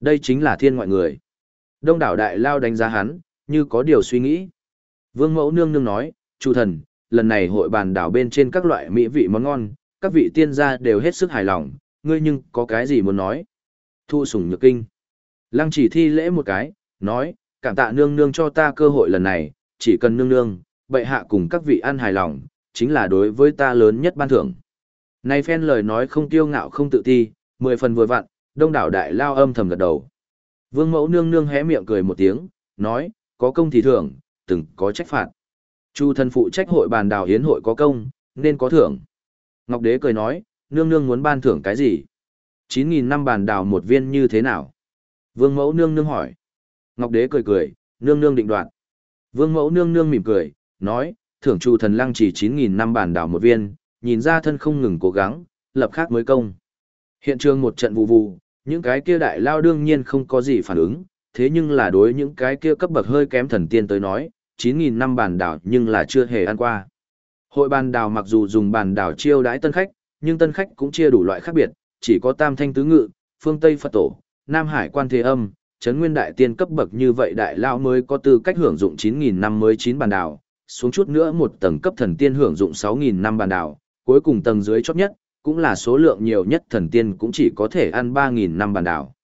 Đây chính là thiên ngoại người. Đông đảo đại lao đánh giá hắn, như có điều suy nghĩ. Vương mẫu nương nương nói, chủ thần, lần này hội bàn đảo bên trên các loại mỹ vị món ngon, các vị tiên gia đều hết sức hài lòng, ngươi nhưng có cái gì muốn nói? Thu sủng nhược kinh. Lăng chỉ thi lễ một cái, nói, cảm tạ nương nương cho ta cơ hội lần này, chỉ cần nương nương, bệ hạ cùng các vị ăn hài lòng, chính là đối với ta lớn nhất ban thưởng. Này phen lời nói không tiêu ngạo không tự ti, mười phần vừa vặn, đông đảo đại lao âm thầm gật đầu. Vương mẫu nương nương hé miệng cười một tiếng, nói, có công thì thưởng, từng có trách phạt. Chu thân phụ trách hội bàn đào hiến hội có công, nên có thưởng. Ngọc đế cười nói, nương nương muốn ban thưởng cái gì? 9.000 năm bàn đào một viên như thế nào? Vương mẫu nương nương hỏi. Ngọc đế cười cười, nương nương định đoạt. Vương mẫu nương nương mỉm cười, nói, thưởng chu thần lăng chỉ 9.000 năm bàn đào một viên, nhìn ra thân không ngừng cố gắng, lập khác mới công. Hiện trường một trận vụ vụ, những cái kia đại lao đương nhiên không có gì phản ứng, thế nhưng là đối những cái kia cấp bậc hơi kém thần tiên tới nói, 9.000 năm bàn đảo nhưng là chưa hề ăn qua. Hội bàn đảo mặc dù dùng bàn đảo chiêu đãi tân khách, nhưng tân khách cũng chia đủ loại khác biệt, chỉ có tam thanh tứ ngự, phương Tây Phật tổ, Nam Hải quan thế âm, chấn nguyên đại tiên cấp bậc như vậy đại lao mới có tư cách hưởng dụng 9.000 năm mới 9 bàn đảo, xuống chút nữa một tầng cấp thần tiên hưởng dụng 6.000 năm bàn đảo, cuối cùng tầng dưới chót nhất, cũng là số lượng nhiều nhất thần tiên cũng chỉ có thể ăn 3.000 năm bàn đảo.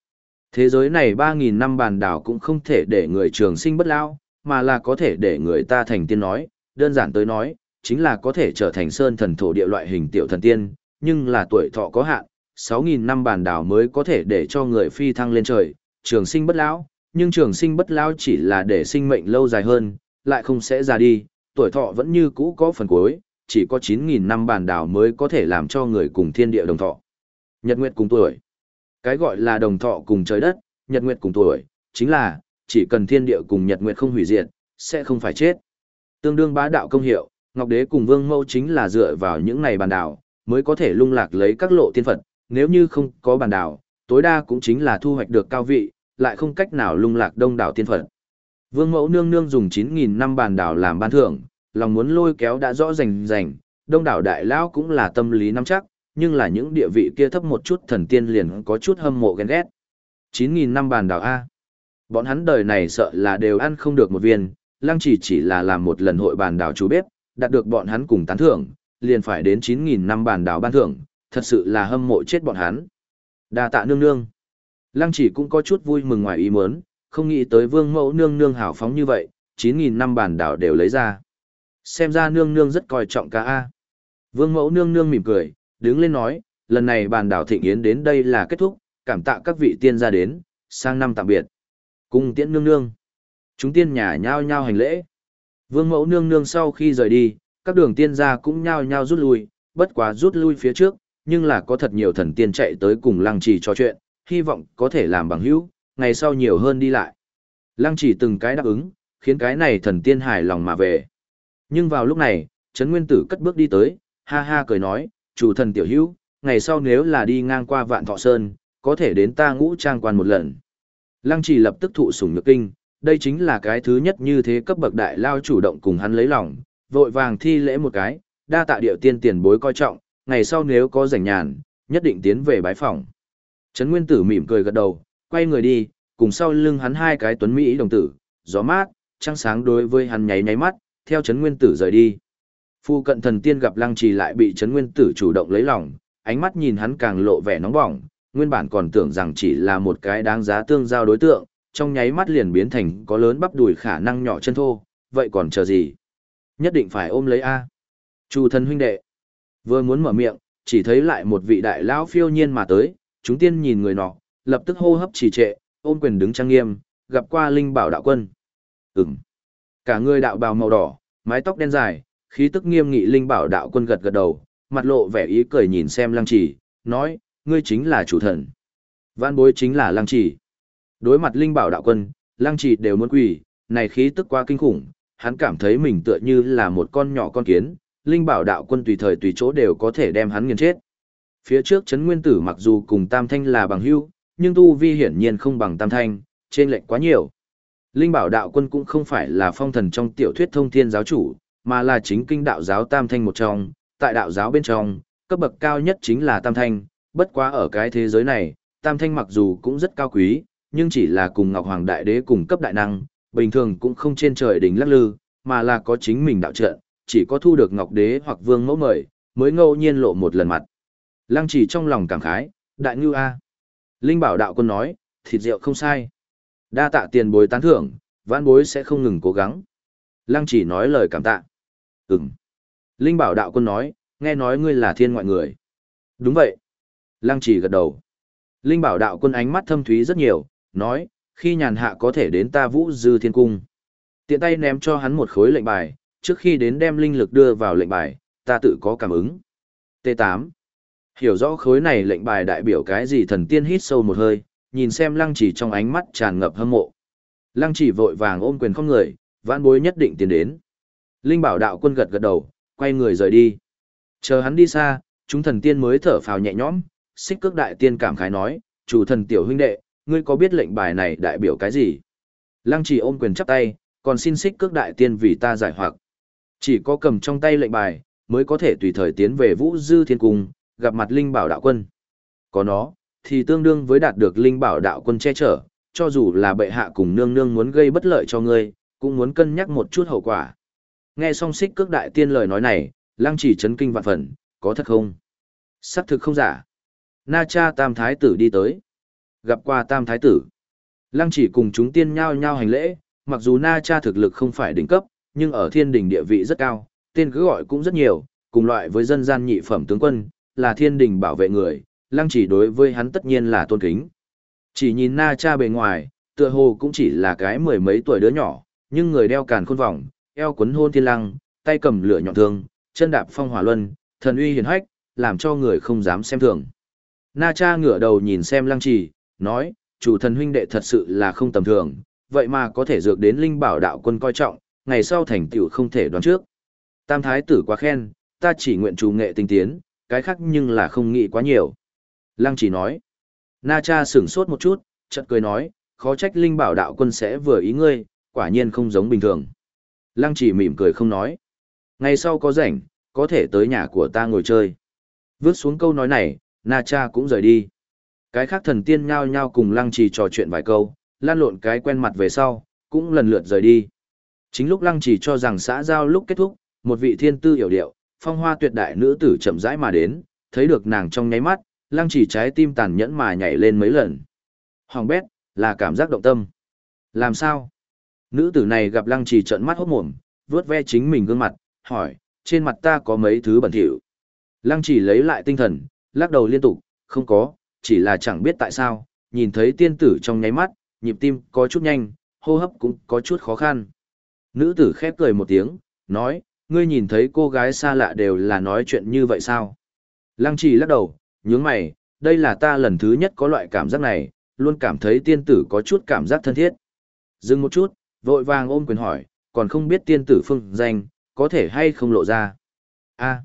Thế giới này 3.000 năm bàn đảo cũng không thể để người trường sinh bất lao, mà là có thể để người ta thành tiên nói, đơn giản tới nói, chính là có thể trở thành sơn thần thổ địa loại hình tiểu thần tiên, nhưng là tuổi thọ có hạn, 6.000 năm bàn đảo mới có thể để cho người phi thăng lên trời, trường sinh bất lão, nhưng trường sinh bất lão chỉ là để sinh mệnh lâu dài hơn, lại không sẽ già đi, tuổi thọ vẫn như cũ có phần cuối, chỉ có 9.000 năm bàn đảo mới có thể làm cho người cùng thiên địa đồng thọ. Nhật Nguyệt cùng tuổi. Cái gọi là đồng thọ cùng trời đất, Nhật Nguyệt cùng tuổi, chính là, chỉ cần thiên địa cùng Nhật Nguyệt không hủy diệt, sẽ không phải chết. Tương đương bá đạo công hiệu, Ngọc Đế cùng Vương Mẫu chính là dựa vào những này bàn đảo, mới có thể lung lạc lấy các lộ tiên Phật, nếu như không có bàn đảo, tối đa cũng chính là thu hoạch được cao vị, lại không cách nào lung lạc đông đảo tiên Phật. Vương Mẫu nương nương dùng 9.000 năm bàn đảo làm ban thưởng, lòng muốn lôi kéo đã rõ rành rành, đông đảo đại lão cũng là tâm lý nắm chắc, nhưng là những địa vị kia thấp một chút thần tiên liền có chút hâm mộ ghen ghét. 9.000 năm bàn đảo A. Bọn hắn đời này sợ là đều ăn không được một viên, lăng chỉ chỉ là làm một lần hội bàn đảo chú bếp, đạt được bọn hắn cùng tán thưởng, liền phải đến 9.000 năm bàn đảo ban thưởng, thật sự là hâm mộ chết bọn hắn. đa tạ nương nương. Lăng chỉ cũng có chút vui mừng ngoài ý muốn, không nghĩ tới vương mẫu nương nương hảo phóng như vậy, 9.000 năm bàn đảo đều lấy ra. Xem ra nương nương rất coi trọng ca A. Vương mẫu nương nương mỉm cười, đứng lên nói, lần này bàn đảo thịnh yến đến đây là kết thúc, cảm tạ các vị tiên gia đến, sang năm tạm biệt. Cung tiễn nương nương. Chúng tiên nhà nhao nhao hành lễ. Vương mẫu nương nương sau khi rời đi, các đường tiên gia cũng nhao nhao rút lui, bất quá rút lui phía trước, nhưng là có thật nhiều thần tiên chạy tới cùng lăng trì trò chuyện, hy vọng có thể làm bằng hữu, ngày sau nhiều hơn đi lại. Lăng trì từng cái đáp ứng, khiến cái này thần tiên hài lòng mà về. Nhưng vào lúc này, Trấn Nguyên Tử cất bước đi tới, ha ha cười nói, chủ thần tiểu hữu, ngày sau nếu là đi ngang qua vạn thọ sơn, có thể đến ta ngũ trang quan một lần. Lăng Chỉ lập tức thụ sủng nhược kinh, đây chính là cái thứ nhất như thế cấp bậc đại lao chủ động cùng hắn lấy lòng, vội vàng thi lễ một cái, đa tạ điệu tiên tiền bối coi trọng, ngày sau nếu có rảnh nhàn, nhất định tiến về bái phòng. Trấn Nguyên Tử mỉm cười gật đầu, quay người đi, cùng sau lưng hắn hai cái tuấn mỹ đồng tử, gió mát, trăng sáng đối với hắn nháy nháy mắt, theo Trấn Nguyên Tử rời đi. Phu cận thần tiên gặp Lăng Trì lại bị Trấn Nguyên Tử chủ động lấy lòng, ánh mắt nhìn hắn càng lộ vẻ nóng bỏng, nguyên bản còn tưởng rằng chỉ là một cái đáng giá tương giao đối tượng, trong nháy mắt liền biến thành có lớn bắp đùi khả năng nhỏ chân thô, vậy còn chờ gì? Nhất định phải ôm lấy A. Chu thân huynh đệ. Vừa muốn mở miệng, chỉ thấy lại một vị đại lão phiêu nhiên mà tới, chúng tiên nhìn người nọ, lập tức hô hấp trì trệ, ôm quyền đứng trang nghiêm, gặp qua linh bảo đạo quân. Ừm. Cả người đạo bào màu đỏ, mái tóc đen dài, khí tức nghiêm nghị linh bảo đạo quân gật gật đầu, mặt lộ vẻ ý cười nhìn xem lăng chỉ, nói, ngươi chính là chủ thần. Vạn bối chính là lăng chỉ. Đối mặt linh bảo đạo quân, lăng chỉ đều muốn quỳ, này khí tức quá kinh khủng, hắn cảm thấy mình tựa như là một con nhỏ con kiến, linh bảo đạo quân tùy thời tùy chỗ đều có thể đem hắn nghiền chết. Phía trước chấn nguyên tử mặc dù cùng tam thanh là bằng hữu, nhưng tu vi hiển nhiên không bằng tam thanh, trên lệnh quá nhiều. Linh bảo đạo quân cũng không phải là phong thần trong tiểu thuyết thông thiên giáo chủ, mà là chính kinh đạo giáo tam thanh một trong, tại đạo giáo bên trong, cấp bậc cao nhất chính là tam thanh, bất quá ở cái thế giới này, tam thanh mặc dù cũng rất cao quý, nhưng chỉ là cùng Ngọc Hoàng Đại Đế cùng cấp đại năng, bình thường cũng không trên trời đỉnh lắc lư, mà là có chính mình đạo trận, chỉ có thu được Ngọc Đế hoặc Vương mẫu mời, mới ngẫu nhiên lộ một lần mặt. Lăng chỉ trong lòng cảm khái, đại ngư A. Linh bảo đạo quân nói, thịt rượu không sai. Đa tạ tiền bối tán thưởng, vãn bối sẽ không ngừng cố gắng. Lăng chỉ nói lời cảm tạ. Ừm. Linh bảo đạo quân nói, nghe nói ngươi là thiên ngoại người. Đúng vậy. Lăng chỉ gật đầu. Linh bảo đạo quân ánh mắt thâm thúy rất nhiều, nói, khi nhàn hạ có thể đến ta vũ dư thiên cung. Tiện tay ném cho hắn một khối lệnh bài, trước khi đến đem linh lực đưa vào lệnh bài, ta tự có cảm ứng. T8. Hiểu rõ khối này lệnh bài đại biểu cái gì thần tiên hít sâu một hơi, nhìn xem lăng chỉ trong ánh mắt tràn ngập hâm mộ. Lăng chỉ vội vàng ôm quyền không người, vãn bối nhất định tiến đến. Linh bảo đạo quân gật gật đầu, quay người rời đi. Chờ hắn đi xa, chúng thần tiên mới thở phào nhẹ nhõm, xích cước đại tiên cảm khái nói, chủ thần tiểu huynh đệ, ngươi có biết lệnh bài này đại biểu cái gì? Lăng chỉ ôm quyền chắp tay, còn xin xích cước đại tiên vì ta giải hoặc. Chỉ có cầm trong tay lệnh bài, mới có thể tùy thời tiến về vũ dư thiên cung, gặp mặt linh bảo đạo quân. Có nó, thì tương đương với đạt được linh bảo đạo quân che chở, cho dù là bệ hạ cùng nương nương muốn gây bất lợi cho ngươi, cũng muốn cân nhắc một chút hậu quả. Nghe xong xích cước đại tiên lời nói này, lăng chỉ chấn kinh vạn phần, có thật không? Sắc thực không giả. Na cha tam thái tử đi tới. Gặp qua tam thái tử. Lăng chỉ cùng chúng tiên nhao nhao hành lễ, mặc dù na cha thực lực không phải đỉnh cấp, nhưng ở thiên đình địa vị rất cao, tên cứ gọi cũng rất nhiều, cùng loại với dân gian nhị phẩm tướng quân, là thiên đình bảo vệ người, lăng chỉ đối với hắn tất nhiên là tôn kính. Chỉ nhìn na cha bề ngoài, tựa hồ cũng chỉ là cái mười mấy tuổi đứa nhỏ, nhưng người đeo càn khôn vòng, eo quấn hôn thiên lăng, tay cầm lửa nhọn thương, chân đạp phong hỏa luân, thần uy hiển hách, làm cho người không dám xem thường. Na cha ngửa đầu nhìn xem lăng trì, nói, chủ thần huynh đệ thật sự là không tầm thường, vậy mà có thể dược đến linh bảo đạo quân coi trọng, ngày sau thành tựu không thể đoán trước. Tam thái tử quá khen, ta chỉ nguyện chủ nghệ tinh tiến, cái khác nhưng là không nghĩ quá nhiều. Lăng chỉ nói, Na cha sửng sốt một chút, chợt cười nói, khó trách linh bảo đạo quân sẽ vừa ý ngươi, quả nhiên không giống bình thường. Lăng chỉ mỉm cười không nói. Ngày sau có rảnh, có thể tới nhà của ta ngồi chơi. Vước xuống câu nói này, Na Cha cũng rời đi. Cái khác thần tiên nhao nhao cùng lăng trì trò chuyện vài câu, lan lộn cái quen mặt về sau, cũng lần lượt rời đi. Chính lúc lăng trì cho rằng xã giao lúc kết thúc, một vị thiên tư hiểu điệu, phong hoa tuyệt đại nữ tử chậm rãi mà đến, thấy được nàng trong nháy mắt, lăng Chỉ trái tim tàn nhẫn mà nhảy lên mấy lần. Hoàng bét, là cảm giác động tâm. Làm sao? Nữ tử này gặp lăng trì trợn mắt hốt mồm, vuốt ve chính mình gương mặt, hỏi, trên mặt ta có mấy thứ bẩn thỉu. Lăng trì lấy lại tinh thần, lắc đầu liên tục, không có, chỉ là chẳng biết tại sao, nhìn thấy tiên tử trong nháy mắt, nhịp tim có chút nhanh, hô hấp cũng có chút khó khăn. Nữ tử khép cười một tiếng, nói, ngươi nhìn thấy cô gái xa lạ đều là nói chuyện như vậy sao? Lăng trì lắc đầu, nhướng mày, đây là ta lần thứ nhất có loại cảm giác này, luôn cảm thấy tiên tử có chút cảm giác thân thiết. Dừng một chút, vội vàng ôm quyền hỏi, còn không biết tiên tử phương danh, có thể hay không lộ ra. a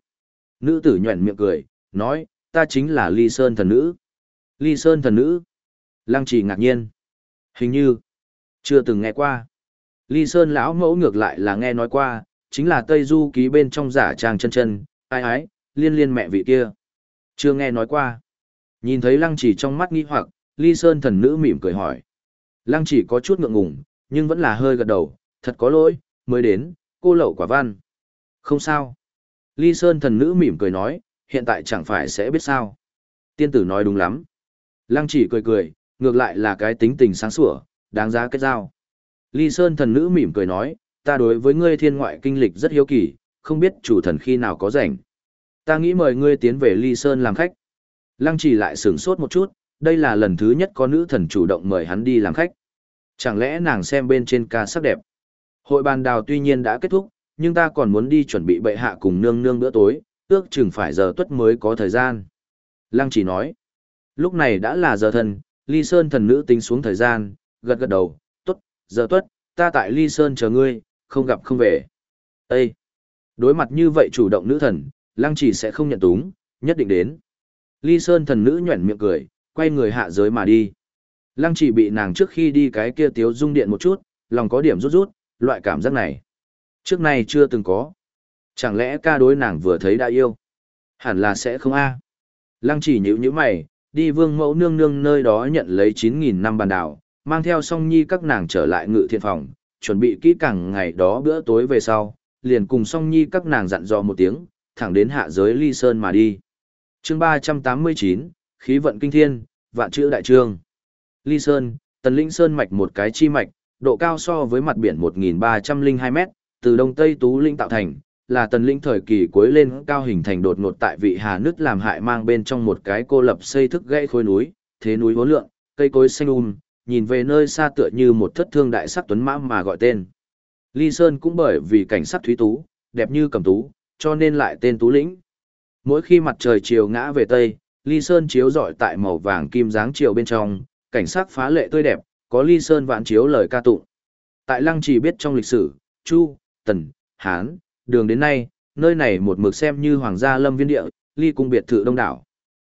nữ tử nhuẩn miệng cười, nói, ta chính là ly sơn thần nữ. Ly sơn thần nữ. Lăng trì ngạc nhiên. Hình như, chưa từng nghe qua. Ly sơn lão mẫu ngược lại là nghe nói qua, chính là Tây Du ký bên trong giả trang chân chân, ai ái, liên liên mẹ vị kia. Chưa nghe nói qua. Nhìn thấy lăng chỉ trong mắt nghi hoặc, ly sơn thần nữ mỉm cười hỏi. Lăng chỉ có chút ngượng ngùng, nhưng vẫn là hơi gật đầu, thật có lỗi, mới đến, cô lậu quả văn. Không sao. Ly sơn thần nữ mỉm cười nói, hiện tại chẳng phải sẽ biết sao. Tiên tử nói đúng lắm. Lăng chỉ cười cười, ngược lại là cái tính tình sáng sủa, đáng giá kết giao. Ly sơn thần nữ mỉm cười nói, ta đối với ngươi thiên ngoại kinh lịch rất hiếu kỳ, không biết chủ thần khi nào có rảnh. Ta nghĩ mời ngươi tiến về Ly Sơn làm khách. Lăng chỉ lại sửng sốt một chút, đây là lần thứ nhất có nữ thần chủ động mời hắn đi làm khách. Chẳng lẽ nàng xem bên trên ca sắc đẹp. Hội bàn đào tuy nhiên đã kết thúc, nhưng ta còn muốn đi chuẩn bị bệ hạ cùng nương nương bữa tối, ước chừng phải giờ tuất mới có thời gian. Lăng chỉ nói, lúc này đã là giờ thần, Ly Sơn thần nữ tính xuống thời gian, gật gật đầu, tốt, giờ tuất, ta tại Ly Sơn chờ ngươi, không gặp không về. Ê! Đối mặt như vậy chủ động nữ thần, lăng chỉ sẽ không nhận túng, nhất định đến. Ly Sơn thần nữ nhuẩn miệng cười, quay người hạ giới mà đi. Lăng chỉ bị nàng trước khi đi cái kia tiếu dung điện một chút, lòng có điểm rút rút, loại cảm giác này. Trước này chưa từng có. Chẳng lẽ ca đối nàng vừa thấy đã yêu? Hẳn là sẽ không a. Lăng chỉ nhữ nhíu mày, đi vương mẫu nương nương nơi đó nhận lấy 9.000 năm bàn đảo, mang theo song nhi các nàng trở lại ngự thiện phòng, chuẩn bị kỹ càng ngày đó bữa tối về sau, liền cùng song nhi các nàng dặn dò một tiếng, thẳng đến hạ giới ly sơn mà đi. chương 389, khí vận kinh thiên, vạn chữ đại trương. Ly Sơn, Tần Linh Sơn mạch một cái chi mạch, độ cao so với mặt biển 1.302 mét, từ đông tây tú linh tạo thành, là tần linh thời kỳ cuối lên cao hình thành đột ngột tại vị hà nứt làm hại mang bên trong một cái cô lập xây thức gãy khối núi, thế núi vô lượng, cây cối xanh um, nhìn về nơi xa tựa như một thất thương đại sắc tuấn mã mà gọi tên. Ly Sơn cũng bởi vì cảnh sắc thúy tú, đẹp như cầm tú, cho nên lại tên tú lĩnh. Mỗi khi mặt trời chiều ngã về tây, Ly Sơn chiếu rọi tại màu vàng kim dáng chiều bên trong, cảnh sắc phá lệ tươi đẹp, có Ly Sơn vạn chiếu lời ca tụng. Tại Lăng Trì biết trong lịch sử, Chu, Tần, Hán, đường đến nay, nơi này một mực xem như hoàng gia lâm viên địa, ly cung biệt thự đông đảo.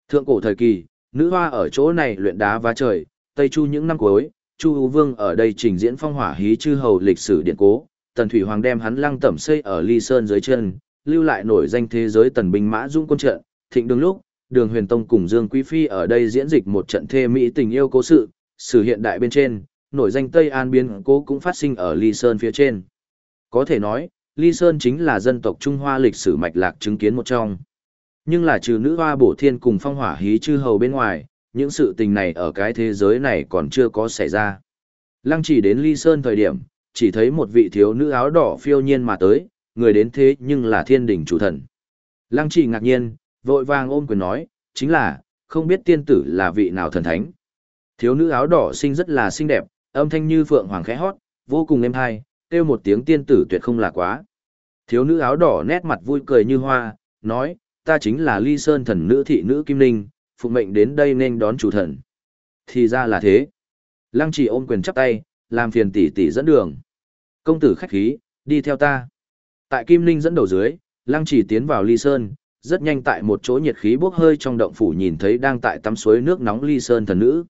Thượng cổ thời kỳ, nữ hoa ở chỗ này luyện đá vá trời, Tây Chu những năm cuối, Chu Hữu Vương ở đây trình diễn phong hỏa hí chư hầu lịch sử điện cố, Tần Thủy Hoàng đem hắn lăng tẩm xây ở Ly Sơn dưới chân, lưu lại nổi danh thế giới tần binh mã dũng quân trận, thịnh đường lúc, đường huyền tông cùng Dương Quý Phi ở đây diễn dịch một trận thê mỹ tình yêu cố sự, sử hiện đại bên trên, nổi danh Tây An biến cố cũng phát sinh ở Ly Sơn phía trên. Có thể nói, Ly Sơn chính là dân tộc Trung Hoa lịch sử mạch lạc chứng kiến một trong. Nhưng là trừ nữ hoa bổ thiên cùng phong hỏa hí chư hầu bên ngoài, những sự tình này ở cái thế giới này còn chưa có xảy ra. Lăng chỉ đến Ly Sơn thời điểm, chỉ thấy một vị thiếu nữ áo đỏ phiêu nhiên mà tới, người đến thế nhưng là thiên đình chủ thần. Lăng chỉ ngạc nhiên, vội vàng ôm quyền nói, chính là, không biết tiên tử là vị nào thần thánh. Thiếu nữ áo đỏ xinh rất là xinh đẹp, âm thanh như phượng hoàng khẽ hót, vô cùng êm hay, kêu một tiếng tiên tử tuyệt không là quá. Thiếu nữ áo đỏ nét mặt vui cười như hoa, nói, ta chính là ly sơn thần nữ thị nữ Kim Linh, phụ mệnh đến đây nên đón chủ thần. Thì ra là thế. Lăng chỉ ôm quyền chắp tay, làm phiền tỷ tỷ dẫn đường. Công tử khách khí, đi theo ta. Tại Kim Linh dẫn đầu dưới, Lăng chỉ tiến vào ly sơn, rất nhanh tại một chỗ nhiệt khí bốc hơi trong động phủ nhìn thấy đang tại tắm suối nước nóng ly sơn thần nữ.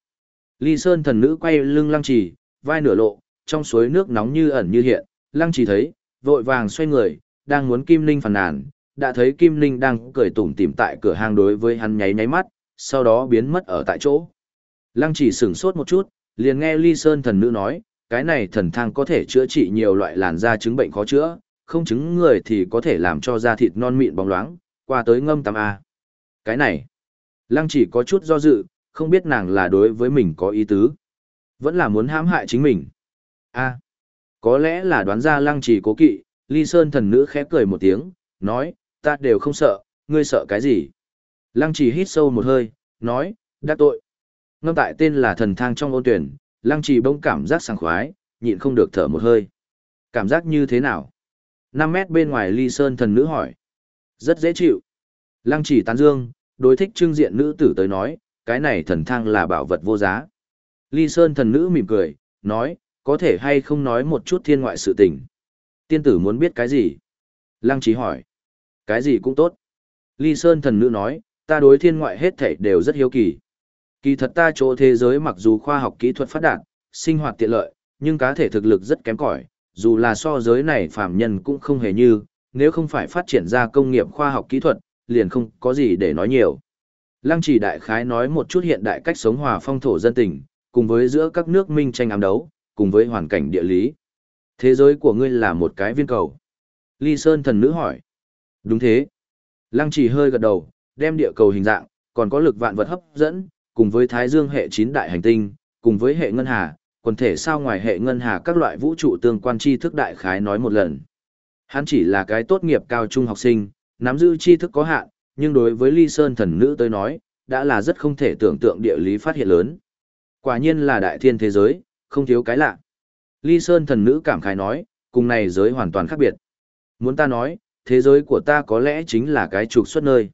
Ly sơn thần nữ quay lưng Lăng chỉ, vai nửa lộ, trong suối nước nóng như ẩn như hiện, Lăng chỉ thấy, vội vàng xoay người, đang muốn Kim Linh phàn nàn, đã thấy Kim Linh đang cười tủm tỉm tại cửa hàng đối với hắn nháy nháy mắt, sau đó biến mất ở tại chỗ. Lăng chỉ sửng sốt một chút, liền nghe Ly Sơn thần nữ nói, cái này thần thang có thể chữa trị nhiều loại làn da chứng bệnh khó chữa, không chứng người thì có thể làm cho da thịt non mịn bóng loáng, qua tới ngâm tắm A. Cái này, Lăng chỉ có chút do dự, không biết nàng là đối với mình có ý tứ. Vẫn là muốn hãm hại chính mình. A. Có lẽ là đoán ra lăng chỉ cố kỵ, ly sơn thần nữ khẽ cười một tiếng, nói, ta đều không sợ, ngươi sợ cái gì? Lăng chỉ hít sâu một hơi, nói, đã tội. Ngâm tại tên là thần thang trong ôn tuyển, lăng chỉ bỗng cảm giác sảng khoái, nhịn không được thở một hơi. Cảm giác như thế nào? 5 mét bên ngoài ly sơn thần nữ hỏi. Rất dễ chịu. Lăng Chỉ tán dương, đối thích trưng diện nữ tử tới nói, cái này thần thang là bảo vật vô giá. Ly sơn thần nữ mỉm cười, nói, có thể hay không nói một chút thiên ngoại sự tình. Tiên tử muốn biết cái gì? Lăng Chỉ hỏi. Cái gì cũng tốt. Ly Sơn thần nữ nói, ta đối thiên ngoại hết thảy đều rất hiếu kỳ. Kỳ thật ta chỗ thế giới mặc dù khoa học kỹ thuật phát đạt, sinh hoạt tiện lợi, nhưng cá thể thực lực rất kém cỏi, dù là so giới này phàm nhân cũng không hề như, nếu không phải phát triển ra công nghiệp khoa học kỹ thuật, liền không có gì để nói nhiều. Lăng chỉ đại khái nói một chút hiện đại cách sống hòa phong thổ dân tình, cùng với giữa các nước minh tranh ám đấu, cùng với hoàn cảnh địa lý. Thế giới của ngươi là một cái viên cầu. Ly Sơn thần nữ hỏi. Đúng thế. Lăng chỉ hơi gật đầu, đem địa cầu hình dạng, còn có lực vạn vật hấp dẫn, cùng với Thái Dương hệ chín đại hành tinh, cùng với hệ ngân hà, quần thể sao ngoài hệ ngân hà các loại vũ trụ tương quan tri thức đại khái nói một lần. Hắn chỉ là cái tốt nghiệp cao trung học sinh, nắm giữ tri thức có hạn, nhưng đối với Ly Sơn thần nữ tới nói, đã là rất không thể tưởng tượng địa lý phát hiện lớn. Quả nhiên là đại thiên thế giới, không thiếu cái lạ. Ly Sơn thần nữ cảm khái nói, cùng này giới hoàn toàn khác biệt. Muốn ta nói, thế giới của ta có lẽ chính là cái trục xuất nơi.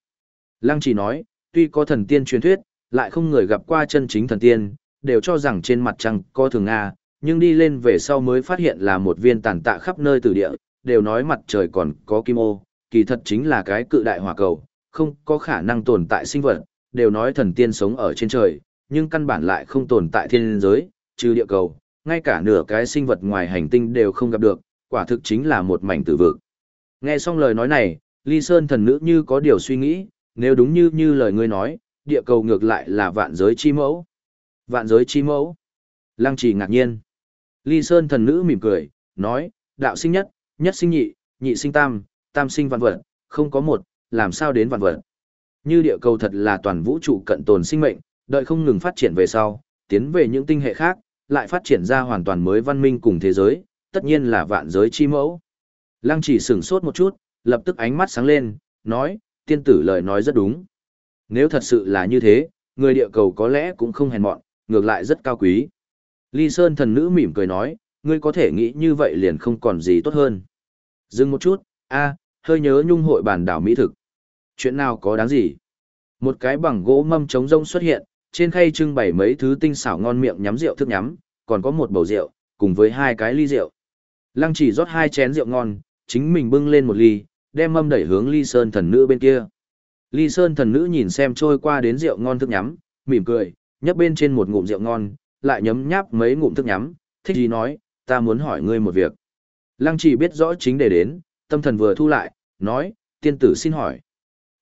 Lăng chỉ nói, tuy có thần tiên truyền thuyết, lại không người gặp qua chân chính thần tiên, đều cho rằng trên mặt trăng có thường Nga, nhưng đi lên về sau mới phát hiện là một viên tàn tạ khắp nơi từ địa, đều nói mặt trời còn có kim ô, kỳ thật chính là cái cự đại hỏa cầu, không có khả năng tồn tại sinh vật, đều nói thần tiên sống ở trên trời, nhưng căn bản lại không tồn tại thiên giới, trừ địa cầu, ngay cả nửa cái sinh vật ngoài hành tinh đều không gặp được, quả thực chính là một mảnh tử vực. Nghe xong lời nói này, Ly Sơn thần nữ như có điều suy nghĩ, nếu đúng như như lời ngươi nói, địa cầu ngược lại là vạn giới chi mẫu. Vạn giới chi mẫu. Lăng trì ngạc nhiên. Ly Sơn thần nữ mỉm cười, nói, đạo sinh nhất, nhất sinh nhị, nhị sinh tam, tam sinh vạn vật, không có một, làm sao đến vạn vật. Như địa cầu thật là toàn vũ trụ cận tồn sinh mệnh, đợi không ngừng phát triển về sau, tiến về những tinh hệ khác, lại phát triển ra hoàn toàn mới văn minh cùng thế giới, tất nhiên là vạn giới chi mẫu. Lăng chỉ sửng sốt một chút, lập tức ánh mắt sáng lên, nói, tiên tử lời nói rất đúng. Nếu thật sự là như thế, người địa cầu có lẽ cũng không hèn mọn, ngược lại rất cao quý. Ly Sơn thần nữ mỉm cười nói, ngươi có thể nghĩ như vậy liền không còn gì tốt hơn. Dừng một chút, a, hơi nhớ nhung hội bản đảo mỹ thực. Chuyện nào có đáng gì? Một cái bằng gỗ mâm trống rông xuất hiện, trên khay trưng bày mấy thứ tinh xảo ngon miệng nhắm rượu thức nhắm, còn có một bầu rượu, cùng với hai cái ly rượu. Lăng chỉ rót hai chén rượu ngon, chính mình bưng lên một ly, đem mâm đẩy hướng ly sơn thần nữ bên kia. Ly sơn thần nữ nhìn xem trôi qua đến rượu ngon thức nhắm, mỉm cười, nhấp bên trên một ngụm rượu ngon, lại nhấm nháp mấy ngụm thức nhắm, thích gì nói, ta muốn hỏi ngươi một việc. Lăng chỉ biết rõ chính để đến, tâm thần vừa thu lại, nói, tiên tử xin hỏi.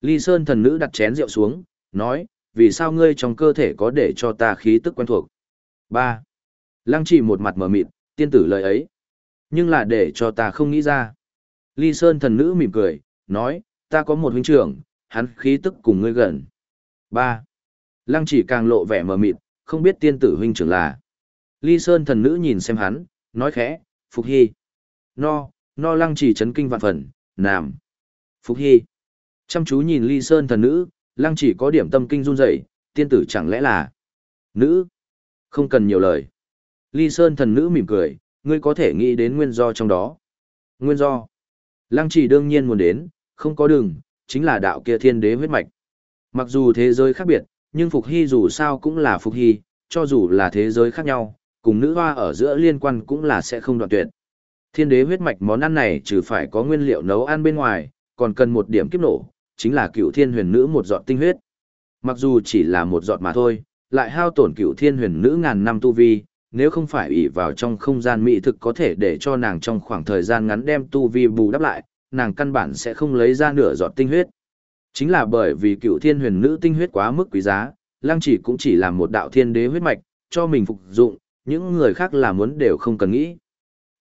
Ly Sơn thần nữ đặt chén rượu xuống, nói, vì sao ngươi trong cơ thể có để cho ta khí tức quen thuộc. 3. Lăng chỉ một mặt mở mịt, tiên tử lời ấy. Nhưng là để cho ta không nghĩ ra. Ly Sơn thần nữ mỉm cười, nói, ta có một huynh trưởng, hắn khí tức cùng ngươi gần. 3. Lăng chỉ càng lộ vẻ mờ mịt, không biết tiên tử huynh trưởng là. Ly Sơn thần nữ nhìn xem hắn, nói khẽ, Phục Hy. No, no lăng chỉ chấn kinh vạn phần, nàm. Phục Hy. Chăm chú nhìn Ly Sơn thần nữ, lăng chỉ có điểm tâm kinh run rẩy, tiên tử chẳng lẽ là nữ? Không cần nhiều lời. Ly Sơn thần nữ mỉm cười, ngươi có thể nghĩ đến nguyên do trong đó. Nguyên do. Lăng chỉ đương nhiên muốn đến, không có đường, chính là đạo kia thiên đế huyết mạch. Mặc dù thế giới khác biệt, nhưng Phục Hy dù sao cũng là Phục Hy, cho dù là thế giới khác nhau, cùng nữ hoa ở giữa liên quan cũng là sẽ không đoạn tuyệt. Thiên đế huyết mạch món ăn này trừ phải có nguyên liệu nấu ăn bên ngoài, còn cần một điểm kiếp nổ, chính là cựu thiên huyền nữ một giọt tinh huyết. Mặc dù chỉ là một giọt mà thôi, lại hao tổn cựu thiên huyền nữ ngàn năm tu vi, nếu không phải ủy vào trong không gian mỹ thực có thể để cho nàng trong khoảng thời gian ngắn đem tu vi bù đắp lại, nàng căn bản sẽ không lấy ra nửa giọt tinh huyết. Chính là bởi vì cựu thiên huyền nữ tinh huyết quá mức quý giá, lăng chỉ cũng chỉ làm một đạo thiên đế huyết mạch, cho mình phục dụng, những người khác là muốn đều không cần nghĩ.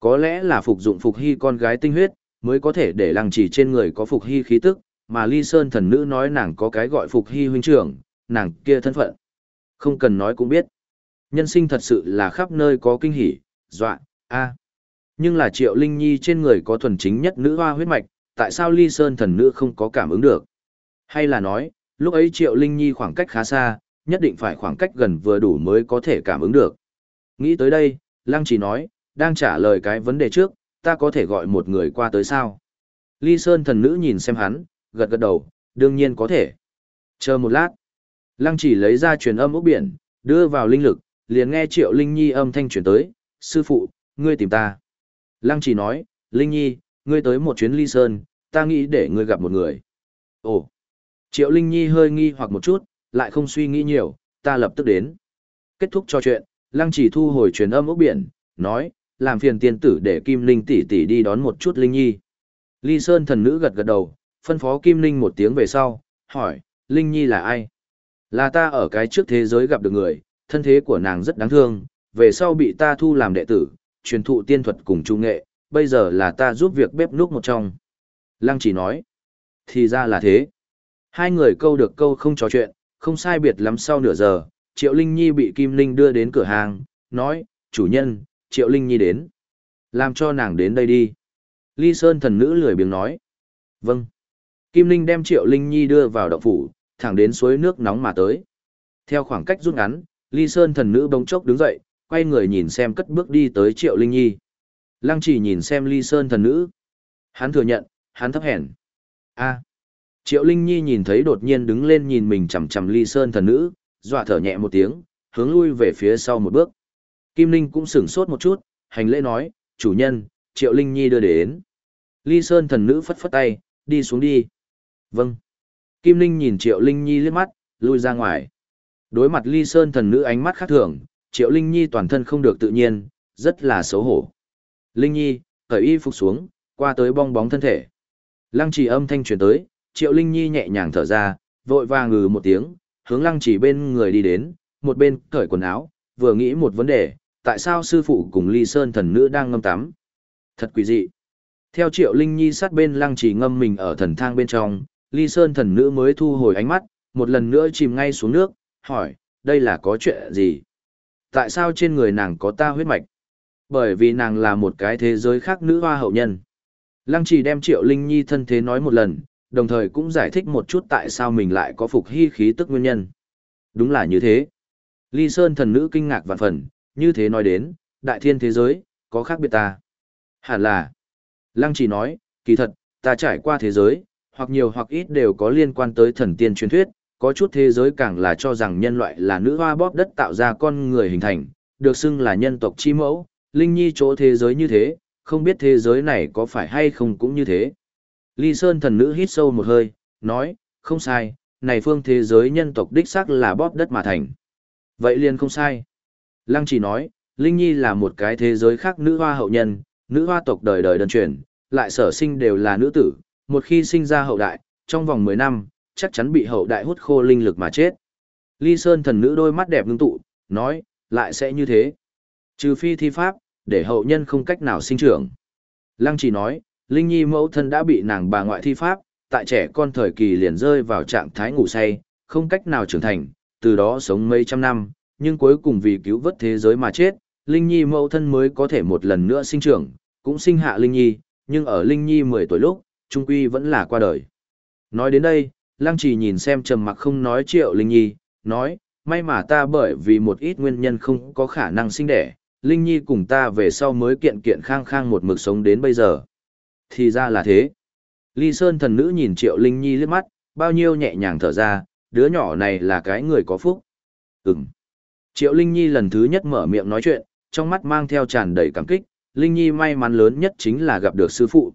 Có lẽ là phục dụng phục hy con gái tinh huyết, mới có thể để lăng chỉ trên người có phục hy khí tức, mà ly sơn thần nữ nói nàng có cái gọi phục hy huynh trưởng, nàng kia thân phận. Không cần nói cũng biết. Nhân sinh thật sự là khắp nơi có kinh hỉ, dọa, a. Nhưng là triệu linh nhi trên người có thuần chính nhất nữ hoa huyết mạch, tại sao ly sơn thần nữ không có cảm ứng được? Hay là nói, lúc ấy triệu linh nhi khoảng cách khá xa, nhất định phải khoảng cách gần vừa đủ mới có thể cảm ứng được. Nghĩ tới đây, Lăng chỉ nói, đang trả lời cái vấn đề trước, ta có thể gọi một người qua tới sao? Ly Sơn thần nữ nhìn xem hắn, gật gật đầu, đương nhiên có thể. Chờ một lát. Lăng chỉ lấy ra truyền âm ốc biển, đưa vào linh lực, liền nghe Triệu Linh Nhi âm thanh truyền tới, sư phụ, ngươi tìm ta. Lăng chỉ nói, Linh Nhi, ngươi tới một chuyến Ly Sơn, ta nghĩ để ngươi gặp một người. Ồ. Triệu Linh Nhi hơi nghi hoặc một chút, lại không suy nghĩ nhiều, ta lập tức đến. Kết thúc trò chuyện, Lăng chỉ thu hồi truyền âm ốc biển, nói, làm phiền tiên tử để Kim Linh tỷ tỷ đi đón một chút Linh Nhi. Ly Sơn thần nữ gật gật đầu, phân phó Kim Linh một tiếng về sau, hỏi, Linh Nhi là ai? Là ta ở cái trước thế giới gặp được người, thân thế của nàng rất đáng thương, về sau bị ta thu làm đệ tử, truyền thụ tiên thuật cùng trung nghệ, bây giờ là ta giúp việc bếp núc một trong. Lăng chỉ nói, thì ra là thế. Hai người câu được câu không trò chuyện, không sai biệt lắm sau nửa giờ, Triệu Linh Nhi bị Kim Linh đưa đến cửa hàng, nói, chủ nhân, Triệu Linh Nhi đến. Làm cho nàng đến đây đi. Ly Sơn thần nữ lười biếng nói. Vâng. Kim Linh đem Triệu Linh Nhi đưa vào động phủ, thẳng đến suối nước nóng mà tới. Theo khoảng cách rút ngắn, Ly Sơn thần nữ bỗng chốc đứng dậy, quay người nhìn xem cất bước đi tới Triệu Linh Nhi. Lăng chỉ nhìn xem Ly Sơn thần nữ. Hắn thừa nhận, hắn thấp hèn. a Triệu Linh Nhi nhìn thấy đột nhiên đứng lên nhìn mình chằm chằm Ly Sơn thần nữ, dọa thở nhẹ một tiếng, hướng lui về phía sau một bước. Kim Linh cũng sửng sốt một chút, hành lễ nói, chủ nhân, Triệu Linh Nhi đưa đến. Ly Sơn thần nữ phất phất tay, đi xuống đi. Vâng. Kim Linh nhìn Triệu Linh Nhi liếc mắt, lui ra ngoài. Đối mặt Ly Sơn thần nữ ánh mắt khác thường, Triệu Linh Nhi toàn thân không được tự nhiên, rất là xấu hổ. Linh Nhi, cởi y phục xuống, qua tới bong bóng thân thể. Lăng trì âm thanh truyền tới, Triệu Linh Nhi nhẹ nhàng thở ra, vội vàng ngừ một tiếng, hướng lăng chỉ bên người đi đến, một bên cởi quần áo, vừa nghĩ một vấn đề, tại sao sư phụ cùng ly sơn thần nữ đang ngâm tắm? Thật quỷ dị. Theo triệu linh nhi sát bên lăng Chỉ ngâm mình ở thần thang bên trong, ly sơn thần nữ mới thu hồi ánh mắt, một lần nữa chìm ngay xuống nước, hỏi, đây là có chuyện gì? Tại sao trên người nàng có ta huyết mạch? Bởi vì nàng là một cái thế giới khác nữ hoa hậu nhân. Lăng Chỉ đem triệu linh nhi thân thế nói một lần, đồng thời cũng giải thích một chút tại sao mình lại có phục hy khí tức nguyên nhân. Đúng là như thế. Ly Sơn thần nữ kinh ngạc vạn phần, như thế nói đến, đại thiên thế giới, có khác biệt ta. Hẳn là. Lăng chỉ nói, kỳ thật, ta trải qua thế giới, hoặc nhiều hoặc ít đều có liên quan tới thần tiên truyền thuyết, có chút thế giới càng là cho rằng nhân loại là nữ hoa bóp đất tạo ra con người hình thành, được xưng là nhân tộc chi mẫu, linh nhi chỗ thế giới như thế, không biết thế giới này có phải hay không cũng như thế. Ly Sơn thần nữ hít sâu một hơi, nói, không sai, này phương thế giới nhân tộc đích xác là bóp đất mà thành. Vậy liền không sai. Lăng chỉ nói, Linh Nhi là một cái thế giới khác nữ hoa hậu nhân, nữ hoa tộc đời đời đơn truyền, lại sở sinh đều là nữ tử, một khi sinh ra hậu đại, trong vòng 10 năm, chắc chắn bị hậu đại hút khô linh lực mà chết. Ly Sơn thần nữ đôi mắt đẹp ngưng tụ, nói, lại sẽ như thế. Trừ phi thi pháp, để hậu nhân không cách nào sinh trưởng. Lăng chỉ nói, Linh Nhi mẫu thân đã bị nàng bà ngoại thi pháp, tại trẻ con thời kỳ liền rơi vào trạng thái ngủ say, không cách nào trưởng thành, từ đó sống mấy trăm năm, nhưng cuối cùng vì cứu vớt thế giới mà chết, Linh Nhi mẫu thân mới có thể một lần nữa sinh trưởng, cũng sinh hạ Linh Nhi, nhưng ở Linh Nhi 10 tuổi lúc, trung quy vẫn là qua đời. Nói đến đây, Lăng Trì nhìn xem trầm mặc không nói Triệu Linh Nhi, nói, may mà ta bởi vì một ít nguyên nhân không có khả năng sinh đẻ, Linh Nhi cùng ta về sau mới kiện kiện khang khang một mực sống đến bây giờ. Thì ra là thế. Ly Sơn thần nữ nhìn Triệu Linh Nhi liếc mắt, bao nhiêu nhẹ nhàng thở ra, đứa nhỏ này là cái người có phúc. Ừm. Triệu Linh Nhi lần thứ nhất mở miệng nói chuyện, trong mắt mang theo tràn đầy cảm kích, Linh Nhi may mắn lớn nhất chính là gặp được sư phụ.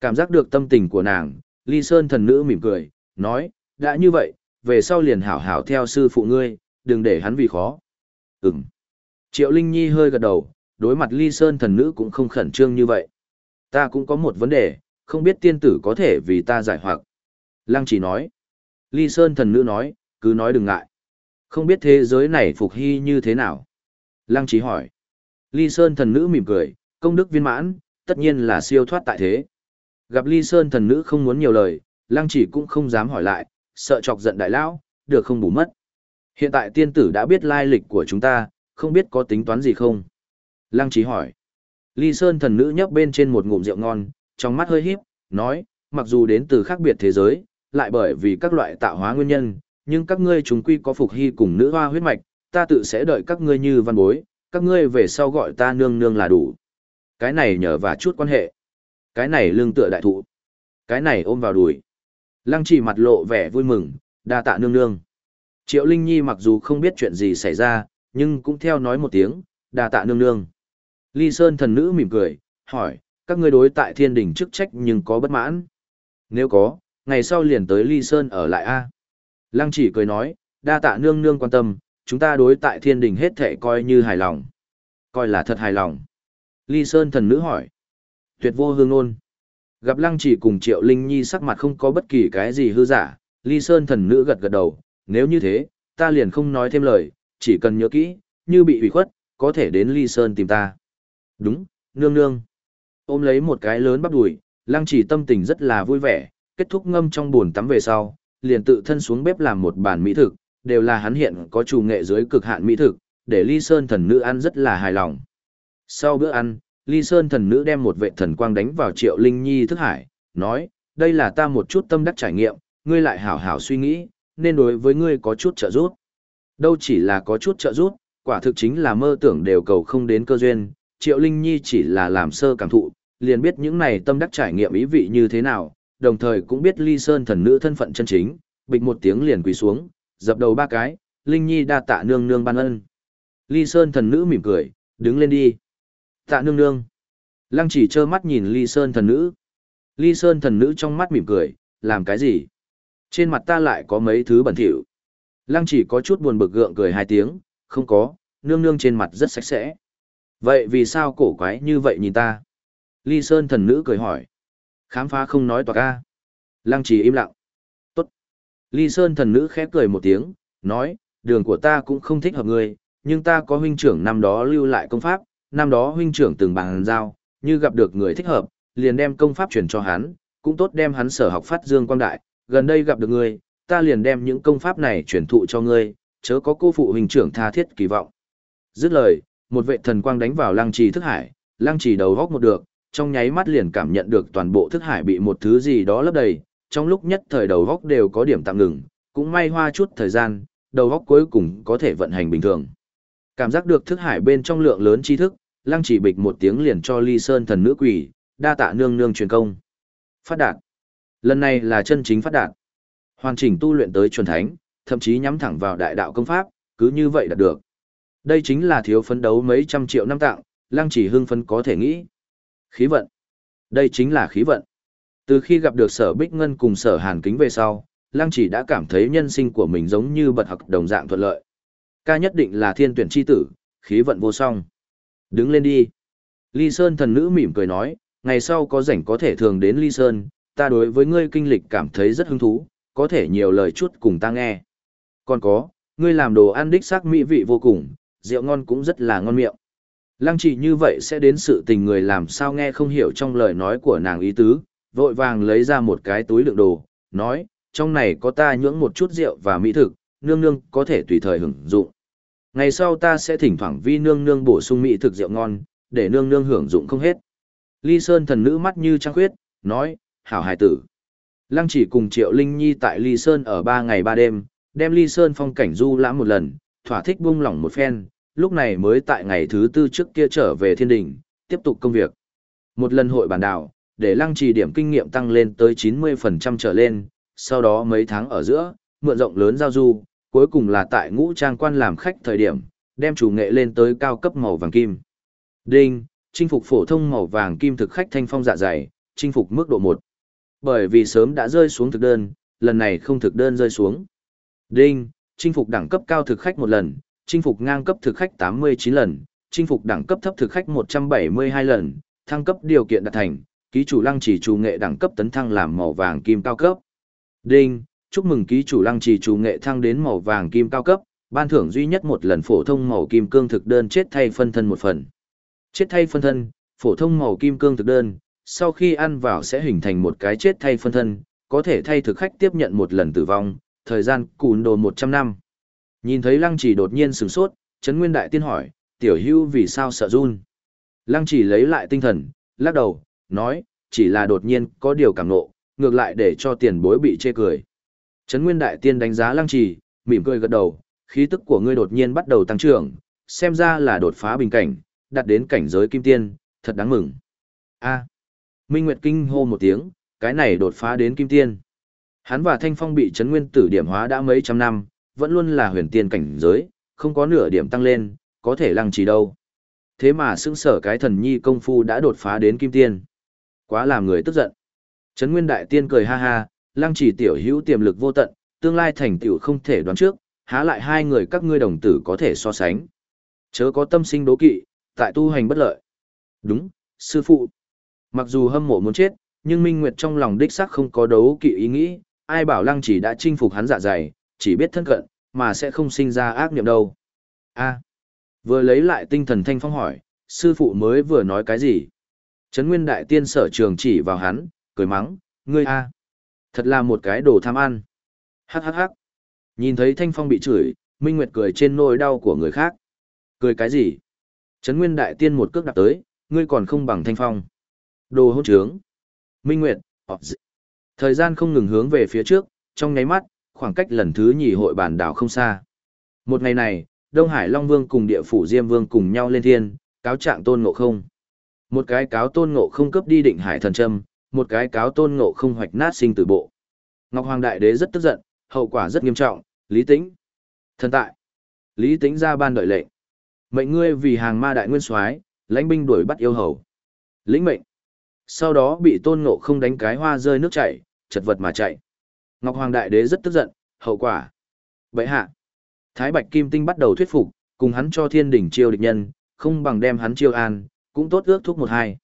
Cảm giác được tâm tình của nàng, Ly Sơn thần nữ mỉm cười, nói, đã như vậy, về sau liền hảo hảo theo sư phụ ngươi, đừng để hắn vì khó. Ừm. Triệu Linh Nhi hơi gật đầu, đối mặt Ly Sơn thần nữ cũng không khẩn trương như vậy. Ta cũng có một vấn đề, không biết tiên tử có thể vì ta giải hoặc. Lăng chỉ nói. Ly Sơn thần nữ nói, cứ nói đừng ngại. Không biết thế giới này phục hy như thế nào? Lăng trí hỏi. Ly Sơn thần nữ mỉm cười, công đức viên mãn, tất nhiên là siêu thoát tại thế. Gặp Ly Sơn thần nữ không muốn nhiều lời, Lăng chỉ cũng không dám hỏi lại, sợ chọc giận đại lão, được không bù mất. Hiện tại tiên tử đã biết lai lịch của chúng ta, không biết có tính toán gì không? Lăng trí hỏi. Ly Sơn thần nữ nhấp bên trên một ngụm rượu ngon, trong mắt hơi híp, nói, mặc dù đến từ khác biệt thế giới, lại bởi vì các loại tạo hóa nguyên nhân, nhưng các ngươi chúng quy có phục hy cùng nữ hoa huyết mạch, ta tự sẽ đợi các ngươi như văn bối, các ngươi về sau gọi ta nương nương là đủ. Cái này nhờ và chút quan hệ. Cái này lương tựa đại thụ. Cái này ôm vào đùi. Lăng chỉ mặt lộ vẻ vui mừng, đa tạ nương nương. Triệu Linh Nhi mặc dù không biết chuyện gì xảy ra, nhưng cũng theo nói một tiếng, đa tạ nương nương. Ly Sơn thần nữ mỉm cười, hỏi, các ngươi đối tại thiên đình chức trách nhưng có bất mãn. Nếu có, ngày sau liền tới Ly Sơn ở lại a. Lăng chỉ cười nói, đa tạ nương nương quan tâm, chúng ta đối tại thiên đình hết thể coi như hài lòng. Coi là thật hài lòng. Ly Sơn thần nữ hỏi. Tuyệt vô hương ôn. Gặp lăng chỉ cùng triệu linh nhi sắc mặt không có bất kỳ cái gì hư giả, Ly Sơn thần nữ gật gật đầu, nếu như thế, ta liền không nói thêm lời, chỉ cần nhớ kỹ, như bị hủy khuất, có thể đến Ly Sơn tìm ta. Đúng, nương nương. Ôm lấy một cái lớn bắp đùi, lăng chỉ tâm tình rất là vui vẻ, kết thúc ngâm trong bồn tắm về sau, liền tự thân xuống bếp làm một bàn mỹ thực, đều là hắn hiện có chủ nghệ dưới cực hạn mỹ thực, để Ly Sơn thần nữ ăn rất là hài lòng. Sau bữa ăn, Ly Sơn thần nữ đem một vệ thần quang đánh vào Triệu Linh Nhi thức hải, nói, đây là ta một chút tâm đắc trải nghiệm, ngươi lại hảo hảo suy nghĩ, nên đối với ngươi có chút trợ giúp. Đâu chỉ là có chút trợ giúp, quả thực chính là mơ tưởng đều cầu không đến cơ duyên, Triệu Linh Nhi chỉ là làm sơ cảm thụ, liền biết những này tâm đắc trải nghiệm ý vị như thế nào, đồng thời cũng biết Ly Sơn thần nữ thân phận chân chính, bịch một tiếng liền quỳ xuống, dập đầu ba cái, Linh Nhi đa tạ nương nương ban ân. Ly Sơn thần nữ mỉm cười, đứng lên đi. Tạ nương nương. Lăng chỉ trơ mắt nhìn Ly Sơn thần nữ. Ly Sơn thần nữ trong mắt mỉm cười, làm cái gì? Trên mặt ta lại có mấy thứ bẩn thỉu. Lăng chỉ có chút buồn bực gượng cười hai tiếng, không có, nương nương trên mặt rất sạch sẽ. Vậy vì sao cổ quái như vậy nhìn ta? Ly Sơn thần nữ cười hỏi. Khám phá không nói toạc ca. Lăng trì im lặng. Tốt. Ly Sơn thần nữ khép cười một tiếng, nói, đường của ta cũng không thích hợp ngươi, nhưng ta có huynh trưởng năm đó lưu lại công pháp, năm đó huynh trưởng từng bằng giao, như gặp được người thích hợp, liền đem công pháp truyền cho hắn, cũng tốt đem hắn sở học phát dương quang đại, gần đây gặp được ngươi, ta liền đem những công pháp này truyền thụ cho ngươi, chớ có cô phụ huynh trưởng tha thiết kỳ vọng. Dứt lời, một vệ thần quang đánh vào lăng trì thức hải, lăng trì đầu góc một được, trong nháy mắt liền cảm nhận được toàn bộ thức hải bị một thứ gì đó lấp đầy, trong lúc nhất thời đầu góc đều có điểm tạm ngừng, cũng may hoa chút thời gian, đầu góc cuối cùng có thể vận hành bình thường. Cảm giác được thức hải bên trong lượng lớn tri thức, lăng chỉ bịch một tiếng liền cho ly sơn thần nữ quỷ, đa tạ nương nương truyền công. Phát đạt. Lần này là chân chính phát đạt. Hoàn chỉnh tu luyện tới chuẩn thánh, thậm chí nhắm thẳng vào đại đạo công pháp, cứ như vậy đạt được. Đây chính là thiếu phấn đấu mấy trăm triệu năm tặng, lăng chỉ hưng phấn có thể nghĩ. Khí vận. Đây chính là khí vận. Từ khi gặp được sở Bích Ngân cùng sở Hàn Kính về sau, lăng chỉ đã cảm thấy nhân sinh của mình giống như bật học đồng dạng thuận lợi. Ca nhất định là thiên tuyển chi tử, khí vận vô song. Đứng lên đi. Ly Sơn thần nữ mỉm cười nói, ngày sau có rảnh có thể thường đến Ly Sơn, ta đối với ngươi kinh lịch cảm thấy rất hứng thú, có thể nhiều lời chút cùng ta nghe. Còn có, ngươi làm đồ ăn đích xác mỹ vị vô cùng, rượu ngon cũng rất là ngon miệng. Lăng chỉ như vậy sẽ đến sự tình người làm sao nghe không hiểu trong lời nói của nàng ý tứ, vội vàng lấy ra một cái túi đựng đồ, nói, trong này có ta nhưỡng một chút rượu và mỹ thực, nương nương có thể tùy thời hưởng dụng. Ngày sau ta sẽ thỉnh thoảng vi nương nương bổ sung mỹ thực rượu ngon, để nương nương hưởng dụng không hết. Ly Sơn thần nữ mắt như trăng khuyết, nói, hảo hài tử. Lăng chỉ cùng Triệu Linh Nhi tại Ly Sơn ở ba ngày ba đêm, đem Ly Sơn phong cảnh du lãm một lần, thỏa thích buông lỏng một phen, lúc này mới tại ngày thứ tư trước kia trở về thiên đình, tiếp tục công việc. Một lần hội bản đảo, để lăng trì điểm kinh nghiệm tăng lên tới 90% trở lên, sau đó mấy tháng ở giữa, mượn rộng lớn giao du, cuối cùng là tại ngũ trang quan làm khách thời điểm, đem chủ nghệ lên tới cao cấp màu vàng kim. Đinh, chinh phục phổ thông màu vàng kim thực khách thanh phong dạ dày, chinh phục mức độ 1. Bởi vì sớm đã rơi xuống thực đơn, lần này không thực đơn rơi xuống. Đinh, chinh phục đẳng cấp cao thực khách một lần, chinh phục ngang cấp thực khách 89 lần, chinh phục đẳng cấp thấp thực khách 172 lần, thăng cấp điều kiện đạt thành, ký chủ lăng chỉ chủ nghệ đẳng cấp tấn thăng làm màu vàng kim cao cấp. Đinh, chúc mừng ký chủ lăng trì chủ nghệ thăng đến màu vàng kim cao cấp, ban thưởng duy nhất một lần phổ thông màu kim cương thực đơn chết thay phân thân một phần. Chết thay phân thân, phổ thông màu kim cương thực đơn, sau khi ăn vào sẽ hình thành một cái chết thay phân thân, có thể thay thực khách tiếp nhận một lần tử vong, thời gian cùn đồ 100 năm. Nhìn thấy lăng chỉ đột nhiên sửng sốt, Trấn Nguyên Đại Tiên hỏi, tiểu hưu vì sao sợ run? Lăng chỉ lấy lại tinh thần, lắc đầu, nói, chỉ là đột nhiên có điều cảm nộ, ngược lại để cho tiền bối bị chê cười. Trấn Nguyên Đại Tiên đánh giá lăng chỉ, mỉm cười gật đầu, khí tức của ngươi đột nhiên bắt đầu tăng trưởng, xem ra là đột phá bình cảnh, đạt đến cảnh giới kim tiên, thật đáng mừng. A. Minh Nguyệt kinh hô một tiếng, cái này đột phá đến kim tiên. Hắn và Thanh Phong bị chấn Nguyên Tử điểm hóa đã mấy trăm năm, vẫn luôn là huyền tiên cảnh giới, không có nửa điểm tăng lên, có thể lăng trì đâu. Thế mà xứng sở cái thần nhi công phu đã đột phá đến kim tiên. Quá làm người tức giận. Trấn Nguyên Đại Tiên cười ha ha, lăng trì tiểu hữu tiềm lực vô tận, tương lai thành tựu không thể đoán trước, há lại hai người các ngươi đồng tử có thể so sánh. Chớ có tâm sinh đố kỵ, tại tu hành bất lợi. Đúng, sư phụ. Mặc dù hâm mộ muốn chết, nhưng Minh Nguyệt trong lòng đích xác không có đấu kỵ ý nghĩ, ai bảo lăng chỉ đã chinh phục hắn dạ dày, chỉ biết thân cận, mà sẽ không sinh ra ác niệm đâu. A. vừa lấy lại tinh thần thanh phong hỏi, sư phụ mới vừa nói cái gì? Trấn Nguyên Đại Tiên sở trường chỉ vào hắn, cười mắng, ngươi a, thật là một cái đồ tham ăn. Hắc hắc hắc. Nhìn thấy Thanh Phong bị chửi, Minh Nguyệt cười trên nỗi đau của người khác. Cười cái gì? Trấn Nguyên Đại Tiên một cước đạp tới, ngươi còn không bằng Thanh Phong. Đồ hỗn trướng. Minh Nguyệt, ờ, Thời gian không ngừng hướng về phía trước, trong nháy mắt, khoảng cách lần thứ nhì hội bản đảo không xa. Một ngày này, Đông Hải Long Vương cùng địa phủ Diêm Vương cùng nhau lên thiên, cáo trạng tôn ngộ không. Một cái cáo tôn ngộ không cấp đi định hải thần châm, một cái cáo tôn ngộ không hoạch nát sinh tử bộ. Ngọc Hoàng Đại Đế rất tức giận, hậu quả rất nghiêm trọng, Lý Tĩnh. Thần tại. Lý Tĩnh ra ban đợi lệnh. Mệnh ngươi vì hàng ma đại nguyên soái, lãnh binh đuổi bắt yêu hầu. Lĩnh mệnh. Sau đó bị tôn ngộ không đánh cái hoa rơi nước chảy, chật vật mà chạy. Ngọc Hoàng Đại Đế rất tức giận, hậu quả. Vậy hạ. Thái Bạch Kim Tinh bắt đầu thuyết phục, cùng hắn cho thiên đỉnh chiêu địch nhân, không bằng đem hắn chiêu an, cũng tốt ước thúc một hai.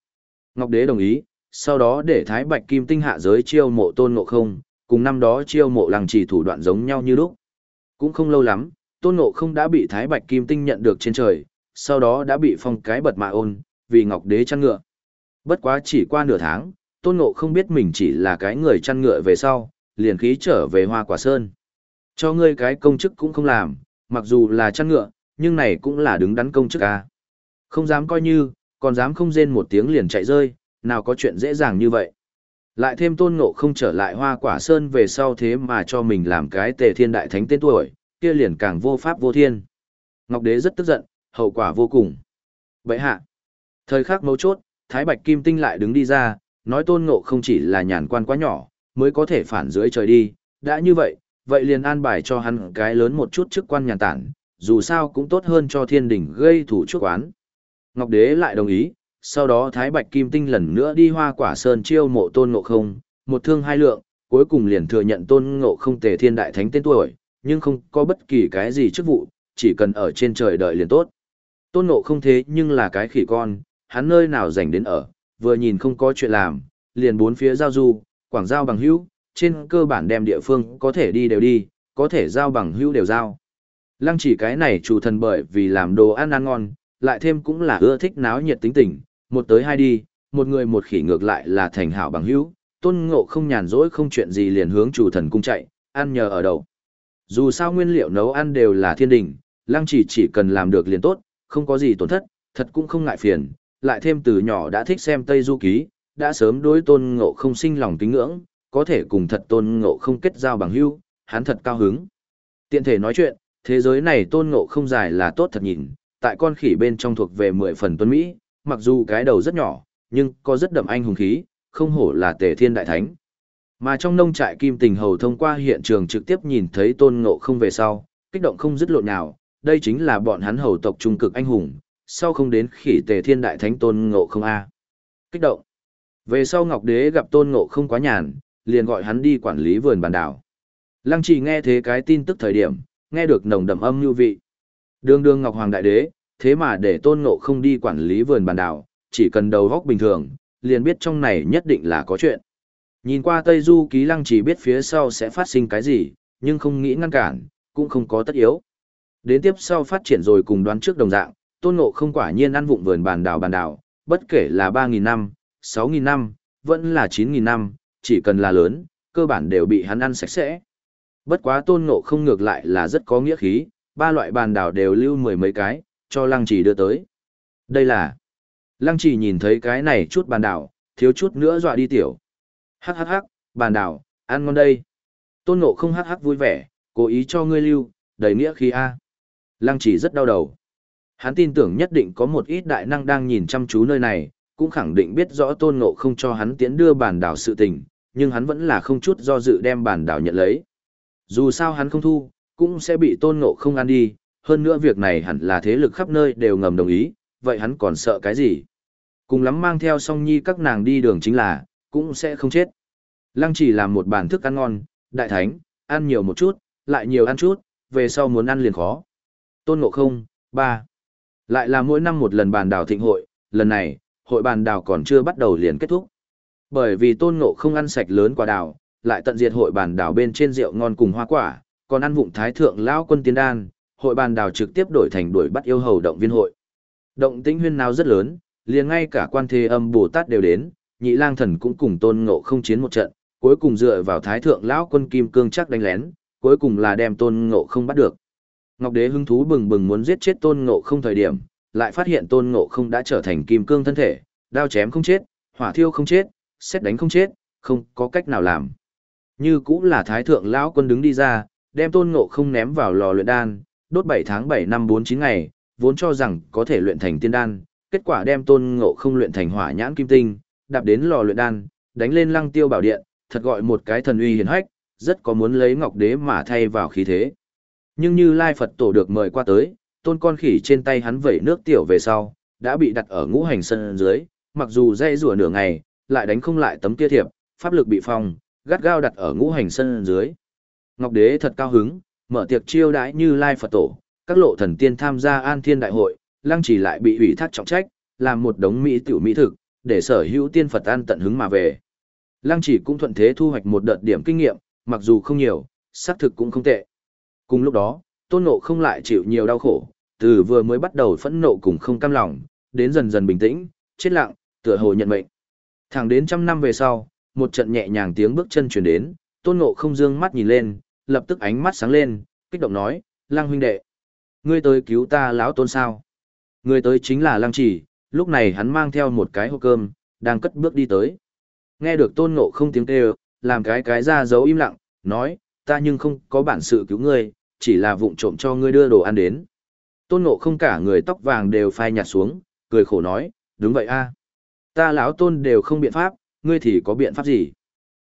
Ngọc Đế đồng ý, sau đó để Thái Bạch Kim Tinh hạ giới chiêu mộ tôn ngộ không, cùng năm đó chiêu mộ làng chỉ thủ đoạn giống nhau như lúc. Cũng không lâu lắm, Tôn Ngộ không đã bị Thái Bạch Kim Tinh nhận được trên trời, sau đó đã bị phong cái bật mạ ôn, vì Ngọc Đế chăn ngựa. Bất quá chỉ qua nửa tháng, Tôn Ngộ không biết mình chỉ là cái người chăn ngựa về sau, liền khí trở về Hoa Quả Sơn. Cho ngươi cái công chức cũng không làm, mặc dù là chăn ngựa, nhưng này cũng là đứng đắn công chức à. Không dám coi như, còn dám không rên một tiếng liền chạy rơi, nào có chuyện dễ dàng như vậy. Lại thêm tôn ngộ không trở lại hoa quả sơn về sau thế mà cho mình làm cái tề thiên đại thánh tên tuổi, kia liền càng vô pháp vô thiên. Ngọc đế rất tức giận, hậu quả vô cùng. Vậy hạ, thời khắc mấu chốt, Thái Bạch Kim Tinh lại đứng đi ra, nói tôn ngộ không chỉ là nhàn quan quá nhỏ, mới có thể phản dưới trời đi, đã như vậy, vậy liền an bài cho hắn cái lớn một chút chức quan nhàn tản, dù sao cũng tốt hơn cho thiên đình gây thủ chuốc quán. Ngọc Đế lại đồng ý, sau đó Thái Bạch Kim Tinh lần nữa đi hoa quả sơn chiêu mộ tôn ngộ không, một thương hai lượng, cuối cùng liền thừa nhận tôn ngộ không tề thiên đại thánh tên tuổi, nhưng không có bất kỳ cái gì chức vụ, chỉ cần ở trên trời đợi liền tốt. Tôn ngộ không thế nhưng là cái khỉ con, hắn nơi nào dành đến ở, vừa nhìn không có chuyện làm, liền bốn phía giao du, quảng giao bằng hữu, trên cơ bản đem địa phương có thể đi đều đi, có thể giao bằng hữu đều giao. Lăng chỉ cái này chủ thần bởi vì làm đồ ăn ăn ngon, lại thêm cũng là ưa thích náo nhiệt tính tình, một tới hai đi, một người một khỉ ngược lại là thành hảo bằng hữu, tôn ngộ không nhàn rỗi không chuyện gì liền hướng chủ thần cung chạy, ăn nhờ ở đầu. Dù sao nguyên liệu nấu ăn đều là thiên đình, lăng chỉ chỉ cần làm được liền tốt, không có gì tổn thất, thật cũng không ngại phiền, lại thêm từ nhỏ đã thích xem Tây Du Ký, đã sớm đối tôn ngộ không sinh lòng kính ngưỡng, có thể cùng thật tôn ngộ không kết giao bằng hữu, hắn thật cao hứng. Tiện thể nói chuyện, thế giới này tôn ngộ không dài là tốt thật nhìn, tại con khỉ bên trong thuộc về mười phần tuấn Mỹ, mặc dù cái đầu rất nhỏ, nhưng có rất đậm anh hùng khí, không hổ là tề thiên đại thánh. Mà trong nông trại Kim Tình Hầu thông qua hiện trường trực tiếp nhìn thấy tôn ngộ không về sau, kích động không dứt lộn nào, đây chính là bọn hắn hầu tộc trung cực anh hùng, sau không đến khỉ tề thiên đại thánh tôn ngộ không a Kích động. Về sau Ngọc Đế gặp tôn ngộ không quá nhàn, liền gọi hắn đi quản lý vườn bàn đảo. Lăng trì nghe thế cái tin tức thời điểm, nghe được nồng đậm âm như vị. đương đương Ngọc Hoàng Đại Đế, thế mà để tôn ngộ không đi quản lý vườn bàn đảo, chỉ cần đầu góc bình thường, liền biết trong này nhất định là có chuyện. Nhìn qua Tây Du ký lăng chỉ biết phía sau sẽ phát sinh cái gì, nhưng không nghĩ ngăn cản, cũng không có tất yếu. Đến tiếp sau phát triển rồi cùng đoán trước đồng dạng, tôn ngộ không quả nhiên ăn vụng vườn bàn đảo bàn đảo, bất kể là 3.000 năm, 6.000 năm, vẫn là 9.000 năm, chỉ cần là lớn, cơ bản đều bị hắn ăn sạch sẽ. Bất quá tôn ngộ không ngược lại là rất có nghĩa khí, ba loại bàn đảo đều lưu mười mấy cái, cho lăng chỉ đưa tới. Đây là... Lăng chỉ nhìn thấy cái này chút bàn đảo, thiếu chút nữa dọa đi tiểu. Hắc hắc hắc, bàn đảo, ăn ngon đây. Tôn ngộ không hắc hắc vui vẻ, cố ý cho ngươi lưu, đầy nghĩa khí A. Lăng chỉ rất đau đầu. Hắn tin tưởng nhất định có một ít đại năng đang nhìn chăm chú nơi này, cũng khẳng định biết rõ tôn ngộ không cho hắn tiến đưa bản đảo sự tình, nhưng hắn vẫn là không chút do dự đem bản đảo nhận lấy. Dù sao hắn không thu, cũng sẽ bị tôn ngộ không ăn đi, hơn nữa việc này hẳn là thế lực khắp nơi đều ngầm đồng ý, vậy hắn còn sợ cái gì? Cùng lắm mang theo song nhi các nàng đi đường chính là, cũng sẽ không chết. Lăng chỉ làm một bàn thức ăn ngon, đại thánh, ăn nhiều một chút, lại nhiều ăn chút, về sau muốn ăn liền khó. Tôn ngộ không, ba. Lại là mỗi năm một lần bàn đảo thịnh hội, lần này, hội bàn đảo còn chưa bắt đầu liền kết thúc. Bởi vì tôn ngộ không ăn sạch lớn quả đảo, lại tận diệt hội bàn đảo bên trên rượu ngon cùng hoa quả, còn ăn vụng thái thượng lão quân tiên đan, hội bàn đảo trực tiếp đổi thành đuổi bắt yêu hầu động viên hội. Động tĩnh huyên nào rất lớn, liền ngay cả quan thế âm Bồ Tát đều đến, nhị lang thần cũng cùng tôn ngộ không chiến một trận, cuối cùng dựa vào thái thượng lão quân kim cương chắc đánh lén, cuối cùng là đem tôn ngộ không bắt được. Ngọc đế hứng thú bừng bừng muốn giết chết tôn ngộ không thời điểm, lại phát hiện tôn ngộ không đã trở thành kim cương thân thể, đao chém không chết, hỏa thiêu không chết, xét đánh không chết, không có cách nào làm. Như cũng là thái thượng lão quân đứng đi ra, đem tôn ngộ không ném vào lò luyện đan, đốt 7 tháng 7 năm 49 ngày, vốn cho rằng có thể luyện thành tiên đan, kết quả đem tôn ngộ không luyện thành hỏa nhãn kim tinh, đạp đến lò luyện đan, đánh lên lăng tiêu bảo điện, thật gọi một cái thần uy hiển hách, rất có muốn lấy ngọc đế mà thay vào khí thế. Nhưng như Lai Phật tổ được mời qua tới, tôn con khỉ trên tay hắn vẩy nước tiểu về sau, đã bị đặt ở ngũ hành sân dưới, mặc dù dây rùa nửa ngày, lại đánh không lại tấm kia thiệp, pháp lực bị phong, gắt gao đặt ở ngũ hành sân dưới. Ngọc Đế thật cao hứng, mở tiệc chiêu đãi như Lai Phật tổ, các lộ thần tiên tham gia An Thiên Đại hội, Lăng Chỉ lại bị ủy thác trọng trách, làm một đống mỹ tiểu mỹ thực, để sở hữu tiên Phật an tận hứng mà về. Lăng Chỉ cũng thuận thế thu hoạch một đợt điểm kinh nghiệm, mặc dù không nhiều, xác thực cũng không tệ. Cùng lúc đó, Tôn ngộ không lại chịu nhiều đau khổ, từ vừa mới bắt đầu phẫn nộ cùng không cam lòng, đến dần dần bình tĩnh, chết lặng, tựa hồ nhận mệnh. Thẳng đến trăm năm về sau, một trận nhẹ nhàng tiếng bước chân chuyển đến, tôn ngộ không dương mắt nhìn lên, lập tức ánh mắt sáng lên, kích động nói, lang huynh đệ. Ngươi tới cứu ta lão tôn sao? Ngươi tới chính là lang chỉ, lúc này hắn mang theo một cái hộp cơm, đang cất bước đi tới. Nghe được tôn ngộ không tiếng kêu, làm cái cái ra giấu im lặng, nói, ta nhưng không có bản sự cứu ngươi, chỉ là vụng trộm cho ngươi đưa đồ ăn đến. Tôn ngộ không cả người tóc vàng đều phai nhạt xuống, cười khổ nói, đúng vậy a Ta lão tôn đều không biện pháp, ngươi thì có biện pháp gì?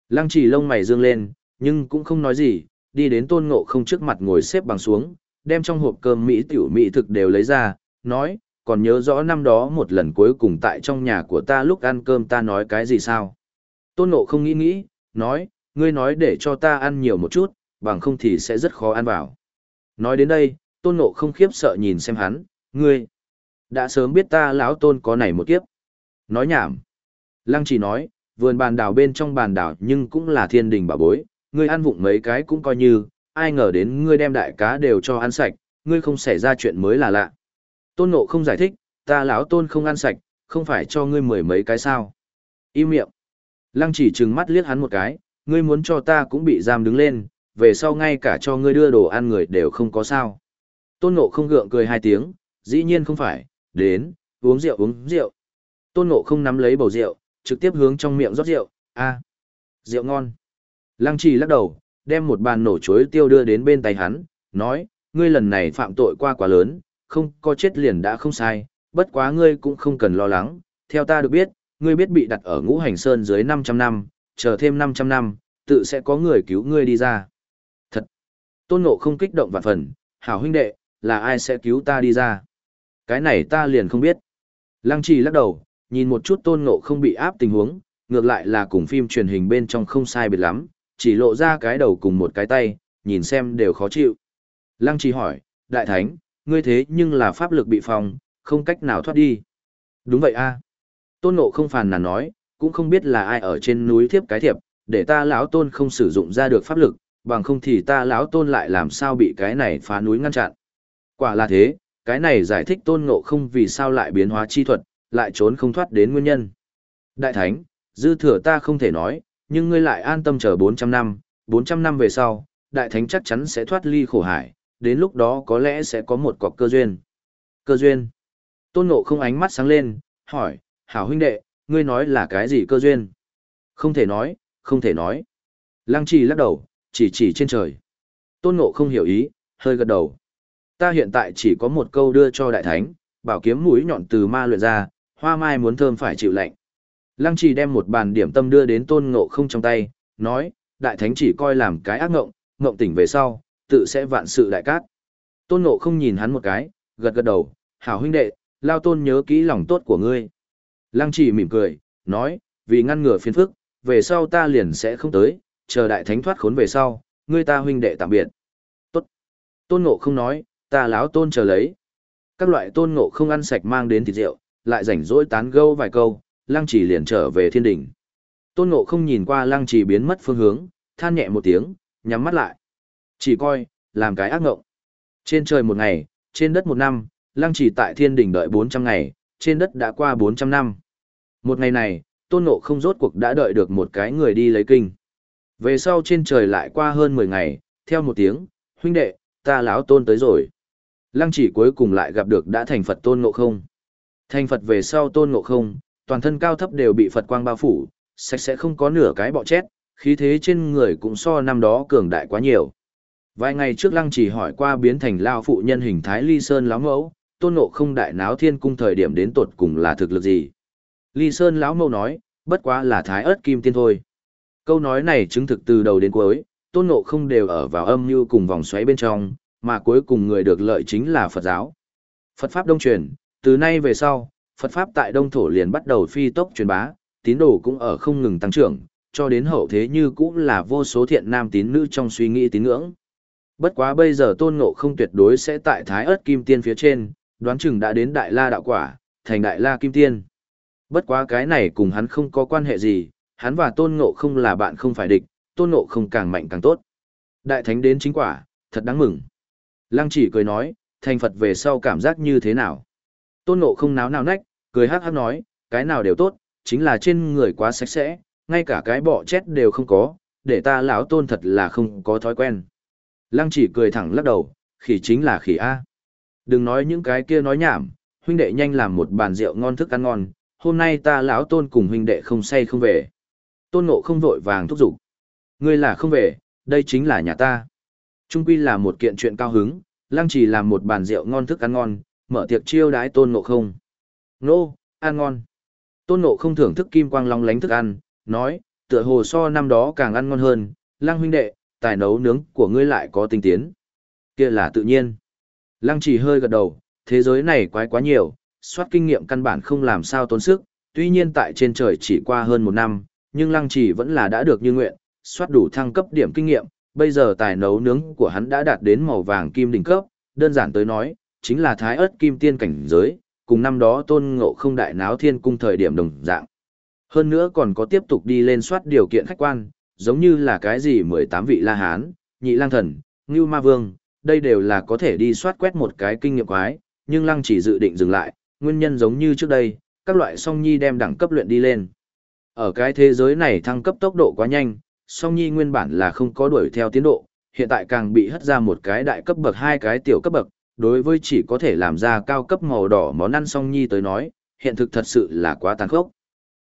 Lăng Chỉ lông mày dương lên, nhưng cũng không nói gì, đi đến tôn ngộ không trước mặt ngồi xếp bằng xuống, đem trong hộp cơm Mỹ tiểu Mỹ thực đều lấy ra, nói, còn nhớ rõ năm đó một lần cuối cùng tại trong nhà của ta lúc ăn cơm ta nói cái gì sao? Tôn ngộ không nghĩ nghĩ, nói, ngươi nói để cho ta ăn nhiều một chút, bằng không thì sẽ rất khó ăn vào. Nói đến đây, tôn ngộ không khiếp sợ nhìn xem hắn, ngươi, đã sớm biết ta lão tôn có này một kiếp. Nói nhảm. Lăng chỉ nói, vườn bàn đảo bên trong bàn đảo nhưng cũng là thiên đình bảo bối, ngươi ăn vụng mấy cái cũng coi như, ai ngờ đến ngươi đem đại cá đều cho ăn sạch, ngươi không xảy ra chuyện mới là lạ. Tôn Ngộ không giải thích, ta lão tôn không ăn sạch, không phải cho ngươi mười mấy cái sao. Im miệng. Lăng chỉ trừng mắt liếc hắn một cái, ngươi muốn cho ta cũng bị giam đứng lên, về sau ngay cả cho ngươi đưa đồ ăn người đều không có sao. Tôn Ngộ không gượng cười hai tiếng, dĩ nhiên không phải, đến, uống rượu uống rượu. Tôn Ngộ không nắm lấy bầu rượu, trực tiếp hướng trong miệng rót rượu, a rượu ngon. Lăng trì lắc đầu, đem một bàn nổ chuối tiêu đưa đến bên tay hắn, nói, ngươi lần này phạm tội qua quá lớn, không có chết liền đã không sai, bất quá ngươi cũng không cần lo lắng, theo ta được biết, ngươi biết bị đặt ở ngũ hành sơn dưới 500 năm, chờ thêm 500 năm, tự sẽ có người cứu ngươi đi ra. Tôn Ngộ không kích động vạn phần, hảo huynh đệ, là ai sẽ cứu ta đi ra? Cái này ta liền không biết. Lăng trì lắc đầu, nhìn một chút tôn ngộ không bị áp tình huống, ngược lại là cùng phim truyền hình bên trong không sai biệt lắm, chỉ lộ ra cái đầu cùng một cái tay, nhìn xem đều khó chịu. Lăng trì hỏi, đại thánh, ngươi thế nhưng là pháp lực bị phòng, không cách nào thoát đi. Đúng vậy a Tôn ngộ không phàn nàn nói, cũng không biết là ai ở trên núi thiếp cái thiệp, để ta lão tôn không sử dụng ra được pháp lực, bằng không thì ta lão tôn lại làm sao bị cái này phá núi ngăn chặn. Quả là thế, cái này giải thích tôn ngộ không vì sao lại biến hóa chi thuật, lại trốn không thoát đến nguyên nhân. Đại thánh, dư thừa ta không thể nói, nhưng ngươi lại an tâm chờ 400 năm, 400 năm về sau, đại thánh chắc chắn sẽ thoát ly khổ hải, đến lúc đó có lẽ sẽ có một cọc cơ duyên. Cơ duyên? Tôn ngộ không ánh mắt sáng lên, hỏi, hảo huynh đệ, ngươi nói là cái gì cơ duyên? Không thể nói, không thể nói. Lăng trì lắc đầu, chỉ chỉ trên trời. Tôn ngộ không hiểu ý, hơi gật đầu. Ta hiện tại chỉ có một câu đưa cho đại thánh, bảo kiếm mũi nhọn từ ma luyện ra, hoa mai muốn thơm phải chịu lạnh. Lăng trì đem một bàn điểm tâm đưa đến tôn ngộ không trong tay, nói, đại thánh chỉ coi làm cái ác ngộng, ngộng tỉnh về sau, tự sẽ vạn sự đại cát. Tôn ngộ không nhìn hắn một cái, gật gật đầu, hảo huynh đệ, lao tôn nhớ kỹ lòng tốt của ngươi. Lăng trì mỉm cười, nói, vì ngăn ngừa phiền phức, về sau ta liền sẽ không tới, chờ đại thánh thoát khốn về sau, ngươi ta huynh đệ tạm biệt. Tốt. Tôn ngộ không nói, ta láo tôn chờ lấy. Các loại tôn ngộ không ăn sạch mang đến thịt rượu, lại rảnh rỗi tán gâu vài câu, lăng chỉ liền trở về thiên đỉnh. Tôn ngộ không nhìn qua lăng chỉ biến mất phương hướng, than nhẹ một tiếng, nhắm mắt lại. Chỉ coi, làm cái ác ngộng. Trên trời một ngày, trên đất một năm, lăng chỉ tại thiên đỉnh đợi 400 ngày, trên đất đã qua 400 năm. Một ngày này, tôn ngộ không rốt cuộc đã đợi được một cái người đi lấy kinh. Về sau trên trời lại qua hơn 10 ngày, theo một tiếng, huynh đệ, ta lão tôn tới rồi. Lăng chỉ cuối cùng lại gặp được đã thành Phật tôn ngộ không. Thành Phật về sau tôn ngộ không, toàn thân cao thấp đều bị Phật quang bao phủ, sạch sẽ không có nửa cái bọ chết, khí thế trên người cũng so năm đó cường đại quá nhiều. Vài ngày trước lăng chỉ hỏi qua biến thành lao phụ nhân hình thái ly sơn lão mẫu, tôn ngộ không đại náo thiên cung thời điểm đến tột cùng là thực lực gì. Ly sơn lão mẫu nói, bất quá là thái ớt kim tiên thôi. Câu nói này chứng thực từ đầu đến cuối, tôn ngộ không đều ở vào âm như cùng vòng xoáy bên trong, mà cuối cùng người được lợi chính là Phật giáo. Phật Pháp Đông truyền, từ nay về sau, Phật Pháp tại Đông Thổ liền bắt đầu phi tốc truyền bá, tín đồ cũng ở không ngừng tăng trưởng, cho đến hậu thế như cũng là vô số thiện nam tín nữ trong suy nghĩ tín ngưỡng. Bất quá bây giờ tôn ngộ không tuyệt đối sẽ tại Thái ớt Kim Tiên phía trên, đoán chừng đã đến Đại La Đạo Quả, thành Đại La Kim Tiên. Bất quá cái này cùng hắn không có quan hệ gì, hắn và tôn ngộ không là bạn không phải địch, tôn ngộ không càng mạnh càng tốt. Đại Thánh đến chính quả, thật đáng mừng. Lăng chỉ cười nói, thành Phật về sau cảm giác như thế nào? Tôn Ngộ không náo nào nách, cười hát hát nói, cái nào đều tốt, chính là trên người quá sạch sẽ, ngay cả cái bọ chết đều không có, để ta lão tôn thật là không có thói quen. Lăng chỉ cười thẳng lắc đầu, khỉ chính là khỉ A. Đừng nói những cái kia nói nhảm, huynh đệ nhanh làm một bàn rượu ngon thức ăn ngon, hôm nay ta lão tôn cùng huynh đệ không say không về. Tôn ngộ không vội vàng thúc giục. Ngươi là không về, đây chính là nhà ta. Trung quy là một kiện chuyện cao hứng, lăng chỉ làm một bàn rượu ngon thức ăn ngon, mở tiệc chiêu đái tôn ngộ không. Nô, ăn ngon. Tôn ngộ không thưởng thức kim quang long lánh thức ăn, nói, tựa hồ so năm đó càng ăn ngon hơn, lăng huynh đệ, tài nấu nướng của ngươi lại có tinh tiến. Kia là tự nhiên. Lăng chỉ hơi gật đầu, thế giới này quái quá nhiều, soát kinh nghiệm căn bản không làm sao tốn sức, tuy nhiên tại trên trời chỉ qua hơn một năm, nhưng lăng chỉ vẫn là đã được như nguyện, soát đủ thăng cấp điểm kinh nghiệm, bây giờ tài nấu nướng của hắn đã đạt đến màu vàng kim đỉnh cấp, đơn giản tới nói, chính là thái ớt kim tiên cảnh giới, cùng năm đó tôn ngộ không đại náo thiên cung thời điểm đồng dạng. Hơn nữa còn có tiếp tục đi lên soát điều kiện khách quan, giống như là cái gì 18 vị La Hán, nhị lang thần, ngưu ma vương, đây đều là có thể đi soát quét một cái kinh nghiệm quái, nhưng lăng chỉ dự định dừng lại, nguyên nhân giống như trước đây, các loại song nhi đem đẳng cấp luyện đi lên. Ở cái thế giới này thăng cấp tốc độ quá nhanh, song nhi nguyên bản là không có đuổi theo tiến độ, hiện tại càng bị hất ra một cái đại cấp bậc hai cái tiểu cấp bậc, đối với chỉ có thể làm ra cao cấp màu đỏ món ăn song nhi tới nói, hiện thực thật sự là quá tàn khốc.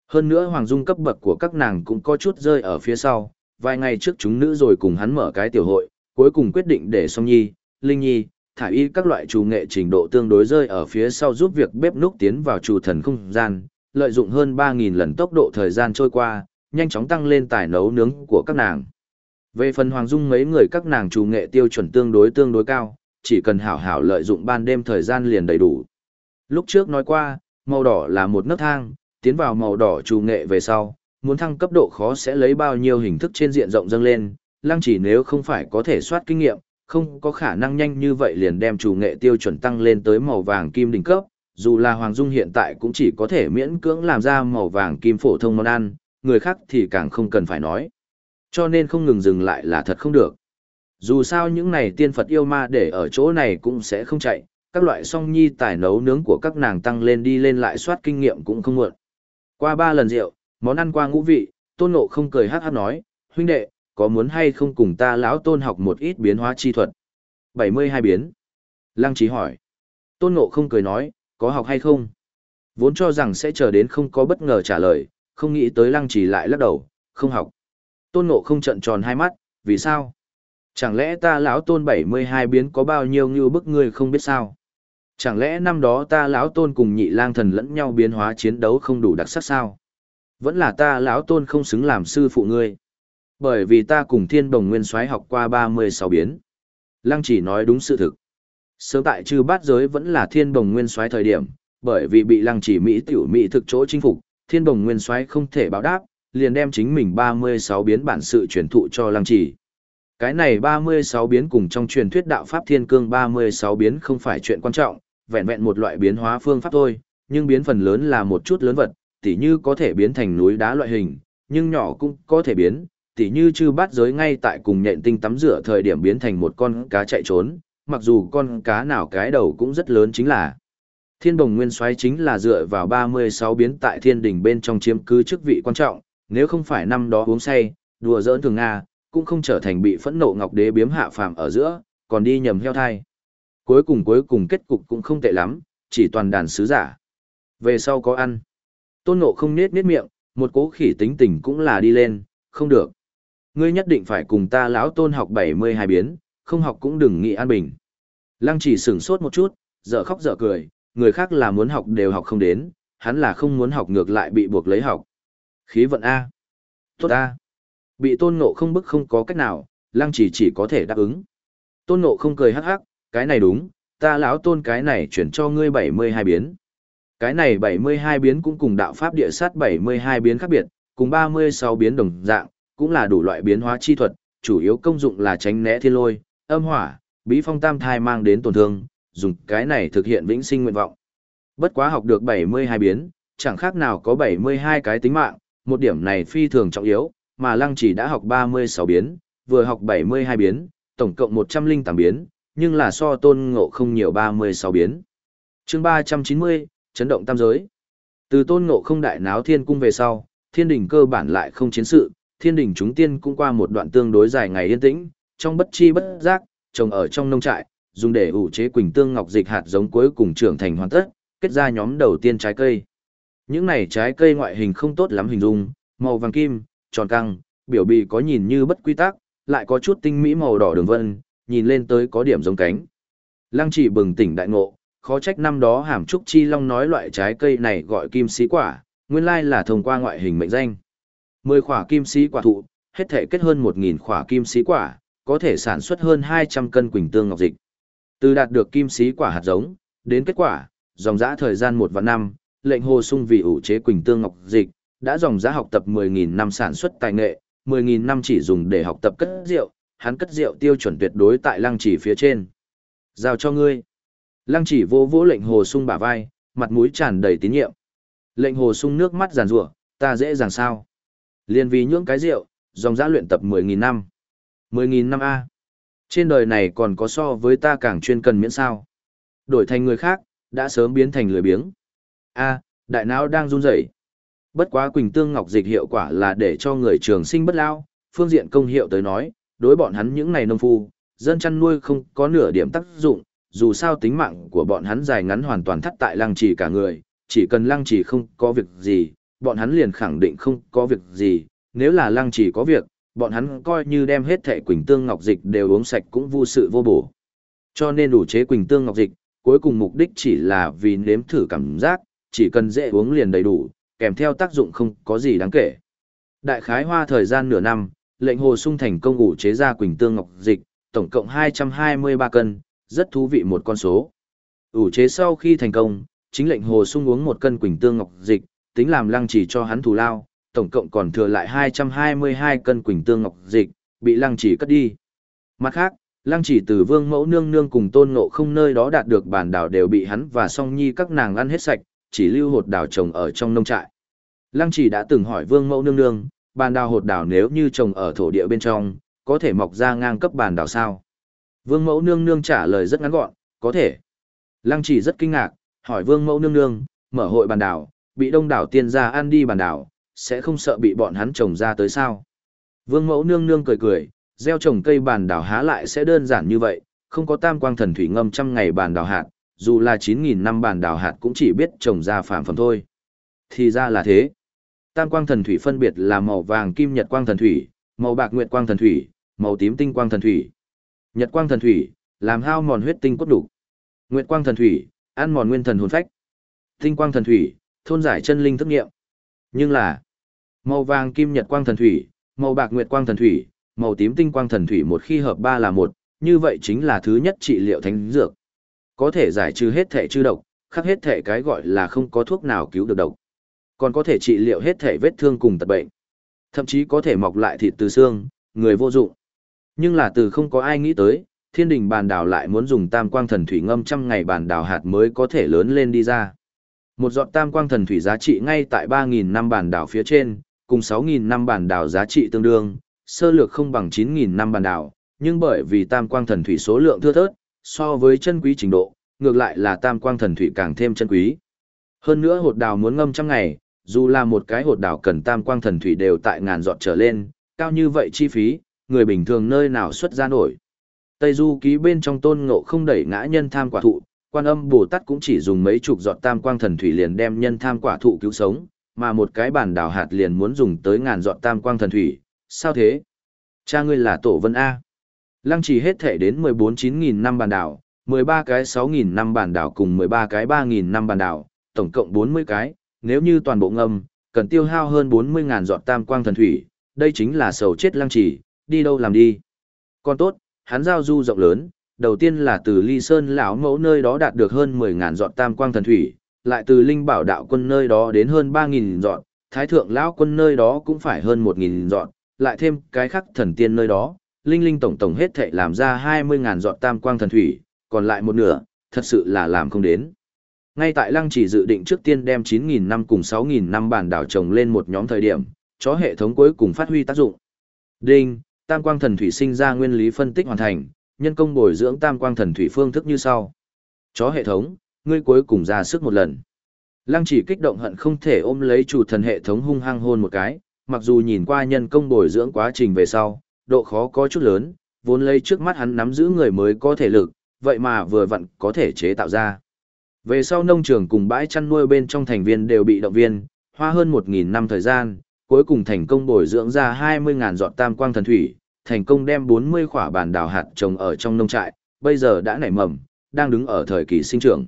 Hơn nữa hoàng dung cấp bậc của các nàng cũng có chút rơi ở phía sau, vài ngày trước chúng nữ rồi cùng hắn mở cái tiểu hội, cuối cùng quyết định để song nhi, linh nhi, thả y các loại chủ nghệ trình độ tương đối rơi ở phía sau giúp việc bếp núc tiến vào chủ thần không gian, lợi dụng hơn 3.000 lần tốc độ thời gian trôi qua, nhanh chóng tăng lên tài nấu nướng của các nàng. Về phần Hoàng Dung mấy người các nàng chủ nghệ tiêu chuẩn tương đối tương đối cao, chỉ cần hảo hảo lợi dụng ban đêm thời gian liền đầy đủ. Lúc trước nói qua, màu đỏ là một nấc thang, tiến vào màu đỏ chủ nghệ về sau, muốn thăng cấp độ khó sẽ lấy bao nhiêu hình thức trên diện rộng dâng lên, lăng chỉ nếu không phải có thể soát kinh nghiệm, không có khả năng nhanh như vậy liền đem chủ nghệ tiêu chuẩn tăng lên tới màu vàng kim đỉnh cấp, dù là Hoàng Dung hiện tại cũng chỉ có thể miễn cưỡng làm ra màu vàng kim phổ thông món ăn, người khác thì càng không cần phải nói. Cho nên không ngừng dừng lại là thật không được. Dù sao những này tiên Phật yêu ma để ở chỗ này cũng sẽ không chạy, các loại song nhi tài nấu nướng của các nàng tăng lên đi lên lại soát kinh nghiệm cũng không muộn. Qua ba lần rượu, món ăn qua ngũ vị, tôn ngộ không cười hát hát nói, huynh đệ, có muốn hay không cùng ta lão tôn học một ít biến hóa chi thuật? 72 biến. Lăng trí hỏi. Tôn ngộ không cười nói, có học hay không? Vốn cho rằng sẽ chờ đến không có bất ngờ trả lời, không nghĩ tới lăng trì lại lắc đầu, không học. Tôn ngộ không trận tròn hai mắt, vì sao? Chẳng lẽ ta lão tôn 72 biến có bao nhiêu như bức ngươi không biết sao? Chẳng lẽ năm đó ta lão tôn cùng nhị lang thần lẫn nhau biến hóa chiến đấu không đủ đặc sắc sao? Vẫn là ta lão tôn không xứng làm sư phụ ngươi. Bởi vì ta cùng thiên đồng nguyên soái học qua 36 biến. Lăng chỉ nói đúng sự thực. Sớm tại trừ bát giới vẫn là thiên đồng nguyên soái thời điểm, bởi vì bị lăng chỉ Mỹ tiểu Mỹ thực chỗ chinh phục, thiên đồng nguyên soái không thể báo đáp, liền đem chính mình 36 biến bản sự truyền thụ cho lăng chỉ. Cái này 36 biến cùng trong truyền thuyết đạo Pháp Thiên Cương 36 biến không phải chuyện quan trọng, vẹn vẹn một loại biến hóa phương pháp thôi, nhưng biến phần lớn là một chút lớn vật, tỉ như có thể biến thành núi đá loại hình, nhưng nhỏ cũng có thể biến, tỉ như chư bát giới ngay tại cùng nhện tinh tắm rửa thời điểm biến thành một con cá chạy trốn, mặc dù con cá nào cái đầu cũng rất lớn chính là. Thiên đồng nguyên soái chính là dựa vào 36 biến tại thiên đỉnh bên trong chiếm cứ chức vị quan trọng, nếu không phải năm đó uống say, đùa giỡn thường Nga, cũng không trở thành bị phẫn nộ ngọc đế biếm hạ phàm ở giữa, còn đi nhầm heo thai. Cuối cùng cuối cùng kết cục cũng không tệ lắm, chỉ toàn đàn sứ giả. Về sau có ăn. Tôn ngộ không nết nết miệng, một cố khỉ tính tình cũng là đi lên, không được. Ngươi nhất định phải cùng ta lão tôn học 72 biến, không học cũng đừng nghĩ an bình. Lăng chỉ sửng sốt một chút, dở khóc dở cười, người khác là muốn học đều học không đến, hắn là không muốn học ngược lại bị buộc lấy học. Khí vận A. Tốt A. Bị tôn ngộ không bức không có cách nào, lăng chỉ chỉ có thể đáp ứng. Tôn ngộ không cười hắc hắc, cái này đúng, ta lão tôn cái này chuyển cho ngươi 72 biến. Cái này 72 biến cũng cùng đạo pháp địa sát 72 biến khác biệt, cùng 36 biến đồng dạng, cũng là đủ loại biến hóa chi thuật, chủ yếu công dụng là tránh né thiên lôi, âm hỏa, bí phong tam thai mang đến tổn thương, dùng cái này thực hiện vĩnh sinh nguyện vọng. Bất quá học được 72 biến, chẳng khác nào có 72 cái tính mạng, một điểm này phi thường trọng yếu, mà lăng chỉ đã học 36 biến, vừa học 72 biến, tổng cộng 108 biến, nhưng là so tôn ngộ không nhiều 36 biến. chương 390, chấn động tam giới. Từ tôn ngộ không đại náo thiên cung về sau, thiên đình cơ bản lại không chiến sự, thiên đình chúng tiên cũng qua một đoạn tương đối dài ngày yên tĩnh, trong bất chi bất giác, trồng ở trong nông trại, dùng để ủ chế quỳnh tương ngọc dịch hạt giống cuối cùng trưởng thành hoàn tất, kết ra nhóm đầu tiên trái cây. Những này trái cây ngoại hình không tốt lắm hình dung, màu vàng kim, tròn căng, biểu bì có nhìn như bất quy tắc, lại có chút tinh mỹ màu đỏ đường vân, nhìn lên tới có điểm giống cánh. Lăng chỉ bừng tỉnh đại ngộ, khó trách năm đó hàm trúc chi long nói loại trái cây này gọi kim sĩ quả, nguyên lai là thông qua ngoại hình mệnh danh. Mười khỏa kim sĩ quả thụ, hết thể kết hơn một nghìn khỏa kim sĩ quả, có thể sản xuất hơn hai trăm cân quỳnh tương ngọc dịch. Từ đạt được kim sĩ quả hạt giống, đến kết quả, dòng dã thời gian một và năm, lệnh hồ sung vì ủ chế quỳnh tương ngọc dịch, đã dòng dã học tập 10.000 năm sản xuất tài nghệ, 10.000 năm chỉ dùng để học tập cất rượu, hắn cất rượu tiêu chuẩn tuyệt đối tại lăng chỉ phía trên. Giao cho ngươi. Lăng chỉ vô vỗ lệnh hồ sung bả vai, mặt mũi tràn đầy tín nhiệm. Lệnh hồ sung nước mắt giàn rủa, ta dễ dàng sao. Liên vì nhưỡng cái rượu, dòng dã luyện tập 10.000 năm. 10.000 năm A. Trên đời này còn có so với ta càng chuyên cần miễn sao. Đổi thành người khác, đã sớm biến thành lười biếng. A, đại não đang run rẩy. Bất quá Quỳnh Tương Ngọc Dịch hiệu quả là để cho người trường sinh bất lao, phương diện công hiệu tới nói, đối bọn hắn những này nông phu, dân chăn nuôi không có nửa điểm tác dụng, dù sao tính mạng của bọn hắn dài ngắn hoàn toàn thắt tại lăng trì cả người, chỉ cần lăng trì không có việc gì, bọn hắn liền khẳng định không có việc gì, nếu là lăng trì có việc, bọn hắn coi như đem hết thệ Quỳnh Tương Ngọc Dịch đều uống sạch cũng vô sự vô bổ. Cho nên đủ chế Quỳnh Tương Ngọc Dịch, cuối cùng mục đích chỉ là vì nếm thử cảm giác, chỉ cần dễ uống liền đầy đủ, kèm theo tác dụng không có gì đáng kể. Đại khái hoa thời gian nửa năm, lệnh hồ sung thành công ủ chế ra quỳnh tương ngọc dịch, tổng cộng 223 cân, rất thú vị một con số. ủ chế sau khi thành công, chính lệnh hồ sung uống một cân quỳnh tương ngọc dịch, tính làm lăng chỉ cho hắn thù lao, tổng cộng còn thừa lại 222 cân quỳnh tương ngọc dịch, bị lăng chỉ cất đi. Mặt khác, lăng chỉ từ vương mẫu nương nương cùng tôn ngộ không nơi đó đạt được bản đảo đều bị hắn và song nhi các nàng ăn hết sạch, chỉ lưu hột đào trồng ở trong nông trại. Lăng chỉ đã từng hỏi vương mẫu nương nương, bàn đào hột đào nếu như trồng ở thổ địa bên trong, có thể mọc ra ngang cấp bàn đào sao? Vương mẫu nương nương trả lời rất ngắn gọn, có thể. Lăng chỉ rất kinh ngạc, hỏi vương mẫu nương nương, mở hội bàn đào, bị đông đảo tiên gia ăn đi bàn đào, sẽ không sợ bị bọn hắn trồng ra tới sao? Vương mẫu nương nương cười cười, gieo trồng cây bàn đào há lại sẽ đơn giản như vậy, không có tam quang thần thủy ngâm trăm ngày bàn đào hạt, dù là 9.000 năm bàn đào hạt cũng chỉ biết trồng ra phàm phẩm thôi. Thì ra là thế. Tam quang thần thủy phân biệt là màu vàng kim nhật quang thần thủy, màu bạc nguyệt quang thần thủy, màu tím tinh quang thần thủy. Nhật quang thần thủy, làm hao mòn huyết tinh cốt đủ. Nguyệt quang thần thủy, ăn mòn nguyên thần hồn phách. Tinh quang thần thủy, thôn giải chân linh thức nghiệm. Nhưng là, màu vàng kim nhật quang thần thủy, màu bạc nguyệt quang thần thủy, màu tím tinh quang thần thủy một khi hợp ba là một, như vậy chính là thứ nhất trị liệu thánh dược. Có thể giải trừ hết thể chư độc, khắc hết thể cái gọi là không có thuốc nào cứu được độc còn có thể trị liệu hết thể vết thương cùng tật bệnh. Thậm chí có thể mọc lại thịt từ xương, người vô dụng. Nhưng là từ không có ai nghĩ tới, thiên đình bàn đào lại muốn dùng tam quang thần thủy ngâm trăm ngày bàn đào hạt mới có thể lớn lên đi ra. Một giọt tam quang thần thủy giá trị ngay tại 3.000 năm bàn đào phía trên, cùng 6.000 năm bản đào giá trị tương đương, sơ lược không bằng 9.000 năm bản đào, nhưng bởi vì tam quang thần thủy số lượng thưa thớt, so với chân quý trình độ, ngược lại là tam quang thần thủy càng thêm chân quý. Hơn nữa hột đào muốn ngâm trăm ngày, dù là một cái hột đảo cần tam quang thần thủy đều tại ngàn dọt trở lên, cao như vậy chi phí, người bình thường nơi nào xuất ra nổi. Tây Du ký bên trong tôn ngộ không đẩy ngã nhân tham quả thụ, quan âm Bồ Tát cũng chỉ dùng mấy chục giọt tam quang thần thủy liền đem nhân tham quả thụ cứu sống, mà một cái bản đảo hạt liền muốn dùng tới ngàn dọn tam quang thần thủy, sao thế? Cha ngươi là tổ vân A. Lăng chỉ hết thể đến 14-9.000 năm bản đảo, 13 cái 6.000 năm bản đảo cùng 13 cái 3.000 năm bản đảo, tổng cộng 40 cái, nếu như toàn bộ ngâm, cần tiêu hao hơn 40.000 giọt tam quang thần thủy, đây chính là sầu chết lăng chỉ, đi đâu làm đi. Còn tốt, hắn giao du rộng lớn, đầu tiên là từ ly sơn lão mẫu nơi đó đạt được hơn 10.000 giọt tam quang thần thủy, lại từ linh bảo đạo quân nơi đó đến hơn 3.000 dọn, thái thượng lão quân nơi đó cũng phải hơn 1.000 dọn, lại thêm cái khắc thần tiên nơi đó, linh linh tổng tổng hết thệ làm ra 20.000 dọn tam quang thần thủy, còn lại một nửa, thật sự là làm không đến. Ngay tại Lăng chỉ dự định trước tiên đem 9.000 năm cùng 6.000 năm bản đảo trồng lên một nhóm thời điểm, chó hệ thống cuối cùng phát huy tác dụng. Đinh, Tam Quang Thần Thủy sinh ra nguyên lý phân tích hoàn thành, nhân công bồi dưỡng tam quang thần thủy phương thức như sau. Chó hệ thống, ngươi cuối cùng ra sức một lần. Lăng chỉ kích động hận không thể ôm lấy chủ thần hệ thống hung hăng hôn một cái, mặc dù nhìn qua nhân công bồi dưỡng quá trình về sau, độ khó có chút lớn, vốn lấy trước mắt hắn nắm giữ người mới có thể lực, vậy mà vừa vặn có thể chế tạo ra. Về sau nông trường cùng bãi chăn nuôi bên trong thành viên đều bị động viên, hoa hơn 1.000 năm thời gian, cuối cùng thành công bồi dưỡng ra 20.000 giọt tam quang thần thủy, thành công đem 40 khỏa bản đào hạt trồng ở trong nông trại, bây giờ đã nảy mầm, đang đứng ở thời kỳ sinh trưởng.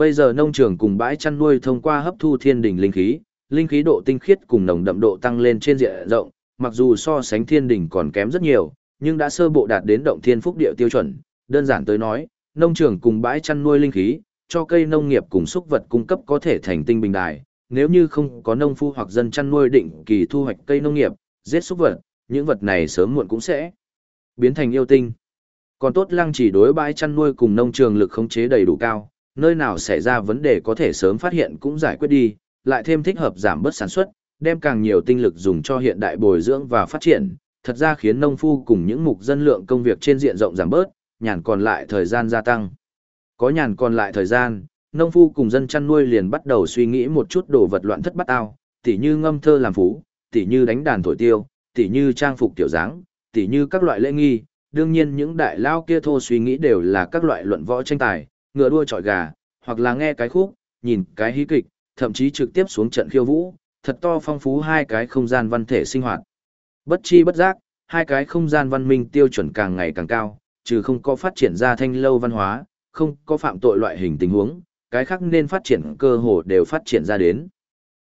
Bây giờ nông trường cùng bãi chăn nuôi thông qua hấp thu thiên đỉnh linh khí, linh khí độ tinh khiết cùng nồng đậm độ tăng lên trên diện rộng, mặc dù so sánh thiên đỉnh còn kém rất nhiều, nhưng đã sơ bộ đạt đến động thiên phúc địa tiêu chuẩn, đơn giản tới nói, nông trường cùng bãi chăn nuôi linh khí, cho cây nông nghiệp cùng súc vật cung cấp có thể thành tinh bình đài, nếu như không có nông phu hoặc dân chăn nuôi định kỳ thu hoạch cây nông nghiệp, giết súc vật, những vật này sớm muộn cũng sẽ biến thành yêu tinh. Còn tốt lăng chỉ đối bãi chăn nuôi cùng nông trường lực khống chế đầy đủ cao, nơi nào xảy ra vấn đề có thể sớm phát hiện cũng giải quyết đi, lại thêm thích hợp giảm bớt sản xuất, đem càng nhiều tinh lực dùng cho hiện đại bồi dưỡng và phát triển, thật ra khiến nông phu cùng những mục dân lượng công việc trên diện rộng giảm bớt, nhàn còn lại thời gian gia tăng. Có nhàn còn lại thời gian, nông phu cùng dân chăn nuôi liền bắt đầu suy nghĩ một chút đồ vật loạn thất bắt ao, tỉ như ngâm thơ làm phú, tỉ như đánh đàn thổi tiêu, tỉ như trang phục tiểu dáng, tỉ như các loại lễ nghi, đương nhiên những đại lao kia thô suy nghĩ đều là các loại luận võ tranh tài, ngựa đua trọi gà, hoặc là nghe cái khúc, nhìn cái hí kịch, thậm chí trực tiếp xuống trận khiêu vũ, thật to phong phú hai cái không gian văn thể sinh hoạt. Bất chi bất giác, hai cái không gian văn minh tiêu chuẩn càng ngày càng cao, trừ không có phát triển ra thanh lâu văn hóa, không có phạm tội loại hình tình huống, cái khác nên phát triển cơ hồ đều phát triển ra đến.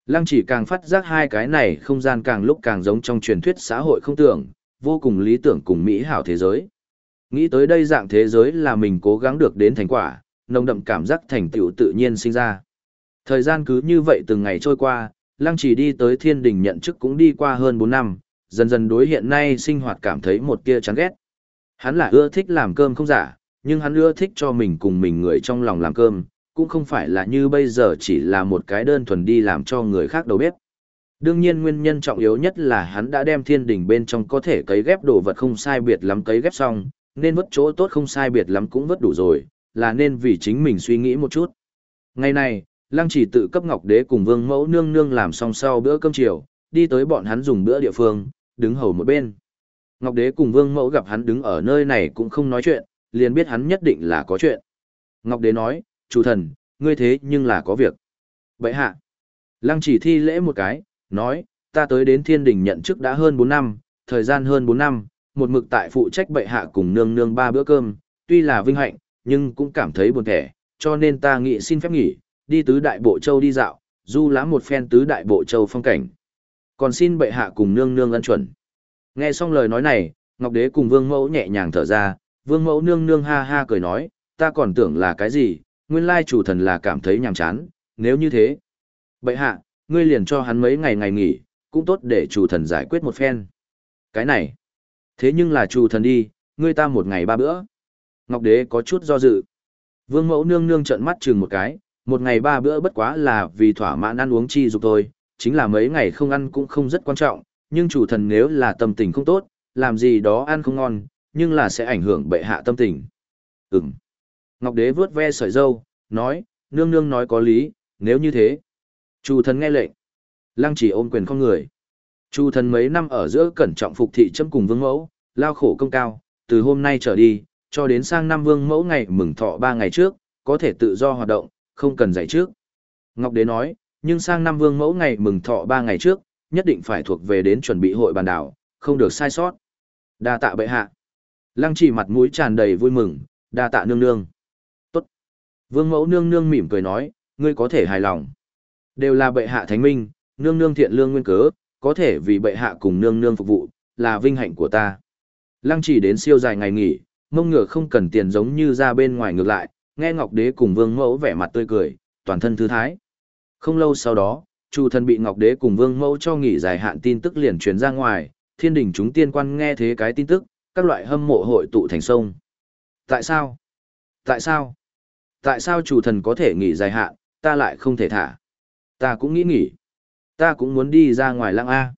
Lăng chỉ càng phát giác hai cái này không gian càng lúc càng giống trong truyền thuyết xã hội không tưởng, vô cùng lý tưởng cùng mỹ hảo thế giới. Nghĩ tới đây dạng thế giới là mình cố gắng được đến thành quả, nồng đậm cảm giác thành tựu tự nhiên sinh ra. Thời gian cứ như vậy từng ngày trôi qua, Lăng chỉ đi tới thiên đình nhận chức cũng đi qua hơn 4 năm, dần dần đối hiện nay sinh hoạt cảm thấy một tia chán ghét. Hắn là ưa thích làm cơm không giả, nhưng hắn ưa thích cho mình cùng mình người trong lòng làm cơm, cũng không phải là như bây giờ chỉ là một cái đơn thuần đi làm cho người khác đầu bếp. Đương nhiên nguyên nhân trọng yếu nhất là hắn đã đem thiên đình bên trong có thể cấy ghép đồ vật không sai biệt lắm cấy ghép xong, nên vứt chỗ tốt không sai biệt lắm cũng vứt đủ rồi, là nên vì chính mình suy nghĩ một chút. Ngày này, Lăng chỉ tự cấp Ngọc Đế cùng Vương Mẫu nương nương làm xong sau bữa cơm chiều, đi tới bọn hắn dùng bữa địa phương, đứng hầu một bên. Ngọc Đế cùng Vương Mẫu gặp hắn đứng ở nơi này cũng không nói chuyện, liền biết hắn nhất định là có chuyện. Ngọc Đế nói, chủ thần, ngươi thế nhưng là có việc. Vậy hạ. Lăng chỉ thi lễ một cái, nói, ta tới đến thiên đình nhận chức đã hơn 4 năm, thời gian hơn 4 năm, một mực tại phụ trách bệ hạ cùng nương nương ba bữa cơm, tuy là vinh hạnh, nhưng cũng cảm thấy buồn thẻ, cho nên ta nghĩ xin phép nghỉ, đi tứ đại bộ châu đi dạo, du lãm một phen tứ đại bộ châu phong cảnh. Còn xin bệ hạ cùng nương nương ân chuẩn. Nghe xong lời nói này, Ngọc Đế cùng Vương Mẫu nhẹ nhàng thở ra, Vương Mẫu nương nương ha ha cười nói, ta còn tưởng là cái gì, nguyên lai chủ thần là cảm thấy nhàm chán, nếu như thế. Bệ hạ, ngươi liền cho hắn mấy ngày ngày nghỉ, cũng tốt để chủ thần giải quyết một phen. Cái này, thế nhưng là chủ thần đi, ngươi ta một ngày ba bữa. Ngọc Đế có chút do dự. Vương Mẫu nương nương trợn mắt chừng một cái, một ngày ba bữa bất quá là vì thỏa mãn ăn uống chi dục thôi, chính là mấy ngày không ăn cũng không rất quan trọng, nhưng chủ thần nếu là tâm tình không tốt, làm gì đó ăn không ngon, nhưng là sẽ ảnh hưởng bệ hạ tâm tình. Ừm. Ngọc Đế vướt ve sợi dâu, nói, nương nương nói có lý, nếu như thế. Chủ thần nghe lệnh. Lăng chỉ ôm quyền không người. Chủ thần mấy năm ở giữa cẩn trọng phục thị châm cùng vương mẫu, lao khổ công cao, từ hôm nay trở đi, cho đến sang năm vương mẫu ngày mừng thọ ba ngày trước, có thể tự do hoạt động, không cần dạy trước. Ngọc Đế nói, nhưng sang năm vương mẫu ngày mừng thọ ba ngày trước, nhất định phải thuộc về đến chuẩn bị hội bàn đảo, không được sai sót. Đa tạ bệ hạ. Lăng chỉ mặt mũi tràn đầy vui mừng, đa tạ nương nương. Tốt. Vương mẫu nương nương mỉm cười nói, ngươi có thể hài lòng. Đều là bệ hạ thánh minh, nương nương thiện lương nguyên cớ, có thể vì bệ hạ cùng nương nương phục vụ, là vinh hạnh của ta. Lăng chỉ đến siêu dài ngày nghỉ, mông ngựa không cần tiền giống như ra bên ngoài ngược lại, nghe Ngọc Đế cùng Vương Mẫu vẻ mặt tươi cười, toàn thân thư thái. Không lâu sau đó, Chu thần bị Ngọc Đế cùng Vương Mẫu cho nghỉ dài hạn tin tức liền truyền ra ngoài, thiên đình chúng tiên quan nghe thế cái tin tức, các loại hâm mộ hội tụ thành sông. Tại sao? Tại sao? Tại sao chủ thần có thể nghỉ dài hạn, ta lại không thể thả? Ta cũng nghĩ nghỉ. Ta cũng muốn đi ra ngoài lăng A.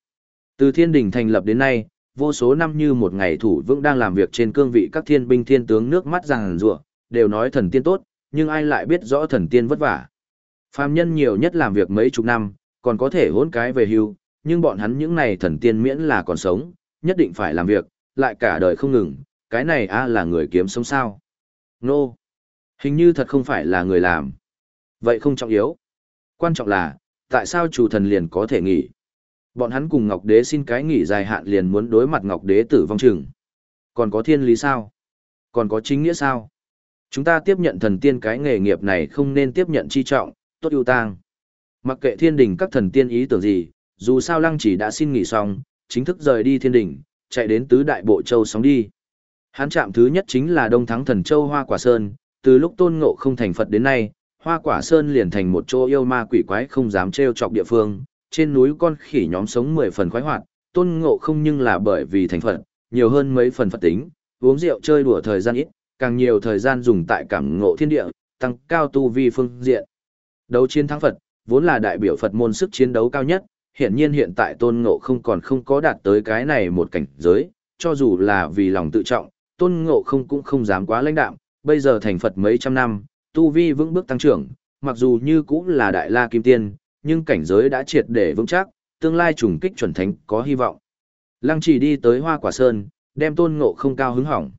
Từ thiên đình thành lập đến nay, vô số năm như một ngày thủ vững đang làm việc trên cương vị các thiên binh thiên tướng nước mắt ràng rụa, đều nói thần tiên tốt, nhưng ai lại biết rõ thần tiên vất vả. Phàm nhân nhiều nhất làm việc mấy chục năm, còn có thể hôn cái về hưu, nhưng bọn hắn những này thần tiên miễn là còn sống, nhất định phải làm việc, lại cả đời không ngừng, cái này a là người kiếm sống sao. Nô! No. Hình như thật không phải là người làm. Vậy không trọng yếu. Quan trọng là, tại sao chủ thần liền có thể nghỉ? Bọn hắn cùng Ngọc Đế xin cái nghỉ dài hạn liền muốn đối mặt Ngọc Đế tử vong chừng. Còn có thiên lý sao? Còn có chính nghĩa sao? Chúng ta tiếp nhận thần tiên cái nghề nghiệp này không nên tiếp nhận chi trọng, tốt ưu tang. Mặc kệ thiên đình các thần tiên ý tưởng gì, dù sao lăng chỉ đã xin nghỉ xong, chính thức rời đi thiên đình, chạy đến tứ đại bộ châu sóng đi. Hắn chạm thứ nhất chính là Đông Thắng Thần Châu Hoa Quả Sơn, từ lúc tôn ngộ không thành Phật đến nay, Hoa Quả Sơn liền thành một chỗ yêu ma quỷ quái không dám trêu chọc địa phương, trên núi con khỉ nhóm sống mười phần khoái hoạt, tôn ngộ không nhưng là bởi vì thành Phật, nhiều hơn mấy phần Phật tính, uống rượu chơi đùa thời gian ít, càng nhiều thời gian dùng tại cảm ngộ thiên địa, tăng cao tu vi phương diện. Đấu chiến thắng Phật, vốn là đại biểu Phật môn sức chiến đấu cao nhất, hiện nhiên hiện tại tôn ngộ không còn không có đạt tới cái này một cảnh giới, cho dù là vì lòng tự trọng, tôn ngộ không cũng không dám quá lãnh đạm, bây giờ thành Phật mấy trăm năm, tu vi vững bước tăng trưởng, mặc dù như cũng là đại la kim tiên, nhưng cảnh giới đã triệt để vững chắc, tương lai trùng kích chuẩn thánh có hy vọng. Lăng chỉ đi tới hoa quả sơn, đem tôn ngộ không cao hứng hỏng.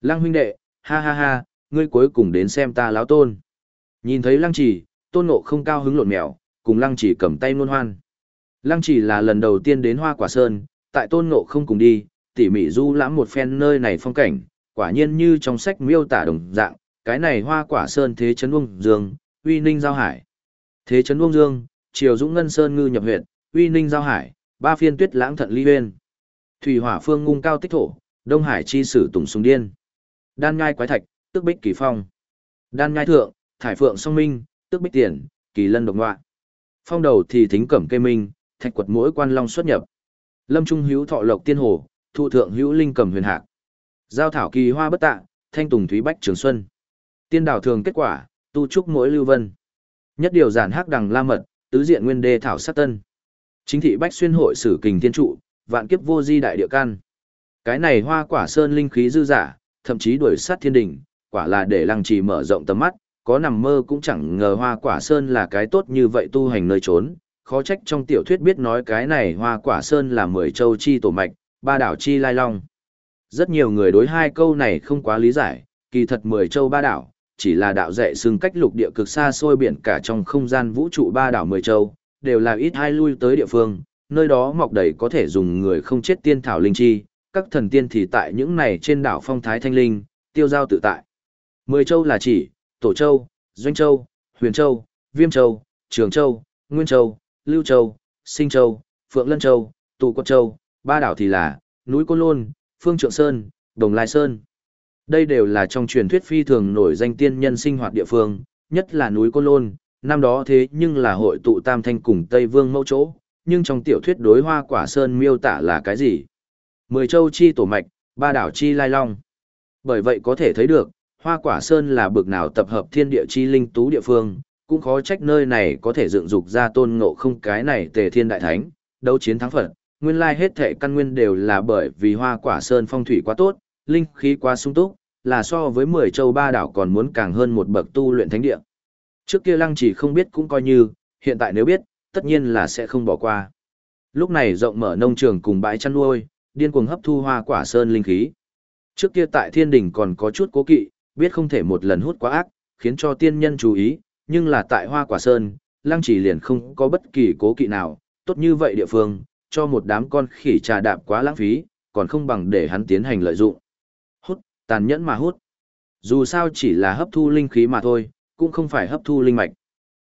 Lăng huynh đệ, ha ha ha, ngươi cuối cùng đến xem ta láo tôn. Nhìn thấy lăng chỉ, tôn ngộ không cao hứng lộn mèo, cùng lăng chỉ cầm tay nôn hoan. Lăng chỉ là lần đầu tiên đến hoa quả sơn, tại tôn ngộ không cùng đi, tỉ mỉ du lãm một phen nơi này phong cảnh, quả nhiên như trong sách miêu tả đồng dạng, cái này hoa quả sơn thế chấn uông Dương, uy ninh giao hải. Thế chấn uông Dương, triều dũng ngân sơn ngư nhập huyện, uy ninh giao hải, ba phiên tuyết lãng thận ly huyên. Thủy hỏa phương ngung cao tích thổ, đông hải chi sử tùng sùng điên. Đan ngai quái thạch, tức bích kỳ phong. Đan ngai thượng, thải phượng song minh, tức bích tiền, kỳ lân độc ngoạ. Phong đầu thì thính cẩm cây minh, thạch quật mỗi quan long xuất nhập. Lâm trung hữu thọ lộc tiên hồ, thụ thượng hữu linh cầm huyền hạc. Giao thảo kỳ hoa bất tạ, thanh tùng thúy bách trường xuân. Tiên đảo thường kết quả, tu trúc mỗi lưu vân. Nhất điều giản hắc đằng la mật, tứ diện nguyên đê thảo sát tân. Chính thị bách xuyên hội sử kình thiên trụ, vạn kiếp vô di đại địa can. Cái này hoa quả sơn linh khí dư giả, thậm chí đuổi sát thiên đỉnh, quả là để lăng trì mở rộng tầm mắt, có nằm mơ cũng chẳng ngờ hoa quả sơn là cái tốt như vậy tu hành nơi trốn. Khó trách trong tiểu thuyết biết nói cái này hoa quả sơn là mười châu chi tổ mạch, ba đảo chi lai long. Rất nhiều người đối hai câu này không quá lý giải, kỳ thật mười châu ba đảo, chỉ là đạo dạy xưng cách lục địa cực xa xôi biển cả trong không gian vũ trụ ba đảo mười châu, đều là ít hai lui tới địa phương, nơi đó mọc đầy có thể dùng người không chết tiên thảo linh chi, các thần tiên thì tại những này trên đảo phong thái thanh linh, tiêu giao tự tại. Mười châu là chỉ, Tổ Châu, Doanh Châu, Huyền Châu, Viêm Châu, Trường Châu, Nguyên Châu, Lưu Châu, Sinh Châu, Phượng Lân Châu, Tụ Quật Châu, ba đảo thì là, núi Côn Lôn, Phương Trượng Sơn, Đồng Lai Sơn. Đây đều là trong truyền thuyết phi thường nổi danh tiên nhân sinh hoạt địa phương, nhất là núi Côn Lôn, năm đó thế nhưng là hội tụ Tam Thanh cùng Tây Vương mẫu chỗ, nhưng trong tiểu thuyết đối hoa quả sơn miêu tả là cái gì? Mười châu chi tổ mạch, ba đảo chi lai long. Bởi vậy có thể thấy được, hoa quả sơn là bực nào tập hợp thiên địa chi linh tú địa phương, cũng khó trách nơi này có thể dựng dục ra tôn ngộ không cái này tề thiên đại thánh, đấu chiến thắng Phật. Nguyên lai hết thể căn nguyên đều là bởi vì hoa quả sơn phong thủy quá tốt, linh khí quá sung túc, là so với 10 châu ba đảo còn muốn càng hơn một bậc tu luyện thánh địa. Trước kia lăng chỉ không biết cũng coi như, hiện tại nếu biết, tất nhiên là sẽ không bỏ qua. Lúc này rộng mở nông trường cùng bãi chăn nuôi, điên cuồng hấp thu hoa quả sơn linh khí. Trước kia tại thiên đỉnh còn có chút cố kỵ, biết không thể một lần hút quá ác, khiến cho tiên nhân chú ý, nhưng là tại hoa quả sơn, lăng chỉ liền không có bất kỳ cố kỵ nào, tốt như vậy địa phương, cho một đám con khỉ trà đạp quá lãng phí, còn không bằng để hắn tiến hành lợi dụng. Tàn nhẫn mà hút. Dù sao chỉ là hấp thu linh khí mà thôi, cũng không phải hấp thu linh mạch.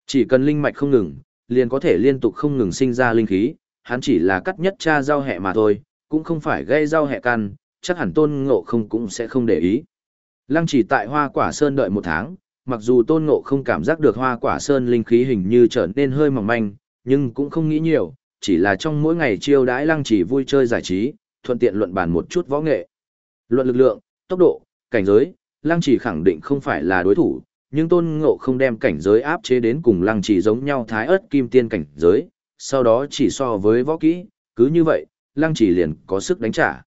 Chỉ cần linh mạch không ngừng, liền có thể liên tục không ngừng sinh ra linh khí, hắn chỉ là cắt nhất cha rau hẹ mà thôi, cũng không phải gây rau hẹ căn, chắc hẳn tôn ngộ không cũng sẽ không để ý. Lăng chỉ tại hoa quả sơn đợi một tháng, mặc dù tôn ngộ không cảm giác được hoa quả sơn linh khí hình như trở nên hơi mỏng manh, nhưng cũng không nghĩ nhiều, chỉ là trong mỗi ngày chiêu đãi lăng chỉ vui chơi giải trí, thuận tiện luận bàn một chút võ nghệ. Luận lực lượng, tốc độ, cảnh giới, lăng chỉ khẳng định không phải là đối thủ, nhưng tôn ngộ không đem cảnh giới áp chế đến cùng lăng chỉ giống nhau thái ớt kim tiên cảnh giới, sau đó chỉ so với võ kỹ, cứ như vậy, lăng chỉ liền có sức đánh trả.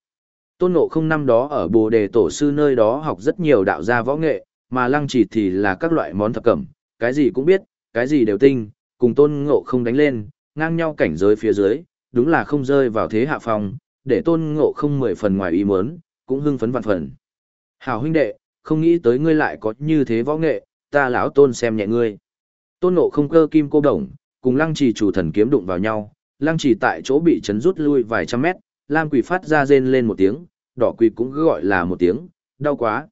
Tôn Ngộ không năm đó ở bồ đề tổ sư nơi đó học rất nhiều đạo gia võ nghệ, mà lăng chỉ thì là các loại món thập cẩm, cái gì cũng biết, cái gì đều tinh, cùng Tôn Ngộ không đánh lên, ngang nhau cảnh giới phía dưới, đúng là không rơi vào thế hạ phong, để Tôn Ngộ không mười phần ngoài ý muốn, cũng hưng phấn vạn phần. Hảo huynh đệ, không nghĩ tới ngươi lại có như thế võ nghệ, ta lão Tôn xem nhẹ ngươi. Tôn nộ không cơ kim cô đồng, cùng lăng trì chủ thần kiếm đụng vào nhau, lăng trì tại chỗ bị chấn rút lui vài trăm mét, lam quỷ phát ra rên lên một tiếng, đỏ quỷ cũng gọi là một tiếng, đau quá.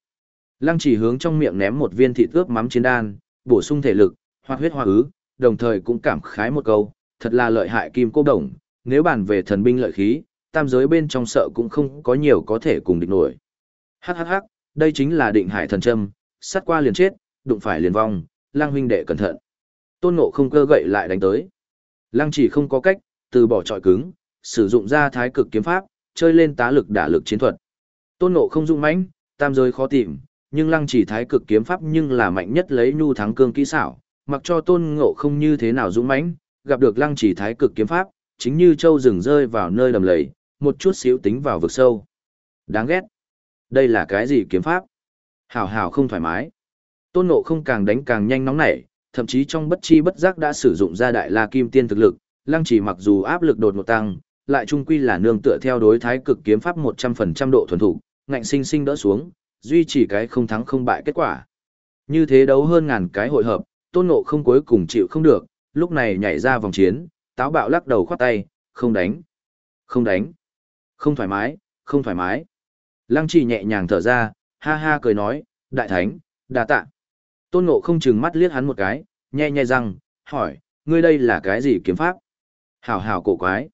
Lăng trì hướng trong miệng ném một viên thịt ướp mắm chiến đan, bổ sung thể lực, hoạt huyết hoa ứ, đồng thời cũng cảm khái một câu, thật là lợi hại kim cô đồng, nếu bàn về thần binh lợi khí, tam giới bên trong sợ cũng không có nhiều có thể cùng địch nổi. Hắc hắc hắc, đây chính là định hải thần châm, sát qua liền chết, đụng phải liền vong, lang huynh đệ cẩn thận. Tôn Ngộ không cơ gậy lại đánh tới. Lăng chỉ không có cách, từ bỏ trọi cứng, sử dụng ra thái cực kiếm pháp, chơi lên tá lực đả lực chiến thuật. Tôn Ngộ không dung mãnh, tam giới khó tìm, nhưng lăng chỉ thái cực kiếm pháp nhưng là mạnh nhất lấy nhu thắng cương kỹ xảo, mặc cho Tôn Ngộ không như thế nào dũng mãnh, gặp được lăng chỉ thái cực kiếm pháp, chính như châu rừng rơi vào nơi đầm lầy, một chút xíu tính vào vực sâu. Đáng ghét. Đây là cái gì kiếm pháp? Hảo hảo không thoải mái. Tôn Ngộ không càng đánh càng nhanh nóng nảy, thậm chí trong bất chi bất giác đã sử dụng ra đại la kim tiên thực lực, lăng chỉ mặc dù áp lực đột ngột tăng, lại trung quy là nương tựa theo đối thái cực kiếm pháp 100% độ thuần thủ, ngạnh sinh sinh đỡ xuống, duy trì cái không thắng không bại kết quả. Như thế đấu hơn ngàn cái hội hợp, tôn ngộ không cuối cùng chịu không được, lúc này nhảy ra vòng chiến, táo bạo lắc đầu khoát tay, không đánh, không đánh, không thoải mái, không thoải mái. Lăng chỉ nhẹ nhàng thở ra, ha ha cười nói, đại thánh, đa tạ. Tôn ngộ không chừng mắt liếc hắn một cái, nhẹ nhẹ răng, hỏi, ngươi đây là cái gì kiếm pháp? Hảo hảo cổ quái.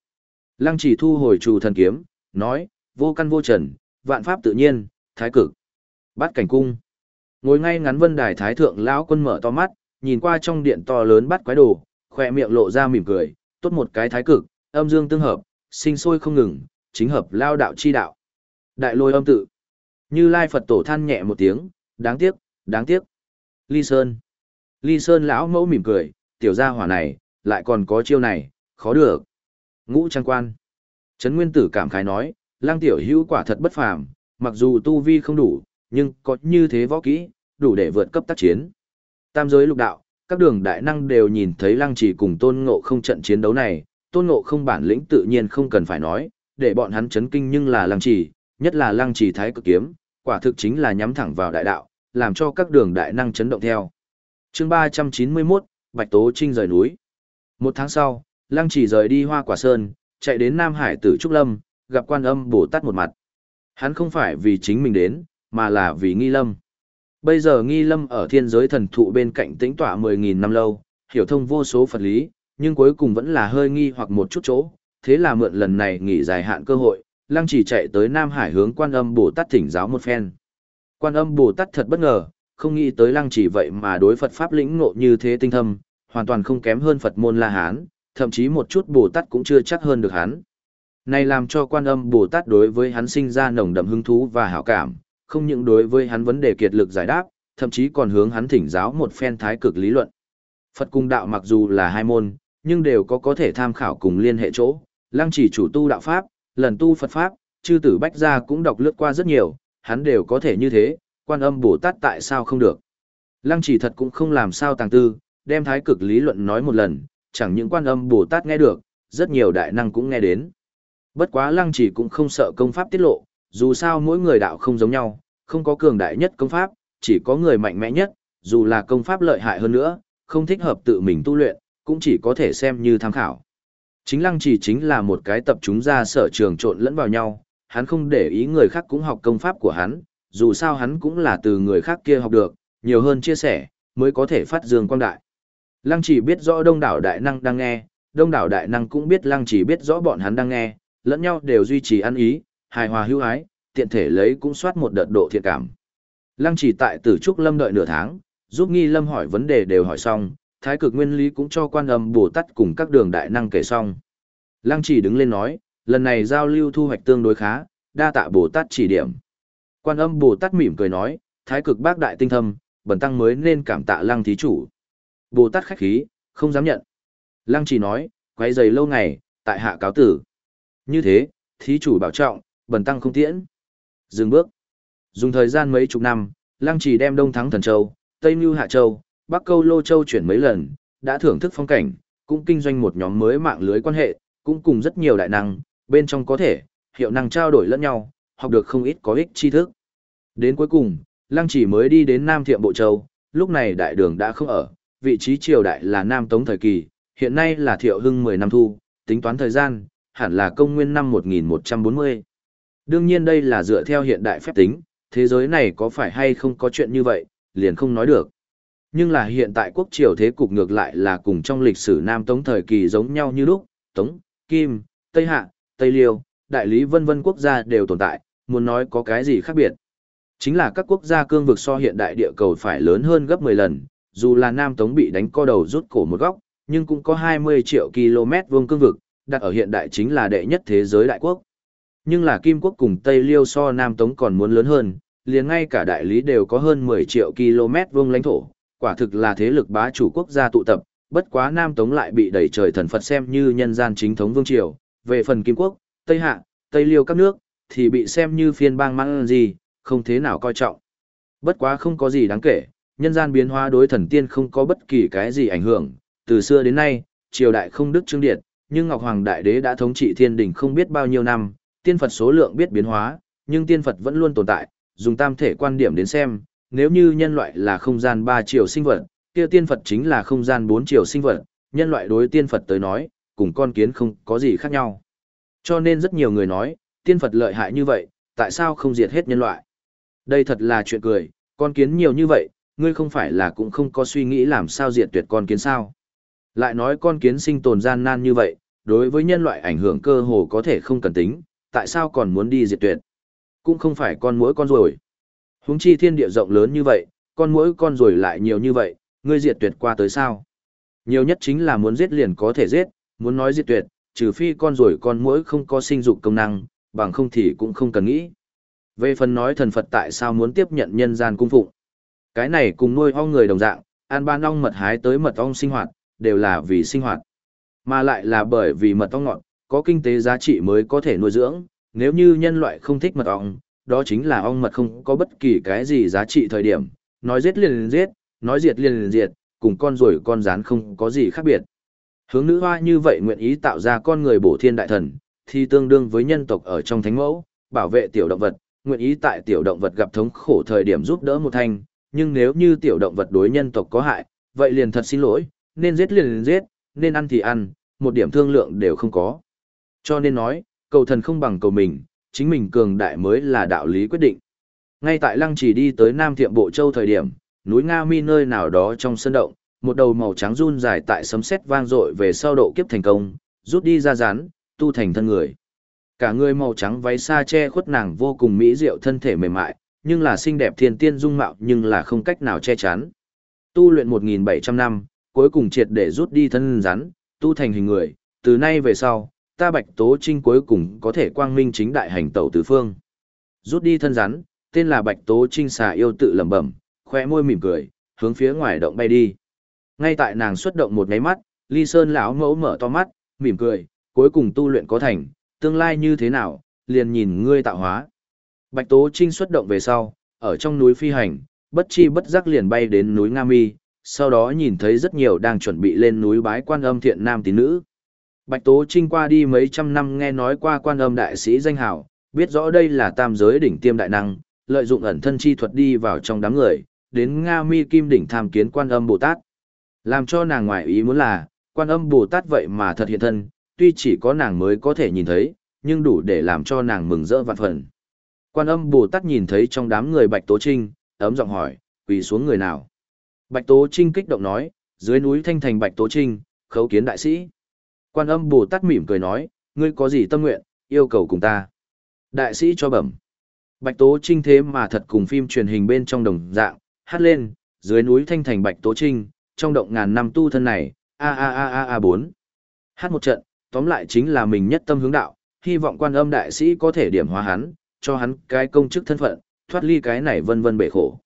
Lăng chỉ thu hồi trù thần kiếm, nói, vô căn vô trần, vạn pháp tự nhiên, thái cực. Bắt cảnh cung. Ngồi ngay ngắn vân đài thái thượng lão quân mở to mắt, nhìn qua trong điện to lớn bắt quái đồ, khỏe miệng lộ ra mỉm cười, tốt một cái thái cực, âm dương tương hợp, sinh sôi không ngừng, chính hợp lao đạo chi đạo. Đại lôi âm tự. Như Lai Phật tổ than nhẹ một tiếng, đáng tiếc, đáng tiếc. Ly Sơn. Ly Sơn lão mẫu mỉm cười, tiểu gia hỏa này, lại còn có chiêu này, khó được. Ngũ trang quan. Trấn Nguyên Tử cảm khái nói, lang tiểu hữu quả thật bất phàm, mặc dù tu vi không đủ, nhưng có như thế võ kỹ, đủ để vượt cấp tác chiến. Tam giới lục đạo, các đường đại năng đều nhìn thấy lăng trì cùng tôn ngộ không trận chiến đấu này, tôn ngộ không bản lĩnh tự nhiên không cần phải nói, để bọn hắn chấn kinh nhưng là lăng trì, nhất là lăng trì thái cực kiếm, quả thực chính là nhắm thẳng vào đại đạo, làm cho các đường đại năng chấn động theo. chương 391, Bạch Tố Trinh rời núi. Một tháng sau, Lăng chỉ rời đi Hoa Quả Sơn, chạy đến Nam Hải tử Trúc Lâm, gặp quan âm Bồ Tát một mặt. Hắn không phải vì chính mình đến, mà là vì Nghi Lâm. Bây giờ Nghi Lâm ở thiên giới thần thụ bên cạnh tĩnh tỏa 10.000 năm lâu, hiểu thông vô số Phật lý, nhưng cuối cùng vẫn là hơi nghi hoặc một chút chỗ, thế là mượn lần này nghỉ dài hạn cơ hội, Lăng chỉ chạy tới Nam Hải hướng quan âm Bồ Tát thỉnh giáo một phen. Quan âm Bồ Tát thật bất ngờ, không nghĩ tới lăng chỉ vậy mà đối Phật Pháp lĩnh ngộ như thế tinh thâm, hoàn toàn không kém hơn Phật môn La Hán, thậm chí một chút Bồ Tát cũng chưa chắc hơn được hắn. Này làm cho quan âm Bồ Tát đối với hắn sinh ra nồng đậm hứng thú và hảo cảm, không những đối với hắn vấn đề kiệt lực giải đáp, thậm chí còn hướng hắn thỉnh giáo một phen thái cực lý luận. Phật cung đạo mặc dù là hai môn, nhưng đều có có thể tham khảo cùng liên hệ chỗ. Lăng chỉ chủ tu đạo Pháp, lần tu Phật Pháp, chư tử bách gia cũng đọc lướt qua rất nhiều, hắn đều có thể như thế, quan âm Bồ Tát tại sao không được. Lăng chỉ thật cũng không làm sao tàng tư, đem thái cực lý luận nói một lần, chẳng những quan âm Bồ Tát nghe được, rất nhiều đại năng cũng nghe đến. Bất quá lăng chỉ cũng không sợ công pháp tiết lộ, dù sao mỗi người đạo không giống nhau, không có cường đại nhất công pháp, chỉ có người mạnh mẽ nhất, dù là công pháp lợi hại hơn nữa, không thích hợp tự mình tu luyện, cũng chỉ có thể xem như tham khảo. Chính lăng chỉ chính là một cái tập chúng ra sở trường trộn lẫn vào nhau, hắn không để ý người khác cũng học công pháp của hắn, dù sao hắn cũng là từ người khác kia học được, nhiều hơn chia sẻ, mới có thể phát dương quang đại. Lăng chỉ biết rõ đông đảo đại năng đang nghe, đông đảo đại năng cũng biết lăng chỉ biết rõ bọn hắn đang nghe, lẫn nhau đều duy trì ăn ý, hài hòa hữu ái, tiện thể lấy cũng soát một đợt độ thiện cảm. Lăng chỉ tại tử trúc lâm đợi nửa tháng, giúp nghi lâm hỏi vấn đề đều hỏi xong, thái cực nguyên lý cũng cho quan âm bồ tát cùng các đường đại năng kể xong. Lăng chỉ đứng lên nói, lần này giao lưu thu hoạch tương đối khá, đa tạ bồ tát chỉ điểm. Quan âm bồ tát mỉm cười nói, thái cực bác đại tinh thâm, bần tăng mới nên cảm tạ lăng thí chủ. Bồ Tát khách khí, không dám nhận. Lăng chỉ nói, quay giày lâu ngày, tại hạ cáo tử. Như thế, thí chủ bảo trọng, bần tăng không tiễn. Dừng bước. Dùng thời gian mấy chục năm, Lăng Trì đem Đông Thắng Thần Châu, Tây mưu Hạ Châu, Bắc Câu Lô Châu chuyển mấy lần, đã thưởng thức phong cảnh, cũng kinh doanh một nhóm mới mạng lưới quan hệ, cũng cùng rất nhiều đại năng, bên trong có thể, hiệu năng trao đổi lẫn nhau, học được không ít có ích tri thức. Đến cuối cùng, Lăng Chỉ mới đi đến Nam Thiệm Bộ Châu, lúc này đại đường đã không ở, vị trí triều đại là Nam Tống thời kỳ, hiện nay là Thiệu Hưng 10 năm thu, tính toán thời gian, hẳn là công nguyên năm 1140. Đương nhiên đây là dựa theo hiện đại phép tính, thế giới này có phải hay không có chuyện như vậy, liền không nói được. Nhưng là hiện tại quốc triều thế cục ngược lại là cùng trong lịch sử Nam Tống thời kỳ giống nhau như lúc, Tống, Kim, Tây Hạ, Tây Liêu, Đại Lý vân vân quốc gia đều tồn tại, muốn nói có cái gì khác biệt. Chính là các quốc gia cương vực so hiện đại địa cầu phải lớn hơn gấp 10 lần, dù là Nam Tống bị đánh co đầu rút cổ một góc, nhưng cũng có 20 triệu km vuông cương vực, đặt ở hiện đại chính là đệ nhất thế giới đại quốc. Nhưng là Kim quốc cùng Tây Liêu so Nam Tống còn muốn lớn hơn, liền ngay cả đại lý đều có hơn 10 triệu km vuông lãnh thổ, quả thực là thế lực bá chủ quốc gia tụ tập, bất quá Nam Tống lại bị đẩy trời thần Phật xem như nhân gian chính thống vương triều, về phần Kim quốc, Tây Hạ, Tây Liêu các nước, thì bị xem như phiên bang mang gì, không thế nào coi trọng. Bất quá không có gì đáng kể, nhân gian biến hóa đối thần tiên không có bất kỳ cái gì ảnh hưởng, từ xưa đến nay, triều đại không đức trương điện, nhưng Ngọc Hoàng Đại Đế đã thống trị thiên đình không biết bao nhiêu năm, tiên Phật số lượng biết biến hóa, nhưng tiên Phật vẫn luôn tồn tại, dùng tam thể quan điểm đến xem, nếu như nhân loại là không gian ba chiều sinh vật, kia tiên Phật chính là không gian bốn chiều sinh vật, nhân loại đối tiên Phật tới nói, cùng con kiến không có gì khác nhau. Cho nên rất nhiều người nói, tiên Phật lợi hại như vậy, tại sao không diệt hết nhân loại? Đây thật là chuyện cười, con kiến nhiều như vậy, ngươi không phải là cũng không có suy nghĩ làm sao diệt tuyệt con kiến sao? Lại nói con kiến sinh tồn gian nan như vậy, đối với nhân loại ảnh hưởng cơ hồ có thể không cần tính, tại sao còn muốn đi diệt tuyệt? Cũng không phải con mỗi con rồi. Huống chi thiên địa rộng lớn như vậy, con mỗi con rồi lại nhiều như vậy, ngươi diệt tuyệt qua tới sao? Nhiều nhất chính là muốn giết liền có thể giết, muốn nói diệt tuyệt, trừ phi con rồi con mỗi không có sinh dục công năng, bằng không thì cũng không cần nghĩ. Về phần nói thần Phật tại sao muốn tiếp nhận nhân gian cung phụng. Cái này cùng nuôi ong người đồng dạng, ăn ban ong mật hái tới mật ong sinh hoạt, đều là vì sinh hoạt. Mà lại là bởi vì mật ong ngọt, có kinh tế giá trị mới có thể nuôi dưỡng, nếu như nhân loại không thích mật ong, đó chính là ong mật không có bất kỳ cái gì giá trị thời điểm, nói giết liền liền giết, nói diệt liền liền diệt, cùng con rồi con rán không có gì khác biệt. Hướng nữ hoa như vậy nguyện ý tạo ra con người bổ thiên đại thần, thì tương đương với nhân tộc ở trong thánh mẫu, bảo vệ tiểu động vật, nguyện ý tại tiểu động vật gặp thống khổ thời điểm giúp đỡ một thanh, nhưng nếu như tiểu động vật đối nhân tộc có hại, vậy liền thật xin lỗi, nên giết liền liền giết, nên ăn thì ăn, một điểm thương lượng đều không có. Cho nên nói, cầu thần không bằng cầu mình, chính mình cường đại mới là đạo lý quyết định. Ngay tại lăng chỉ đi tới Nam Thiệm Bộ Châu thời điểm, núi Nga Mi nơi nào đó trong sân động, một đầu màu trắng run dài tại sấm sét vang dội về sau độ kiếp thành công, rút đi ra rán, tu thành thân người. Cả người màu trắng váy xa che khuất nàng vô cùng mỹ diệu thân thể mềm mại, nhưng là xinh đẹp thiên tiên dung mạo nhưng là không cách nào che chắn. Tu luyện 1.700 năm, cuối cùng triệt để rút đi thân rắn, tu thành hình người, từ nay về sau, ta bạch tố trinh cuối cùng có thể quang minh chính đại hành tẩu tứ phương. Rút đi thân rắn, tên là bạch tố trinh xà yêu tự lẩm bẩm, khoe môi mỉm cười, hướng phía ngoài động bay đi. Ngay tại nàng xuất động một ngáy mắt, ly sơn lão mẫu mở to mắt, mỉm cười, cuối cùng tu luyện có thành, tương lai như thế nào, liền nhìn ngươi tạo hóa. Bạch Tố Trinh xuất động về sau, ở trong núi phi hành, bất chi bất giác liền bay đến núi Nga Mi, sau đó nhìn thấy rất nhiều đang chuẩn bị lên núi bái quan âm thiện nam tín nữ. Bạch Tố Trinh qua đi mấy trăm năm nghe nói qua quan âm đại sĩ danh hào, biết rõ đây là tam giới đỉnh tiêm đại năng, lợi dụng ẩn thân chi thuật đi vào trong đám người, đến Nga Mi Kim đỉnh tham kiến quan âm Bồ Tát. Làm cho nàng ngoại ý muốn là, quan âm Bồ Tát vậy mà thật hiện thân, tuy chỉ có nàng mới có thể nhìn thấy, nhưng đủ để làm cho nàng mừng rỡ vạn phần. Quan âm Bồ Tát nhìn thấy trong đám người Bạch Tố Trinh, ấm giọng hỏi, quỳ xuống người nào? Bạch Tố Trinh kích động nói, dưới núi thanh thành Bạch Tố Trinh, khấu kiến đại sĩ. Quan âm Bồ Tát mỉm cười nói, ngươi có gì tâm nguyện, yêu cầu cùng ta. Đại sĩ cho bẩm. Bạch Tố Trinh thế mà thật cùng phim truyền hình bên trong đồng dạng, hát lên, dưới núi thanh thành Bạch Tố Trinh, trong động ngàn năm tu thân này, a a a a a bốn. Hát một trận, tóm lại chính là mình nhất tâm hướng đạo, hy vọng quan âm đại sĩ có thể điểm hóa hắn, cho hắn cái công chức thân phận, thoát ly cái này vân vân bể khổ.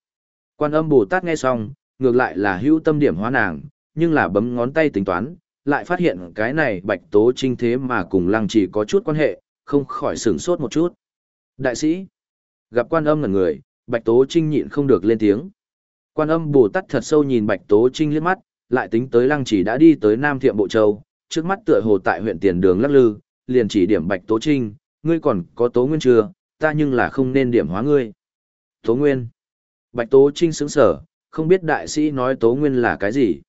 Quan âm Bồ Tát nghe xong, ngược lại là hữu tâm điểm hóa nàng, nhưng là bấm ngón tay tính toán, lại phát hiện cái này bạch tố trinh thế mà cùng lăng chỉ có chút quan hệ, không khỏi sửng sốt một chút. Đại sĩ, gặp quan âm ngẩn người, Bạch Tố Trinh nhịn không được lên tiếng. Quan âm Bồ Tát thật sâu nhìn Bạch Tố Trinh liếc mắt, lại tính tới lăng chỉ đã đi tới Nam Thiệm Bộ Châu, trước mắt tựa hồ tại huyện Tiền Đường lắc lư, liền chỉ điểm Bạch Tố Trinh, ngươi còn có Tố Nguyên chưa, ta nhưng là không nên điểm hóa ngươi. Tố Nguyên. Bạch Tố Trinh sững sở, không biết đại sĩ nói Tố Nguyên là cái gì.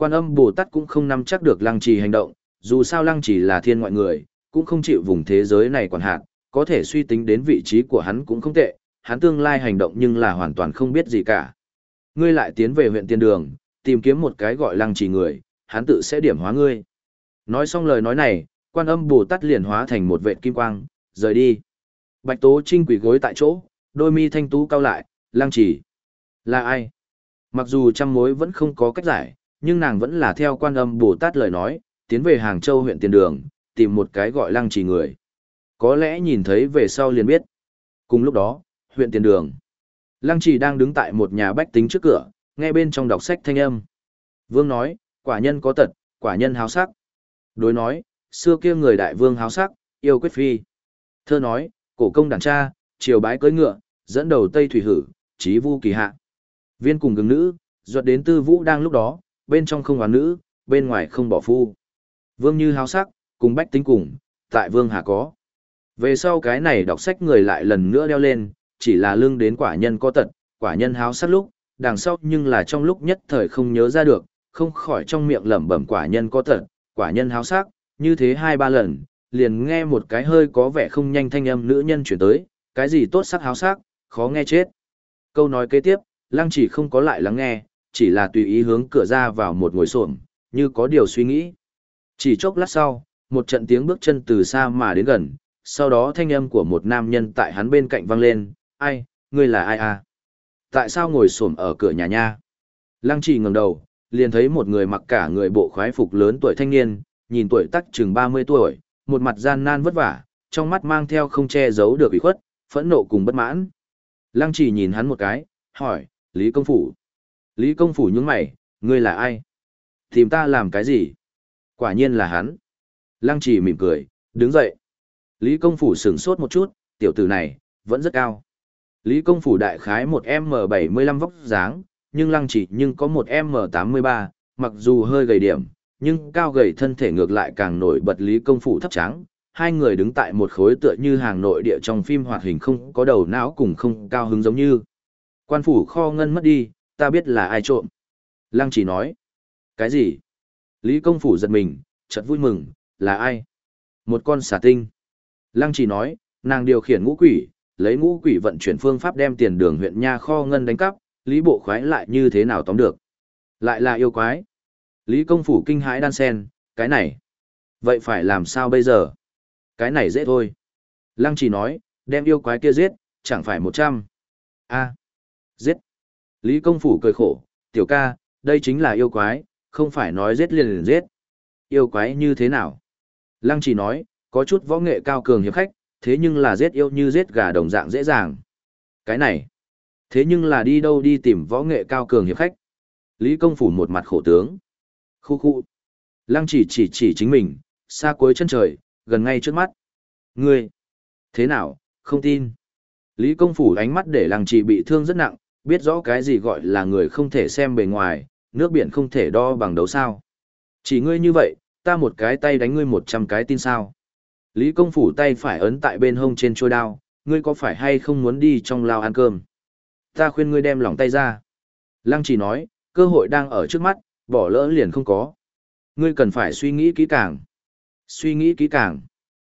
Quan âm Bồ Tát cũng không nắm chắc được lăng trì hành động, dù sao lăng trì là thiên ngoại người, cũng không chịu vùng thế giới này quản hạt, có thể suy tính đến vị trí của hắn cũng không tệ, hắn tương lai hành động nhưng là hoàn toàn không biết gì cả. Ngươi lại tiến về huyện tiên đường, tìm kiếm một cái gọi lăng trì người, hắn tự sẽ điểm hóa ngươi. Nói xong lời nói này, quan âm Bồ Tát liền hóa thành một vệ kim quang, rời đi. Bạch Tố Trinh quỷ gối tại chỗ, đôi mi thanh tú cao lại, lăng trì. Là ai? Mặc dù trăm mối vẫn không có cách giải, nhưng nàng vẫn là theo quan âm Bồ Tát lời nói, tiến về Hàng Châu huyện tiền đường, tìm một cái gọi lăng trì người. Có lẽ nhìn thấy về sau liền biết. Cùng lúc đó, huyện tiền đường. Lăng trì đang đứng tại một nhà bách tính trước cửa, nghe bên trong đọc sách thanh âm. Vương nói, quả nhân có tật, quả nhân háo sắc. Đối nói, xưa kia người đại vương háo sắc, yêu quyết phi. Thơ nói, cổ công đàn cha, triều bái cưỡi ngựa, dẫn đầu Tây Thủy Hử, trí vu kỳ hạ. Viên cùng gừng nữ, ruột đến tư vũ đang lúc đó, bên trong không hoàn nữ, bên ngoài không bỏ phu. Vương như háo sắc, cùng bách tính cùng, tại vương hà có. Về sau cái này đọc sách người lại lần nữa đeo lên, chỉ là lương đến quả nhân có tật, quả nhân háo sắc lúc, đằng sau nhưng là trong lúc nhất thời không nhớ ra được, không khỏi trong miệng lẩm bẩm quả nhân có tật, quả nhân háo sắc, như thế hai ba lần, liền nghe một cái hơi có vẻ không nhanh thanh âm nữ nhân chuyển tới, cái gì tốt sắc háo sắc, khó nghe chết. Câu nói kế tiếp, lăng chỉ không có lại lắng nghe, chỉ là tùy ý hướng cửa ra vào một ngồi xổm như có điều suy nghĩ. Chỉ chốc lát sau, một trận tiếng bước chân từ xa mà đến gần, sau đó thanh âm của một nam nhân tại hắn bên cạnh vang lên, ai, ngươi là ai à? Tại sao ngồi xổm ở cửa nhà nha? Lăng chỉ ngẩng đầu, liền thấy một người mặc cả người bộ khoái phục lớn tuổi thanh niên, nhìn tuổi tác chừng 30 tuổi, một mặt gian nan vất vả, trong mắt mang theo không che giấu được ủy khuất, phẫn nộ cùng bất mãn. Lăng chỉ nhìn hắn một cái, hỏi, Lý Công Phủ. Lý Công Phủ nhướng mày, ngươi là ai? Tìm ta làm cái gì? Quả nhiên là hắn. Lăng chỉ mỉm cười, đứng dậy. Lý Công Phủ sửng sốt một chút, tiểu tử này, vẫn rất cao. Lý Công Phủ đại khái một M75 vóc dáng, nhưng lăng chỉ nhưng có một M83, mặc dù hơi gầy điểm, nhưng cao gầy thân thể ngược lại càng nổi bật Lý Công Phủ thấp trắng. Hai người đứng tại một khối tựa như hàng nội địa trong phim hoạt hình không có đầu não cùng không cao hứng giống như. Quan phủ kho ngân mất đi, ta biết là ai trộm. Lăng chỉ nói. Cái gì? Lý công phủ giật mình, chợt vui mừng, là ai? Một con xà tinh. Lăng chỉ nói, nàng điều khiển ngũ quỷ, lấy ngũ quỷ vận chuyển phương pháp đem tiền đường huyện nha kho ngân đánh cắp, Lý bộ khoái lại như thế nào tóm được? Lại là yêu quái. Lý công phủ kinh hãi đan sen, cái này. Vậy phải làm sao bây giờ? Cái này dễ thôi. Lăng chỉ nói, đem yêu quái kia giết, chẳng phải một trăm. a Giết. Lý công phủ cười khổ, tiểu ca, đây chính là yêu quái, không phải nói giết liền liền giết. Yêu quái như thế nào? Lăng chỉ nói, có chút võ nghệ cao cường hiệp khách, thế nhưng là giết yêu như giết gà đồng dạng dễ dàng. Cái này, thế nhưng là đi đâu đi tìm võ nghệ cao cường hiệp khách. Lý công phủ một mặt khổ tướng. Khu khu. Lăng chỉ chỉ chỉ chính mình, xa cuối chân trời, gần ngay trước mắt. Ngươi, thế nào, không tin. Lý công phủ ánh mắt để lăng chỉ bị thương rất nặng, biết rõ cái gì gọi là người không thể xem bề ngoài, nước biển không thể đo bằng đấu sao. Chỉ ngươi như vậy, ta một cái tay đánh ngươi một trăm cái tin sao. Lý công phủ tay phải ấn tại bên hông trên trôi đao, ngươi có phải hay không muốn đi trong lao ăn cơm? Ta khuyên ngươi đem lòng tay ra. Lăng chỉ nói, cơ hội đang ở trước mắt, bỏ lỡ liền không có. Ngươi cần phải suy nghĩ kỹ càng. Suy nghĩ kỹ càng.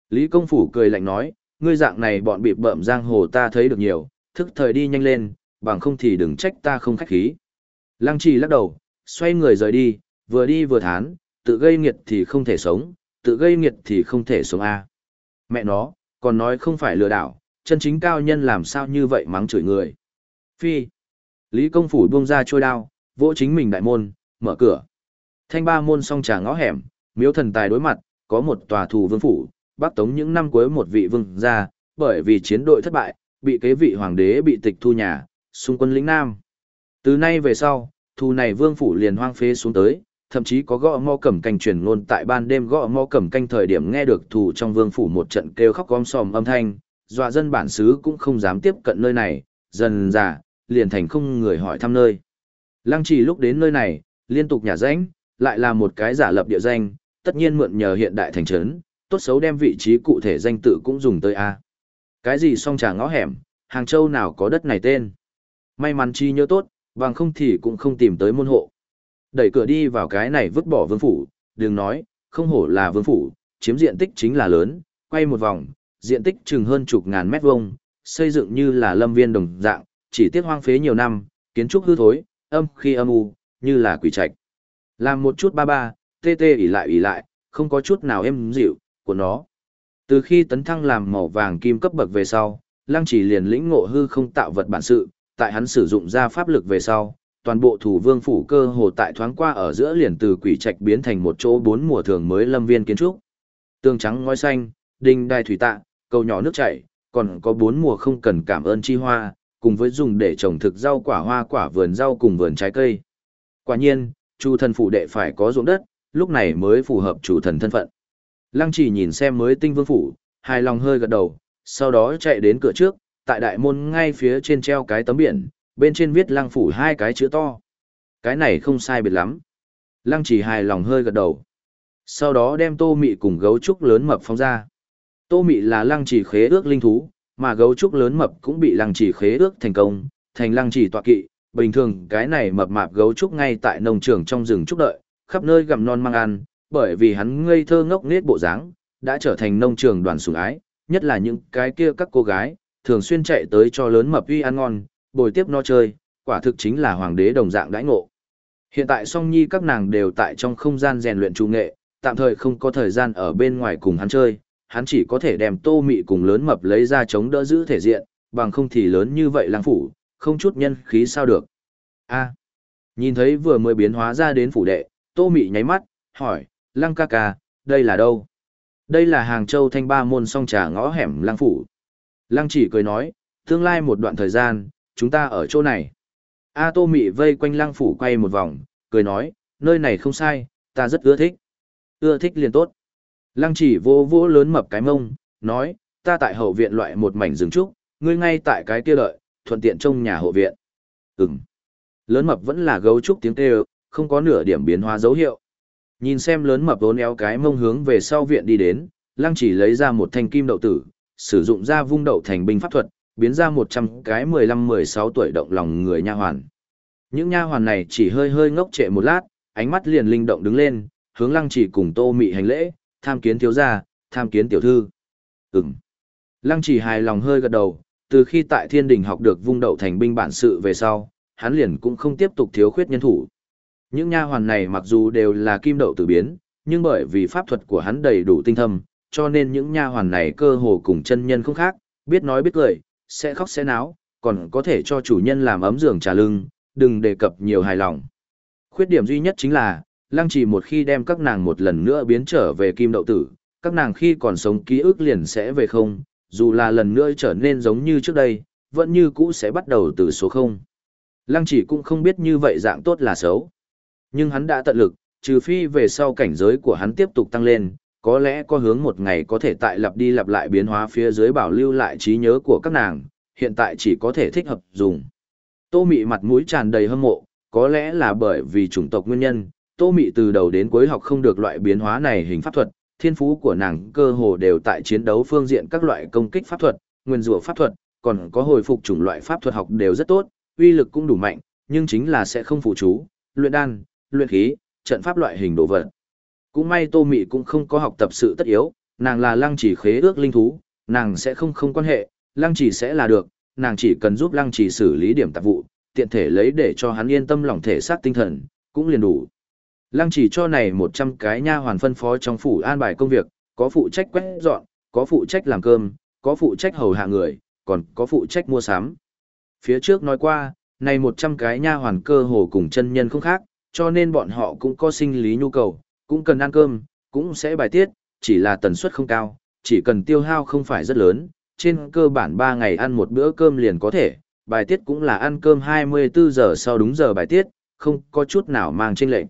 Lý công phủ cười lạnh nói, ngươi dạng này bọn bị bợm giang hồ ta thấy được nhiều, thức thời đi nhanh lên, bằng không thì đừng trách ta không khách khí. Lăng trì lắc đầu, xoay người rời đi, vừa đi vừa thán, tự gây nghiệt thì không thể sống, tự gây nghiệt thì không thể sống a. À. Mẹ nó, còn nói không phải lừa đảo, chân chính cao nhân làm sao như vậy mắng chửi người. Phi. Lý công phủ buông ra trôi đao, vỗ chính mình đại môn, mở cửa. Thanh ba môn song trà ngõ hẻm, miếu thần tài đối mặt, có một tòa thù vương phủ, bác tống những năm cuối một vị vương gia, bởi vì chiến đội thất bại, bị kế vị hoàng đế bị tịch thu nhà, xung quân lĩnh Nam. Từ nay về sau, thù này vương phủ liền hoang phế xuống tới, thậm chí có gõ mò cẩm canh truyền ngôn tại ban đêm gõ mò cẩm canh thời điểm nghe được thủ trong vương phủ một trận kêu khóc gom sòm âm thanh, dọa dân bản xứ cũng không dám tiếp cận nơi này, dần dà, liền thành không người hỏi thăm nơi. Lăng trì lúc đến nơi này, liên tục nhả danh, lại là một cái giả lập địa danh, tất nhiên mượn nhờ hiện đại thành trấn, tốt xấu đem vị trí cụ thể danh tự cũng dùng tới A. Cái gì song trà ngõ hẻm, Hàng Châu nào có đất này tên. May mắn chi nhớ tốt, bằng không thì cũng không tìm tới môn hộ. Đẩy cửa đi vào cái này vứt bỏ vương phủ, đừng nói, không hổ là vương phủ, chiếm diện tích chính là lớn, quay một vòng, diện tích chừng hơn chục ngàn mét vuông, xây dựng như là lâm viên đồng dạng, chỉ tiếc hoang phế nhiều năm, kiến trúc hư thối, âm khi âm u, như là quỷ trạch. Làm một chút ba ba, tê tê ỉ lại ỉ lại, không có chút nào êm dịu, của nó. Từ khi tấn thăng làm màu vàng kim cấp bậc về sau, lăng chỉ liền lĩnh ngộ hư không tạo vật bản sự, tại hắn sử dụng ra pháp lực về sau, toàn bộ thủ vương phủ cơ hồ tại thoáng qua ở giữa liền từ quỷ trạch biến thành một chỗ bốn mùa thường mới lâm viên kiến trúc. Tường trắng ngói xanh, đinh đai thủy tạ, cầu nhỏ nước chảy, còn có bốn mùa không cần cảm ơn chi hoa, cùng với dùng để trồng thực rau quả hoa quả vườn rau cùng vườn trái cây. Quả nhiên, chủ thần phủ đệ phải có ruộng đất, lúc này mới phù hợp chủ thần thân phận. Lăng chỉ nhìn xem mới tinh vương phủ, hài lòng hơi gật đầu, sau đó chạy đến cửa trước, tại đại môn ngay phía trên treo cái tấm biển, bên trên viết lăng phủ hai cái chữ to. Cái này không sai biệt lắm. Lăng chỉ hài lòng hơi gật đầu. Sau đó đem tô mị cùng gấu trúc lớn mập phóng ra. Tô mị là lăng chỉ khế ước linh thú, mà gấu trúc lớn mập cũng bị lăng chỉ khế ước thành công, thành lăng chỉ tọa kỵ. Bình thường cái này mập mạp gấu trúc ngay tại nông trường trong rừng trúc đợi, khắp nơi gặm non mang ăn, bởi vì hắn ngây thơ ngốc nghếch bộ dáng, đã trở thành nông trường đoàn sủng ái, nhất là những cái kia các cô gái, thường xuyên chạy tới cho lớn mập uy ăn ngon, bồi tiếp nó chơi, quả thực chính là hoàng đế đồng dạng đãi ngộ. Hiện tại song nhi các nàng đều tại trong không gian rèn luyện trung nghệ, tạm thời không có thời gian ở bên ngoài cùng hắn chơi, hắn chỉ có thể đem tô mị cùng lớn mập lấy ra chống đỡ giữ thể diện, bằng không thì lớn như vậy lang phủ, không chút nhân khí sao được. a nhìn thấy vừa mới biến hóa ra đến phủ đệ, tô mị nháy mắt, hỏi, lăng ca ca, đây là đâu? Đây là Hàng Châu Thanh Ba môn song trà ngõ hẻm lăng phủ. Lăng chỉ cười nói, tương lai một đoạn thời gian, chúng ta ở chỗ này. A Tô Mị vây quanh lăng phủ quay một vòng, cười nói, nơi này không sai, ta rất ưa thích. Ưa thích liền tốt. Lăng chỉ vô vô lớn mập cái mông, nói, ta tại hậu viện loại một mảnh rừng trúc, ngươi ngay tại cái kia lợi, thuận tiện trong nhà hậu viện. Ừm. Lớn mập vẫn là gấu trúc tiếng kêu, không có nửa điểm biến hóa dấu hiệu. Nhìn xem lớn mập vốn éo cái mông hướng về sau viện đi đến, lăng chỉ lấy ra một thanh kim đậu tử, sử dụng ra vung đậu thành binh pháp thuật, biến ra một trăm cái mười lăm mười sáu tuổi động lòng người nha hoàn. Những nha hoàn này chỉ hơi hơi ngốc trệ một lát, ánh mắt liền linh động đứng lên, hướng lăng chỉ cùng tô mị hành lễ, tham kiến thiếu gia, tham kiến tiểu thư. Ừm. Lăng chỉ hài lòng hơi gật đầu, từ khi tại thiên đình học được vung đậu thành binh bản sự về sau, hắn liền cũng không tiếp tục thiếu khuyết nhân thủ. Những nha hoàn này mặc dù đều là kim đậu tử biến, nhưng bởi vì pháp thuật của hắn đầy đủ tinh thâm, cho nên những nha hoàn này cơ hồ cùng chân nhân không khác, biết nói biết cười, sẽ khóc sẽ náo, còn có thể cho chủ nhân làm ấm giường trà lưng, đừng đề cập nhiều hài lòng. Khuyết điểm duy nhất chính là, lăng trì một khi đem các nàng một lần nữa biến trở về kim đậu tử, các nàng khi còn sống ký ức liền sẽ về không, dù là lần nữa trở nên giống như trước đây, vẫn như cũ sẽ bắt đầu từ số 0. Lăng chỉ cũng không biết như vậy dạng tốt là xấu. Nhưng hắn đã tận lực, trừ phi về sau cảnh giới của hắn tiếp tục tăng lên, có lẽ có hướng một ngày có thể tại lặp đi lặp lại biến hóa phía dưới bảo lưu lại trí nhớ của các nàng, hiện tại chỉ có thể thích hợp dùng. Tô Mị mặt mũi tràn đầy hâm mộ, có lẽ là bởi vì chủng tộc nguyên nhân, Tô Mị từ đầu đến cuối học không được loại biến hóa này hình pháp thuật, thiên phú của nàng cơ hồ đều tại chiến đấu phương diện các loại công kích pháp thuật, nguyên rủa pháp thuật, còn có hồi phục chủng loại pháp thuật học đều rất tốt, uy lực cũng đủ mạnh, nhưng chính là sẽ không phụ chú, luyện đan, luyện khí, trận pháp loại hình đồ vật. Cũng may Tô Mị cũng không có học tập sự tất yếu, nàng là lăng chỉ khế ước linh thú, nàng sẽ không không quan hệ, lăng chỉ sẽ là được, nàng chỉ cần giúp lăng chỉ xử lý điểm tạp vụ, tiện thể lấy để cho hắn yên tâm lòng thể xác tinh thần, cũng liền đủ. Lăng chỉ cho này 100 cái nha hoàn phân phó trong phủ an bài công việc, có phụ trách quét dọn, có phụ trách làm cơm, có phụ trách hầu hạ người, còn có phụ trách mua sắm. Phía trước nói qua, này 100 cái nha hoàn cơ hồ cùng chân nhân không khác, cho nên bọn họ cũng có sinh lý nhu cầu, cũng cần ăn cơm, cũng sẽ bài tiết, chỉ là tần suất không cao, chỉ cần tiêu hao không phải rất lớn, trên cơ bản 3 ngày ăn một bữa cơm liền có thể, bài tiết cũng là ăn cơm 24 giờ sau đúng giờ bài tiết, không có chút nào mang chênh lệch.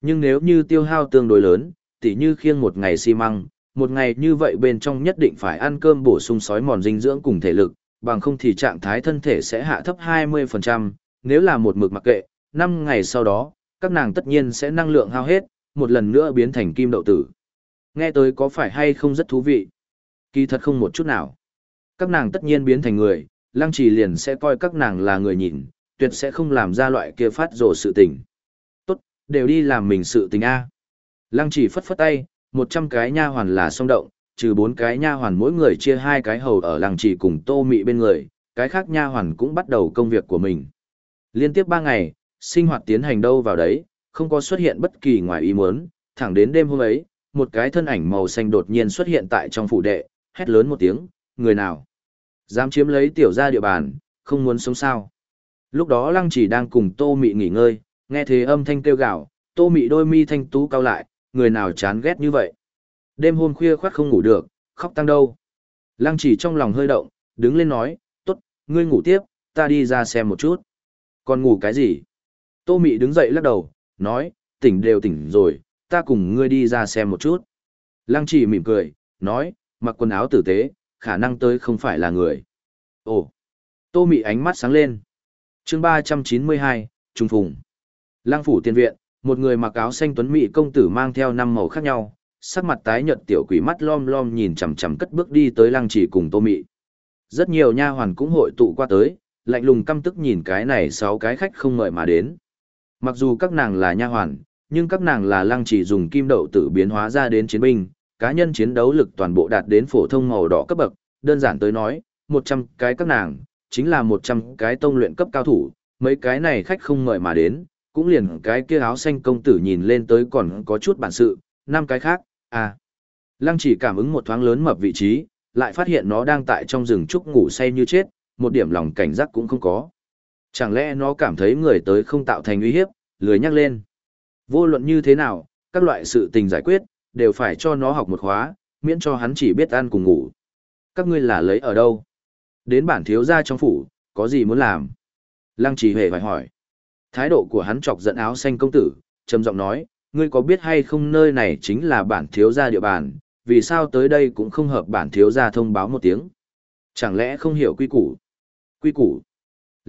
Nhưng nếu như tiêu hao tương đối lớn, tỉ như khiêng một ngày xi măng, một ngày như vậy bên trong nhất định phải ăn cơm bổ sung sói mòn dinh dưỡng cùng thể lực, bằng không thì trạng thái thân thể sẽ hạ thấp 20%, nếu là một mực mặc kệ, 5 ngày sau đó, các nàng tất nhiên sẽ năng lượng hao hết, một lần nữa biến thành kim đậu tử. Nghe tới có phải hay không rất thú vị? Kỳ thật không một chút nào. Các nàng tất nhiên biến thành người, lăng trì liền sẽ coi các nàng là người nhìn, tuyệt sẽ không làm ra loại kia phát rồ sự tình. Tốt, đều đi làm mình sự tình A. Lăng trì phất phất tay, 100 cái nha hoàn là song động, trừ bốn cái nha hoàn mỗi người chia hai cái hầu ở lăng trì cùng tô mị bên người, cái khác nha hoàn cũng bắt đầu công việc của mình. Liên tiếp 3 ngày, sinh hoạt tiến hành đâu vào đấy, không có xuất hiện bất kỳ ngoài ý muốn, thẳng đến đêm hôm ấy, một cái thân ảnh màu xanh đột nhiên xuất hiện tại trong phủ đệ, hét lớn một tiếng, người nào? Dám chiếm lấy tiểu gia địa bàn, không muốn sống sao? Lúc đó lăng chỉ đang cùng tô mị nghỉ ngơi, nghe thế âm thanh kêu gào, tô mị đôi mi thanh tú cao lại, người nào chán ghét như vậy? Đêm hôm khuya khoát không ngủ được, khóc tăng đâu? Lăng chỉ trong lòng hơi động, đứng lên nói, tốt, ngươi ngủ tiếp, ta đi ra xem một chút. Còn ngủ cái gì? Tô mị đứng dậy lắc đầu, nói, tỉnh đều tỉnh rồi, ta cùng ngươi đi ra xem một chút. Lăng chỉ mỉm cười, nói, mặc quần áo tử tế, khả năng tới không phải là người. Ồ! Tô mị ánh mắt sáng lên. chương 392, Trung Phùng. Lăng phủ tiên viện, một người mặc áo xanh tuấn Mị công tử mang theo năm màu khác nhau, sắc mặt tái nhợt tiểu quỷ mắt lom lom nhìn chằm chằm cất bước đi tới lăng chỉ cùng tô mị. Rất nhiều nha hoàn cũng hội tụ qua tới, lạnh lùng căm tức nhìn cái này sáu cái khách không mời mà đến. Mặc dù các nàng là nha hoàn, nhưng các nàng là lăng chỉ dùng kim đậu tử biến hóa ra đến chiến binh, cá nhân chiến đấu lực toàn bộ đạt đến phổ thông màu đỏ cấp bậc, đơn giản tới nói, 100 cái các nàng, chính là 100 cái tông luyện cấp cao thủ, mấy cái này khách không mời mà đến, cũng liền cái kia áo xanh công tử nhìn lên tới còn có chút bản sự, năm cái khác, à. Lăng chỉ cảm ứng một thoáng lớn mập vị trí, lại phát hiện nó đang tại trong rừng trúc ngủ say như chết, một điểm lòng cảnh giác cũng không có. Chẳng lẽ nó cảm thấy người tới không tạo thành uy hiếp, lười nhắc lên. Vô luận như thế nào, các loại sự tình giải quyết, đều phải cho nó học một khóa, miễn cho hắn chỉ biết ăn cùng ngủ. Các ngươi là lấy ở đâu? Đến bản thiếu gia trong phủ, có gì muốn làm? Lăng trì hề phải hỏi. Thái độ của hắn chọc giận áo xanh công tử, trầm giọng nói, ngươi có biết hay không nơi này chính là bản thiếu gia địa bàn, vì sao tới đây cũng không hợp bản thiếu gia thông báo một tiếng? Chẳng lẽ không hiểu quy củ? Quy củ?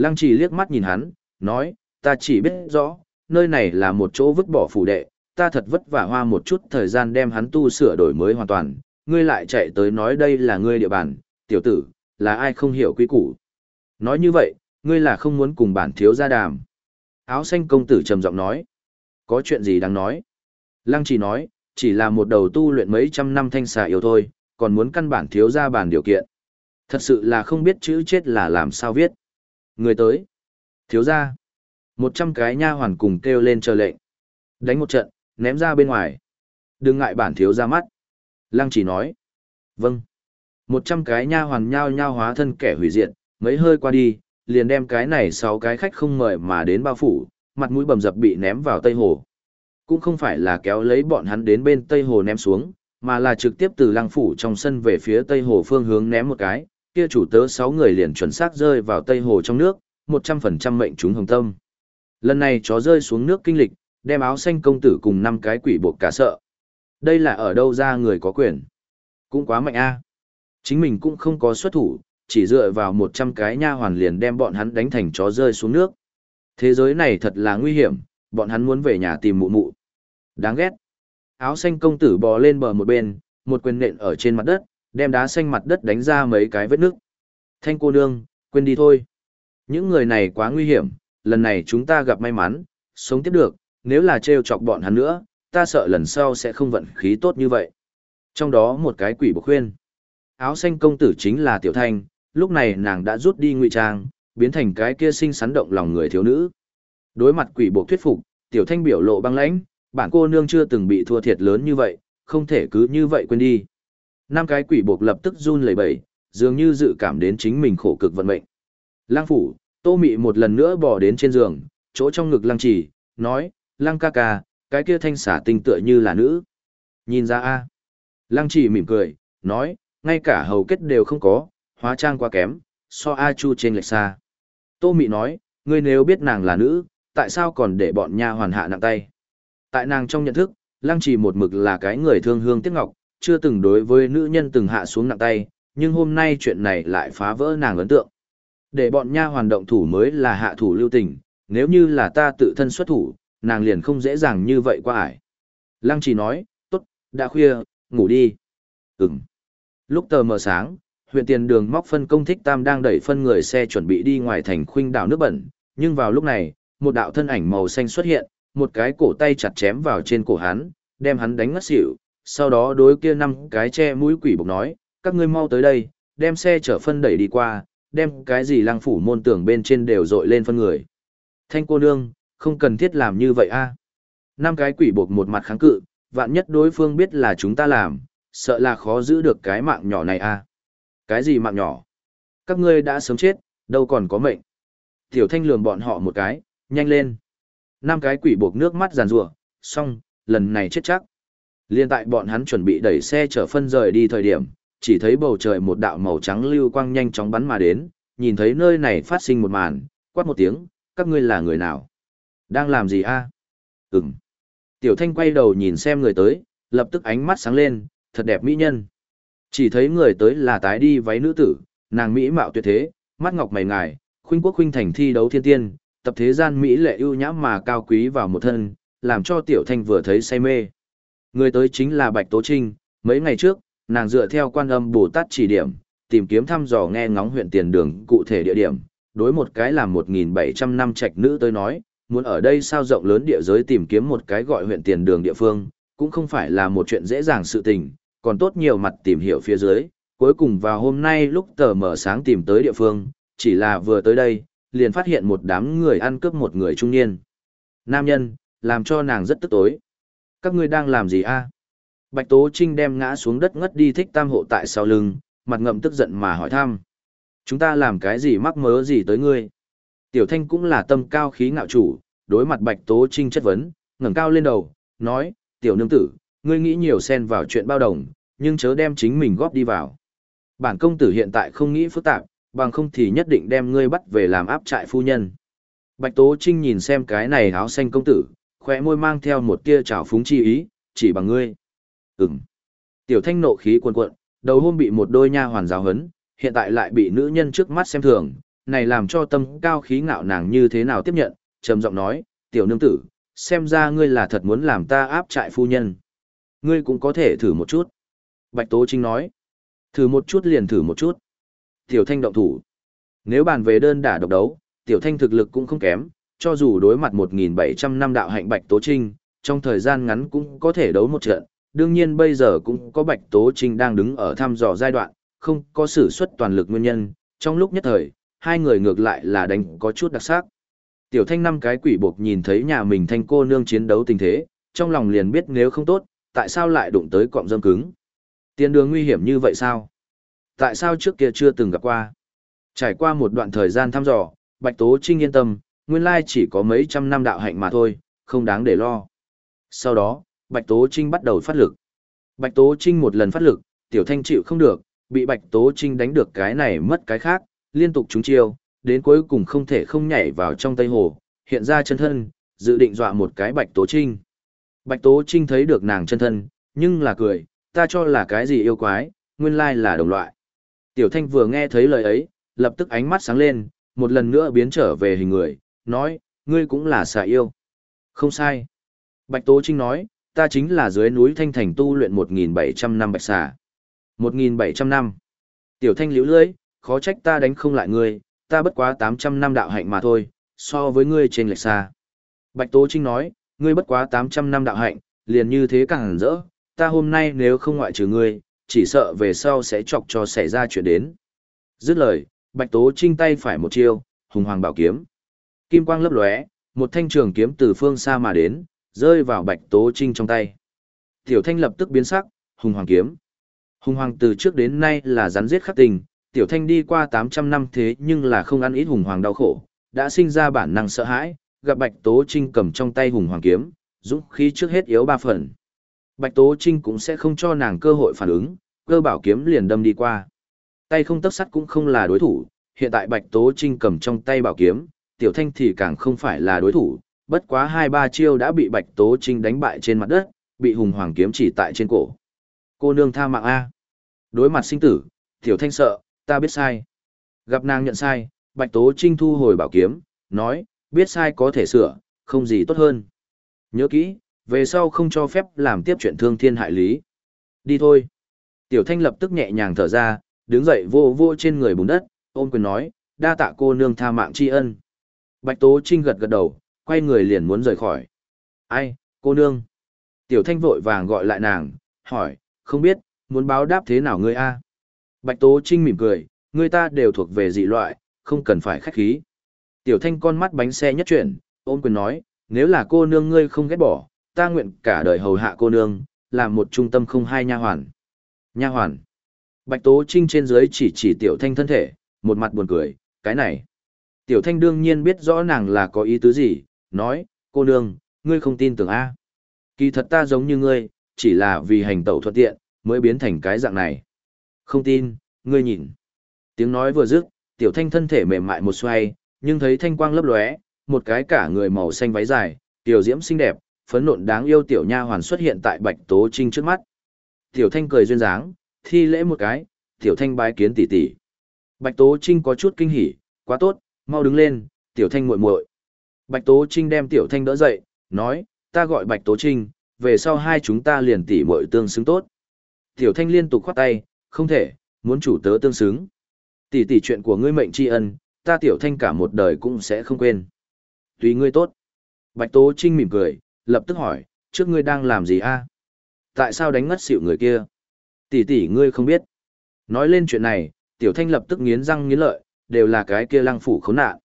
Lăng trì liếc mắt nhìn hắn, nói, ta chỉ biết rõ, nơi này là một chỗ vứt bỏ phủ đệ, ta thật vất vả hoa một chút thời gian đem hắn tu sửa đổi mới hoàn toàn, ngươi lại chạy tới nói đây là ngươi địa bàn, tiểu tử, là ai không hiểu quy củ. Nói như vậy, ngươi là không muốn cùng bản thiếu gia đàm. Áo xanh công tử trầm giọng nói, có chuyện gì đang nói. Lăng chỉ nói, chỉ là một đầu tu luyện mấy trăm năm thanh xà yêu thôi, còn muốn căn bản thiếu gia bàn điều kiện. Thật sự là không biết chữ chết là làm sao viết. Người tới. Thiếu gia. Một trăm cái nha hoàn cùng kêu lên chờ lệnh. Đánh một trận, ném ra bên ngoài. Đừng ngại bản thiếu ra mắt. Lăng chỉ nói. Vâng. Một trăm cái nha hoàn nhao nhao hóa thân kẻ hủy diệt, mấy hơi qua đi, liền đem cái này sáu cái khách không mời mà đến bao phủ, mặt mũi bầm dập bị ném vào Tây Hồ. Cũng không phải là kéo lấy bọn hắn đến bên Tây Hồ ném xuống, mà là trực tiếp từ lăng phủ trong sân về phía Tây Hồ phương hướng ném một cái, kia chủ tớ sáu người liền chuẩn xác rơi vào Tây Hồ trong nước, một trăm phần trăm mệnh chúng hồng tâm. Lần này chó rơi xuống nước kinh lịch, đem áo xanh công tử cùng năm cái quỷ buộc cả sợ. Đây là ở đâu ra người có quyền? Cũng quá mạnh a. Chính mình cũng không có xuất thủ, chỉ dựa vào một trăm cái nha hoàn liền đem bọn hắn đánh thành chó rơi xuống nước. Thế giới này thật là nguy hiểm, bọn hắn muốn về nhà tìm mụ mụ. Đáng ghét. Áo xanh công tử bò lên bờ một bên, một quyền nện ở trên mặt đất, đem đá xanh mặt đất đánh ra mấy cái vết nước. Thanh cô nương, quên đi thôi. Những người này quá nguy hiểm, lần này chúng ta gặp may mắn, sống tiếp được, nếu là trêu chọc bọn hắn nữa, ta sợ lần sau sẽ không vận khí tốt như vậy. Trong đó một cái quỷ bộc khuyên. Áo xanh công tử chính là Tiểu Thanh, lúc này nàng đã rút đi ngụy trang, biến thành cái kia sinh sắn động lòng người thiếu nữ. Đối mặt quỷ bộc thuyết phục, Tiểu Thanh biểu lộ băng lãnh, bản cô nương chưa từng bị thua thiệt lớn như vậy, không thể cứ như vậy quên đi. Năm cái quỷ buộc lập tức run lẩy bẩy, dường như dự cảm đến chính mình khổ cực vận mệnh. Lang phủ, Tô Mị một lần nữa bò đến trên giường, chỗ trong ngực Lăng Chỉ, nói, Lăng ca ca, cái kia thanh xả tinh tựa như là nữ. Nhìn ra a Lăng Chỉ mỉm cười, nói, ngay cả hầu kết đều không có, hóa trang quá kém, so A Chu trên lệch xa. Tô Mị nói, ngươi nếu biết nàng là nữ, tại sao còn để bọn nha hoàn hạ nặng tay? Tại nàng trong nhận thức, lăng Chỉ một mực là cái người thương hương tiếc ngọc, chưa từng đối với nữ nhân từng hạ xuống nặng tay, nhưng hôm nay chuyện này lại phá vỡ nàng ấn tượng. Để bọn nha hoàn động thủ mới là hạ thủ lưu tình, nếu như là ta tự thân xuất thủ, nàng liền không dễ dàng như vậy qua ải. Lăng chỉ nói, tốt, đã khuya, ngủ đi. Ừm. Lúc tờ mờ sáng, huyện tiền đường móc phân công thích tam đang đẩy phân người xe chuẩn bị đi ngoài thành khuynh đảo nước bẩn, nhưng vào lúc này, một đạo thân ảnh màu xanh xuất hiện, một cái cổ tay chặt chém vào trên cổ hắn, đem hắn đánh ngất xỉu, sau đó đối kia năm cái che mũi quỷ bộc nói, các ngươi mau tới đây, đem xe chở phân đẩy đi qua, đem cái gì lăng phủ môn tưởng bên trên đều dội lên phân người. Thanh cô nương, không cần thiết làm như vậy a. À. Năm cái quỷ bộc một mặt kháng cự, vạn nhất đối phương biết là chúng ta làm, sợ là khó giữ được cái mạng nhỏ này a. À. Cái gì mạng nhỏ? Các ngươi đã sớm chết, đâu còn có mệnh. Tiểu thanh lường bọn họ một cái, nhanh lên. Năm cái quỷ buộc nước mắt giàn rủa xong, lần này chết chắc. Liên tại bọn hắn chuẩn bị đẩy xe chở phân rời đi thời điểm, chỉ thấy bầu trời một đạo màu trắng lưu quang nhanh chóng bắn mà đến, nhìn thấy nơi này phát sinh một màn, quát một tiếng, các ngươi là người nào? Đang làm gì a? À? Ừm. Tiểu thanh quay đầu nhìn xem người tới, lập tức ánh mắt sáng lên, thật đẹp mỹ nhân. Chỉ thấy người tới là tái đi váy nữ tử, nàng mỹ mạo tuyệt thế, mắt ngọc mày ngài, khuynh quốc khuynh thành thi đấu thiên tiên, tập thế gian mỹ lệ ưu nhã mà cao quý vào một thân, làm cho tiểu thanh vừa thấy say mê. Người tới chính là Bạch Tố Trinh, mấy ngày trước, nàng dựa theo quan âm Bồ Tát chỉ điểm, tìm kiếm thăm dò nghe ngóng huyện tiền đường cụ thể địa điểm, đối một cái là 1.700 năm trạch nữ tới nói, muốn ở đây sao rộng lớn địa giới tìm kiếm một cái gọi huyện tiền đường địa phương, cũng không phải là một chuyện dễ dàng sự tình, còn tốt nhiều mặt tìm hiểu phía dưới, cuối cùng vào hôm nay lúc tờ mở sáng tìm tới địa phương, chỉ là vừa tới đây, liền phát hiện một đám người ăn cướp một người trung niên. Nam nhân, làm cho nàng rất tức tối. Các ngươi đang làm gì a? Bạch Tố Trinh đem ngã xuống đất ngất đi thích tam hộ tại sau lưng, mặt ngậm tức giận mà hỏi thăm. Chúng ta làm cái gì mắc mớ gì tới ngươi? Tiểu Thanh cũng là tâm cao khí ngạo chủ, đối mặt Bạch Tố Trinh chất vấn, ngẩng cao lên đầu, nói, tiểu nương tử, ngươi nghĩ nhiều xen vào chuyện bao đồng, nhưng chớ đem chính mình góp đi vào. Bản công tử hiện tại không nghĩ phức tạp, bằng không thì nhất định đem ngươi bắt về làm áp trại phu nhân. Bạch Tố Trinh nhìn xem cái này áo xanh công tử, khóe môi mang theo một tia trào phúng chi ý, chỉ bằng ngươi. Ừm. Tiểu thanh nộ khí cuồn cuộn, đầu hôm bị một đôi nha hoàn giáo hấn, hiện tại lại bị nữ nhân trước mắt xem thường, này làm cho tâm cao khí ngạo nàng như thế nào tiếp nhận, trầm giọng nói, tiểu nương tử, xem ra ngươi là thật muốn làm ta áp trại phu nhân. Ngươi cũng có thể thử một chút. Bạch Tố Trinh nói, thử một chút liền thử một chút. Tiểu Thanh động thủ. Nếu bàn về đơn đả độc đấu, Tiểu Thanh thực lực cũng không kém, cho dù đối mặt 1.700 năm đạo hạnh Bạch Tố Trinh, trong thời gian ngắn cũng có thể đấu một trận. Đương nhiên bây giờ cũng có Bạch Tố Trinh đang đứng ở thăm dò giai đoạn, không có sử xuất toàn lực nguyên nhân. Trong lúc nhất thời, hai người ngược lại là đánh có chút đặc sắc. Tiểu Thanh năm cái quỷ buộc nhìn thấy nhà mình thanh cô nương chiến đấu tình thế, trong lòng liền biết nếu không tốt, tại sao lại đụng tới cọng dâm cứng. Tiền đường nguy hiểm như vậy sao? Tại sao trước kia chưa từng gặp qua? Trải qua một đoạn thời gian thăm dò, Bạch Tố Trinh yên tâm, nguyên lai chỉ có mấy trăm năm đạo hạnh mà thôi, không đáng để lo. Sau đó, Bạch Tố Trinh bắt đầu phát lực. Bạch Tố Trinh một lần phát lực, Tiểu Thanh chịu không được, bị Bạch Tố Trinh đánh được cái này mất cái khác, liên tục trúng chiêu, đến cuối cùng không thể không nhảy vào trong Tây Hồ, hiện ra chân thân, dự định dọa một cái Bạch Tố Trinh. Bạch Tố Trinh thấy được nàng chân thân, nhưng là cười, ta cho là cái gì yêu quái, nguyên lai là đồng loại. Tiểu Thanh vừa nghe thấy lời ấy, lập tức ánh mắt sáng lên, một lần nữa biến trở về hình người, nói, ngươi cũng là xà yêu. Không sai. Bạch Tố Trinh nói, ta chính là dưới núi Thanh Thành tu luyện 1.700 năm bạch xà. 1.700 năm. Tiểu Thanh liễu lưỡi, khó trách ta đánh không lại ngươi, ta bất quá 800 năm đạo hạnh mà thôi, so với ngươi trên lệch xa. Bạch Tố Trinh nói, ngươi bất quá 800 năm đạo hạnh, liền như thế càng rỡ, ta hôm nay nếu không ngoại trừ ngươi, chỉ sợ về sau sẽ chọc cho xảy ra chuyện đến. Dứt lời, Bạch Tố Trinh tay phải một chiêu, hùng hoàng bảo kiếm. Kim quang lấp lóe, một thanh trường kiếm từ phương xa mà đến, rơi vào Bạch Tố Trinh trong tay. Tiểu Thanh lập tức biến sắc, hùng hoàng kiếm. Hùng hoàng từ trước đến nay là rắn giết khắc tình, Tiểu Thanh đi qua 800 năm thế nhưng là không ăn ít hùng hoàng đau khổ, đã sinh ra bản năng sợ hãi, gặp Bạch Tố Trinh cầm trong tay hùng hoàng kiếm, dũng khí trước hết yếu ba phần. Bạch Tố Trinh cũng sẽ không cho nàng cơ hội phản ứng, cơ bảo kiếm liền đâm đi qua. Tay không tấc sắt cũng không là đối thủ, hiện tại Bạch Tố Trinh cầm trong tay bảo kiếm, Tiểu Thanh thì càng không phải là đối thủ, bất quá hai ba chiêu đã bị Bạch Tố Trinh đánh bại trên mặt đất, bị hùng hoàng kiếm chỉ tại trên cổ. Cô nương tha mạng A. Đối mặt sinh tử, Tiểu Thanh sợ, ta biết sai. Gặp nàng nhận sai, Bạch Tố Trinh thu hồi bảo kiếm, nói, biết sai có thể sửa, không gì tốt hơn. Nhớ kỹ, về sau không cho phép làm tiếp chuyện thương thiên hại lý. Đi thôi. Tiểu Thanh lập tức nhẹ nhàng thở ra, đứng dậy vô vô trên người bùn đất, ôm quyền nói, đa tạ cô nương tha mạng tri ân. Bạch Tố Trinh gật gật đầu, quay người liền muốn rời khỏi. Ai, cô nương? Tiểu Thanh vội vàng gọi lại nàng, hỏi, không biết, muốn báo đáp thế nào ngươi a? Bạch Tố Trinh mỉm cười, người ta đều thuộc về dị loại, không cần phải khách khí. Tiểu Thanh con mắt bánh xe nhất chuyển, ôm quyền nói, nếu là cô nương ngươi không ghét bỏ, ta nguyện cả đời hầu hạ cô nương, làm một trung tâm không hai nha hoàn. Nha hoàn. Bạch Tố Trinh trên dưới chỉ chỉ Tiểu Thanh thân thể, một mặt buồn cười, cái này. Tiểu Thanh đương nhiên biết rõ nàng là có ý tứ gì, nói, cô nương, ngươi không tin tưởng A. Kỳ thật ta giống như ngươi, chỉ là vì hành tẩu thuận tiện, mới biến thành cái dạng này. Không tin, ngươi nhìn. Tiếng nói vừa dứt, Tiểu Thanh thân thể mềm mại một xoay, nhưng thấy thanh quang lấp lóe, một cái cả người màu xanh váy dài, tiểu diễm xinh đẹp, phấn nộn đáng yêu tiểu nha hoàn xuất hiện tại Bạch Tố Trinh trước mắt. Tiểu Thanh cười duyên dáng, thi lễ một cái, Tiểu Thanh bái kiến tỷ tỷ. Bạch Tố Trinh có chút kinh hỉ, quá tốt, mau đứng lên, Tiểu Thanh muội muội. Bạch Tố Trinh đem Tiểu Thanh đỡ dậy, nói, ta gọi Bạch Tố Trinh, về sau hai chúng ta liền tỷ muội tương xứng tốt. Tiểu Thanh liên tục khoát tay, không thể, muốn chủ tớ tương xứng. Tỷ tỷ chuyện của ngươi mệnh tri ân, ta Tiểu Thanh cả một đời cũng sẽ không quên. Tùy ngươi tốt. Bạch Tố Trinh mỉm cười, lập tức hỏi, trước ngươi đang làm gì a? Tại sao đánh ngất xỉu người kia? Tỷ tỷ ngươi không biết. Nói lên chuyện này, Tiểu Thanh lập tức nghiến răng nghiến lợi, đều là cái kia lăng phủ khốn nạn.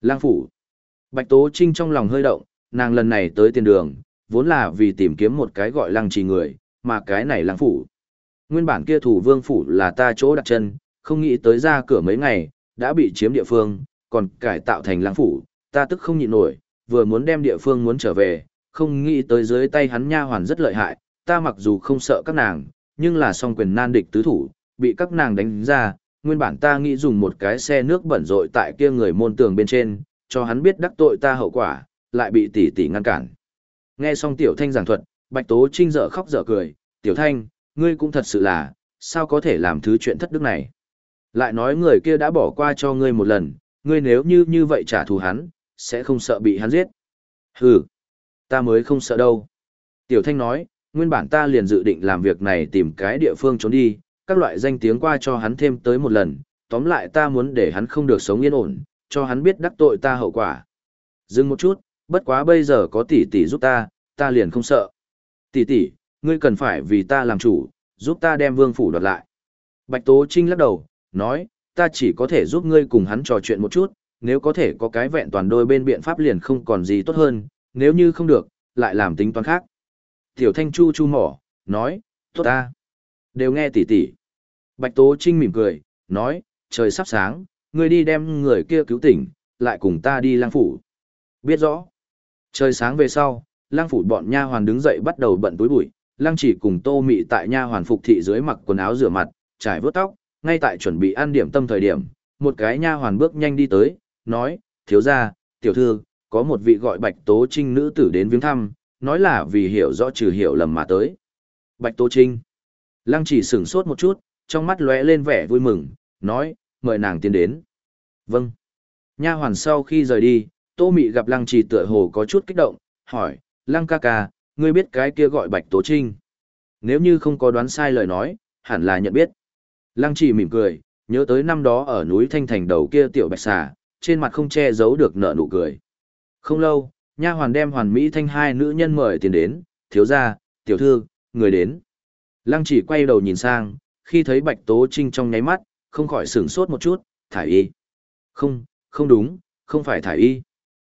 Lăng phủ. Bạch Tố Trinh trong lòng hơi động, nàng lần này tới tiền đường, vốn là vì tìm kiếm một cái gọi lăng trì người, mà cái này lăng phủ. Nguyên bản kia thủ vương phủ là ta chỗ đặt chân, không nghĩ tới ra cửa mấy ngày, đã bị chiếm địa phương, còn cải tạo thành lăng phủ, ta tức không nhịn nổi, vừa muốn đem địa phương muốn trở về, không nghĩ tới dưới tay hắn nha hoàn rất lợi hại, ta mặc dù không sợ các nàng, nhưng là song quyền nan địch tứ thủ, bị các nàng đánh ra, nguyên bản ta nghĩ dùng một cái xe nước bẩn rội tại kia người môn tường bên trên, cho hắn biết đắc tội ta hậu quả, lại bị tỷ tỷ ngăn cản. Nghe xong tiểu thanh giảng thuật, Bạch Tố Trinh dở khóc dở cười, tiểu thanh, ngươi cũng thật sự là, sao có thể làm thứ chuyện thất đức này. Lại nói người kia đã bỏ qua cho ngươi một lần, ngươi nếu như như vậy trả thù hắn, sẽ không sợ bị hắn giết. Hừ, ta mới không sợ đâu. Tiểu thanh nói, nguyên bản ta liền dự định làm việc này tìm cái địa phương trốn đi, các loại danh tiếng qua cho hắn thêm tới một lần, tóm lại ta muốn để hắn không được sống yên ổn, cho hắn biết đắc tội ta hậu quả. Dừng một chút, bất quá bây giờ có tỷ tỷ giúp ta, ta liền không sợ. Tỷ tỷ, ngươi cần phải vì ta làm chủ, giúp ta đem vương phủ đoạt lại. Bạch Tố Trinh lắc đầu, nói, ta chỉ có thể giúp ngươi cùng hắn trò chuyện một chút, nếu có thể có cái vẹn toàn đôi bên biện pháp liền không còn gì tốt hơn, nếu như không được, lại làm tính toán khác. Tiểu Thanh Chu chu mỏ, nói, tốt ta. Đều nghe tỷ tỷ. Bạch Tố Trinh mỉm cười, nói, trời sắp sáng, ngươi đi đem người kia cứu tỉnh, lại cùng ta đi lang phủ. Biết rõ. Trời sáng về sau, lang phủ bọn nha hoàn đứng dậy bắt đầu bận túi bụi, lang chỉ cùng tô mị tại nha hoàn phục thị dưới mặc quần áo rửa mặt, trải vớt tóc, ngay tại chuẩn bị ăn điểm tâm thời điểm, một cái nha hoàn bước nhanh đi tới, nói, thiếu gia, tiểu thư, có một vị gọi Bạch Tố Trinh nữ tử đến viếng thăm, nói là vì hiểu rõ trừ hiểu lầm mà tới. Bạch Tố Trinh. Lăng chỉ sửng sốt một chút, trong mắt lóe lên vẻ vui mừng, nói, mời nàng tiến đến. Vâng. Nha hoàn sau khi rời đi, Tô Mị gặp Lăng Trì tựa hồ có chút kích động, hỏi, Lăng ca ca, ngươi biết cái kia gọi Bạch Tố Trinh. Nếu như không có đoán sai lời nói, hẳn là nhận biết. Lăng Trì mỉm cười, nhớ tới năm đó ở núi Thanh Thành đầu kia tiểu bạch xà, trên mặt không che giấu được nợ nụ cười. Không lâu, nha hoàn đem hoàn mỹ thanh hai nữ nhân mời tiền đến, thiếu gia, tiểu thư, người đến. Lăng chỉ quay đầu nhìn sang, khi thấy Bạch Tố Trinh trong nháy mắt, không khỏi sửng sốt một chút, thải y. Không, không đúng, không phải thải y.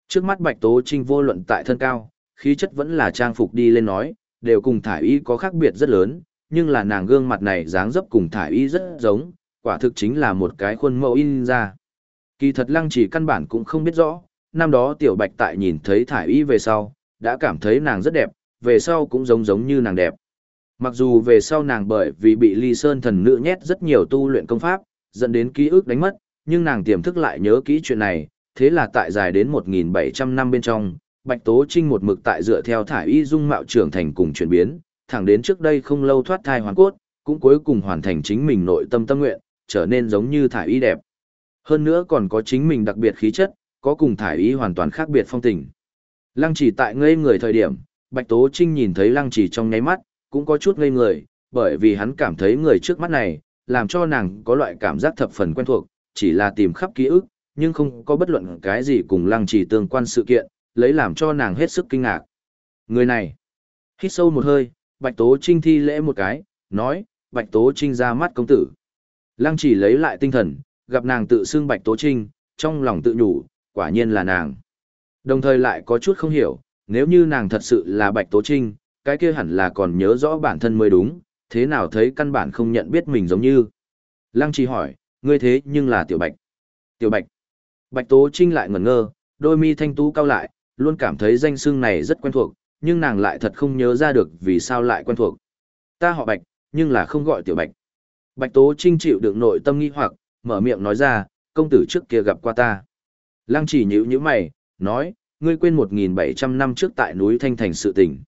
Trước mắt Bạch Tố Trinh vô luận tại thân cao, khí chất vẫn là trang phục đi lên nói, đều cùng thải y có khác biệt rất lớn, nhưng là nàng gương mặt này dáng dấp cùng thải y rất giống, quả thực chính là một cái khuôn mẫu in ra. Kỳ thật lăng chỉ căn bản cũng không biết rõ, năm đó tiểu bạch tại nhìn thấy thải y về sau, đã cảm thấy nàng rất đẹp, về sau cũng giống giống như nàng đẹp. Mặc dù về sau nàng bởi vì bị ly sơn thần nữ nhét rất nhiều tu luyện công pháp, dẫn đến ký ức đánh mất, nhưng nàng tiềm thức lại nhớ kỹ chuyện này, thế là tại dài đến 1.700 năm bên trong, Bạch Tố Trinh một mực tại dựa theo thải y dung mạo trưởng thành cùng chuyển biến, thẳng đến trước đây không lâu thoát thai hoàn cốt, cũng cuối cùng hoàn thành chính mình nội tâm tâm nguyện, trở nên giống như thải y đẹp. Hơn nữa còn có chính mình đặc biệt khí chất, có cùng thải y hoàn toàn khác biệt phong tình. Lăng chỉ tại ngây người thời điểm, Bạch Tố Trinh nhìn thấy lăng chỉ trong nháy mắt, cũng có chút ngây người, bởi vì hắn cảm thấy người trước mắt này, làm cho nàng có loại cảm giác thập phần quen thuộc, chỉ là tìm khắp ký ức, nhưng không có bất luận cái gì cùng lăng chỉ tương quan sự kiện, lấy làm cho nàng hết sức kinh ngạc. Người này, hít sâu một hơi, Bạch Tố Trinh thi lễ một cái, nói, Bạch Tố Trinh ra mắt công tử. Lăng chỉ lấy lại tinh thần, gặp nàng tự xưng Bạch Tố Trinh, trong lòng tự nhủ, quả nhiên là nàng. Đồng thời lại có chút không hiểu, nếu như nàng thật sự là Bạch Tố Trinh, cái kia hẳn là còn nhớ rõ bản thân mới đúng, thế nào thấy căn bản không nhận biết mình giống như. Lăng chỉ hỏi, ngươi thế nhưng là Tiểu Bạch. Tiểu Bạch. Bạch Tố Trinh lại ngẩn ngơ, đôi mi thanh tú cao lại, luôn cảm thấy danh xưng này rất quen thuộc, nhưng nàng lại thật không nhớ ra được vì sao lại quen thuộc. Ta họ Bạch, nhưng là không gọi Tiểu Bạch. Bạch Tố Trinh chịu được nội tâm nghi hoặc, mở miệng nói ra, công tử trước kia gặp qua ta. Lăng chỉ nhíu nhíu mày, nói, ngươi quên 1.700 năm trước tại núi Thanh Thành sự tình.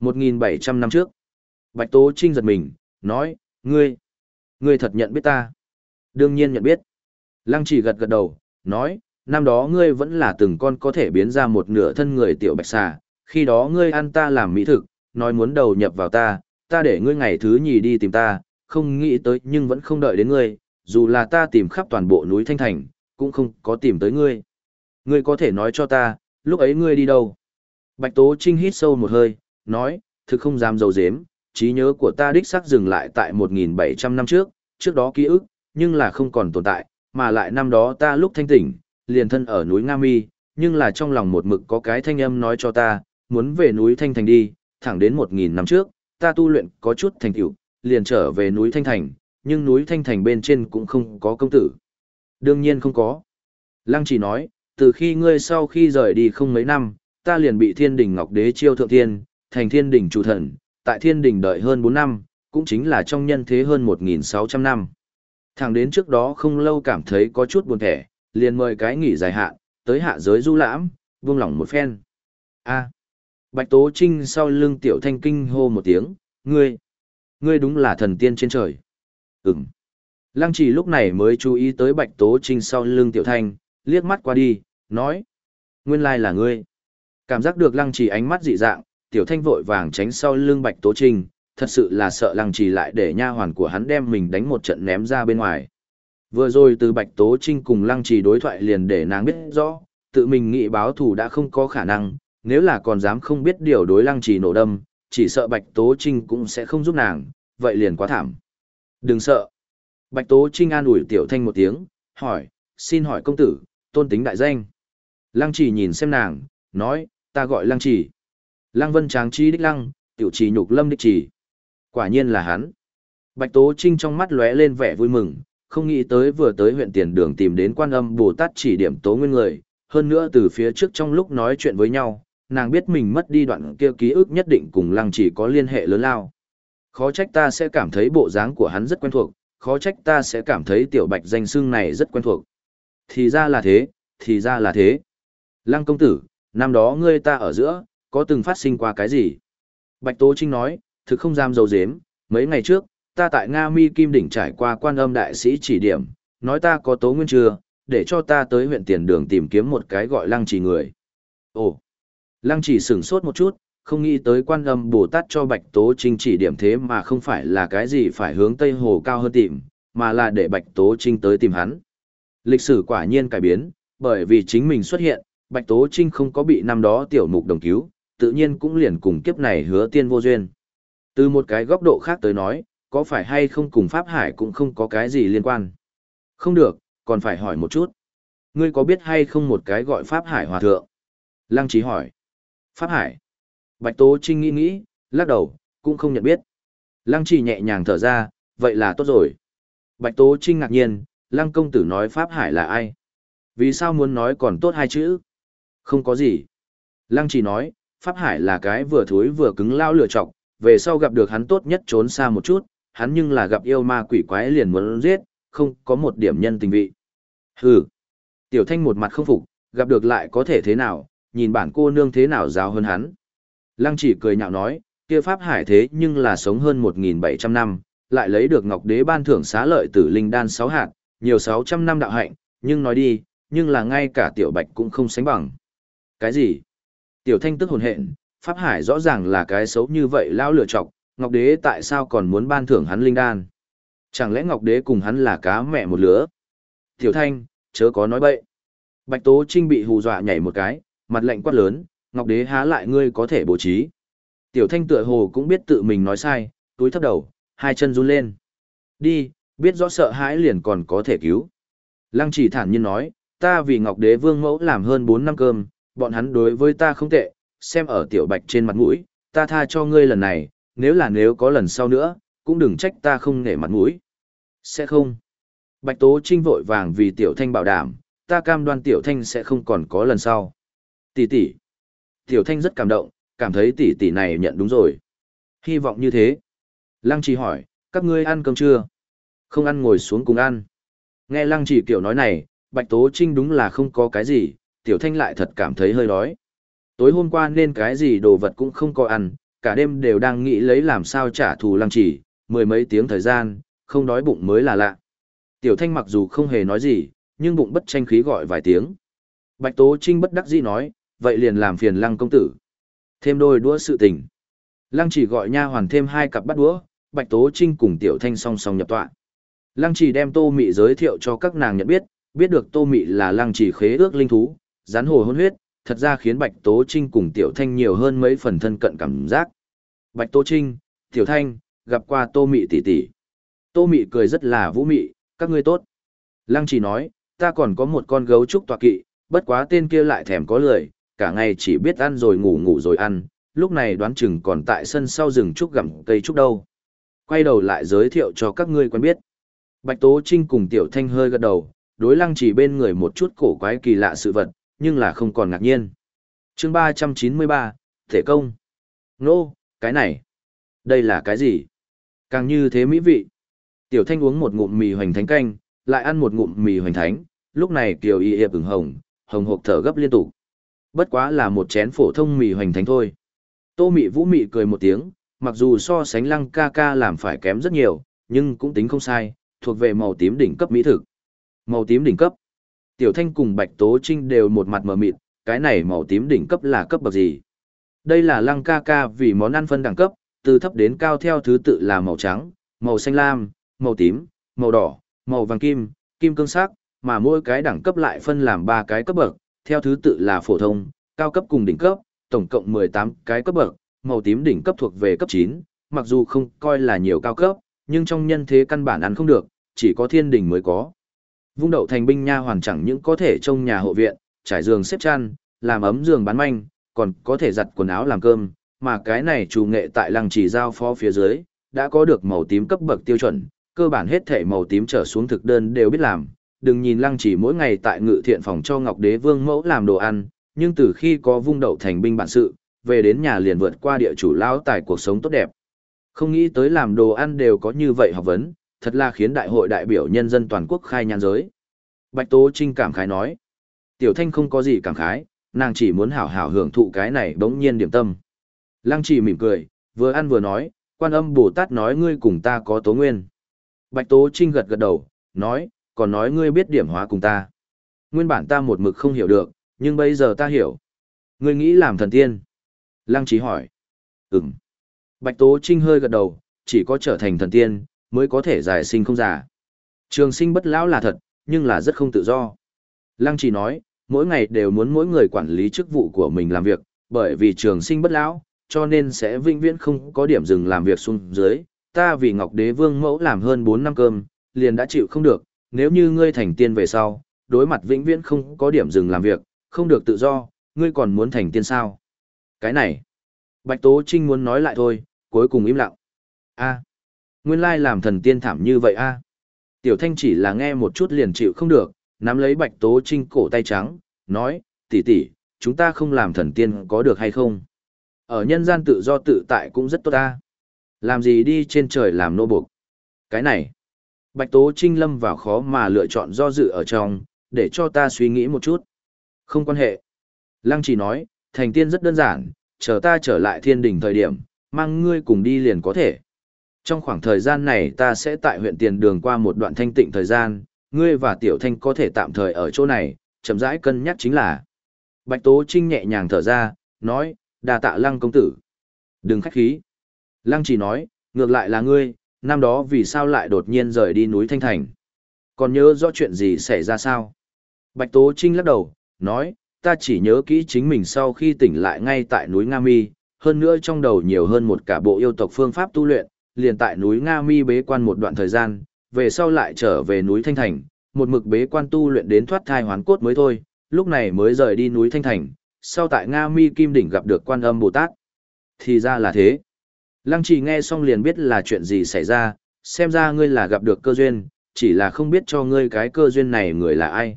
1.700 năm trước. Bạch Tố Trinh giật mình, nói, ngươi, ngươi thật nhận biết ta. Đương nhiên nhận biết. Lăng chỉ gật gật đầu, nói, năm đó ngươi vẫn là từng con có thể biến ra một nửa thân người tiểu bạch xà, khi đó ngươi ăn ta làm mỹ thực, nói muốn đầu nhập vào ta, ta để ngươi ngày thứ nhì đi tìm ta, không nghĩ tới nhưng vẫn không đợi đến ngươi, dù là ta tìm khắp toàn bộ núi Thanh Thành, cũng không có tìm tới ngươi. Ngươi có thể nói cho ta, lúc ấy ngươi đi đâu? Bạch Tố Trinh hít sâu một hơi, nói, thực không dám dầu dếm, trí nhớ của ta đích xác dừng lại tại 1.700 năm trước, trước đó ký ức, nhưng là không còn tồn tại, mà lại năm đó ta lúc thanh tỉnh, liền thân ở núi Nga Mi, nhưng là trong lòng một mực có cái thanh âm nói cho ta, muốn về núi Thanh Thành đi, thẳng đến 1.000 năm trước, ta tu luyện có chút thành tựu, liền trở về núi Thanh Thành, nhưng núi Thanh Thành bên trên cũng không có công tử. Đương nhiên không có. Lăng chỉ nói, từ khi ngươi sau khi rời đi không mấy năm, ta liền bị thiên đình ngọc đế chiêu thượng thiên, thành thiên đình chủ thần, tại thiên đình đợi hơn 4 năm, cũng chính là trong nhân thế hơn 1.600 năm. Thẳng đến trước đó không lâu cảm thấy có chút buồn thẻ, liền mời cái nghỉ dài hạn, tới hạ giới du lãm, buông lỏng một phen. A. Bạch Tố Trinh sau lưng tiểu thanh kinh hô một tiếng, ngươi, ngươi đúng là thần tiên trên trời. Ừm. Lăng chỉ lúc này mới chú ý tới Bạch Tố Trinh sau lưng tiểu thanh, liếc mắt qua đi, nói, nguyên lai là ngươi. Cảm giác được lăng chỉ ánh mắt dị dạng, tiểu thanh vội vàng tránh sau lưng Bạch Tố Trinh, thật sự là sợ lăng trì lại để nha hoàn của hắn đem mình đánh một trận ném ra bên ngoài. Vừa rồi từ Bạch Tố Trinh cùng lăng trì đối thoại liền để nàng biết rõ, tự mình nghĩ báo thù đã không có khả năng, nếu là còn dám không biết điều đối lăng trì nổ đâm, chỉ sợ Bạch Tố Trinh cũng sẽ không giúp nàng, vậy liền quá thảm. Đừng sợ. Bạch Tố Trinh an ủi Tiểu Thanh một tiếng, hỏi, xin hỏi công tử, tôn tính đại danh. Lăng trì nhìn xem nàng, nói, ta gọi lăng trì. Lăng vân tráng chi đích lăng, tiểu trì nhục lâm đích trì. Quả nhiên là hắn. Bạch Tố Trinh trong mắt lóe lên vẻ vui mừng, không nghĩ tới vừa tới huyện tiền đường tìm đến quan âm Bồ Tát chỉ điểm tố nguyên người, hơn nữa từ phía trước trong lúc nói chuyện với nhau, nàng biết mình mất đi đoạn kia ký ức nhất định cùng lăng chỉ có liên hệ lớn lao. Khó trách ta sẽ cảm thấy bộ dáng của hắn rất quen thuộc, khó trách ta sẽ cảm thấy tiểu bạch danh xưng này rất quen thuộc. Thì ra là thế, thì ra là thế. Lăng công tử, năm đó ngươi ta ở giữa, có từng phát sinh qua cái gì? Bạch Tố Trinh nói, thực không dám dầu dếm, mấy ngày trước, ta tại Nga Mi Kim Đỉnh trải qua quan âm đại sĩ chỉ điểm, nói ta có tố nguyên chưa, để cho ta tới huyện tiền đường tìm kiếm một cái gọi lăng trì người. Ồ, lăng trì sửng sốt một chút, không nghĩ tới quan âm Bồ Tát cho Bạch Tố Trinh chỉ điểm thế mà không phải là cái gì phải hướng Tây Hồ cao hơn tìm, mà là để Bạch Tố Trinh tới tìm hắn. Lịch sử quả nhiên cải biến, bởi vì chính mình xuất hiện, Bạch Tố Trinh không có bị năm đó tiểu mục đồng cứu, tự nhiên cũng liền cùng kiếp này hứa tiên vô duyên. Từ một cái góc độ khác tới nói, có phải hay không cùng Pháp Hải cũng không có cái gì liên quan. Không được, còn phải hỏi một chút. Ngươi có biết hay không một cái gọi Pháp Hải Hòa Thượng? Lăng trí hỏi. Pháp Hải. Bạch Tố Trinh nghĩ nghĩ, lắc đầu, cũng không nhận biết. Lăng trí nhẹ nhàng thở ra, vậy là tốt rồi. Bạch Tố Trinh ngạc nhiên, Lăng công tử nói Pháp Hải là ai? Vì sao muốn nói còn tốt hai chữ? Không có gì. Lăng trí nói, Pháp Hải là cái vừa thối vừa cứng lao lửa trọc, về sau gặp được hắn tốt nhất trốn xa một chút, hắn nhưng là gặp yêu ma quỷ quái liền muốn giết, không có một điểm nhân tình vị. Hừ. Tiểu Thanh một mặt không phục, gặp được lại có thể thế nào, nhìn bản cô nương thế nào giáo hơn hắn. Lăng chỉ cười nhạo nói, kia Pháp Hải thế nhưng là sống hơn 1.700 năm, lại lấy được Ngọc Đế ban thưởng xá lợi tử linh đan 6 hạt, nhiều 600 năm đạo hạnh, nhưng nói đi, nhưng là ngay cả tiểu bạch cũng không sánh bằng. Cái gì? Tiểu thanh tức hồn hện, Pháp Hải rõ ràng là cái xấu như vậy lao lựa chọc, Ngọc Đế tại sao còn muốn ban thưởng hắn linh đan? Chẳng lẽ Ngọc Đế cùng hắn là cá mẹ một lứa? Tiểu thanh, chớ có nói bậy. Bạch Tố Trinh bị hù dọa nhảy một cái, mặt lạnh quát lớn, Ngọc Đế há lại ngươi có thể bố trí. Tiểu thanh tựa hồ cũng biết tự mình nói sai, túi thấp đầu, hai chân run lên. Đi, biết rõ sợ hãi liền còn có thể cứu. Lăng chỉ thản nhiên nói, ta vì Ngọc Đế Vương mẫu làm hơn 4 năm cơm, bọn hắn đối với ta không tệ, xem ở tiểu bạch trên mặt mũi, ta tha cho ngươi lần này, nếu là nếu có lần sau nữa, cũng đừng trách ta không nể mặt mũi. Sẽ không. Bạch Tố Trinh vội vàng vì tiểu thanh bảo đảm, ta cam đoan tiểu thanh sẽ không còn có lần sau. Tỷ tỷ. Tiểu thanh rất cảm động, cảm thấy tỷ tỷ này nhận đúng rồi. Hy vọng như thế. Lăng trì hỏi, các ngươi ăn cơm chưa? Không ăn ngồi xuống cùng ăn. Nghe lăng trì kiểu nói này, Bạch Tố Trinh đúng là không có cái gì, tiểu thanh lại thật cảm thấy hơi đói. Tối hôm qua nên cái gì đồ vật cũng không có ăn, cả đêm đều đang nghĩ lấy làm sao trả thù lăng Chỉ. mười mấy tiếng thời gian, không đói bụng mới là lạ. Tiểu thanh mặc dù không hề nói gì, nhưng bụng bất tranh khí gọi vài tiếng. Bạch Tố Trinh bất đắc dĩ nói, vậy liền làm phiền lăng công tử. Thêm đôi đũa sự tình. Lăng chỉ gọi nha hoàn thêm hai cặp bắt đũa, Bạch Tố Trinh cùng Tiểu Thanh song song nhập tọa. Lăng chỉ đem Tô Mị giới thiệu cho các nàng nhận biết, biết được Tô Mị là lăng chỉ khế ước linh thú, rắn hồ hôn huyết, thật ra khiến Bạch Tố Trinh cùng Tiểu Thanh nhiều hơn mấy phần thân cận cảm giác. Bạch Tố Trinh, Tiểu Thanh, gặp qua Tô Mị tỷ tỷ. Tô Mị cười rất là vũ mị, các ngươi tốt. Lăng chỉ nói, ta còn có một con gấu trúc tọa kỵ, bất quá tên kia lại thèm có lười, cả ngày chỉ biết ăn rồi ngủ ngủ rồi ăn, lúc này đoán chừng còn tại sân sau rừng trúc gặm cây trúc đâu. Quay đầu lại giới thiệu cho các ngươi quen biết. Bạch Tố Trinh cùng Tiểu Thanh hơi gật đầu, đối lăng chỉ bên người một chút cổ quái kỳ lạ sự vật, nhưng là không còn ngạc nhiên. chương 393, Thể công. Nô, cái này. Đây là cái gì? Càng như thế mỹ vị. Tiểu Thanh uống một ngụm mì hoành thánh canh, lại ăn một ngụm mì hoành thánh, lúc này Kiều Y hiệp ửng hồng, hồng hộc thở gấp liên tục. Bất quá là một chén phổ thông mì hoành thánh thôi. Tô Mị Vũ Mị cười một tiếng, mặc dù so sánh lăng ca ca làm phải kém rất nhiều, nhưng cũng tính không sai, thuộc về màu tím đỉnh cấp mỹ thực. Màu tím đỉnh cấp. Tiểu Thanh cùng Bạch Tố Trinh đều một mặt mờ mịt, cái này màu tím đỉnh cấp là cấp bậc gì? Đây là lăng ca ca vì món ăn phân đẳng cấp, từ thấp đến cao theo thứ tự là màu trắng, màu xanh lam, màu tím, màu đỏ, màu vàng kim, kim cương sắc, mà mỗi cái đẳng cấp lại phân làm ba cái cấp bậc, theo thứ tự là phổ thông, cao cấp cùng đỉnh cấp, tổng cộng 18 cái cấp bậc, màu tím đỉnh cấp thuộc về cấp 9, mặc dù không coi là nhiều cao cấp, nhưng trong nhân thế căn bản ăn không được, chỉ có thiên đỉnh mới có. Vung đậu thành binh nha hoàn chẳng những có thể trông nhà hộ viện, trải giường xếp chăn, làm ấm giường bán manh, còn có thể giặt quần áo làm cơm, mà cái này chủ nghệ tại lăng chỉ giao phó phía dưới, đã có được màu tím cấp bậc tiêu chuẩn, cơ bản hết thể màu tím trở xuống thực đơn đều biết làm, đừng nhìn lăng chỉ mỗi ngày tại ngự thiện phòng cho Ngọc Đế Vương mẫu làm đồ ăn, nhưng từ khi có vung đậu thành binh bản sự, về đến nhà liền vượt qua địa chủ lão tài cuộc sống tốt đẹp. Không nghĩ tới làm đồ ăn đều có như vậy học vấn, thật là khiến đại hội đại biểu nhân dân toàn quốc khai nhàn giới. Bạch Tố Trinh cảm khái nói, Tiểu Thanh không có gì cảm khái, nàng chỉ muốn hảo hảo hưởng thụ cái này bỗng nhiên điểm tâm. Lăng chỉ mỉm cười, vừa ăn vừa nói, quan âm Bồ Tát nói ngươi cùng ta có tố nguyên. Bạch Tố Trinh gật gật đầu, nói, còn nói ngươi biết điểm hóa cùng ta. Nguyên bản ta một mực không hiểu được, nhưng bây giờ ta hiểu. Ngươi nghĩ làm thần tiên? Lăng trí hỏi. Ừm. Bạch Tố Trinh hơi gật đầu, chỉ có trở thành thần tiên, mới có thể giải sinh không già. Trường sinh bất lão là thật, nhưng là rất không tự do. Lăng chỉ nói, mỗi ngày đều muốn mỗi người quản lý chức vụ của mình làm việc, bởi vì trường sinh bất lão, cho nên sẽ vĩnh viễn không có điểm dừng làm việc xuống dưới. Ta vì Ngọc Đế Vương mẫu làm hơn 4 năm cơm, liền đã chịu không được, nếu như ngươi thành tiên về sau, đối mặt vĩnh viễn không có điểm dừng làm việc, không được tự do, ngươi còn muốn thành tiên sao? Cái này, Bạch Tố Trinh muốn nói lại thôi, cuối cùng im lặng. A, nguyên lai làm thần tiên thảm như vậy a. À? Tiểu Thanh chỉ là nghe một chút liền chịu không được, nắm lấy Bạch Tố Trinh cổ tay trắng, nói, tỷ tỷ, chúng ta không làm thần tiên có được hay không? Ở nhân gian tự do tự tại cũng rất tốt ta. Làm gì đi trên trời làm nô buộc? Cái này, Bạch Tố Trinh lâm vào khó mà lựa chọn do dự ở trong, để cho ta suy nghĩ một chút. Không quan hệ. Lăng chỉ nói, thành tiên rất đơn giản, chờ ta trở lại thiên đình thời điểm, mang ngươi cùng đi liền có thể. Trong khoảng thời gian này ta sẽ tại huyện tiền đường qua một đoạn thanh tịnh thời gian, ngươi và tiểu thanh có thể tạm thời ở chỗ này, chậm rãi cân nhắc chính là. Bạch Tố Trinh nhẹ nhàng thở ra, nói, đà tạ lăng công tử. Đừng khách khí. Lăng chỉ nói, ngược lại là ngươi, năm đó vì sao lại đột nhiên rời đi núi Thanh Thành. Còn nhớ rõ chuyện gì xảy ra sao? Bạch Tố Trinh lắc đầu, nói, ta chỉ nhớ kỹ chính mình sau khi tỉnh lại ngay tại núi Nga Mi, hơn nữa trong đầu nhiều hơn một cả bộ yêu tộc phương pháp tu luyện, liền tại núi Nga Mi bế quan một đoạn thời gian, về sau lại trở về núi Thanh Thành, một mực bế quan tu luyện đến thoát thai hoán cốt mới thôi, lúc này mới rời đi núi Thanh Thành, sau tại Nga Mi Kim Đỉnh gặp được quan âm Bồ Tát. Thì ra là thế. Lăng trì nghe xong liền biết là chuyện gì xảy ra, xem ra ngươi là gặp được cơ duyên, chỉ là không biết cho ngươi cái cơ duyên này người là ai.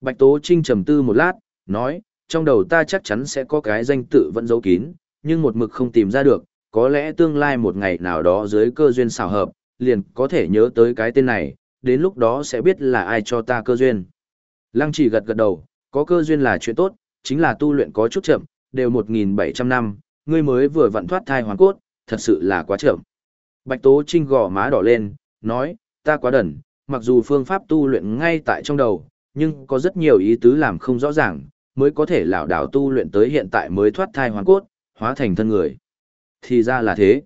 Bạch Tố Trinh trầm tư một lát, nói, trong đầu ta chắc chắn sẽ có cái danh tự vẫn giấu kín, nhưng một mực không tìm ra được, có lẽ tương lai một ngày nào đó dưới cơ duyên xảo hợp, liền có thể nhớ tới cái tên này, đến lúc đó sẽ biết là ai cho ta cơ duyên. Lăng chỉ gật gật đầu, có cơ duyên là chuyện tốt, chính là tu luyện có chút chậm, đều 1.700 năm, ngươi mới vừa vặn thoát thai hoàn cốt, thật sự là quá chậm. Bạch Tố Trinh gò má đỏ lên, nói, ta quá đần, mặc dù phương pháp tu luyện ngay tại trong đầu, nhưng có rất nhiều ý tứ làm không rõ ràng, mới có thể lảo đảo tu luyện tới hiện tại mới thoát thai hoàn cốt, hóa thành thân người. Thì ra là thế.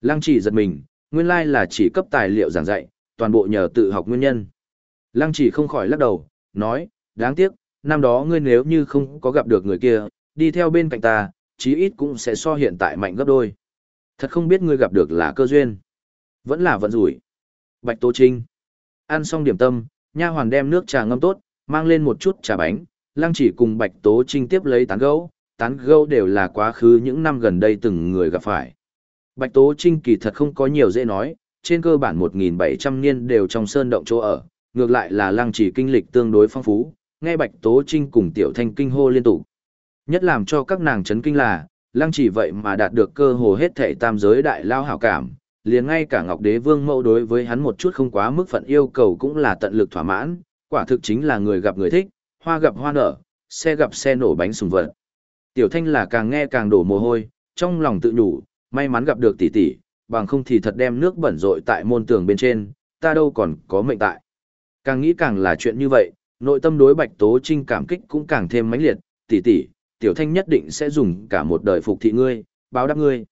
Lăng chỉ giật mình, nguyên lai là chỉ cấp tài liệu giảng dạy, toàn bộ nhờ tự học nguyên nhân. Lăng chỉ không khỏi lắc đầu, nói, đáng tiếc, năm đó ngươi nếu như không có gặp được người kia, đi theo bên cạnh ta, chí ít cũng sẽ so hiện tại mạnh gấp đôi. Thật không biết ngươi gặp được là cơ duyên. Vẫn là vận rủi. Bạch Tô Trinh. Ăn xong điểm tâm, nha hoàn đem nước trà ngâm tốt, mang lên một chút trà bánh, lăng chỉ cùng Bạch Tố Trinh tiếp lấy tán gẫu, tán gẫu đều là quá khứ những năm gần đây từng người gặp phải. Bạch Tố Trinh kỳ thật không có nhiều dễ nói, trên cơ bản 1.700 niên đều trong sơn động chỗ ở, ngược lại là lăng chỉ kinh lịch tương đối phong phú, nghe Bạch Tố Trinh cùng Tiểu Thanh kinh hô liên tục. Nhất làm cho các nàng chấn kinh là, lăng chỉ vậy mà đạt được cơ hồ hết thảy tam giới đại lao hảo cảm, liền ngay cả Ngọc Đế Vương mẫu đối với hắn một chút không quá mức phận yêu cầu cũng là tận lực thỏa mãn, quả thực chính là người gặp người thích, hoa gặp hoa nở, xe gặp xe nổ bánh sùng vật. Tiểu Thanh là càng nghe càng đổ mồ hôi, trong lòng tự nhủ, may mắn gặp được tỷ tỷ, bằng không thì thật đem nước bẩn rội tại môn tường bên trên, ta đâu còn có mệnh tại. Càng nghĩ càng là chuyện như vậy, nội tâm đối Bạch Tố Trinh cảm kích cũng càng thêm mãnh liệt, tỷ tỷ, Tiểu Thanh nhất định sẽ dùng cả một đời phục thị ngươi, báo đáp ngươi.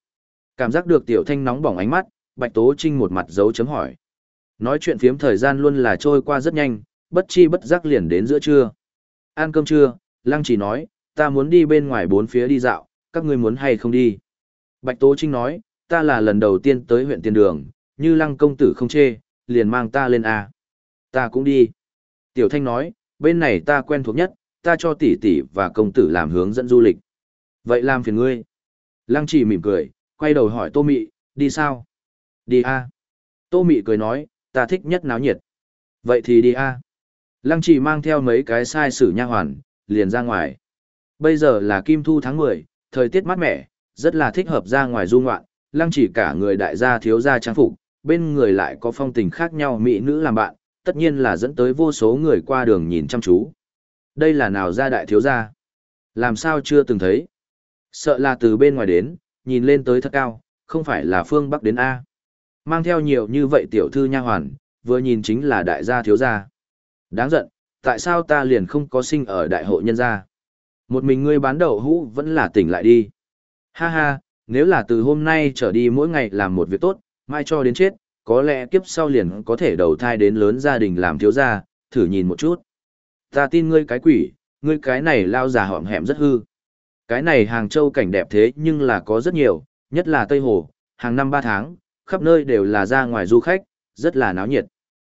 Cảm giác được Tiểu Thanh nóng bỏng ánh mắt, Bạch Tố Trinh một mặt dấu chấm hỏi. Nói chuyện phiếm thời gian luôn là trôi qua rất nhanh, bất chi bất giác liền đến giữa trưa. Ăn cơm trưa, Lăng chỉ nói, ta muốn đi bên ngoài bốn phía đi dạo, các ngươi muốn hay không đi. Bạch Tố Trinh nói, ta là lần đầu tiên tới huyện tiền đường, như Lăng công tử không chê, liền mang ta lên A. Ta cũng đi. Tiểu Thanh nói, bên này ta quen thuộc nhất, ta cho tỷ tỷ và công tử làm hướng dẫn du lịch. Vậy làm phiền ngươi. Lăng chỉ mỉm cười, quay đầu hỏi Tô Mị, đi sao? Đi A. Tô Mị cười nói, ta thích nhất náo nhiệt. Vậy thì đi A. Lăng chỉ mang theo mấy cái sai sử nha hoàn, liền ra ngoài. Bây giờ là kim thu tháng 10, thời tiết mát mẻ, rất là thích hợp ra ngoài du ngoạn, lăng chỉ cả người đại gia thiếu gia trang phục, bên người lại có phong tình khác nhau mỹ nữ làm bạn, tất nhiên là dẫn tới vô số người qua đường nhìn chăm chú. Đây là nào gia đại thiếu gia? Làm sao chưa từng thấy? Sợ là từ bên ngoài đến, nhìn lên tới thật cao, không phải là phương Bắc đến A. Mang theo nhiều như vậy tiểu thư nha hoàn, vừa nhìn chính là đại gia thiếu gia. Đáng giận, tại sao ta liền không có sinh ở đại hội nhân gia? Một mình ngươi bán đậu hũ vẫn là tỉnh lại đi. Ha ha, nếu là từ hôm nay trở đi mỗi ngày làm một việc tốt, mai cho đến chết, có lẽ kiếp sau liền có thể đầu thai đến lớn gia đình làm thiếu gia, thử nhìn một chút. Ta tin ngươi cái quỷ, ngươi cái này lao già họm hẹm rất hư. Cái này Hàng Châu cảnh đẹp thế nhưng là có rất nhiều, nhất là Tây Hồ, hàng năm ba tháng, khắp nơi đều là ra ngoài du khách, rất là náo nhiệt.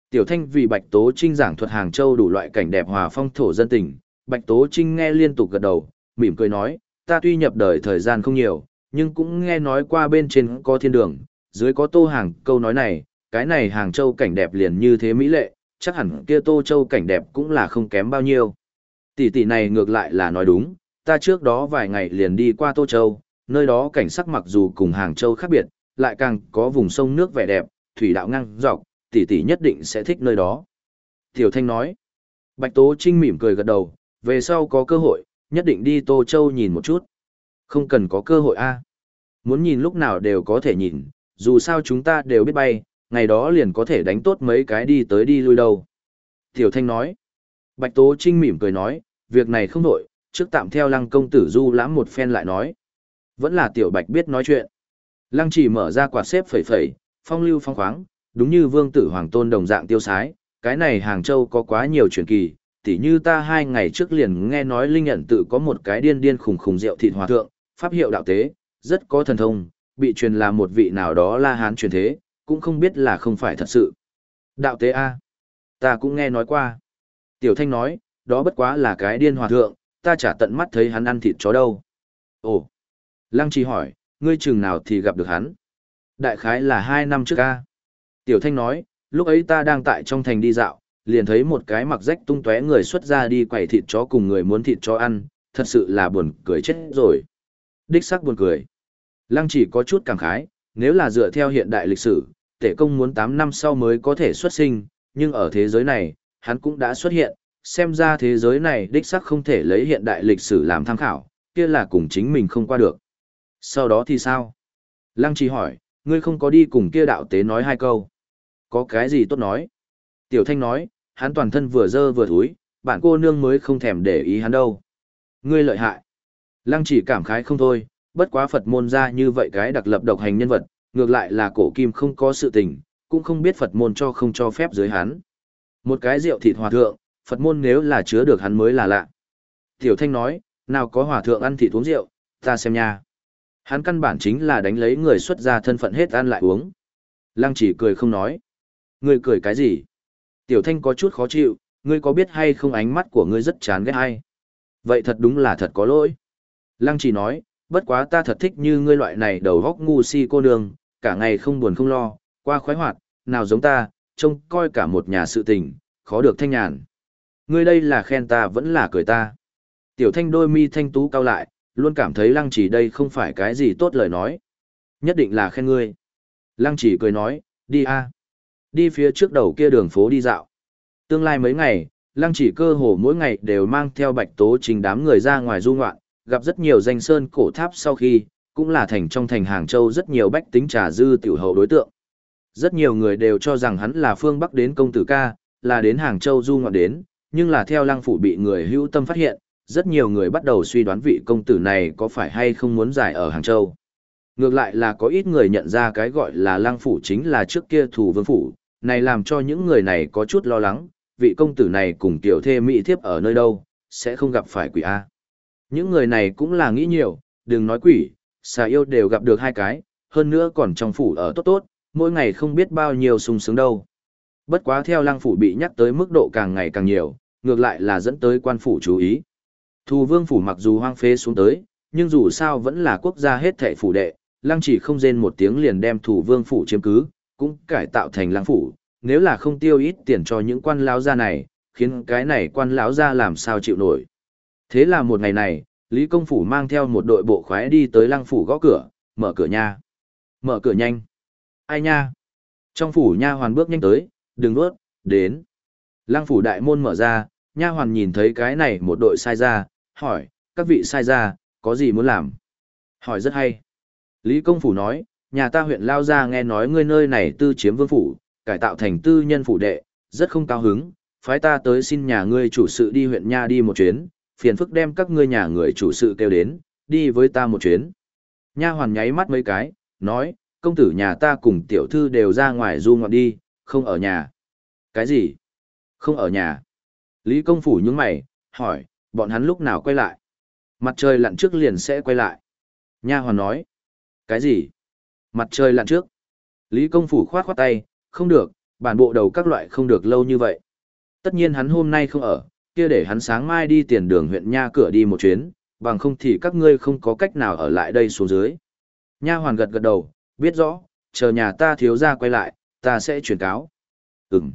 Tiểu Thanh vì Bạch Tố Trinh giảng thuật Hàng Châu đủ loại cảnh đẹp hòa phong thổ dân tình, Bạch Tố Trinh nghe liên tục gật đầu, mỉm cười nói, ta tuy nhập đời thời gian không nhiều, nhưng cũng nghe nói qua bên trên có thiên đường, dưới có tô hàng câu nói này, cái này Hàng Châu cảnh đẹp liền như thế mỹ lệ, chắc hẳn kia Tô Châu cảnh đẹp cũng là không kém bao nhiêu. Tỷ tỷ này ngược lại là nói đúng, ta trước đó vài ngày liền đi qua Tô Châu, nơi đó cảnh sắc mặc dù cùng Hàng Châu khác biệt, lại càng có vùng sông nước vẻ đẹp, thủy đạo ngang dọc, tỷ tỷ nhất định sẽ thích nơi đó. Tiểu Thanh nói, Bạch Tố Trinh mỉm cười gật đầu, về sau có cơ hội, nhất định đi Tô Châu nhìn một chút. Không cần có cơ hội a. Muốn nhìn lúc nào đều có thể nhìn, dù sao chúng ta đều biết bay, ngày đó liền có thể đánh tốt mấy cái đi tới đi lui đâu. Tiểu Thanh nói. Bạch Tố Trinh mỉm cười nói, việc này không đổi, trước tạm theo lăng công tử du lãm một phen lại nói. Vẫn là Tiểu Bạch biết nói chuyện. Lăng chỉ mở ra quạt xếp phẩy phẩy, phong lưu phong khoáng, đúng như vương tử hoàng tôn đồng dạng tiêu sái, cái này Hàng Châu có quá nhiều truyền kỳ, tỉ như ta hai ngày trước liền nghe nói Linh nhận tự có một cái điên điên khủng khủng rượu thịt hòa thượng, pháp hiệu đạo tế, rất có thần thông, bị truyền là một vị nào đó la hán truyền thế, cũng không biết là không phải thật sự. Đạo tế A. Ta cũng nghe nói qua. Tiểu Thanh nói, đó bất quá là cái điên hòa thượng, ta chả tận mắt thấy hắn ăn thịt chó đâu. Ồ. Lăng Trì hỏi, ngươi chừng nào thì gặp được hắn? Đại khái là hai năm trước A. Tiểu Thanh nói, lúc ấy ta đang tại trong thành đi dạo, liền thấy một cái mặc rách tung tóe người xuất ra đi quẩy thịt chó cùng người muốn thịt chó ăn, thật sự là buồn cười chết rồi. Đích xác buồn cười. Lăng chỉ có chút cảm khái, nếu là dựa theo hiện đại lịch sử, tể công muốn 8 năm sau mới có thể xuất sinh, nhưng ở thế giới này, hắn cũng đã xuất hiện, xem ra thế giới này đích xác không thể lấy hiện đại lịch sử làm tham khảo, kia là cùng chính mình không qua được. Sau đó thì sao? Lăng chỉ hỏi, ngươi không có đi cùng kia đạo tế nói hai câu. Có cái gì tốt nói? Tiểu Thanh nói, hắn toàn thân vừa dơ vừa thúi, bạn cô nương mới không thèm để ý hắn đâu. Ngươi lợi hại. Lăng chỉ cảm khái không thôi, bất quá Phật môn ra như vậy cái đặc lập độc hành nhân vật, ngược lại là cổ kim không có sự tình, cũng không biết Phật môn cho không cho phép dưới hắn. Một cái rượu thịt hòa thượng, Phật môn nếu là chứa được hắn mới là lạ. Tiểu Thanh nói, nào có hòa thượng ăn thịt uống rượu, ta xem nha. Hắn căn bản chính là đánh lấy người xuất gia thân phận hết ăn lại uống. Lăng chỉ cười không nói. Ngươi cười cái gì? Tiểu Thanh có chút khó chịu, ngươi có biết hay không ánh mắt của ngươi rất chán ghét hay? Vậy thật đúng là thật có lỗi. Lăng chỉ nói, bất quá ta thật thích như ngươi loại này đầu góc ngu si cô nương, cả ngày không buồn không lo, qua khoái hoạt, nào giống ta, trông coi cả một nhà sự tình, khó được thanh nhàn. Ngươi đây là khen ta vẫn là cười ta. Tiểu thanh đôi mi thanh tú cao lại, luôn cảm thấy lăng chỉ đây không phải cái gì tốt lời nói. Nhất định là khen ngươi. Lăng chỉ cười nói, đi a, Đi phía trước đầu kia đường phố đi dạo. Tương lai mấy ngày, lăng chỉ cơ hồ mỗi ngày đều mang theo bạch tố trình đám người ra ngoài du ngoạn, gặp rất nhiều danh sơn cổ tháp sau khi, cũng là thành trong thành Hàng Châu rất nhiều bách tính trà dư tiểu hậu đối tượng. Rất nhiều người đều cho rằng hắn là phương Bắc đến công tử ca, là đến Hàng Châu du ngoạn đến, nhưng là theo lăng phủ bị người hữu tâm phát hiện, rất nhiều người bắt đầu suy đoán vị công tử này có phải hay không muốn giải ở Hàng Châu. Ngược lại là có ít người nhận ra cái gọi là lăng phủ chính là trước kia thủ vương phủ, này làm cho những người này có chút lo lắng, vị công tử này cùng tiểu thê mỹ thiếp ở nơi đâu, sẽ không gặp phải quỷ A. Những người này cũng là nghĩ nhiều, đừng nói quỷ, xà yêu đều gặp được hai cái, hơn nữa còn trong phủ ở tốt tốt, mỗi ngày không biết bao nhiêu sung sướng đâu. Bất quá theo lăng phủ bị nhắc tới mức độ càng ngày càng nhiều, ngược lại là dẫn tới quan phủ chú ý. Thù vương phủ mặc dù hoang phế xuống tới, nhưng dù sao vẫn là quốc gia hết thệ phủ đệ, lăng chỉ không rên một tiếng liền đem thủ vương phủ chiếm cứ, cũng cải tạo thành lang phủ, nếu là không tiêu ít tiền cho những quan lão gia này, khiến cái này quan lão gia làm sao chịu nổi. Thế là một ngày này, Lý Công Phủ mang theo một đội bộ khoái đi tới lăng phủ gõ cửa, mở cửa nha. Mở cửa nhanh. Ai nha? Trong phủ nha hoàn bước nhanh tới, đừng nuốt, đến. Lăng phủ đại môn mở ra, nha hoàn nhìn thấy cái này một đội sai ra, hỏi, các vị sai ra, có gì muốn làm? Hỏi rất hay. Lý Công Phủ nói, nhà ta huyện Lao ra nghe nói ngươi nơi này tư chiếm vương phủ, cải tạo thành tư nhân phủ đệ, rất không cao hứng, phái ta tới xin nhà ngươi chủ sự đi huyện nha đi một chuyến, phiền phức đem các ngươi nhà người chủ sự kêu đến, đi với ta một chuyến. Nha hoàn nháy mắt mấy cái, nói, công tử nhà ta cùng tiểu thư đều ra ngoài du ngoạn đi, không ở nhà. Cái gì? Không ở nhà. Lý công phủ nhướng mày, hỏi, bọn hắn lúc nào quay lại? Mặt trời lặn trước liền sẽ quay lại. Nha hoàn nói, cái gì? Mặt trời lặn trước. Lý công phủ khoát khoát tay, không được, bản bộ đầu các loại không được lâu như vậy. Tất nhiên hắn hôm nay không ở, kia để hắn sáng mai đi tiền đường huyện nha cửa đi một chuyến, bằng không thì các ngươi không có cách nào ở lại đây xuống dưới. Nha hoàn gật gật đầu, biết rõ, chờ nhà ta thiếu ra quay lại, ta sẽ truyền cáo. Ừm.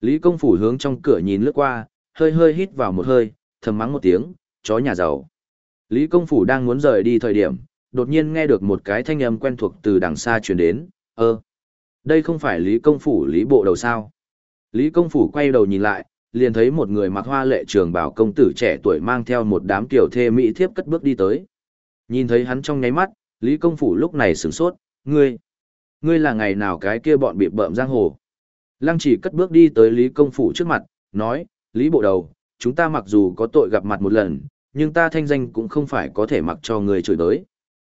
Lý công phủ hướng trong cửa nhìn lướt qua, hơi hơi hít vào một hơi, thầm mắng một tiếng, chó nhà giàu. Lý công phủ đang muốn rời đi thời điểm, đột nhiên nghe được một cái thanh âm quen thuộc từ đằng xa truyền đến, ơ. Đây không phải Lý công phủ Lý bộ đầu sao. Lý công phủ quay đầu nhìn lại, liền thấy một người mặc hoa lệ trường bảo công tử trẻ tuổi mang theo một đám tiểu thê mỹ thiếp cất bước đi tới. Nhìn thấy hắn trong nháy mắt, Lý Công Phủ lúc này sửng sốt, ngươi, ngươi là ngày nào cái kia bọn bị bợm giang hồ. Lăng chỉ cất bước đi tới Lý Công Phủ trước mặt, nói, Lý Bộ Đầu, chúng ta mặc dù có tội gặp mặt một lần, nhưng ta thanh danh cũng không phải có thể mặc cho người chửi tới.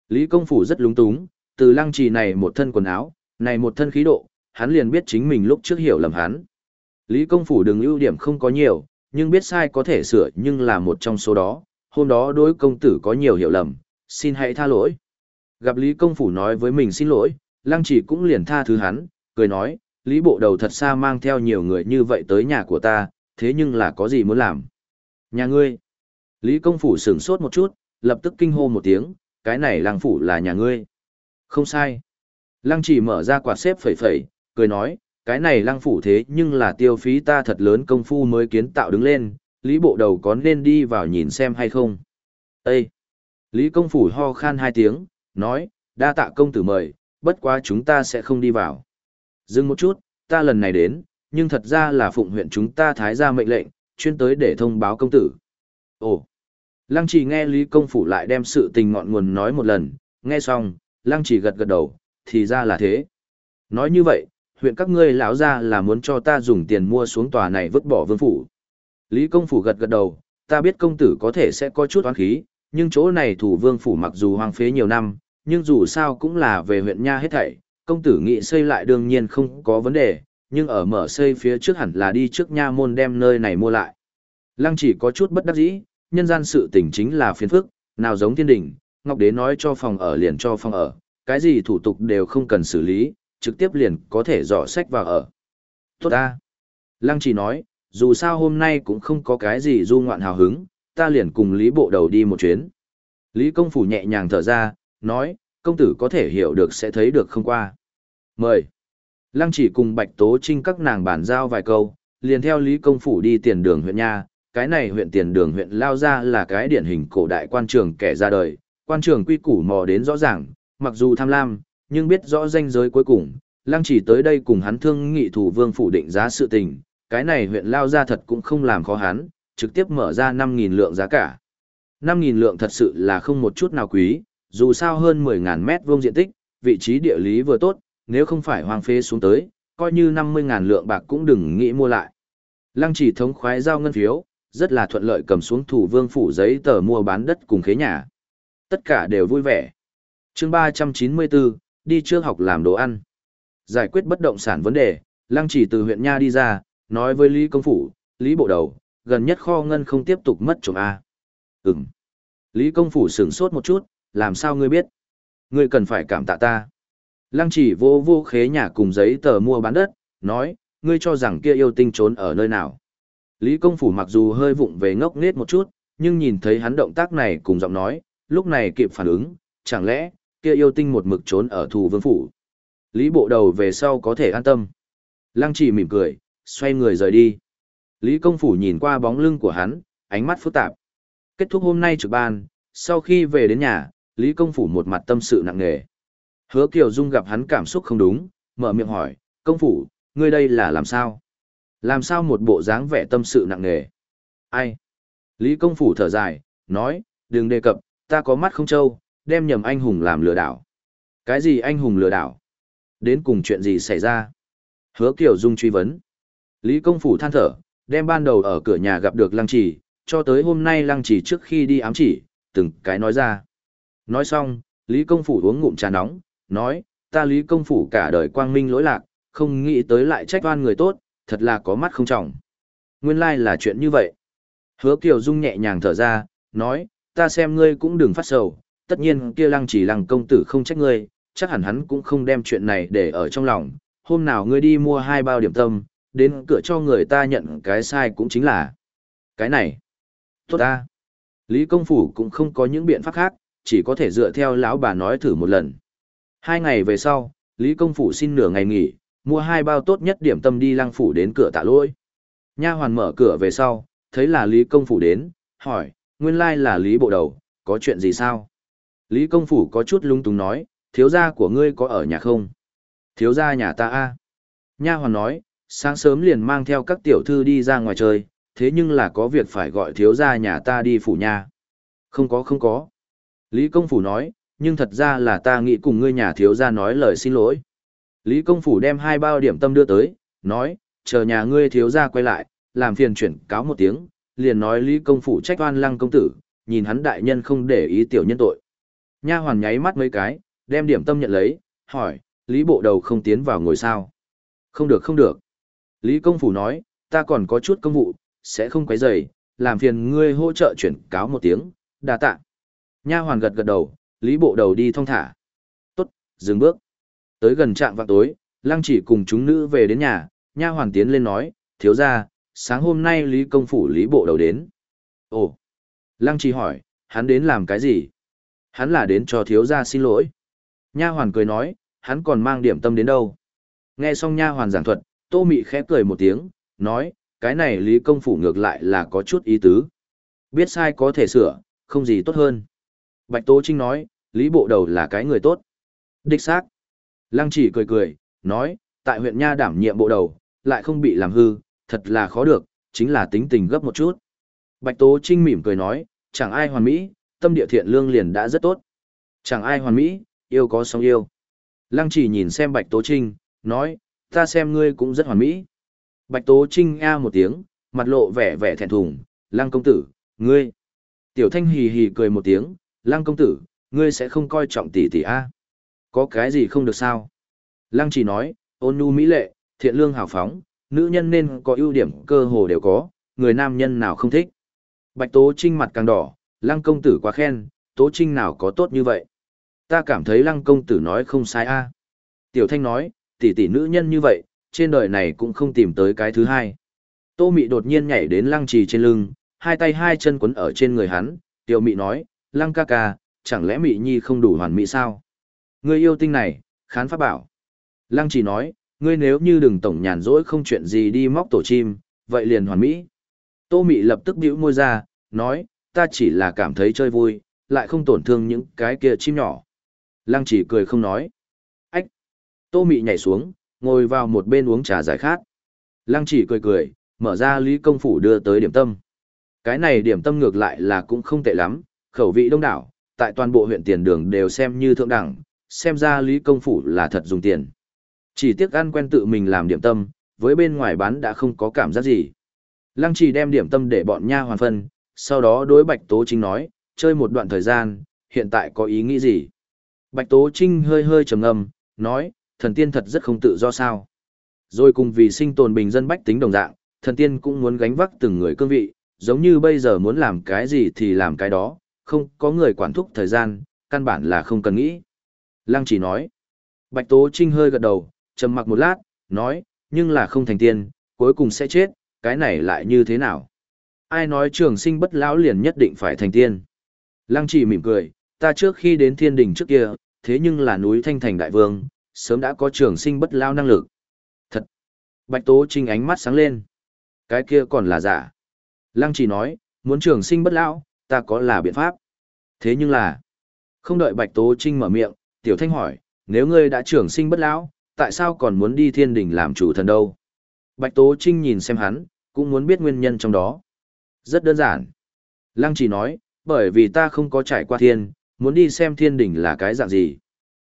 Lý Công Phủ rất lúng túng, từ lăng trì này một thân quần áo, này một thân khí độ, hắn liền biết chính mình lúc trước hiểu lầm hắn. Lý Công Phủ đừng ưu điểm không có nhiều, nhưng biết sai có thể sửa nhưng là một trong số đó, hôm đó đối công tử có nhiều hiểu lầm, xin hãy tha lỗi. Gặp Lý Công Phủ nói với mình xin lỗi, lăng chỉ cũng liền tha thứ hắn, cười nói, Lý Bộ Đầu thật xa mang theo nhiều người như vậy tới nhà của ta, thế nhưng là có gì muốn làm? Nhà ngươi. Lý Công Phủ sửng sốt một chút, lập tức kinh hô một tiếng, cái này lăng phủ là nhà ngươi. Không sai. Lăng chỉ mở ra quạt xếp phẩy phẩy, cười nói, cái này lăng phủ thế nhưng là tiêu phí ta thật lớn công phu mới kiến tạo đứng lên, Lý Bộ Đầu có nên đi vào nhìn xem hay không? Ê! Lý Công Phủ ho khan hai tiếng, nói, đa tạ công tử mời, bất quá chúng ta sẽ không đi vào. Dừng một chút, ta lần này đến, nhưng thật ra là phụng huyện chúng ta thái ra mệnh lệnh, chuyên tới để thông báo công tử. Ồ! Lăng chỉ nghe Lý Công Phủ lại đem sự tình ngọn nguồn nói một lần, nghe xong, Lăng chỉ gật gật đầu, thì ra là thế. Nói như vậy, huyện các ngươi lão ra là muốn cho ta dùng tiền mua xuống tòa này vứt bỏ vương phủ. Lý Công Phủ gật gật đầu, ta biết công tử có thể sẽ có chút oán khí, nhưng chỗ này thủ vương phủ mặc dù hoang phế nhiều năm, nhưng dù sao cũng là về huyện nha hết thảy, công tử nghị xây lại đương nhiên không có vấn đề, nhưng ở mở xây phía trước hẳn là đi trước nha môn đem nơi này mua lại. Lăng chỉ có chút bất đắc dĩ, nhân gian sự tình chính là phiền phức, nào giống thiên đình, Ngọc Đế nói cho phòng ở liền cho phòng ở, cái gì thủ tục đều không cần xử lý, trực tiếp liền có thể dò sách vào ở. Tốt ta. Lăng chỉ nói, dù sao hôm nay cũng không có cái gì du ngoạn hào hứng, ta liền cùng Lý Bộ Đầu đi một chuyến. Lý Công Phủ nhẹ nhàng thở ra, nói, công tử có thể hiểu được sẽ thấy được không qua. Mời. Lăng chỉ cùng Bạch Tố Trinh các nàng bản giao vài câu, liền theo Lý Công Phủ đi tiền đường huyện nha. Cái này huyện tiền đường huyện Lao Gia là cái điển hình cổ đại quan trường kẻ ra đời, quan trường quy củ mò đến rõ ràng, mặc dù tham lam, nhưng biết rõ danh giới cuối cùng. Lăng chỉ tới đây cùng hắn thương nghị thủ vương phủ định giá sự tình, cái này huyện Lao Gia thật cũng không làm khó hắn, trực tiếp mở ra 5.000 lượng giá cả. 5.000 lượng thật sự là không một chút nào quý, dù sao hơn 10.000 mét vuông diện tích, vị trí địa lý vừa tốt, nếu không phải hoang phế xuống tới, coi như 50.000 lượng bạc cũng đừng nghĩ mua lại. Lăng chỉ thống khoái giao ngân phiếu, rất là thuận lợi cầm xuống thủ vương phủ giấy tờ mua bán đất cùng khế nhà. Tất cả đều vui vẻ. chương 394, đi trước học làm đồ ăn. Giải quyết bất động sản vấn đề, lăng chỉ từ huyện Nha đi ra, nói với Lý Công Phủ, Lý Bộ Đầu, gần nhất kho ngân không tiếp tục mất trộm A. Ừm. Lý Công Phủ sửng sốt một chút, làm sao ngươi biết? Ngươi cần phải cảm tạ ta. Lăng chỉ vô vô khế nhà cùng giấy tờ mua bán đất, nói, ngươi cho rằng kia yêu tinh trốn ở nơi nào. Lý Công Phủ mặc dù hơi vụng về ngốc nghếch một chút, nhưng nhìn thấy hắn động tác này cùng giọng nói, lúc này kịp phản ứng, chẳng lẽ, kia yêu tinh một mực trốn ở thù vương phủ. Lý bộ đầu về sau có thể an tâm. Lăng chỉ mỉm cười, xoay người rời đi. Lý Công Phủ nhìn qua bóng lưng của hắn, ánh mắt phức tạp. Kết thúc hôm nay trực ban, sau khi về đến nhà, Lý Công Phủ một mặt tâm sự nặng nề. Hứa Kiều Dung gặp hắn cảm xúc không đúng, mở miệng hỏi, Công Phủ, ngươi đây là làm sao? Làm sao một bộ dáng vẻ tâm sự nặng nề? Ai? Lý Công Phủ thở dài, nói, đừng đề cập, ta có mắt không trâu, đem nhầm anh hùng làm lừa đảo. Cái gì anh hùng lừa đảo? Đến cùng chuyện gì xảy ra? Hứa Kiều Dung truy vấn. Lý Công Phủ than thở, đem ban đầu ở cửa nhà gặp được Lăng Chỉ, cho tới hôm nay Lăng Chỉ trước khi đi ám chỉ, từng cái nói ra. Nói xong, Lý Công Phủ uống ngụm trà nóng, nói, ta Lý Công Phủ cả đời quang minh lỗi lạc, không nghĩ tới lại trách oan người tốt, thật là có mắt không trọng. Nguyên lai là chuyện như vậy. Hứa Kiều Dung nhẹ nhàng thở ra, nói, ta xem ngươi cũng đừng phát sầu, tất nhiên kia lăng chỉ lăng công tử không trách ngươi, chắc hẳn hắn cũng không đem chuyện này để ở trong lòng. Hôm nào ngươi đi mua hai bao điểm tâm, đến cửa cho người ta nhận cái sai cũng chính là cái này. Tốt ta. Lý công phủ cũng không có những biện pháp khác, chỉ có thể dựa theo lão bà nói thử một lần. Hai ngày về sau, Lý công phủ xin nửa ngày nghỉ, mua hai bao tốt nhất điểm tâm đi lăng phủ đến cửa tạ lỗi. Nha hoàn mở cửa về sau, thấy là Lý công phủ đến, hỏi, nguyên lai là Lý bộ đầu, có chuyện gì sao? Lý công phủ có chút lung túng nói, thiếu gia của ngươi có ở nhà không? Thiếu gia nhà ta a. Nha hoàn nói, Sáng sớm liền mang theo các tiểu thư đi ra ngoài chơi, thế nhưng là có việc phải gọi thiếu gia nhà ta đi phủ nhà. Không có không có. Lý công phủ nói, nhưng thật ra là ta nghĩ cùng ngươi nhà thiếu gia nói lời xin lỗi. Lý công phủ đem hai bao điểm tâm đưa tới, nói, chờ nhà ngươi thiếu gia quay lại, làm phiền chuyển cáo một tiếng, liền nói Lý công phủ trách oan lăng công tử, nhìn hắn đại nhân không để ý tiểu nhân tội. Nha hoàn nháy mắt mấy cái, đem điểm tâm nhận lấy, hỏi, Lý bộ đầu không tiến vào ngồi sao? Không được không được. Lý công phủ nói, ta còn có chút công vụ, sẽ không quấy rầy, làm phiền ngươi hỗ trợ chuyển cáo một tiếng, đa tạ. Nha hoàn gật gật đầu, Lý bộ đầu đi thong thả. Tốt, dừng bước. Tới gần trạm vào tối, lăng chỉ cùng chúng nữ về đến nhà, nha hoàn tiến lên nói, thiếu ra, sáng hôm nay Lý công phủ Lý bộ đầu đến. Ồ, lăng chỉ hỏi, hắn đến làm cái gì? Hắn là đến cho thiếu gia xin lỗi. Nha hoàn cười nói, hắn còn mang điểm tâm đến đâu. Nghe xong nha hoàn giảng thuật, Tô Mị khẽ cười một tiếng, nói, cái này Lý công phủ ngược lại là có chút ý tứ. Biết sai có thể sửa, không gì tốt hơn. Bạch Tố Trinh nói, Lý bộ đầu là cái người tốt. Đích xác. Lăng chỉ cười cười, nói, tại huyện Nha đảm nhiệm bộ đầu, lại không bị làm hư, thật là khó được, chính là tính tình gấp một chút. Bạch Tố Trinh mỉm cười nói, chẳng ai hoàn mỹ, tâm địa thiện lương liền đã rất tốt. Chẳng ai hoàn mỹ, yêu có sống yêu. Lăng chỉ nhìn xem Bạch Tố Trinh, nói, ta xem ngươi cũng rất hoàn mỹ. Bạch Tố Trinh a một tiếng, mặt lộ vẻ vẻ thẹn thùng, Lăng công tử, ngươi. Tiểu Thanh hì hì cười một tiếng, Lăng công tử, ngươi sẽ không coi trọng tỷ tỷ a? Có cái gì không được sao? Lăng chỉ nói, ôn nhu mỹ lệ, thiện lương hào phóng, nữ nhân nên có ưu điểm cơ hồ đều có, người nam nhân nào không thích. Bạch Tố Trinh mặt càng đỏ, Lăng công tử quá khen, Tố Trinh nào có tốt như vậy. Ta cảm thấy Lăng công tử nói không sai a. Tiểu Thanh nói, tỷ tỷ nữ nhân như vậy, trên đời này cũng không tìm tới cái thứ hai. Tô Mị đột nhiên nhảy đến Lăng Trì trên lưng, hai tay hai chân quấn ở trên người hắn, Tiểu Mị nói, Lăng ca ca, chẳng lẽ Mị Nhi không đủ hoàn mỹ sao? Ngươi yêu tinh này, khán pháp bảo. Lăng Chỉ nói, ngươi nếu như đừng tổng nhàn rỗi không chuyện gì đi móc tổ chim, vậy liền hoàn mỹ. Tô Mị lập tức bĩu môi ra, nói, ta chỉ là cảm thấy chơi vui, lại không tổn thương những cái kia chim nhỏ. Lăng Chỉ cười không nói. Ách! Tô Mị nhảy xuống, ngồi vào một bên uống trà giải khát. Lăng Chỉ cười cười, mở ra Lý Công Phủ đưa tới điểm tâm. Cái này điểm tâm ngược lại là cũng không tệ lắm, khẩu vị đông đảo, tại toàn bộ huyện tiền đường đều xem như thượng đẳng, xem ra Lý Công Phủ là thật dùng tiền. Chỉ tiếc ăn quen tự mình làm điểm tâm, với bên ngoài bán đã không có cảm giác gì. Lăng Chỉ đem điểm tâm để bọn nha hoàn phân, sau đó đối Bạch Tố Trinh nói, chơi một đoạn thời gian, hiện tại có ý nghĩ gì? Bạch Tố Trinh hơi hơi trầm ngâm, nói, thần tiên thật rất không tự do sao. Rồi cùng vì sinh tồn bình dân bách tính đồng dạng, thần tiên cũng muốn gánh vác từng người cương vị, giống như bây giờ muốn làm cái gì thì làm cái đó, không có người quản thúc thời gian, căn bản là không cần nghĩ. Lăng chỉ nói, Bạch Tố Trinh hơi gật đầu, trầm mặc một lát, nói, nhưng là không thành tiên, cuối cùng sẽ chết, cái này lại như thế nào? Ai nói trường sinh bất lão liền nhất định phải thành tiên? Lăng chỉ mỉm cười, ta trước khi đến thiên đình trước kia, thế nhưng là núi thanh thành đại vương, sớm đã có trường sinh bất lão năng lực. Thật! Bạch Tố Trinh ánh mắt sáng lên. Cái kia còn là giả. Lăng chỉ nói, muốn trường sinh bất lão, ta có là biện pháp. Thế nhưng là, không đợi Bạch Tố Trinh mở miệng, Tiểu Thanh hỏi, nếu ngươi đã trường sinh bất lão, tại sao còn muốn đi thiên đình làm chủ thần đâu? Bạch Tố Trinh nhìn xem hắn, cũng muốn biết nguyên nhân trong đó. Rất đơn giản. Lăng chỉ nói, bởi vì ta không có trải qua thiên, muốn đi xem thiên đình là cái dạng gì.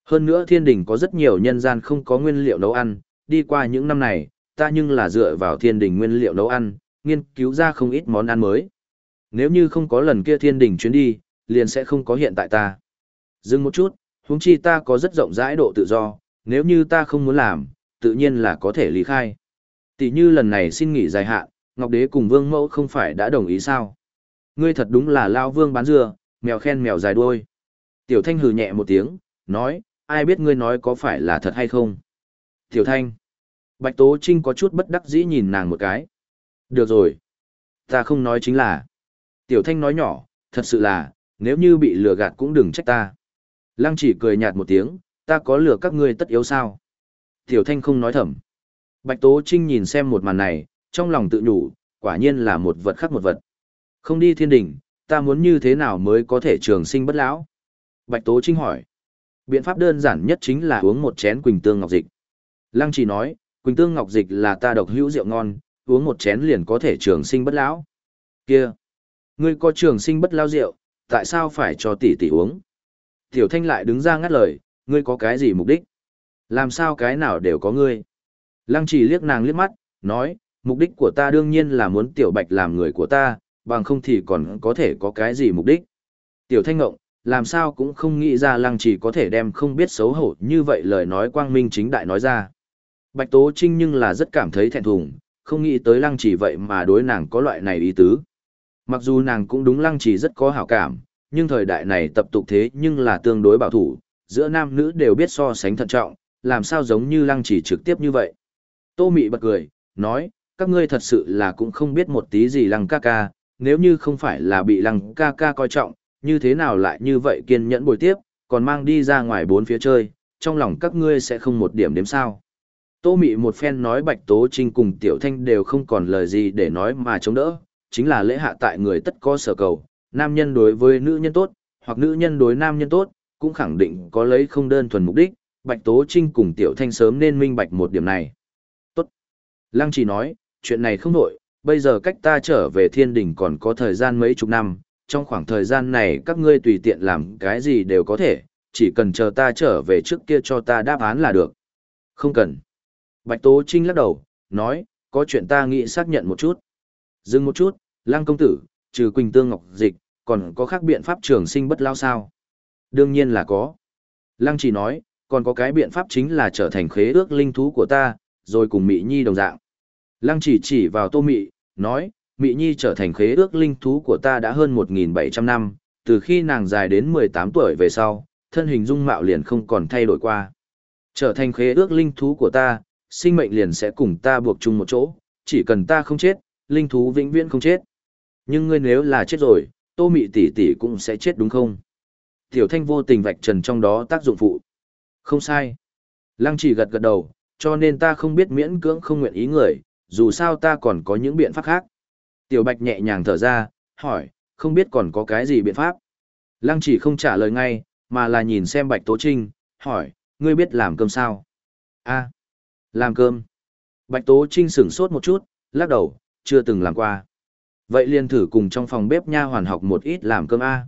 Hơn nữa thiên đình có rất nhiều nhân gian không có nguyên liệu nấu ăn, đi qua những năm này, ta nhưng là dựa vào thiên đình nguyên liệu nấu ăn, nghiên cứu ra không ít món ăn mới. Nếu như không có lần kia thiên đình chuyến đi, liền sẽ không có hiện tại ta. Dừng một chút, huống chi ta có rất rộng rãi độ tự do, nếu như ta không muốn làm, tự nhiên là có thể lý khai. Tỷ như lần này xin nghỉ dài hạn, Ngọc Đế cùng Vương Mẫu không phải đã đồng ý sao? Ngươi thật đúng là lao vương bán dưa, mèo khen mèo dài đuôi. Tiểu Thanh hừ nhẹ một tiếng, nói, ai biết ngươi nói có phải là thật hay không? Tiểu Thanh. Bạch Tố Trinh có chút bất đắc dĩ nhìn nàng một cái. Được rồi. Ta không nói chính là. Tiểu Thanh nói nhỏ, thật sự là, nếu như bị lừa gạt cũng đừng trách ta. Lăng chỉ cười nhạt một tiếng, ta có lừa các ngươi tất yếu sao? Tiểu Thanh không nói thầm. Bạch Tố Trinh nhìn xem một màn này, trong lòng tự nhủ, quả nhiên là một vật khác một vật. Không đi thiên đỉnh, ta muốn như thế nào mới có thể trường sinh bất lão? Bạch Tố Trinh hỏi. Biện pháp đơn giản nhất chính là uống một chén quỳnh tương ngọc dịch. Lăng chỉ nói, Quỳnh tương ngọc dịch là ta độc hữu rượu ngon, uống một chén liền có thể trường sinh bất lão. Kia, ngươi có trường sinh bất lão rượu, tại sao phải cho tỷ tỷ uống? Tiểu Thanh lại đứng ra ngắt lời, ngươi có cái gì mục đích? Làm sao cái nào đều có ngươi? Lăng chỉ liếc nàng liếc mắt, nói, mục đích của ta đương nhiên là muốn Tiểu Bạch làm người của ta, bằng không thì còn có thể có cái gì mục đích. Tiểu Thanh ngộng, làm sao cũng không nghĩ ra lăng chỉ có thể đem không biết xấu hổ như vậy lời nói quang minh chính đại nói ra. Bạch Tố Trinh nhưng là rất cảm thấy thẹn thùng, không nghĩ tới lăng chỉ vậy mà đối nàng có loại này ý tứ. Mặc dù nàng cũng đúng lăng chỉ rất có hảo cảm, nhưng thời đại này tập tục thế nhưng là tương đối bảo thủ, giữa nam nữ đều biết so sánh thận trọng, làm sao giống như lăng chỉ trực tiếp như vậy. Tô Mị bật cười, nói, các ngươi thật sự là cũng không biết một tí gì lăng ca ca, nếu như không phải là bị lăng ca ca coi trọng, như thế nào lại như vậy kiên nhẫn bồi tiếp, còn mang đi ra ngoài bốn phía chơi, trong lòng các ngươi sẽ không một điểm đếm sao. Tô Mị một phen nói Bạch Tố Trinh cùng Tiểu Thanh đều không còn lời gì để nói mà chống đỡ, chính là lễ hạ tại người tất có sở cầu, nam nhân đối với nữ nhân tốt, hoặc nữ nhân đối nam nhân tốt, cũng khẳng định có lấy không đơn thuần mục đích, Bạch Tố Trinh cùng Tiểu Thanh sớm nên minh bạch một điểm này. Tốt. Lăng chỉ nói, chuyện này không nổi, bây giờ cách ta trở về thiên đình còn có thời gian mấy chục năm, trong khoảng thời gian này các ngươi tùy tiện làm cái gì đều có thể, chỉ cần chờ ta trở về trước kia cho ta đáp án là được. Không cần. Bạch Tố Trinh lắc đầu, nói, có chuyện ta nghĩ xác nhận một chút. Dừng một chút, Lăng công tử, trừ Quỳnh Tương Ngọc Dịch, còn có khác biện pháp trường sinh bất lao sao? Đương nhiên là có. Lăng chỉ nói, còn có cái biện pháp chính là trở thành khế ước linh thú của ta, rồi cùng Mị Nhi đồng dạng. Lăng chỉ chỉ vào Tô Mị, nói, Mị Nhi trở thành khế ước linh thú của ta đã hơn 1.700 năm, từ khi nàng dài đến 18 tuổi về sau, thân hình dung mạo liền không còn thay đổi qua. Trở thành khế ước linh thú của ta, sinh mệnh liền sẽ cùng ta buộc chung một chỗ, chỉ cần ta không chết, linh thú vĩnh viễn không chết. Nhưng ngươi nếu là chết rồi, tô mị tỷ tỷ cũng sẽ chết đúng không? Tiểu thanh vô tình vạch trần trong đó tác dụng phụ. Không sai. Lăng chỉ gật gật đầu, cho nên ta không biết miễn cưỡng không nguyện ý người, dù sao ta còn có những biện pháp khác. Tiểu bạch nhẹ nhàng thở ra, hỏi, không biết còn có cái gì biện pháp? Lăng chỉ không trả lời ngay, mà là nhìn xem bạch tố trinh, hỏi, ngươi biết làm cơm sao? a làm cơm. Bạch tố trinh sửng sốt một chút, lắc đầu, chưa từng làm qua. Vậy liền thử cùng trong phòng bếp nha hoàn học một ít làm cơm A.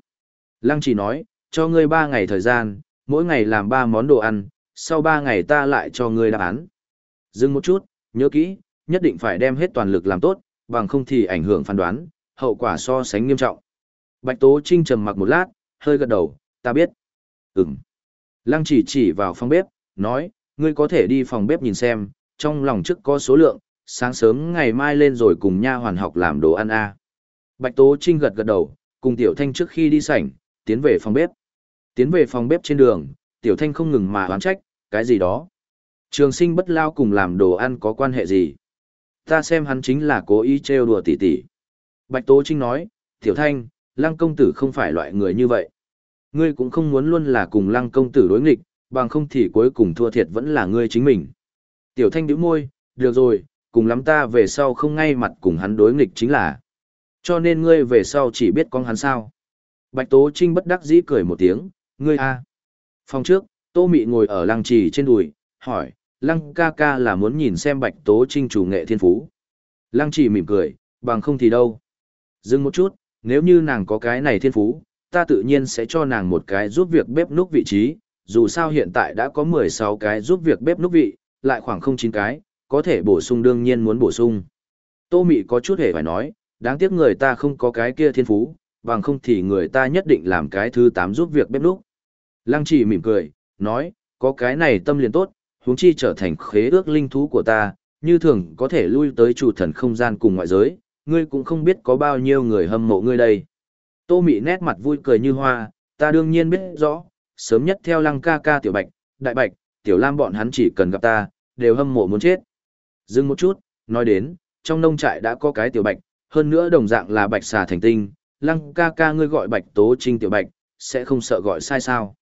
Lăng chỉ nói, cho ngươi ba ngày thời gian, mỗi ngày làm ba món đồ ăn, sau ba ngày ta lại cho ngươi đáp án. Dừng một chút, nhớ kỹ, nhất định phải đem hết toàn lực làm tốt, bằng không thì ảnh hưởng phán đoán, hậu quả so sánh nghiêm trọng. Bạch Tố Trinh trầm mặc một lát, hơi gật đầu, ta biết. Ừm. Lăng chỉ chỉ vào phòng bếp, nói, ngươi có thể đi phòng bếp nhìn xem, trong lòng trước có số lượng, sáng sớm ngày mai lên rồi cùng nha hoàn học làm đồ ăn a. Bạch Tố Trinh gật gật đầu, cùng Tiểu Thanh trước khi đi sảnh, tiến về phòng bếp. Tiến về phòng bếp trên đường, Tiểu Thanh không ngừng mà oán trách, cái gì đó. Trường sinh bất lao cùng làm đồ ăn có quan hệ gì? Ta xem hắn chính là cố ý trêu đùa tỉ tỉ. Bạch Tố Trinh nói, Tiểu Thanh, Lăng công tử không phải loại người như vậy. Ngươi cũng không muốn luôn là cùng Lăng công tử đối nghịch, bằng không thì cuối cùng thua thiệt vẫn là ngươi chính mình. Tiểu Thanh nhíu môi, được rồi, cùng lắm ta về sau không ngay mặt cùng hắn đối nghịch chính là. Cho nên ngươi về sau chỉ biết con hắn sao. Bạch Tố Trinh bất đắc dĩ cười một tiếng, ngươi a. Phòng trước, Tô Mị ngồi ở lăng trì trên đùi, hỏi, lăng ca ca là muốn nhìn xem Bạch Tố Trinh chủ nghệ thiên phú. Lăng trì mỉm cười, bằng không thì đâu. Dừng một chút, nếu như nàng có cái này thiên phú, ta tự nhiên sẽ cho nàng một cái giúp việc bếp núc vị trí, dù sao hiện tại đã có 16 cái giúp việc bếp núc vị, lại khoảng không chín cái, có thể bổ sung đương nhiên muốn bổ sung. Tô Mị có chút hề phải nói, đáng tiếc người ta không có cái kia thiên phú, bằng không thì người ta nhất định làm cái thứ tám giúp việc bếp núc. Lăng chỉ mỉm cười, nói, có cái này tâm liền tốt, huống chi trở thành khế ước linh thú của ta, như thường có thể lui tới chủ thần không gian cùng ngoại giới, ngươi cũng không biết có bao nhiêu người hâm mộ ngươi đây. Tô Mị nét mặt vui cười như hoa, ta đương nhiên biết rõ, sớm nhất theo lăng ca ca tiểu bạch, đại bạch, tiểu lam bọn hắn chỉ cần gặp ta, đều hâm mộ muốn chết. Dừng một chút, nói đến, trong nông trại đã có cái tiểu bạch, hơn nữa đồng dạng là bạch xà thành tinh, lăng ca ca ngươi gọi bạch tố trinh tiểu bạch, sẽ không sợ gọi sai sao.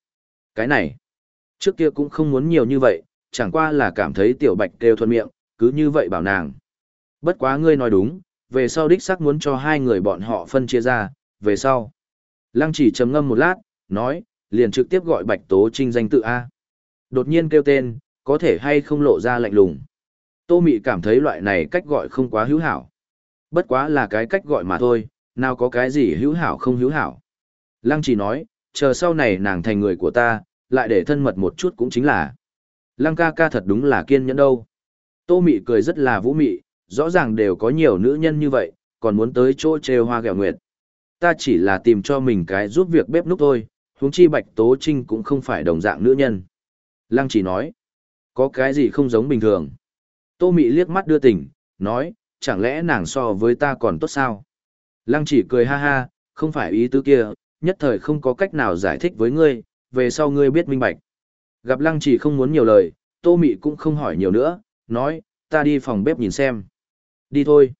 Cái này, trước kia cũng không muốn nhiều như vậy, chẳng qua là cảm thấy tiểu bạch kêu thuận miệng, cứ như vậy bảo nàng. Bất quá ngươi nói đúng, về sau đích xác muốn cho hai người bọn họ phân chia ra, về sau. Lăng chỉ trầm ngâm một lát, nói, liền trực tiếp gọi bạch tố trinh danh tự A. Đột nhiên kêu tên, có thể hay không lộ ra lạnh lùng. Tô Mị cảm thấy loại này cách gọi không quá hữu hảo. Bất quá là cái cách gọi mà thôi, nào có cái gì hữu hảo không hữu hảo. Lăng chỉ nói, chờ sau này nàng thành người của ta, lại để thân mật một chút cũng chính là. Lăng ca ca thật đúng là kiên nhẫn đâu. Tô Mị cười rất là vũ mị, rõ ràng đều có nhiều nữ nhân như vậy, còn muốn tới chỗ trêu hoa gẹo nguyệt. Ta chỉ là tìm cho mình cái giúp việc bếp núc thôi, huống chi Bạch Tố Trinh cũng không phải đồng dạng nữ nhân. Lăng chỉ nói, có cái gì không giống bình thường. Tô Mị liếc mắt đưa tình, nói, chẳng lẽ nàng so với ta còn tốt sao? Lăng chỉ cười ha ha, không phải ý tứ kia, nhất thời không có cách nào giải thích với ngươi, về sau ngươi biết minh bạch. Gặp lăng chỉ không muốn nhiều lời, Tô Mị cũng không hỏi nhiều nữa, nói, ta đi phòng bếp nhìn xem. Đi thôi.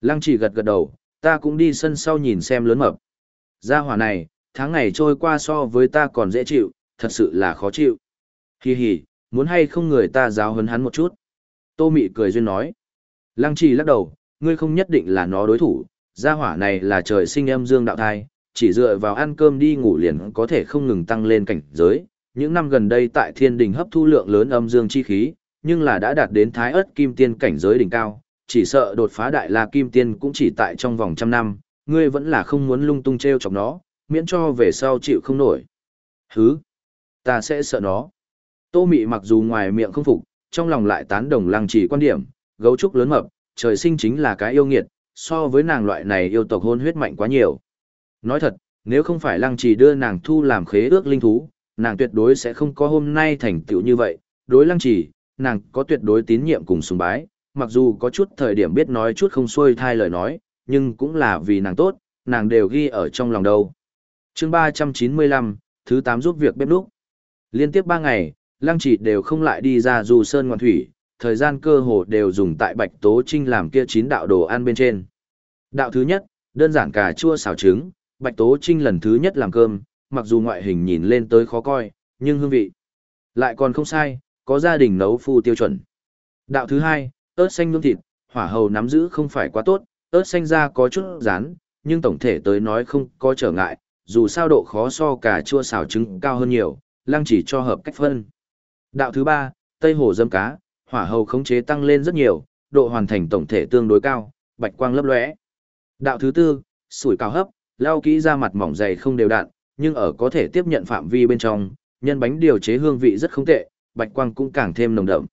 Lăng chỉ gật gật đầu, ta cũng đi sân sau nhìn xem lớn mập. Gia hỏa này, tháng ngày trôi qua so với ta còn dễ chịu, thật sự là khó chịu. Hi hi, muốn hay không người ta giáo hấn hắn một chút. Tô Mị cười duyên nói. Lăng trì lắc đầu, ngươi không nhất định là nó đối thủ, gia hỏa này là trời sinh âm dương đạo thai, chỉ dựa vào ăn cơm đi ngủ liền có thể không ngừng tăng lên cảnh giới. Những năm gần đây tại thiên đình hấp thu lượng lớn âm dương chi khí, nhưng là đã đạt đến thái ớt kim tiên cảnh giới đỉnh cao, chỉ sợ đột phá đại la kim tiên cũng chỉ tại trong vòng trăm năm, ngươi vẫn là không muốn lung tung treo chọc nó, miễn cho về sau chịu không nổi. Hứ, ta sẽ sợ nó. Tô Mị mặc dù ngoài miệng không phục, trong lòng lại tán đồng lăng trì quan điểm, gấu trúc lớn mập, trời sinh chính là cái yêu nghiệt, so với nàng loại này yêu tộc hôn huyết mạnh quá nhiều. Nói thật, nếu không phải lăng trì đưa nàng thu làm khế ước linh thú, nàng tuyệt đối sẽ không có hôm nay thành tựu như vậy. Đối lăng trì, nàng có tuyệt đối tín nhiệm cùng sùng bái, mặc dù có chút thời điểm biết nói chút không xuôi thai lời nói, nhưng cũng là vì nàng tốt, nàng đều ghi ở trong lòng đâu. chương 395, thứ 8 giúp việc bếp núc. Liên tiếp 3 ngày, lăng chỉ đều không lại đi ra dù sơn ngoan thủy, thời gian cơ hồ đều dùng tại bạch tố trinh làm kia chín đạo đồ ăn bên trên. Đạo thứ nhất, đơn giản cà chua xào trứng, bạch tố trinh lần thứ nhất làm cơm, mặc dù ngoại hình nhìn lên tới khó coi, nhưng hương vị lại còn không sai, có gia đình nấu phu tiêu chuẩn. Đạo thứ hai, ớt xanh nướng thịt, hỏa hầu nắm giữ không phải quá tốt, ớt xanh ra có chút rán, nhưng tổng thể tới nói không có trở ngại, dù sao độ khó so cà chua xào trứng cao hơn nhiều, lăng chỉ cho hợp cách phân. Đạo thứ ba, tây hồ dâm cá, hỏa hầu khống chế tăng lên rất nhiều, độ hoàn thành tổng thể tương đối cao, bạch quang lấp lóe. Đạo thứ tư, sủi cao hấp, lau kỹ ra mặt mỏng dày không đều đặn, nhưng ở có thể tiếp nhận phạm vi bên trong, nhân bánh điều chế hương vị rất không tệ, bạch quang cũng càng thêm nồng đậm.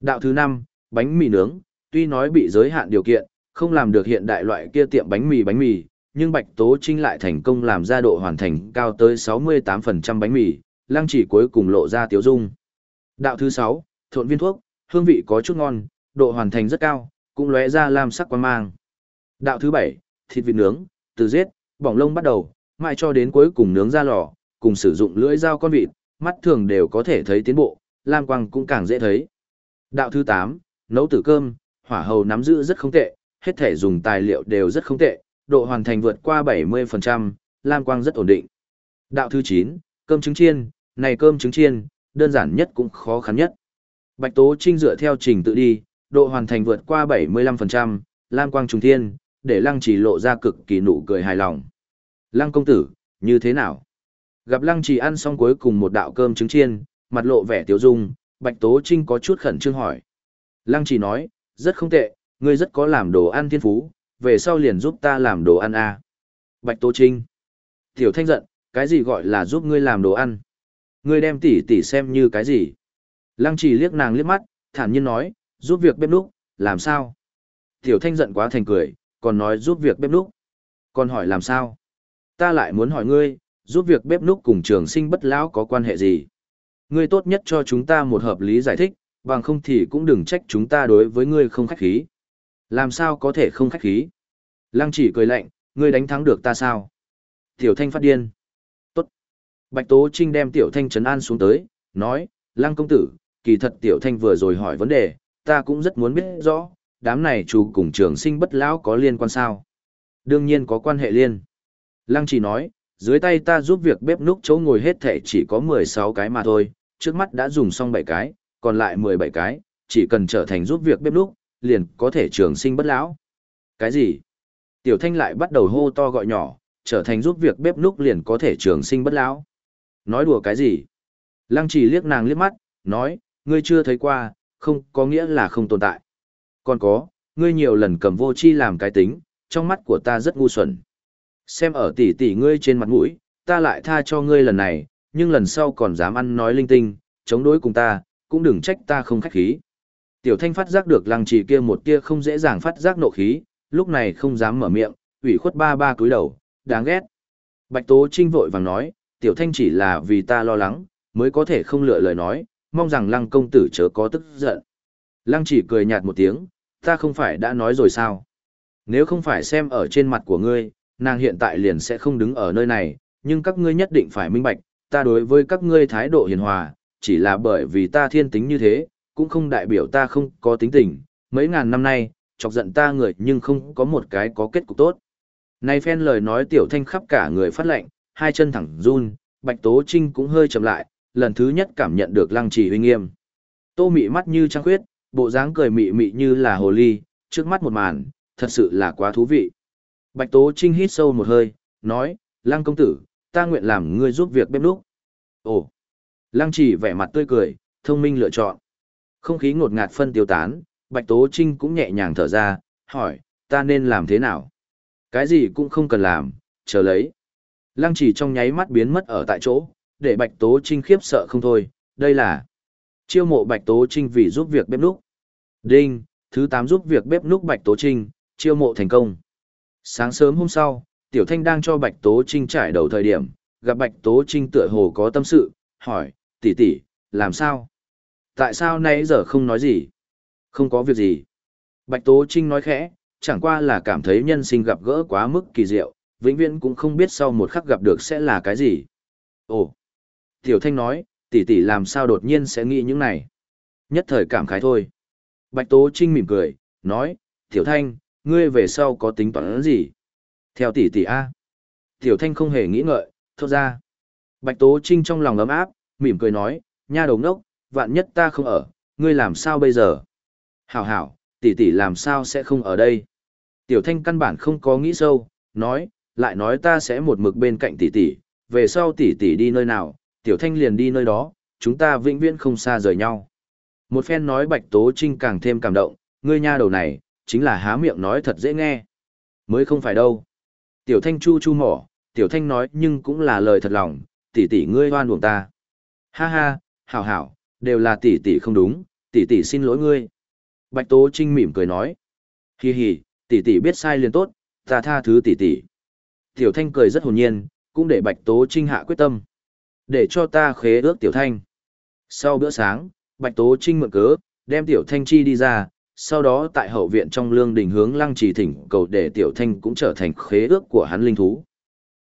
Đạo thứ năm, bánh mì nướng, tuy nói bị giới hạn điều kiện, không làm được hiện đại loại kia tiệm bánh mì bánh mì, nhưng Bạch Tố Trinh lại thành công làm ra độ hoàn thành cao tới 68% bánh mì, lăng chỉ cuối cùng lộ ra tiếu dung. Đạo thứ 6, thộn viên thuốc, hương vị có chút ngon, độ hoàn thành rất cao, cũng lóe ra lam sắc quan mang. Đạo thứ 7, thịt vịt nướng, từ giết, bỏng lông bắt đầu, mãi cho đến cuối cùng nướng ra lò, cùng sử dụng lưỡi dao con vịt, mắt thường đều có thể thấy tiến bộ, lam quang cũng càng dễ thấy. Đạo thứ 8, nấu tử cơm, hỏa hầu nắm giữ rất không tệ, hết thể dùng tài liệu đều rất không tệ, độ hoàn thành vượt qua 70%, lam quang rất ổn định. Đạo thứ 9, cơm trứng chiên, này cơm trứng chiên, đơn giản nhất cũng khó khăn nhất. Bạch Tố Trinh dựa theo trình tự đi, độ hoàn thành vượt qua 75%, lam quang trùng thiên, để lăng chỉ lộ ra cực kỳ nụ cười hài lòng. Lăng công tử, như thế nào? Gặp lăng chỉ ăn xong cuối cùng một đạo cơm trứng chiên, mặt lộ vẻ tiêu dung, Bạch Tố Trinh có chút khẩn trương hỏi. Lăng chỉ nói, rất không tệ, ngươi rất có làm đồ ăn thiên phú, về sau liền giúp ta làm đồ ăn à. Bạch Tố Trinh. Tiểu Thanh giận, cái gì gọi là giúp ngươi làm đồ ăn? Ngươi đem tỷ tỷ xem như cái gì? Lăng chỉ liếc nàng liếc mắt, thản nhiên nói, giúp việc bếp núc, làm sao? Tiểu Thanh giận quá thành cười, còn nói giúp việc bếp núc. Còn hỏi làm sao? Ta lại muốn hỏi ngươi, giúp việc bếp núc cùng trường sinh bất lão có quan hệ gì? Ngươi tốt nhất cho chúng ta một hợp lý giải thích, bằng không thì cũng đừng trách chúng ta đối với ngươi không khách khí. Làm sao có thể không khách khí? Lăng chỉ cười lạnh, ngươi đánh thắng được ta sao? Tiểu thanh phát điên. Bạch Tố Trinh đem Tiểu thanh trấn an xuống tới, nói, Lăng công tử, kỳ thật Tiểu thanh vừa rồi hỏi vấn đề, ta cũng rất muốn biết rõ, đám này chú cùng trường sinh bất lão có liên quan sao? Đương nhiên có quan hệ liên. Lăng chỉ nói, dưới tay ta giúp việc bếp núc chỗ ngồi hết thể chỉ có 16 cái mà thôi, trước mắt đã dùng xong 7 cái, còn lại 17 cái, chỉ cần trở thành giúp việc bếp núc, liền có thể trường sinh bất lão. Cái gì? Tiểu Thanh lại bắt đầu hô to gọi nhỏ, trở thành giúp việc bếp núc liền có thể trường sinh bất lão. Nói đùa cái gì? Lăng chỉ liếc nàng liếc mắt, nói, ngươi chưa thấy qua, không có nghĩa là không tồn tại. Còn có, ngươi nhiều lần cầm vô chi làm cái tính, trong mắt của ta rất ngu xuẩn. Xem ở tỷ tỷ ngươi trên mặt mũi, ta lại tha cho ngươi lần này, nhưng lần sau còn dám ăn nói linh tinh, chống đối cùng ta, cũng đừng trách ta không khách khí. Tiểu thanh phát giác được lăng trì kia một tia không dễ dàng phát giác nộ khí, lúc này không dám mở miệng, ủy khuất ba ba cúi đầu, đáng ghét. Bạch Tố Trinh vội vàng nói, tiểu thanh chỉ là vì ta lo lắng, mới có thể không lựa lời nói, mong rằng lăng công tử chớ có tức giận. Lăng chỉ cười nhạt một tiếng, ta không phải đã nói rồi sao? Nếu không phải xem ở trên mặt của ngươi, nàng hiện tại liền sẽ không đứng ở nơi này, nhưng các ngươi nhất định phải minh bạch, ta đối với các ngươi thái độ hiền hòa, chỉ là bởi vì ta thiên tính như thế, cũng không đại biểu ta không có tính tình, mấy ngàn năm nay, chọc giận ta người nhưng không có một cái có kết cục tốt. Này phen lời nói tiểu thanh khắp cả người phát lệnh, hai chân thẳng run, bạch tố trinh cũng hơi chậm lại, lần thứ nhất cảm nhận được lăng trì uy nghiêm. Tô mị mắt như trăng khuyết, bộ dáng cười mị mị như là hồ ly, trước mắt một màn, thật sự là quá thú vị. Bạch tố trinh hít sâu một hơi, nói, lăng công tử, ta nguyện làm ngươi giúp việc bếp núc. Ồ! Lăng trì vẻ mặt tươi cười, thông minh lựa chọn. Không khí ngột ngạt phân tiêu tán, Bạch Tố Trinh cũng nhẹ nhàng thở ra, hỏi, ta nên làm thế nào? Cái gì cũng không cần làm, chờ lấy. Lăng chỉ trong nháy mắt biến mất ở tại chỗ, để Bạch Tố Trinh khiếp sợ không thôi, đây là chiêu mộ Bạch Tố Trinh vì giúp việc bếp núc. Đinh, thứ 8 giúp việc bếp núc Bạch Tố Trinh, chiêu mộ thành công. Sáng sớm hôm sau, Tiểu Thanh đang cho Bạch Tố Trinh trải đầu thời điểm, gặp Bạch Tố Trinh tựa hồ có tâm sự, hỏi, tỷ tỷ, làm sao? Tại sao nãy giờ không nói gì? Không có việc gì. Bạch Tố Trinh nói khẽ, chẳng qua là cảm thấy nhân sinh gặp gỡ quá mức kỳ diệu, vĩnh viễn cũng không biết sau một khắc gặp được sẽ là cái gì. Ồ! Tiểu Thanh nói, tỷ tỷ làm sao đột nhiên sẽ nghĩ những này? Nhất thời cảm khái thôi. Bạch Tố Trinh mỉm cười, nói, Tiểu Thanh, ngươi về sau có tính toán gì? Theo tỷ tỷ A. Tiểu Thanh không hề nghĩ ngợi, thốt ra. Bạch Tố Trinh trong lòng ấm áp, mỉm cười nói, nha đầu ngốc, vạn nhất ta không ở, ngươi làm sao bây giờ? Hảo hảo, tỷ tỷ làm sao sẽ không ở đây? Tiểu thanh căn bản không có nghĩ sâu, nói, lại nói ta sẽ một mực bên cạnh tỷ tỷ, về sau tỷ tỷ đi nơi nào, tiểu thanh liền đi nơi đó, chúng ta vĩnh viễn không xa rời nhau. Một phen nói bạch tố trinh càng thêm cảm động, ngươi nha đầu này, chính là há miệng nói thật dễ nghe. Mới không phải đâu. Tiểu thanh chu chu mỏ, tiểu thanh nói nhưng cũng là lời thật lòng, tỷ tỷ ngươi hoan buồn ta. Ha ha, hảo hảo, đều là tỷ tỷ không đúng, tỷ tỷ xin lỗi ngươi. Bạch Tố Trinh mỉm cười nói. Hi hi, tỷ tỷ biết sai liền tốt, ta tha thứ tỷ tỷ. Tiểu Thanh cười rất hồn nhiên, cũng để Bạch Tố Trinh hạ quyết tâm. Để cho ta khế ước Tiểu Thanh. Sau bữa sáng, Bạch Tố Trinh mượn cớ, đem Tiểu Thanh chi đi ra, sau đó tại hậu viện trong lương đình hướng Lăng Trì thỉnh cầu để Tiểu Thanh cũng trở thành khế ước của hắn linh thú.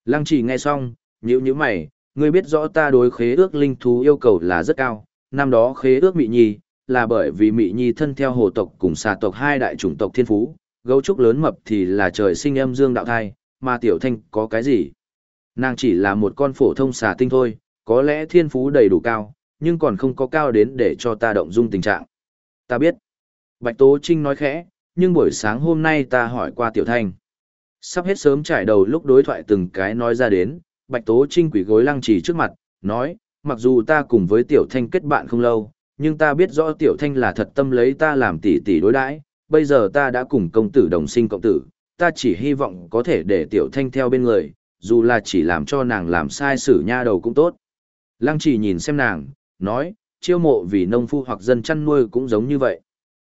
Lăng Trì nghe xong, nhíu nhíu mày, ngươi biết rõ ta đối khế ước linh thú yêu cầu là rất cao, năm đó khế ước Mị Nhi, là bởi vì Mị Nhi thân theo hồ tộc cùng xà tộc hai đại chủng tộc thiên phú, gấu trúc lớn mập thì là trời sinh âm dương đạo thai, mà tiểu thanh có cái gì? Nàng chỉ là một con phổ thông xà tinh thôi, có lẽ thiên phú đầy đủ cao, nhưng còn không có cao đến để cho ta động dung tình trạng. Ta biết. Bạch Tố Trinh nói khẽ, nhưng buổi sáng hôm nay ta hỏi qua tiểu thanh. Sắp hết sớm trải đầu lúc đối thoại từng cái nói ra đến, Bạch Tố Trinh quỷ gối lăng trì trước mặt, nói, mặc dù ta cùng với Tiểu Thanh kết bạn không lâu, nhưng ta biết rõ Tiểu Thanh là thật tâm lấy ta làm tỷ tỷ đối đãi, bây giờ ta đã cùng công tử đồng sinh cộng tử, ta chỉ hy vọng có thể để Tiểu Thanh theo bên người, dù là chỉ làm cho nàng làm sai xử nha đầu cũng tốt. Lăng chỉ nhìn xem nàng, nói, chiêu mộ vì nông phu hoặc dân chăn nuôi cũng giống như vậy.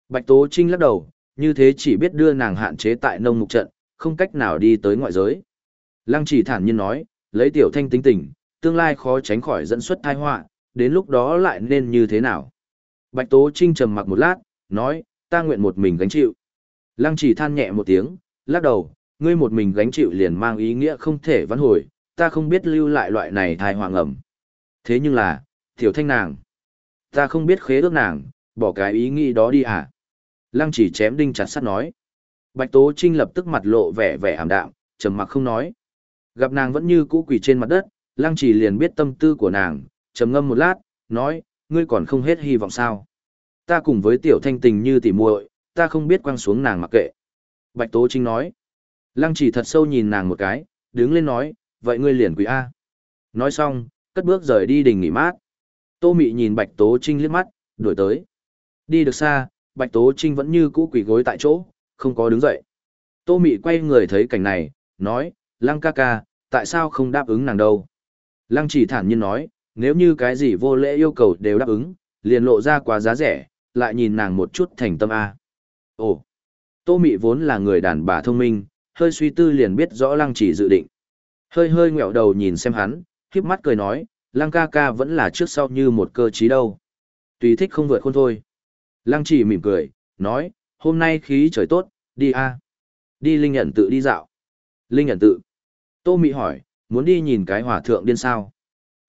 Bạch Tố Trinh lắc đầu, như thế chỉ biết đưa nàng hạn chế tại nông mục trận, không cách nào đi tới ngoại giới. Lăng chỉ thản nhiên nói, lấy tiểu thanh tính tình, tương lai khó tránh khỏi dẫn xuất tai họa, đến lúc đó lại nên như thế nào? Bạch Tố Trinh trầm mặc một lát, nói, ta nguyện một mình gánh chịu. Lăng chỉ than nhẹ một tiếng, lắc đầu, ngươi một mình gánh chịu liền mang ý nghĩa không thể vãn hồi, ta không biết lưu lại loại này thai hoàng ẩm. Thế nhưng là, tiểu thanh nàng, ta không biết khế ước nàng, bỏ cái ý nghĩ đó đi à? Lăng chỉ chém đinh chặt sắt nói. Bạch Tố Trinh lập tức mặt lộ vẻ vẻ ảm đạm, trầm mặc không nói. Gặp nàng vẫn như cũ quỳ trên mặt đất, lăng chỉ liền biết tâm tư của nàng, trầm ngâm một lát, nói, ngươi còn không hết hy vọng sao. Ta cùng với tiểu thanh tình như tỉ muội, ta không biết quăng xuống nàng mặc kệ. Bạch Tố Trinh nói, lăng Chỉ thật sâu nhìn nàng một cái, đứng lên nói, vậy ngươi liền quỳ A. Nói xong, cất bước rời đi đình nghỉ mát. Tô Mị nhìn Bạch Tố Trinh liếc mắt, đuổi tới. Đi được xa, Bạch Tố Trinh vẫn như cũ quỳ gối tại chỗ, không có đứng dậy. Tô Mị quay người thấy cảnh này, nói, Lăng ca ca, tại sao không đáp ứng nàng đâu? Lăng chỉ thản nhiên nói, nếu như cái gì vô lễ yêu cầu đều đáp ứng, liền lộ ra quá giá rẻ, lại nhìn nàng một chút thành tâm A. Ồ, Tô Mị vốn là người đàn bà thông minh, hơi suy tư liền biết rõ lăng chỉ dự định. Hơi hơi ngẹo đầu nhìn xem hắn, khiếp mắt cười nói, lăng ca ca vẫn là trước sau như một cơ trí đâu. Tùy thích không vượt khuôn thôi. Lăng chỉ mỉm cười, nói, hôm nay khí trời tốt, đi a Đi Linh nhận tự đi dạo. Linh nhận tự. Tô Mị hỏi, muốn đi nhìn cái hòa thượng điên sao?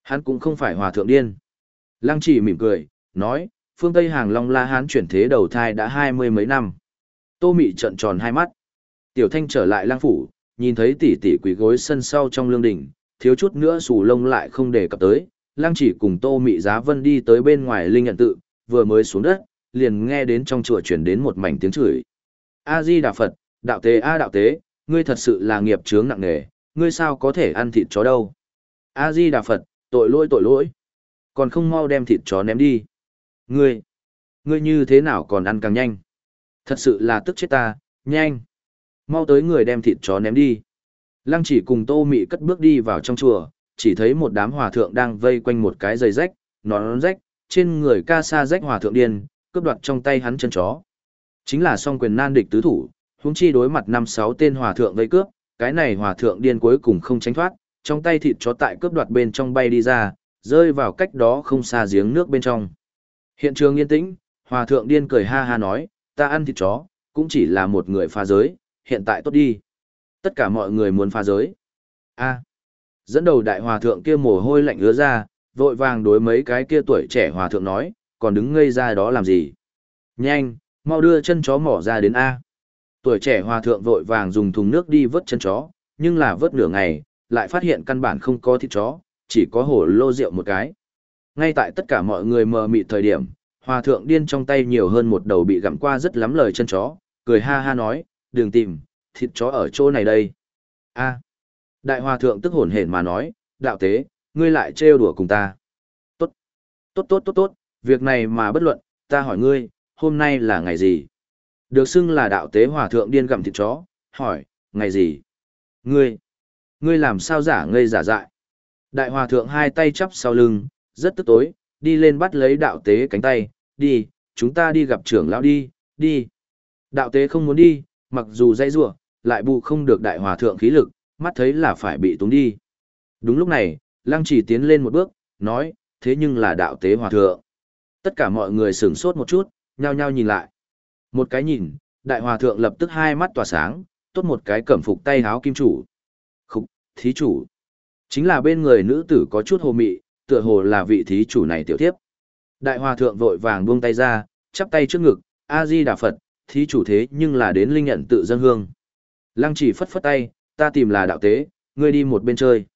Hắn cũng không phải hòa thượng điên. Lăng chỉ mỉm cười, nói, phương Tây Hàng Long La Hán chuyển thế đầu thai đã hai mươi mấy năm. Tô Mị trợn tròn hai mắt. Tiểu Thanh trở lại lang phủ, nhìn thấy tỷ tỷ quỳ gối sân sau trong lương đình, thiếu chút nữa sù lông lại không để cập tới. Lang chỉ cùng Tô Mị Giá Vân đi tới bên ngoài linh nhận tự, vừa mới xuống đất, liền nghe đến trong chùa chuyển đến một mảnh tiếng chửi. A Di Đà Phật, đạo tế A đạo tế, ngươi thật sự là nghiệp chướng nặng nề, ngươi sao có thể ăn thịt chó đâu? A Di Đà Phật, tội lỗi tội lỗi. Còn không mau đem thịt chó ném đi. Ngươi, ngươi như thế nào còn ăn càng nhanh? Thật sự là tức chết ta, nhanh. Mau tới người đem thịt chó ném đi. Lăng chỉ cùng tô mị cất bước đi vào trong chùa, chỉ thấy một đám hòa thượng đang vây quanh một cái giày rách, nón rách, trên người ca sa rách hòa thượng điên, cướp đoạt trong tay hắn chân chó. Chính là song quyền nan địch tứ thủ, huống chi đối mặt năm sáu tên hòa thượng vây cướp, cái này hòa thượng điên cuối cùng không tránh thoát, trong tay thịt chó tại cướp đoạt bên trong bay đi ra, rơi vào cách đó không xa giếng nước bên trong. Hiện trường yên tĩnh, hòa thượng điên cười ha ha nói, ta ăn thịt chó, cũng chỉ là một người phá giới, hiện tại tốt đi. Tất cả mọi người muốn phá giới. A. Dẫn đầu đại hòa thượng kia mồ hôi lạnh ứa ra, vội vàng đối mấy cái kia tuổi trẻ hòa thượng nói, còn đứng ngây ra đó làm gì? Nhanh, mau đưa chân chó mỏ ra đến A. Tuổi trẻ hòa thượng vội vàng dùng thùng nước đi vớt chân chó, nhưng là vớt nửa ngày, lại phát hiện căn bản không có thịt chó, chỉ có hổ lô rượu một cái. Ngay tại tất cả mọi người mờ mịt thời điểm, hòa thượng điên trong tay nhiều hơn một đầu bị gặm qua rất lắm lời chân chó, cười ha ha nói, đừng tìm, thịt chó ở chỗ này đây. a đại hòa thượng tức hổn hển mà nói, đạo tế, ngươi lại trêu đùa cùng ta. Tốt, tốt tốt tốt tốt, việc này mà bất luận, ta hỏi ngươi, hôm nay là ngày gì? Được xưng là đạo tế hòa thượng điên gặm thịt chó, hỏi, ngày gì? Ngươi, ngươi làm sao giả ngây giả dại? Đại hòa thượng hai tay chắp sau lưng, rất tức tối, đi lên bắt lấy đạo tế cánh tay, đi, chúng ta đi gặp trưởng lão đi, đi. Đạo tế không muốn đi, mặc dù dây rủa lại bù không được đại hòa thượng khí lực, mắt thấy là phải bị túng đi. Đúng lúc này, lăng chỉ tiến lên một bước, nói, thế nhưng là đạo tế hòa thượng. Tất cả mọi người sửng sốt một chút, nhao nhao nhìn lại. Một cái nhìn, đại hòa thượng lập tức hai mắt tỏa sáng, tốt một cái cẩm phục tay háo kim chủ. Khúc, thí chủ. Chính là bên người nữ tử có chút hồ mị, tựa hồ là vị thí chủ này tiểu tiếp. Đại hòa thượng vội vàng buông tay ra, chắp tay trước ngực, A-di Đà Phật, thí chủ thế nhưng là đến linh nhận tự dân hương. Lăng chỉ phất phất tay, ta tìm là đạo tế, ngươi đi một bên chơi.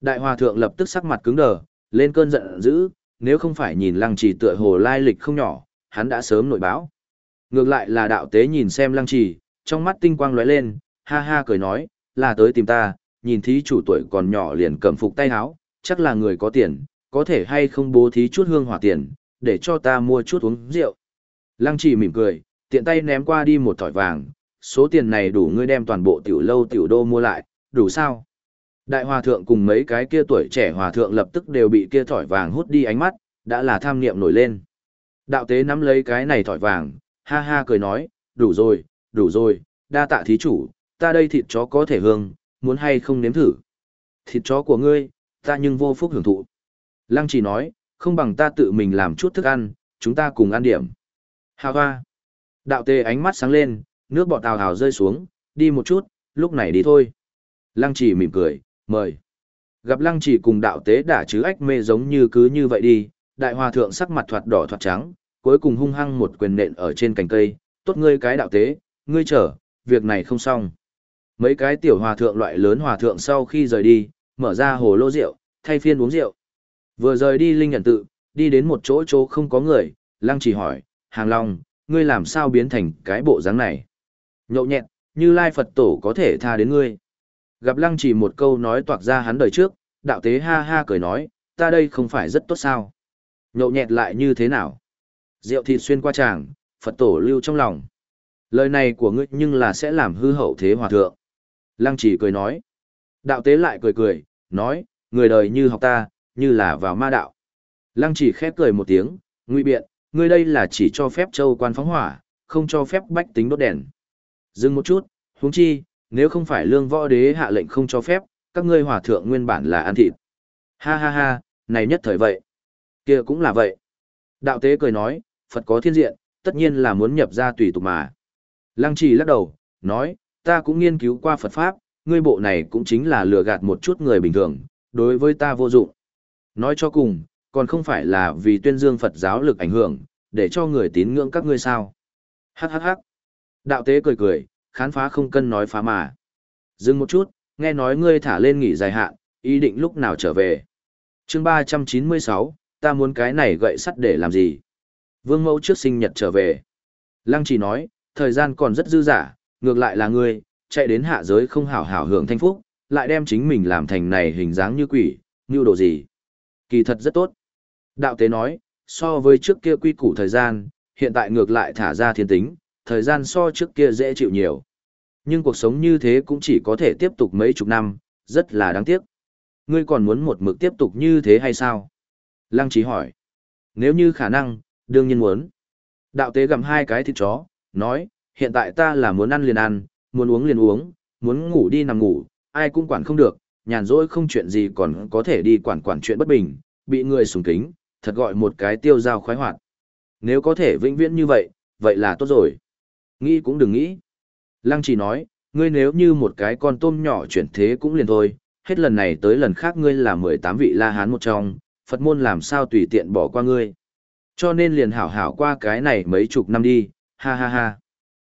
Đại hòa thượng lập tức sắc mặt cứng đờ, lên cơn giận dữ, nếu không phải nhìn lăng chỉ tựa hồ lai lịch không nhỏ, hắn đã sớm nổi báo. Ngược lại là đạo tế nhìn xem lăng chỉ, trong mắt tinh quang lóe lên, ha ha cười nói, là tới tìm ta, nhìn thí chủ tuổi còn nhỏ liền cầm phục tay áo, chắc là người có tiền, có thể hay không bố thí chút hương hỏa tiền, để cho ta mua chút uống rượu. Lăng chỉ mỉm cười, tiện tay ném qua đi một thỏi vàng, số tiền này đủ ngươi đem toàn bộ tiểu lâu tiểu đô mua lại, đủ sao? Đại hòa thượng cùng mấy cái kia tuổi trẻ hòa thượng lập tức đều bị kia thỏi vàng hút đi ánh mắt, đã là tham niệm nổi lên. Đạo tế nắm lấy cái này thỏi vàng, ha ha cười nói, đủ rồi, đủ rồi, đa tạ thí chủ, ta đây thịt chó có thể hương, muốn hay không nếm thử. Thịt chó của ngươi, ta nhưng vô phúc hưởng thụ. Lăng chỉ nói, không bằng ta tự mình làm chút thức ăn, chúng ta cùng ăn điểm. Hào hoa. Đạo tề ánh mắt sáng lên, nước bọt tào hào rơi xuống, đi một chút, lúc này đi thôi. Lăng chỉ mỉm cười, mời. Gặp lăng chỉ cùng đạo tế đả chứ ách mê giống như cứ như vậy đi, đại hòa thượng sắc mặt thoạt đỏ thoạt trắng, cuối cùng hung hăng một quyền nện ở trên cành cây, tốt ngươi cái đạo tế, ngươi chở, việc này không xong. Mấy cái tiểu hòa thượng loại lớn hòa thượng sau khi rời đi, mở ra hồ lô rượu, thay phiên uống rượu. Vừa rời đi linh nhận tự, đi đến một chỗ chỗ không có người, lăng chỉ hỏi, hàng long, ngươi làm sao biến thành cái bộ dáng này? Nhậu nhẹt, như lai Phật tổ có thể tha đến ngươi. Gặp lăng chỉ một câu nói toạc ra hắn đời trước, đạo tế ha ha cười nói, ta đây không phải rất tốt sao? Nhậu nhẹt lại như thế nào? Rượu thịt xuyên qua tràng, Phật tổ lưu trong lòng. Lời này của ngươi nhưng là sẽ làm hư hậu thế hòa thượng. Lăng chỉ cười nói. Đạo tế lại cười cười, nói, người đời như học ta, như là vào ma đạo. Lăng chỉ khép cười một tiếng, nguy biện, ngươi đây là chỉ cho phép châu quan phóng hỏa, không cho phép bách tính đốt đèn. Dừng một chút, huống chi, nếu không phải lương võ đế hạ lệnh không cho phép, các ngươi hòa thượng nguyên bản là ăn thịt. Ha ha ha, này nhất thời vậy. kia cũng là vậy. Đạo tế cười nói, Phật có thiên diện, tất nhiên là muốn nhập ra tùy tục mà. Lăng Chỉ lắc đầu, nói, ta cũng nghiên cứu qua Phật Pháp, ngươi bộ này cũng chính là lừa gạt một chút người bình thường, đối với ta vô dụng. Nói cho cùng, còn không phải là vì tuyên dương Phật giáo lực ảnh hưởng, để cho người tín ngưỡng các ngươi sao. Hắc hắc hắc. Đạo tế cười cười, khán phá không cân nói phá mà. Dừng một chút, nghe nói ngươi thả lên nghỉ dài hạn, ý định lúc nào trở về. chương 396, ta muốn cái này gậy sắt để làm gì? Vương mẫu trước sinh nhật trở về. Lăng chỉ nói, thời gian còn rất dư dả, ngược lại là ngươi, chạy đến hạ giới không hảo hảo hưởng thanh phúc, lại đem chính mình làm thành này hình dáng như quỷ, như đồ gì. Kỳ thật rất tốt. Đạo tế nói, so với trước kia quy củ thời gian, hiện tại ngược lại thả ra thiên tính, thời gian so trước kia dễ chịu nhiều. Nhưng cuộc sống như thế cũng chỉ có thể tiếp tục mấy chục năm, rất là đáng tiếc. Ngươi còn muốn một mực tiếp tục như thế hay sao? Lăng trí hỏi. Nếu như khả năng, đương nhiên muốn. Đạo tế gặm hai cái thịt chó, nói, hiện tại ta là muốn ăn liền ăn, muốn uống liền uống, muốn ngủ đi nằm ngủ, ai cũng quản không được, nhàn rỗi không chuyện gì còn có thể đi quản quản chuyện bất bình, bị người sùng kính, thật gọi một cái tiêu dao khoái hoạt. Nếu có thể vĩnh viễn như vậy, vậy là tốt rồi. Nghĩ cũng đừng nghĩ. Lăng chỉ nói, ngươi nếu như một cái con tôm nhỏ chuyển thế cũng liền thôi, hết lần này tới lần khác ngươi là 18 vị la hán một trong, Phật môn làm sao tùy tiện bỏ qua ngươi. Cho nên liền hảo hảo qua cái này mấy chục năm đi, ha ha ha.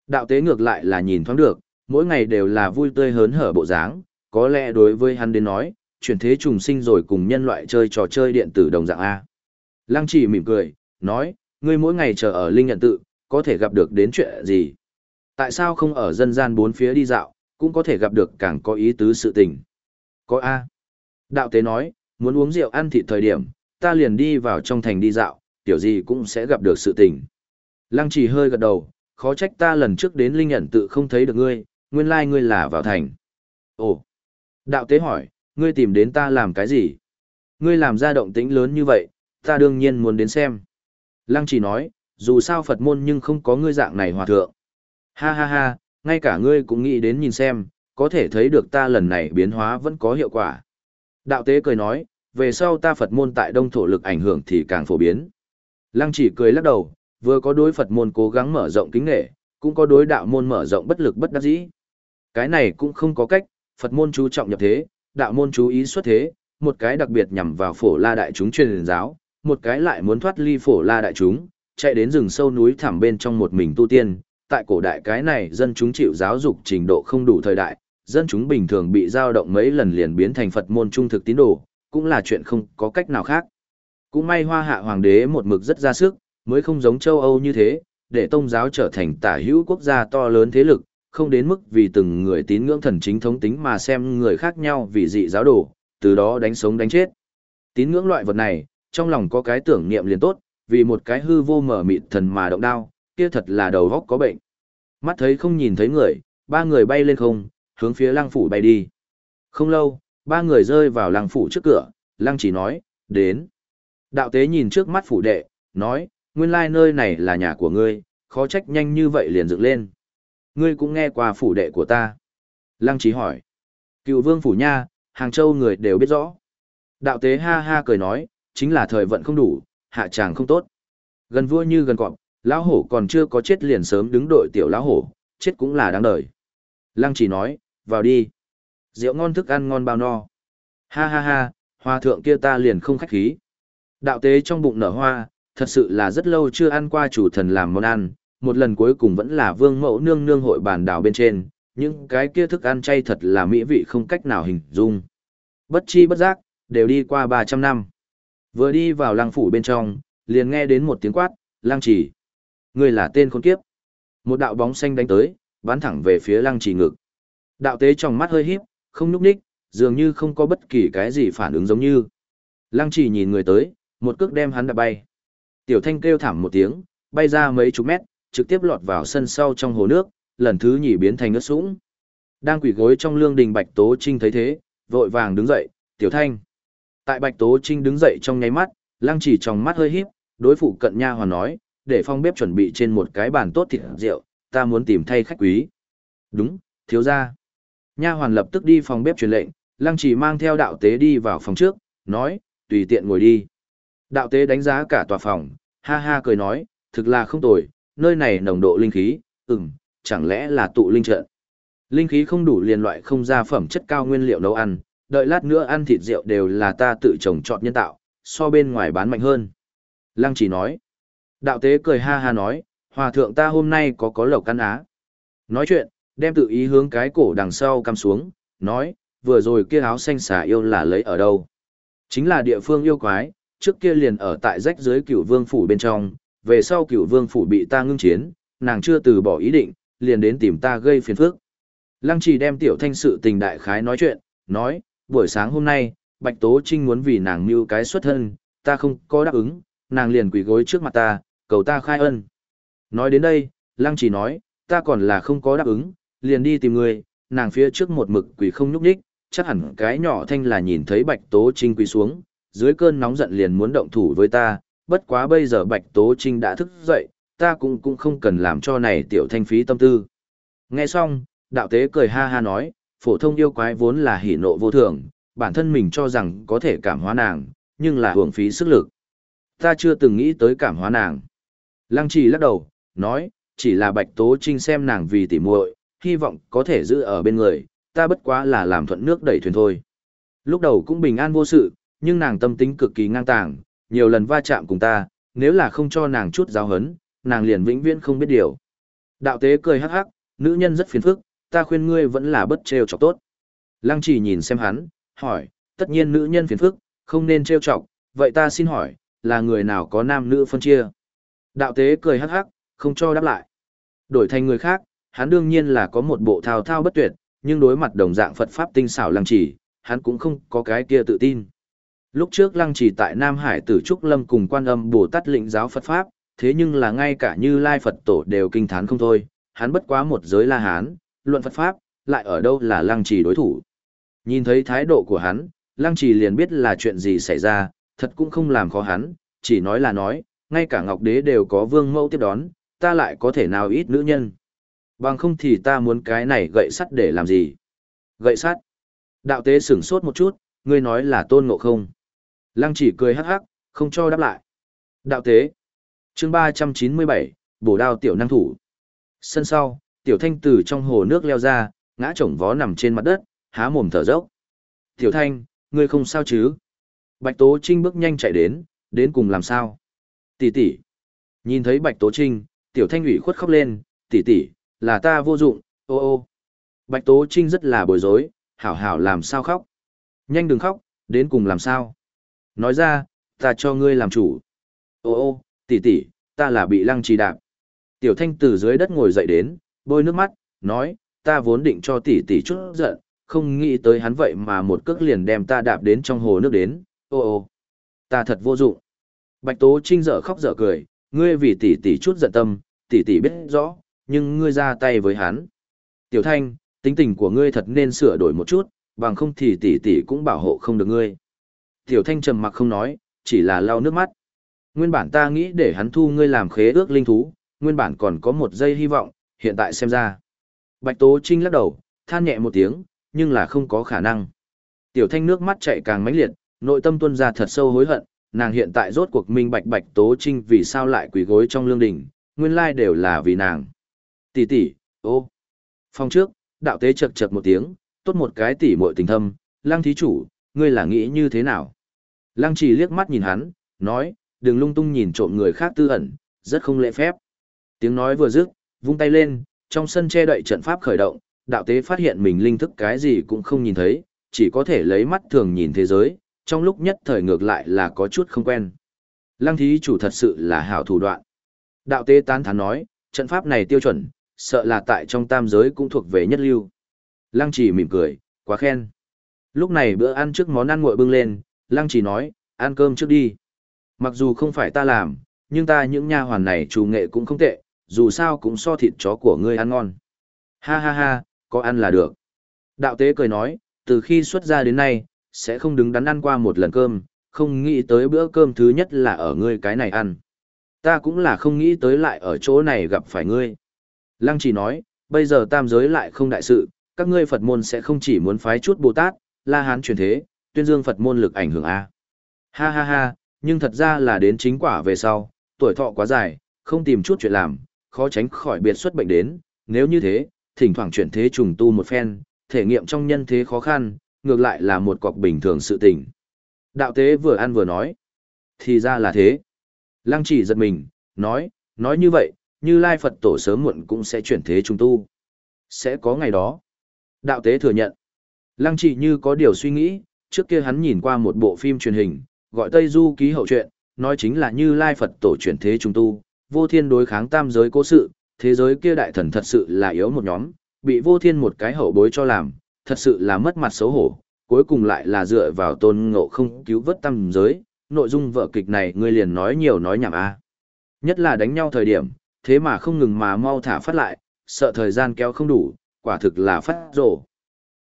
Đạo tế ngược lại là nhìn thoáng được, mỗi ngày đều là vui tươi hớn hở bộ dáng, có lẽ đối với hắn đến nói, chuyển thế trùng sinh rồi cùng nhân loại chơi trò chơi điện tử đồng dạng A. Lăng chỉ mỉm cười, nói, ngươi mỗi ngày chờ ở linh nhận tự, có thể gặp được đến chuyện gì? Tại sao không ở dân gian bốn phía đi dạo, cũng có thể gặp được càng có ý tứ sự tình? Có A. Đạo tế nói, muốn uống rượu ăn thịt thời điểm, ta liền đi vào trong thành đi dạo, tiểu gì cũng sẽ gặp được sự tình. Lăng chỉ hơi gật đầu, khó trách ta lần trước đến linh nhận tự không thấy được ngươi, nguyên lai ngươi là vào thành. Ồ! Đạo tế hỏi, ngươi tìm đến ta làm cái gì? Ngươi làm ra động tĩnh lớn như vậy, ta đương nhiên muốn đến xem. Lăng chỉ nói, dù sao Phật môn nhưng không có ngươi dạng này hòa thượng. Ha ha ha, ngay cả ngươi cũng nghĩ đến nhìn xem, có thể thấy được ta lần này biến hóa vẫn có hiệu quả. Đạo tế cười nói, về sau ta Phật môn tại đông thổ lực ảnh hưởng thì càng phổ biến. Lăng chỉ cười lắc đầu, vừa có đối Phật môn cố gắng mở rộng kính nghệ, cũng có đối đạo môn mở rộng bất lực bất đắc dĩ. Cái này cũng không có cách, Phật môn chú trọng nhập thế, đạo môn chú ý xuất thế, một cái đặc biệt nhằm vào phổ la đại chúng truyền giáo, một cái lại muốn thoát ly phổ la đại chúng, chạy đến rừng sâu núi thẳm bên trong một mình tu tiên. Tại cổ đại cái này dân chúng chịu giáo dục trình độ không đủ thời đại, dân chúng bình thường bị dao động mấy lần liền biến thành Phật môn trung thực tín đồ, cũng là chuyện không có cách nào khác. Cũng may hoa hạ hoàng đế một mực rất ra sức, mới không giống châu Âu như thế, để tông giáo trở thành tả hữu quốc gia to lớn thế lực, không đến mức vì từng người tín ngưỡng thần chính thống tính mà xem người khác nhau vì dị giáo đồ, từ đó đánh sống đánh chết. Tín ngưỡng loại vật này, trong lòng có cái tưởng niệm liền tốt, vì một cái hư vô mở mịt thần mà động đao, kia thật là đầu góc có bệnh. Mắt thấy không nhìn thấy người, ba người bay lên không, hướng phía lăng phủ bay đi. Không lâu, ba người rơi vào lăng phủ trước cửa, lăng chỉ nói, đến. Đạo tế nhìn trước mắt phủ đệ, nói, nguyên lai nơi này là nhà của ngươi, khó trách nhanh như vậy liền dựng lên. Ngươi cũng nghe qua phủ đệ của ta. Lăng trí hỏi. Cựu vương phủ nha, Hàng Châu người đều biết rõ. Đạo tế ha ha cười nói, chính là thời vận không đủ, hạ tràng không tốt. Gần vua như gần cọp, lão hổ còn chưa có chết liền sớm đứng đội tiểu lão hổ, chết cũng là đáng đời. Lăng chỉ nói, vào đi. Rượu ngon thức ăn ngon bao no. Ha ha ha, hoa thượng kia ta liền không khách khí. Đạo tế trong bụng nở hoa, thật sự là rất lâu chưa ăn qua chủ thần làm món ăn, một lần cuối cùng vẫn là vương mẫu nương nương hội bàn đảo bên trên, những cái kia thức ăn chay thật là mỹ vị không cách nào hình dung. Bất chi bất giác, đều đi qua 300 năm. Vừa đi vào lăng phủ bên trong, liền nghe đến một tiếng quát, lăng chỉ. Người là tên khốn kiếp. Một đạo bóng xanh đánh tới, bắn thẳng về phía lăng chỉ ngực. Đạo tế trong mắt hơi híp, không núp ních, dường như không có bất kỳ cái gì phản ứng giống như. Lăng chỉ nhìn người tới, một cước đem hắn đạp bay. Tiểu thanh kêu thảm một tiếng, bay ra mấy chục mét, trực tiếp lọt vào sân sau trong hồ nước, lần thứ nhì biến thành ướt sũng. Đang quỳ gối trong lương đình Bạch Tố Trinh thấy thế, vội vàng đứng dậy, "Tiểu Thanh." Tại Bạch Tố Trinh đứng dậy trong nháy mắt, Lăng Chỉ trong mắt hơi híp, đối phụ cận nha hoàn nói, "Để phong bếp chuẩn bị trên một cái bàn tốt thịt rượu, ta muốn tìm thay khách quý." "Đúng, thiếu gia." Nha hoàn lập tức đi phòng bếp truyền lệnh, Lăng Chỉ mang theo đạo tế đi vào phòng trước, nói, "Tùy tiện ngồi đi." Đạo tế đánh giá cả tòa phòng, ha ha cười nói, "Thực là không tồi, nơi này nồng độ linh khí, ừm, chẳng lẽ là tụ linh trận?" Linh khí không đủ liền loại không ra phẩm chất cao nguyên liệu nấu ăn, đợi lát nữa ăn thịt rượu đều là ta tự trồng trọt nhân tạo, so bên ngoài bán mạnh hơn. Lăng chỉ nói. Đạo tế cười ha ha nói, hòa thượng ta hôm nay có có lộc ăn á. Nói chuyện, đem tự ý hướng cái cổ đằng sau cắm xuống, nói, vừa rồi kia áo xanh xà yêu là lấy ở đâu. Chính là địa phương yêu quái, trước kia liền ở tại rách dưới cửu vương phủ bên trong, về sau cựu vương phủ bị ta ngưng chiến, nàng chưa từ bỏ ý định, liền đến tìm ta gây phiền phức. Lăng trì đem tiểu thanh sự tình đại khái nói chuyện, nói, buổi sáng hôm nay, Bạch Tố Trinh muốn vì nàng mưu cái xuất thân, ta không có đáp ứng, nàng liền quỳ gối trước mặt ta, cầu ta khai ân. Nói đến đây, Lăng chỉ nói, ta còn là không có đáp ứng, liền đi tìm người, nàng phía trước một mực quỳ không nhúc nhích, chắc hẳn cái nhỏ thanh là nhìn thấy Bạch Tố Trinh quỳ xuống, dưới cơn nóng giận liền muốn động thủ với ta, bất quá bây giờ Bạch Tố Trinh đã thức dậy, ta cũng cũng không cần làm cho này tiểu thanh phí tâm tư. Nghe xong, đạo tế cười ha ha nói, phổ thông yêu quái vốn là hỉ nộ vô thường, bản thân mình cho rằng có thể cảm hóa nàng, nhưng là hưởng phí sức lực. Ta chưa từng nghĩ tới cảm hóa nàng. Lăng trì lắc đầu, nói, chỉ là bạch tố trinh xem nàng vì tỉ muội, hy vọng có thể giữ ở bên người, ta bất quá là làm thuận nước đẩy thuyền thôi. Lúc đầu cũng bình an vô sự, nhưng nàng tâm tính cực kỳ ngang tàng, nhiều lần va chạm cùng ta, nếu là không cho nàng chút giáo hấn, nàng liền vĩnh viễn không biết điều. Đạo tế cười hắc hắc, nữ nhân rất phiền phức, ta khuyên ngươi vẫn là bất trêu chọc tốt. Lăng chỉ nhìn xem hắn, hỏi, tất nhiên nữ nhân phiền phức, không nên trêu chọc, vậy ta xin hỏi, là người nào có nam nữ phân chia? Đạo tế cười hắc hắc, không cho đáp lại. Đổi thành người khác, hắn đương nhiên là có một bộ thao thao bất tuyệt, nhưng đối mặt đồng dạng Phật Pháp tinh xảo lăng chỉ, hắn cũng không có cái kia tự tin. Lúc trước lăng chỉ tại Nam Hải tử Trúc Lâm cùng quan âm Bồ Tát lĩnh giáo Phật Pháp, thế nhưng là ngay cả như Lai Phật Tổ đều kinh thán không thôi, hắn bất quá một giới la hán, luận Phật Pháp, lại ở đâu là lăng trì đối thủ. Nhìn thấy thái độ của hắn, lăng trì liền biết là chuyện gì xảy ra, thật cũng không làm khó hắn, chỉ nói là nói, ngay cả Ngọc Đế đều có vương mẫu tiếp đón, ta lại có thể nào ít nữ nhân. Bằng không thì ta muốn cái này gậy sắt để làm gì? Gậy sắt? Đạo tế sửng sốt một chút, ngươi nói là tôn ngộ không? Lăng chỉ cười hắc hắc, không cho đáp lại. Đạo tế. chương 397, bổ đao tiểu năng thủ. Sân sau, tiểu thanh từ trong hồ nước leo ra, ngã chồng vó nằm trên mặt đất, há mồm thở dốc. Tiểu thanh, ngươi không sao chứ? Bạch Tố Trinh bước nhanh chạy đến, đến cùng làm sao? Tỷ tỷ. Nhìn thấy Bạch Tố Trinh, tiểu thanh ủy khuất khóc lên, tỷ tỷ, là ta vô dụng, ô ô. Bạch Tố Trinh rất là bối rối, hảo hảo làm sao khóc? Nhanh đừng khóc, đến cùng làm sao? Nói ra, ta cho ngươi làm chủ. Ô ô, tỷ tỷ, ta là bị lăng trì đạp. Tiểu thanh từ dưới đất ngồi dậy đến, bôi nước mắt, nói, ta vốn định cho tỷ tỷ chút giận, không nghĩ tới hắn vậy mà một cước liền đem ta đạp đến trong hồ nước đến, ô ô, ta thật vô dụng. Bạch Tố Trinh dở khóc dở cười, ngươi vì tỷ tỷ chút giận tâm, tỷ tỷ biết rõ, nhưng ngươi ra tay với hắn. Tiểu Thanh, tính tình của ngươi thật nên sửa đổi một chút, bằng không thì tỷ tỷ cũng bảo hộ không được ngươi. Tiểu Thanh trầm mặc không nói, chỉ là lau nước mắt. Nguyên bản ta nghĩ để hắn thu ngươi làm khế ước linh thú, nguyên bản còn có một giây hy vọng, hiện tại xem ra. Bạch Tố Trinh lắc đầu, than nhẹ một tiếng, nhưng là không có khả năng. Tiểu thanh nước mắt chạy càng mãnh liệt, nội tâm tuôn ra thật sâu hối hận, nàng hiện tại rốt cuộc minh bạch Bạch Tố Trinh vì sao lại quỳ gối trong lương đình, nguyên lai đều là vì nàng. Tỷ tỷ, ô. Phòng trước, đạo tế chật chật một tiếng, tốt một cái tỷ muội tình thâm, lang thí chủ, ngươi là nghĩ như thế nào? Lăng chỉ liếc mắt nhìn hắn, nói, đừng lung tung nhìn trộm người khác tư ẩn, rất không lễ phép. Tiếng nói vừa dứt, vung tay lên, trong sân che đậy trận pháp khởi động, đạo tế phát hiện mình linh thức cái gì cũng không nhìn thấy, chỉ có thể lấy mắt thường nhìn thế giới, trong lúc nhất thời ngược lại là có chút không quen. Lăng thí chủ thật sự là hảo thủ đoạn. Đạo tế tán thán nói, trận pháp này tiêu chuẩn, sợ là tại trong tam giới cũng thuộc về nhất lưu. Lăng chỉ mỉm cười, quá khen. Lúc này bữa ăn trước món ăn nguội bưng lên, Lăng chỉ nói, ăn cơm trước đi. Mặc dù không phải ta làm, nhưng ta những nha hoàn này chủ nghệ cũng không tệ, dù sao cũng so thịt chó của ngươi ăn ngon. Ha ha ha, có ăn là được. Đạo tế cười nói, từ khi xuất ra đến nay, sẽ không đứng đắn ăn qua một lần cơm, không nghĩ tới bữa cơm thứ nhất là ở ngươi cái này ăn. Ta cũng là không nghĩ tới lại ở chỗ này gặp phải ngươi. Lăng chỉ nói, bây giờ tam giới lại không đại sự, các ngươi Phật môn sẽ không chỉ muốn phái chút Bồ Tát, La Hán truyền thế, tuyên dương Phật môn lực ảnh hưởng A. Ha ha ha, nhưng thật ra là đến chính quả về sau, tuổi thọ quá dài, không tìm chút chuyện làm, khó tránh khỏi biệt xuất bệnh đến, nếu như thế, thỉnh thoảng chuyển thế trùng tu một phen, thể nghiệm trong nhân thế khó khăn, ngược lại là một cọc bình thường sự tình. Đạo tế vừa ăn vừa nói, thì ra là thế. Lăng chỉ giật mình, nói, nói như vậy, như Lai Phật tổ sớm muộn cũng sẽ chuyển thế trùng tu. Sẽ có ngày đó. Đạo tế thừa nhận. Lăng chỉ như có điều suy nghĩ, trước kia hắn nhìn qua một bộ phim truyền hình, gọi Tây Du ký hậu truyện, nói chính là như Lai Phật tổ chuyển thế trùng tu, vô thiên đối kháng tam giới cố sự, thế giới kia đại thần thật sự là yếu một nhóm, bị vô thiên một cái hậu bối cho làm, thật sự là mất mặt xấu hổ, cuối cùng lại là dựa vào tôn ngộ không cứu vớt tam giới, nội dung vở kịch này ngươi liền nói nhiều nói nhảm a Nhất là đánh nhau thời điểm, thế mà không ngừng mà mau thả phát lại, sợ thời gian kéo không đủ, quả thực là phát rổ.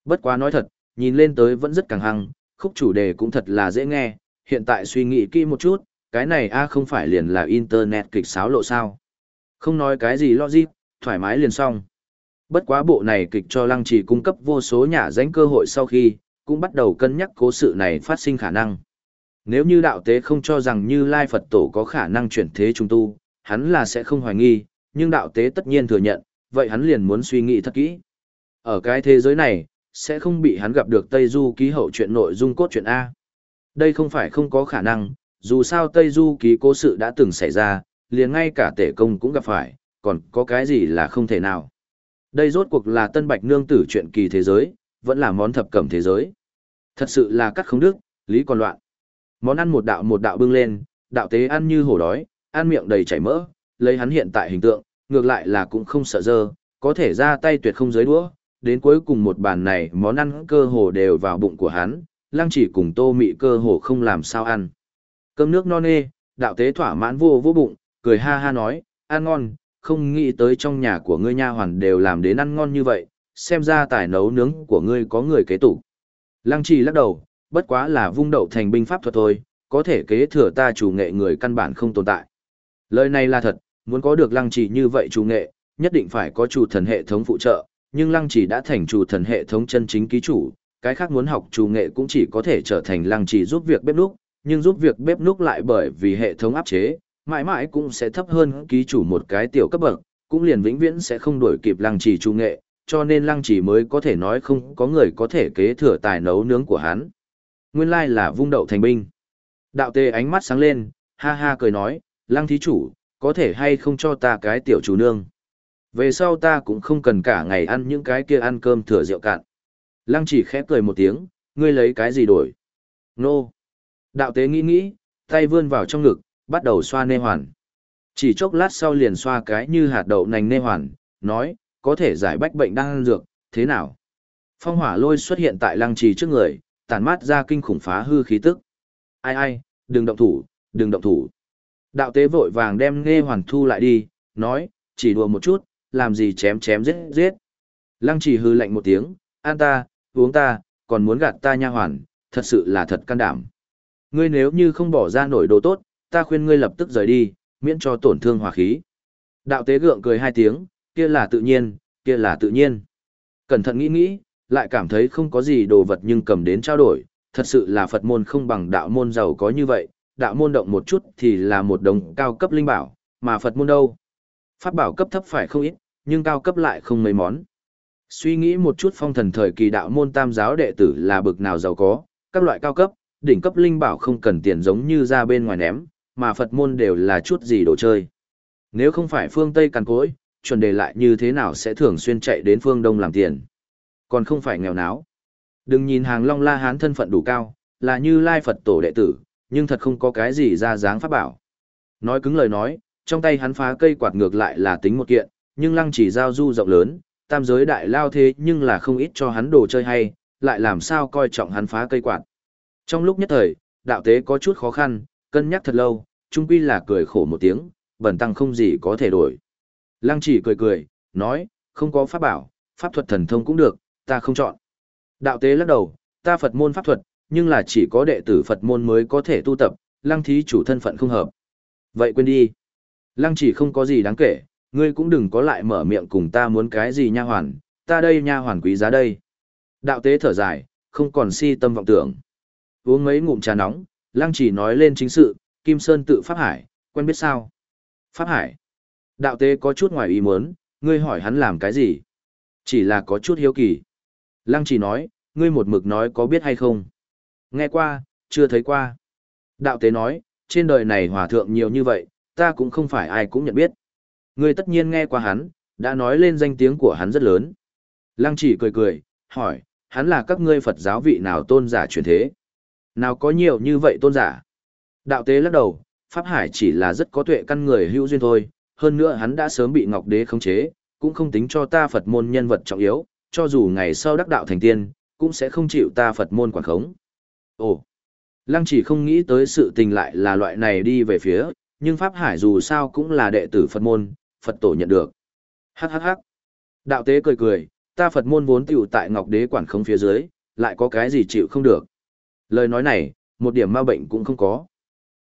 Bất quá nói thật, nhìn lên tới vẫn rất càng hăng, khúc chủ đề cũng thật là dễ nghe, hiện tại suy nghĩ kỹ một chút, cái này a không phải liền là internet kịch xáo lộ sao. Không nói cái gì logic, thoải mái liền xong. Bất quá bộ này kịch cho lăng trì cung cấp vô số nhà danh cơ hội sau khi, cũng bắt đầu cân nhắc cố sự này phát sinh khả năng. Nếu như đạo tế không cho rằng như Lai Phật Tổ có khả năng chuyển thế trung tu, hắn là sẽ không hoài nghi, nhưng đạo tế tất nhiên thừa nhận, vậy hắn liền muốn suy nghĩ thật kỹ. Ở cái thế giới này, sẽ không bị hắn gặp được Tây Du ký hậu chuyện nội dung cốt truyện A. Đây không phải không có khả năng, dù sao Tây Du ký cố sự đã từng xảy ra, liền ngay cả tể công cũng gặp phải, còn có cái gì là không thể nào. Đây rốt cuộc là tân bạch nương tử chuyện kỳ thế giới, vẫn là món thập cẩm thế giới. Thật sự là cắt không đức, lý còn loạn. Món ăn một đạo một đạo bưng lên, đạo tế ăn như hổ đói, ăn miệng đầy chảy mỡ, lấy hắn hiện tại hình tượng, ngược lại là cũng không sợ dơ, có thể ra tay tuyệt không giới đũa, đến cuối cùng một bàn này món ăn cơ hồ đều vào bụng của hắn, lăng chỉ cùng tô mị cơ hồ không làm sao ăn. Cơm nước non nê, đạo tế thỏa mãn vô vô bụng, cười ha ha nói, ăn ngon, không nghĩ tới trong nhà của ngươi nha hoàn đều làm đến ăn ngon như vậy, xem ra tài nấu nướng của ngươi có người kế tủ. Lăng Chỉ lắc đầu, bất quá là vung đậu thành binh pháp thuật thôi, có thể kế thừa ta chủ nghệ người căn bản không tồn tại. Lời này là thật, muốn có được lăng trì như vậy chủ nghệ, nhất định phải có chủ thần hệ thống phụ trợ, nhưng lăng Chỉ đã thành chủ thần hệ thống chân chính ký chủ, cái khác muốn học chủ nghệ cũng chỉ có thể trở thành lăng Chỉ giúp việc bếp núc, nhưng giúp việc bếp núc lại bởi vì hệ thống áp chế, mãi mãi cũng sẽ thấp hơn ký chủ một cái tiểu cấp bậc, cũng liền vĩnh viễn sẽ không đổi kịp lăng trì chủ nghệ, cho nên lăng trì mới có thể nói không có người có thể kế thừa tài nấu nướng của hắn. Nguyên lai là vung đậu thành binh. Đạo tê ánh mắt sáng lên, ha ha cười nói, lăng thí chủ, có thể hay không cho ta cái tiểu chủ nương. Về sau ta cũng không cần cả ngày ăn những cái kia ăn cơm thừa rượu cạn. Lăng chỉ khẽ cười một tiếng, ngươi lấy cái gì đổi? Nô. Đạo tế nghĩ nghĩ, tay vươn vào trong ngực, bắt đầu xoa nê hoàn. Chỉ chốc lát sau liền xoa cái như hạt đậu nành nê hoàn, nói, có thể giải bách bệnh đang ăn dược, thế nào? Phong hỏa lôi xuất hiện tại lăng trì trước người, tàn mát ra kinh khủng phá hư khí tức. Ai ai, đừng động thủ, đừng động thủ. Đạo tế vội vàng đem nghe hoàn thu lại đi, nói, chỉ đùa một chút, làm gì chém chém giết giết. Lăng trì hư lạnh một tiếng, an ta, uống ta, còn muốn gạt ta nha hoàn, thật sự là thật can đảm. Ngươi nếu như không bỏ ra nổi đồ tốt, ta khuyên ngươi lập tức rời đi, miễn cho tổn thương hòa khí. Đạo tế gượng cười hai tiếng, kia là tự nhiên, kia là tự nhiên. Cẩn thận nghĩ nghĩ, lại cảm thấy không có gì đồ vật nhưng cầm đến trao đổi, thật sự là Phật môn không bằng đạo môn giàu có như vậy, đạo môn động một chút thì là một đồng cao cấp linh bảo, mà Phật môn đâu. Pháp bảo cấp thấp phải không ít, nhưng cao cấp lại không mấy món. Suy nghĩ một chút phong thần thời kỳ đạo môn tam giáo đệ tử là bực nào giàu có, các loại cao cấp, đỉnh cấp linh bảo không cần tiền giống như ra bên ngoài ném, mà Phật môn đều là chút gì đồ chơi. Nếu không phải phương Tây càn cối, chuẩn đề lại như thế nào sẽ thường xuyên chạy đến phương Đông làm tiền. Còn không phải nghèo náo. Đừng nhìn hàng long la hán thân phận đủ cao, là như lai Phật tổ đệ tử, nhưng thật không có cái gì ra dáng pháp bảo. Nói cứng lời nói, trong tay hắn phá cây quạt ngược lại là tính một kiện, nhưng lăng chỉ giao du rộng lớn, tam giới đại lao thế nhưng là không ít cho hắn đồ chơi hay, lại làm sao coi trọng hắn phá cây quạt. Trong lúc nhất thời, đạo tế có chút khó khăn, cân nhắc thật lâu, trung quy là cười khổ một tiếng, bẩn tăng không gì có thể đổi. Lăng chỉ cười cười, nói, không có pháp bảo, pháp thuật thần thông cũng được, ta không chọn. Đạo tế lắc đầu, ta Phật môn pháp thuật, nhưng là chỉ có đệ tử Phật môn mới có thể tu tập, lăng thí chủ thân phận không hợp. Vậy quên đi. Lăng chỉ không có gì đáng kể, ngươi cũng đừng có lại mở miệng cùng ta muốn cái gì nha hoàn, ta đây nha hoàn quý giá đây. Đạo tế thở dài, không còn si tâm vọng tưởng. Uống mấy ngụm trà nóng, lăng chỉ nói lên chính sự, Kim Sơn tự Pháp Hải, quen biết sao? Pháp Hải. Đạo tế có chút ngoài ý muốn, ngươi hỏi hắn làm cái gì? Chỉ là có chút hiếu kỳ. Lăng chỉ nói, ngươi một mực nói có biết hay không? Nghe qua, chưa thấy qua. Đạo tế nói, trên đời này hòa thượng nhiều như vậy, ta cũng không phải ai cũng nhận biết. Ngươi tất nhiên nghe qua hắn, đã nói lên danh tiếng của hắn rất lớn. Lăng chỉ cười cười, hỏi, hắn là các ngươi Phật giáo vị nào tôn giả truyền thế? Nào có nhiều như vậy tôn giả? Đạo tế lắc đầu, Pháp Hải chỉ là rất có tuệ căn người hữu duyên thôi, hơn nữa hắn đã sớm bị Ngọc Đế khống chế, cũng không tính cho ta Phật môn nhân vật trọng yếu, cho dù ngày sau đắc đạo thành tiên, cũng sẽ không chịu ta Phật môn quản khống. Ồ, Lăng chỉ không nghĩ tới sự tình lại là loại này đi về phía, nhưng Pháp Hải dù sao cũng là đệ tử Phật môn, Phật tổ nhận được. Hắc hắc hắc. Đạo tế cười cười, ta Phật môn vốn tiểu tại Ngọc Đế quản khống phía dưới, lại có cái gì chịu không được. Lời nói này, một điểm ma bệnh cũng không có.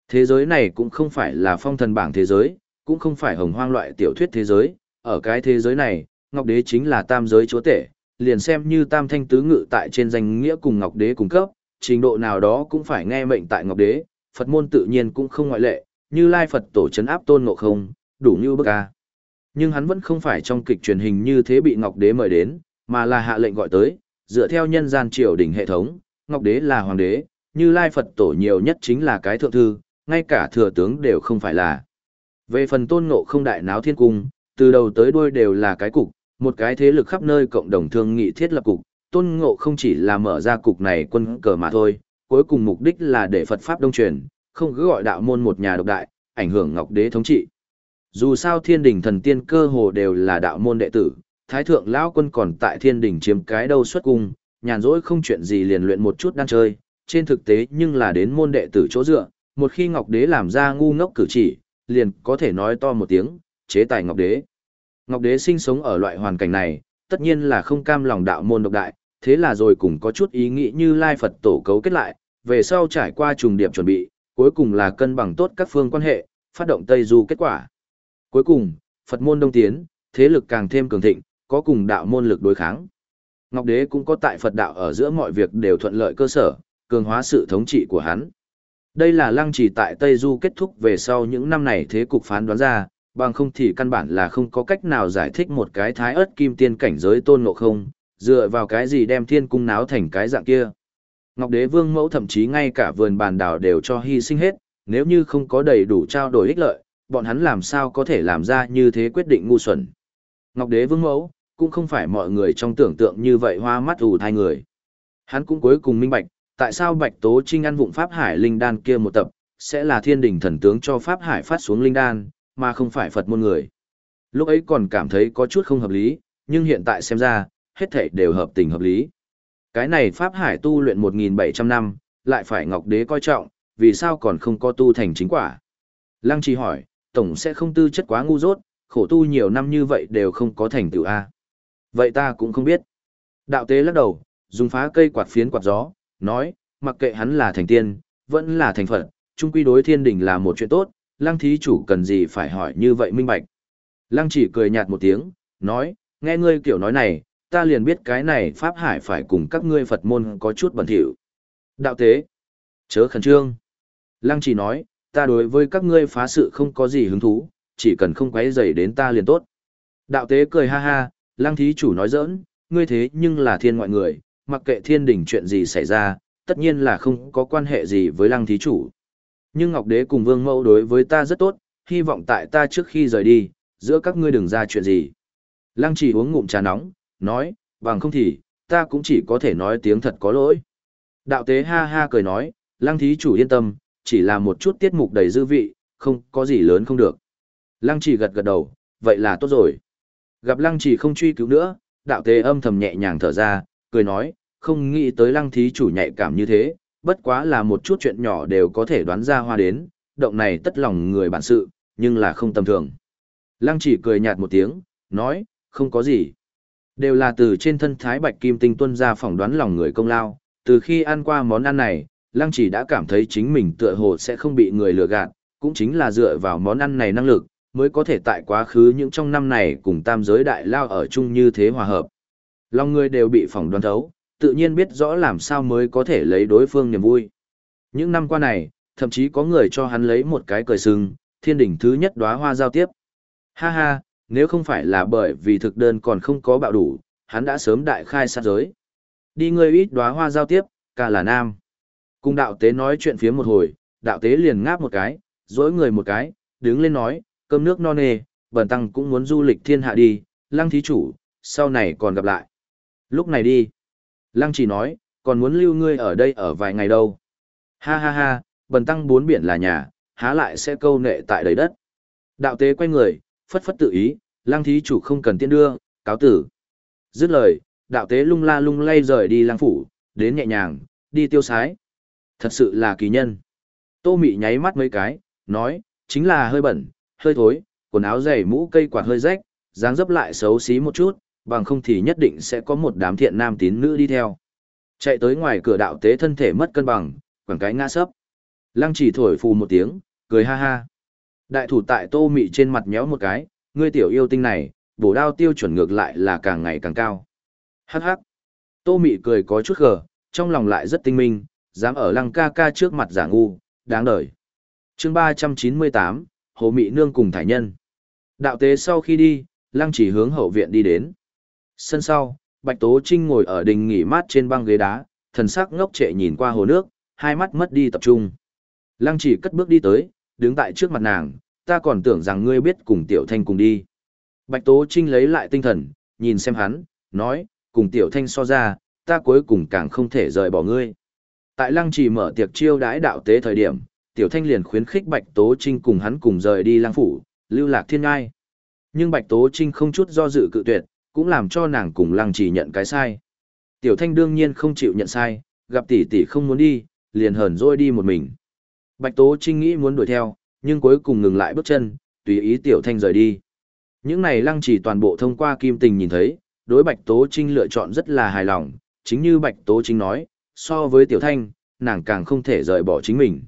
Thế giới này cũng không phải là phong thần bảng thế giới, cũng không phải hồng hoang loại tiểu thuyết thế giới, ở cái thế giới này, Ngọc Đế chính là tam giới chúa tể, liền xem như tam thanh tứ ngự tại trên danh nghĩa cùng Ngọc Đế cung cấp, trình độ nào đó cũng phải nghe mệnh tại Ngọc Đế, Phật môn tự nhiên cũng không ngoại lệ, như Lai Phật tổ chấn áp tôn ngộ không, đủ như bức a. Nhưng hắn vẫn không phải trong kịch truyền hình như thế bị Ngọc Đế mời đến, mà là hạ lệnh gọi tới, dựa theo nhân gian triều đình hệ thống, Ngọc Đế là hoàng đế, như Lai Phật tổ nhiều nhất chính là cái thượng thư, ngay cả thừa tướng đều không phải là. Về phần tôn ngộ không đại náo thiên cung, từ đầu tới đuôi đều là cái cục, một cái thế lực khắp nơi cộng đồng thương nghị thiết lập cục, tôn ngộ không chỉ là mở ra cục này quân cờ mà thôi, cuối cùng mục đích là để Phật Pháp đông truyền, không cứ gọi đạo môn một nhà độc đại, ảnh hưởng ngọc đế thống trị. Dù sao thiên đình thần tiên cơ hồ đều là đạo môn đệ tử, thái thượng lão quân còn tại thiên đình chiếm cái đâu xuất cung, nhàn rỗi không chuyện gì liền luyện một chút đang chơi, trên thực tế nhưng là đến môn đệ tử chỗ dựa, một khi ngọc đế làm ra ngu ngốc cử chỉ, liền có thể nói to một tiếng, chế tài ngọc đế. Ngọc đế sinh sống ở loại hoàn cảnh này, tất nhiên là không cam lòng đạo môn độc đại, thế là rồi cũng có chút ý nghĩ như Lai Phật tổ cấu kết lại, về sau trải qua trùng điệp chuẩn bị, cuối cùng là cân bằng tốt các phương quan hệ, phát động Tây Du kết quả. Cuối cùng, Phật môn đông tiến, thế lực càng thêm cường thịnh, có cùng đạo môn lực đối kháng. Ngọc Đế cũng có tại Phật đạo ở giữa mọi việc đều thuận lợi cơ sở, cường hóa sự thống trị của hắn. Đây là lăng trì tại Tây Du kết thúc về sau những năm này thế cục phán đoán ra, bằng không thì căn bản là không có cách nào giải thích một cái thái ớt kim tiên cảnh giới tôn ngộ không, dựa vào cái gì đem thiên cung náo thành cái dạng kia. Ngọc Đế Vương mẫu thậm chí ngay cả vườn bàn đảo đều cho hy sinh hết, nếu như không có đầy đủ trao đổi ích lợi, bọn hắn làm sao có thể làm ra như thế quyết định ngu xuẩn. Ngọc Đế Vương mẫu, cũng không phải mọi người trong tưởng tượng như vậy hoa mắt ù thai người. Hắn cũng cuối cùng minh bạch, tại sao Bạch Tố Trinh ăn vụng Pháp Hải Linh Đan kia một tập, sẽ là thiên đình thần tướng cho Pháp Hải phát xuống Linh Đan, mà không phải Phật môn người. Lúc ấy còn cảm thấy có chút không hợp lý, nhưng hiện tại xem ra, hết thảy đều hợp tình hợp lý. Cái này Pháp Hải tu luyện 1.700 năm, lại phải Ngọc Đế coi trọng, vì sao còn không có tu thành chính quả? Lăng Trì hỏi, Tổng sẽ không tư chất quá ngu dốt, khổ tu nhiều năm như vậy đều không có thành tựu A. Vậy ta cũng không biết. Đạo tế lắc đầu, dùng phá cây quạt phiến quạt gió, nói, mặc kệ hắn là thành tiên, vẫn là thành Phật, chung quy đối thiên đình là một chuyện tốt, lăng thí chủ cần gì phải hỏi như vậy minh bạch. Lăng chỉ cười nhạt một tiếng, nói, nghe ngươi kiểu nói này, ta liền biết cái này Pháp Hải phải cùng các ngươi Phật môn có chút bẩn thỉu. Đạo tế, chớ khẩn trương. Lăng chỉ nói, ta đối với các ngươi phá sự không có gì hứng thú, chỉ cần không quấy rầy đến ta liền tốt. Đạo tế cười ha ha, lăng thí chủ nói giỡn, ngươi thế nhưng là thiên ngoại người, mặc kệ thiên đình chuyện gì xảy ra, tất nhiên là không có quan hệ gì với lăng thí chủ. Nhưng Ngọc Đế cùng Vương Mẫu đối với ta rất tốt, hy vọng tại ta trước khi rời đi, giữa các ngươi đừng ra chuyện gì. Lăng chỉ uống ngụm trà nóng, nói, bằng không thì, ta cũng chỉ có thể nói tiếng thật có lỗi. Đạo tế ha ha cười nói, lăng thí chủ yên tâm, chỉ là một chút tiết mục đầy dư vị, không có gì lớn không được. Lăng chỉ gật gật đầu, vậy là tốt rồi. Gặp lăng chỉ không truy cứu nữa, đạo tế âm thầm nhẹ nhàng thở ra, cười nói, không nghĩ tới lăng thí chủ nhạy cảm như thế, bất quá là một chút chuyện nhỏ đều có thể đoán ra hoa đến, động này tất lòng người bản sự, nhưng là không tầm thường. Lăng chỉ cười nhạt một tiếng, nói, không có gì. Đều là từ trên thân thái bạch kim tinh tuân ra phỏng đoán lòng người công lao, từ khi ăn qua món ăn này, lăng chỉ đã cảm thấy chính mình tựa hồ sẽ không bị người lừa gạt, cũng chính là dựa vào món ăn này năng lực, mới có thể tại quá khứ những trong năm này cùng tam giới đại lao ở chung như thế hòa hợp. Lòng người đều bị phỏng đoán thấu, tự nhiên biết rõ làm sao mới có thể lấy đối phương niềm vui. Những năm qua này, thậm chí có người cho hắn lấy một cái cười sừng, thiên đỉnh thứ nhất đóa hoa giao tiếp. Ha ha, nếu không phải là bởi vì thực đơn còn không có bạo đủ, hắn đã sớm đại khai sát giới. Đi người ít đóa hoa giao tiếp, cả là nam. Cùng đạo tế nói chuyện phía một hồi, đạo tế liền ngáp một cái, dối người một cái, đứng lên nói, cơm nước no nê, bần tăng cũng muốn du lịch thiên hạ đi, lăng thí chủ, sau này còn gặp lại. Lúc này đi. Lăng chỉ nói, còn muốn lưu ngươi ở đây ở vài ngày đâu. Ha ha ha, bần tăng bốn biển là nhà, há lại sẽ câu nệ tại đầy đất. Đạo tế quay người, phất phất tự ý, lang thí chủ không cần tiên đưa, cáo tử. Dứt lời, đạo tế lung la lung lay rời đi lang phủ, đến nhẹ nhàng, đi tiêu sái. Thật sự là kỳ nhân. Tô mị nháy mắt mấy cái, nói, chính là hơi bẩn, hơi thối, quần áo dày mũ cây quạt hơi rách, dáng dấp lại xấu xí một chút, bằng không thì nhất định sẽ có một đám thiện nam tín nữ đi theo. Chạy tới ngoài cửa đạo tế thân thể mất cân bằng, quẳng cái ngã sấp. Lăng chỉ thổi phù một tiếng, cười ha ha. Đại thủ tại tô mị trên mặt nhéo một cái, ngươi tiểu yêu tinh này, bổ đao tiêu chuẩn ngược lại là càng ngày càng cao. Hắc hắc. Tô mị cười có chút gờ, trong lòng lại rất tinh minh, dám ở lăng ca ca trước mặt giả ngu, đáng đời. chương 398, Hồ Mị Nương cùng Thải Nhân. Đạo tế sau khi đi, lăng chỉ hướng hậu viện đi đến. Sân sau, Bạch Tố Trinh ngồi ở đình nghỉ mát trên băng ghế đá, thần sắc ngốc trệ nhìn qua hồ nước, hai mắt mất đi tập trung. Lăng chỉ cất bước đi tới, đứng tại trước mặt nàng, ta còn tưởng rằng ngươi biết cùng Tiểu Thanh cùng đi. Bạch Tố Trinh lấy lại tinh thần, nhìn xem hắn, nói, cùng Tiểu Thanh so ra, ta cuối cùng càng không thể rời bỏ ngươi. Tại lăng chỉ mở tiệc chiêu đãi đạo tế thời điểm, Tiểu Thanh liền khuyến khích Bạch Tố Trinh cùng hắn cùng rời đi lăng phủ, lưu lạc thiên ngai. Nhưng Bạch Tố Trinh không chút do dự cự tuyệt, cũng làm cho nàng cùng lăng chỉ nhận cái sai. Tiểu Thanh đương nhiên không chịu nhận sai, gặp tỷ tỷ không muốn đi, liền hờn dỗi đi một mình. Bạch Tố Trinh nghĩ muốn đuổi theo, nhưng cuối cùng ngừng lại bước chân, tùy ý Tiểu Thanh rời đi. Những này lăng chỉ toàn bộ thông qua kim tình nhìn thấy, đối Bạch Tố Trinh lựa chọn rất là hài lòng, chính như Bạch Tố Trinh nói, so với Tiểu Thanh, nàng càng không thể rời bỏ chính mình.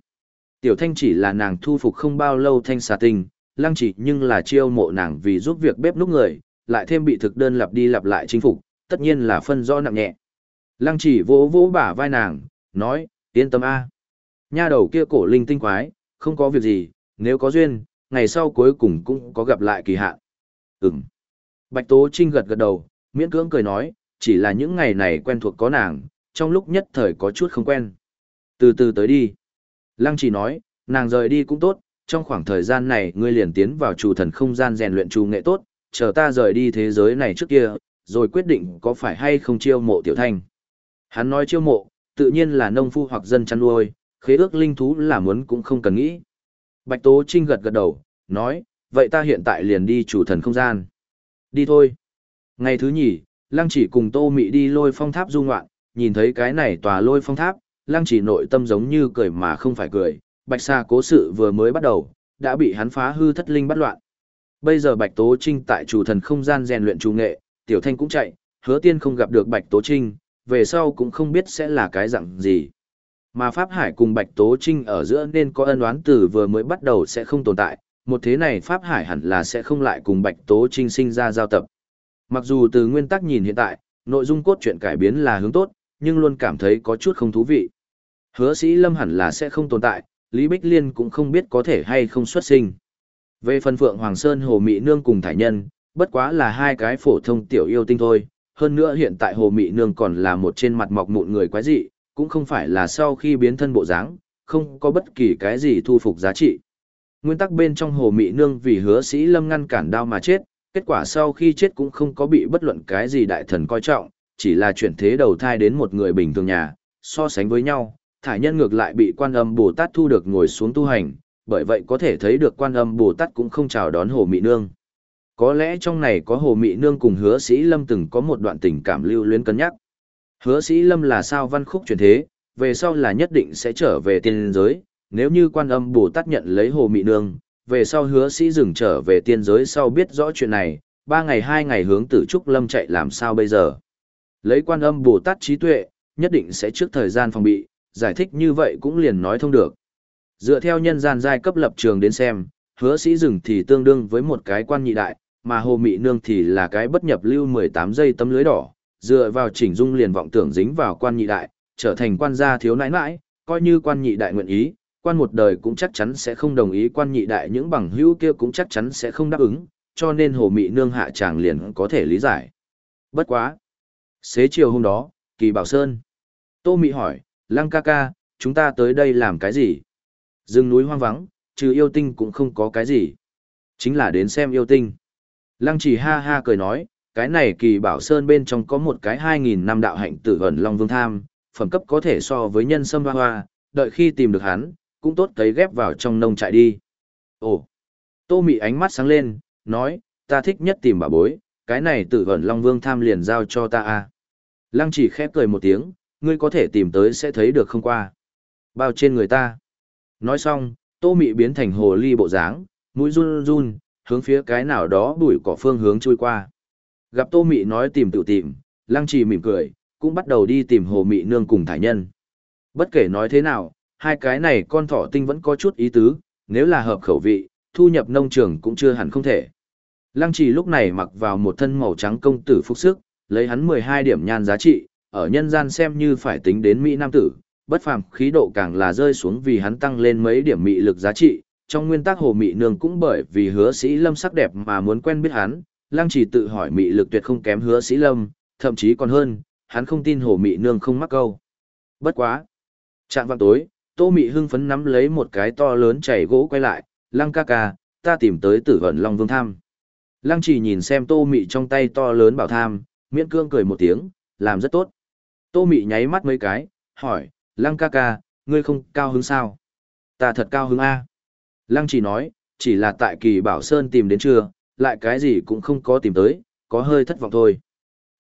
Tiểu Thanh chỉ là nàng thu phục không bao lâu thanh xà tinh, lăng chỉ nhưng là chiêu mộ nàng vì giúp việc bếp núc người, lại thêm bị thực đơn lặp đi lặp lại chính phục, tất nhiên là phân rõ nặng nhẹ. Lăng chỉ vỗ vỗ bả vai nàng, nói, yên tâm a Nha đầu kia cổ linh tinh quái, không có việc gì, nếu có duyên, ngày sau cuối cùng cũng có gặp lại kỳ hạn. Ừm. Bạch Tố Trinh gật gật đầu, miễn cưỡng cười nói, chỉ là những ngày này quen thuộc có nàng, trong lúc nhất thời có chút không quen. Từ từ tới đi. Lăng chỉ nói, nàng rời đi cũng tốt, trong khoảng thời gian này ngươi liền tiến vào chủ thần không gian rèn luyện chủ nghệ tốt, chờ ta rời đi thế giới này trước kia, rồi quyết định có phải hay không chiêu mộ tiểu thanh. Hắn nói chiêu mộ, tự nhiên là nông phu hoặc dân chăn nuôi, khế ước linh thú là muốn cũng không cần nghĩ. Bạch Tố Trinh gật gật đầu, nói, vậy ta hiện tại liền đi chủ thần không gian. Đi thôi. Ngày thứ nhì, Lăng chỉ cùng Tô Mị đi lôi phong tháp du ngoạn, nhìn thấy cái này tòa lôi phong tháp, Lăng chỉ nội tâm giống như cười mà không phải cười, Bạch Sa cố sự vừa mới bắt đầu, đã bị hắn phá hư thất linh bắt loạn. Bây giờ Bạch Tố Trinh tại chủ thần không gian rèn luyện chủ nghệ, Tiểu Thanh cũng chạy, hứa tiên không gặp được Bạch Tố Trinh, về sau cũng không biết sẽ là cái dạng gì. Mà Pháp Hải cùng Bạch Tố Trinh ở giữa nên có ân oán từ vừa mới bắt đầu sẽ không tồn tại, một thế này Pháp Hải hẳn là sẽ không lại cùng Bạch Tố Trinh sinh ra giao tập. Mặc dù từ nguyên tắc nhìn hiện tại, nội dung cốt truyện cải biến là hướng tốt, nhưng luôn cảm thấy có chút không thú vị. Hứa sĩ lâm hẳn là sẽ không tồn tại, Lý Bích Liên cũng không biết có thể hay không xuất sinh. Về phần Phượng Hoàng Sơn Hồ Mị Nương cùng Thải Nhân, bất quá là hai cái phổ thông tiểu yêu tinh thôi. Hơn nữa hiện tại Hồ Mị Nương còn là một trên mặt mọc mụn người quái dị, cũng không phải là sau khi biến thân bộ dáng, không có bất kỳ cái gì thu phục giá trị. Nguyên tắc bên trong Hồ Mị Nương vì hứa sĩ lâm ngăn cản đau mà chết, kết quả sau khi chết cũng không có bị bất luận cái gì đại thần coi trọng, chỉ là chuyển thế đầu thai đến một người bình thường nhà, so sánh với nhau, thải nhân ngược lại bị quan âm Bồ Tát thu được ngồi xuống tu hành, bởi vậy có thể thấy được quan âm Bồ Tát cũng không chào đón Hồ Mị Nương. Có lẽ trong này có Hồ Mị Nương cùng hứa sĩ lâm từng có một đoạn tình cảm lưu luyến cân nhắc. Hứa sĩ lâm là sao văn khúc chuyển thế, về sau là nhất định sẽ trở về tiên giới, nếu như quan âm Bồ Tát nhận lấy Hồ Mị Nương, về sau hứa sĩ dừng trở về tiên giới sau biết rõ chuyện này, ba ngày hai ngày hướng tử trúc lâm chạy làm sao bây giờ. Lấy quan âm Bồ Tát trí tuệ, nhất định sẽ trước thời gian phòng bị, giải thích như vậy cũng liền nói thông được. Dựa theo nhân gian giai cấp lập trường đến xem, hứa sĩ dừng thì tương đương với một cái quan nhị đại, mà hồ mị nương thì là cái bất nhập lưu 18 giây tấm lưới đỏ, dựa vào chỉnh dung liền vọng tưởng dính vào quan nhị đại, trở thành quan gia thiếu nãi nãi, coi như quan nhị đại nguyện ý, quan một đời cũng chắc chắn sẽ không đồng ý quan nhị đại những bằng hữu kia cũng chắc chắn sẽ không đáp ứng, cho nên hồ mị nương hạ chàng liền có thể lý giải. Bất quá. Xế chiều hôm đó, Kỳ Bảo Sơn. Tô Mị hỏi, Lăng ca ca, chúng ta tới đây làm cái gì? Rừng núi hoang vắng, trừ yêu tinh cũng không có cái gì. Chính là đến xem yêu tinh. Lăng chỉ ha ha cười nói, cái này Kỳ Bảo Sơn bên trong có một cái 2.000 năm đạo hạnh tử ẩn Long Vương Tham, phẩm cấp có thể so với nhân sâm hoa hoa, đợi khi tìm được hắn, cũng tốt cấy ghép vào trong nông trại đi. Ồ! Tô Mị ánh mắt sáng lên, nói, ta thích nhất tìm bà bối, cái này tử ẩn Long Vương tham liền giao cho ta a. Lăng chỉ khép cười một tiếng, ngươi có thể tìm tới sẽ thấy được không qua. Bao trên người ta. Nói xong, tô mị biến thành hồ ly bộ dáng, mũi run run, hướng phía cái nào đó bụi cỏ phương hướng chui qua. Gặp tô mị nói tìm tự tìm, lăng trì mỉm cười, cũng bắt đầu đi tìm hồ mị nương cùng thải nhân. Bất kể nói thế nào, hai cái này con thỏ tinh vẫn có chút ý tứ, nếu là hợp khẩu vị, thu nhập nông trường cũng chưa hẳn không thể. Lăng trì lúc này mặc vào một thân màu trắng công tử phúc sức, lấy hắn 12 điểm nhan giá trị, ở nhân gian xem như phải tính đến Mỹ Nam tử, bất phàm khí độ càng là rơi xuống vì hắn tăng lên mấy điểm mị lực giá trị. Trong nguyên tắc hồ mị nương cũng bởi vì hứa sĩ lâm sắc đẹp mà muốn quen biết hắn, lăng Chỉ tự hỏi mị lực tuyệt không kém hứa sĩ lâm, thậm chí còn hơn, hắn không tin hồ mị nương không mắc câu. Bất quá. Trạng vào tối, tô mị hưng phấn nắm lấy một cái to lớn chảy gỗ quay lại, lăng ca ca, ta tìm tới tử vận long vương tham. Lăng chỉ nhìn xem tô mị trong tay to lớn bảo tham, miễn cương cười một tiếng, làm rất tốt. Tô mị nháy mắt mấy cái, hỏi, lăng ca ca, ngươi không cao hứng sao? Ta thật cao hứng A. Lăng chỉ nói, chỉ là tại kỳ bảo sơn tìm đến trưa, lại cái gì cũng không có tìm tới, có hơi thất vọng thôi.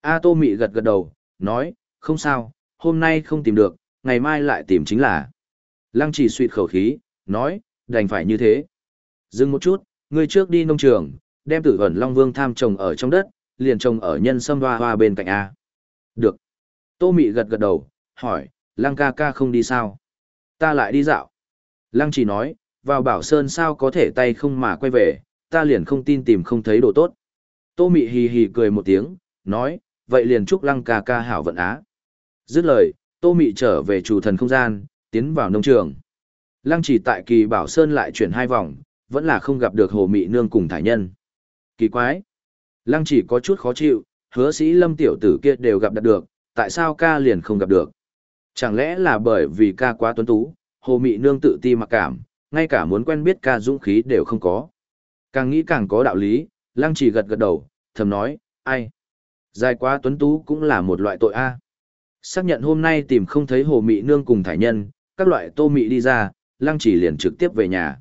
A tô mị gật gật đầu, nói, không sao, hôm nay không tìm được, ngày mai lại tìm chính là. Lăng chỉ suyệt khẩu khí, nói, đành phải như thế. Dừng một chút, ngươi trước đi nông trường, đem tử ẩn Long Vương tham trồng ở trong đất, liền trồng ở nhân sâm hoa hoa bên cạnh A. Được. Tô Mị gật gật đầu, hỏi, Lăng ca ca không đi sao? Ta lại đi dạo. Lăng chỉ nói, vào bảo sơn sao có thể tay không mà quay về, ta liền không tin tìm không thấy đồ tốt. Tô Mị hì hì cười một tiếng, nói, vậy liền chúc Lăng ca ca hảo vận á. Dứt lời, Tô Mị trở về chủ thần không gian, tiến vào nông trường. Lăng chỉ tại kỳ bảo sơn lại chuyển hai vòng, vẫn là không gặp được hồ mị nương cùng thải nhân. Kỳ quái. Lăng chỉ có chút khó chịu, hứa sĩ lâm tiểu tử kia đều gặp được, tại sao ca liền không gặp được? Chẳng lẽ là bởi vì ca quá tuấn tú, hồ mị nương tự ti mặc cảm, ngay cả muốn quen biết ca dũng khí đều không có. Càng nghĩ càng có đạo lý, lăng chỉ gật gật đầu, thầm nói, ai? Dài quá tuấn tú cũng là một loại tội a. Xác nhận hôm nay tìm không thấy hồ mị nương cùng thải nhân, các loại tô mị đi ra, lăng chỉ liền trực tiếp về nhà.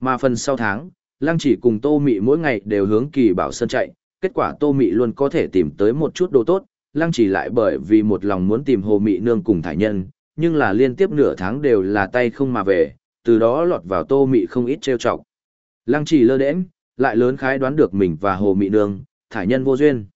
Mà phần sau tháng, Lăng chỉ cùng Tô Mị mỗi ngày đều hướng kỳ bảo sơn chạy, kết quả Tô Mị luôn có thể tìm tới một chút đồ tốt, Lăng chỉ lại bởi vì một lòng muốn tìm Hồ Mị nương cùng thải nhân, nhưng là liên tiếp nửa tháng đều là tay không mà về, từ đó lọt vào Tô Mị không ít trêu chọc. Lăng chỉ lơ đễnh, lại lớn khái đoán được mình và Hồ Mị nương, thải nhân vô duyên.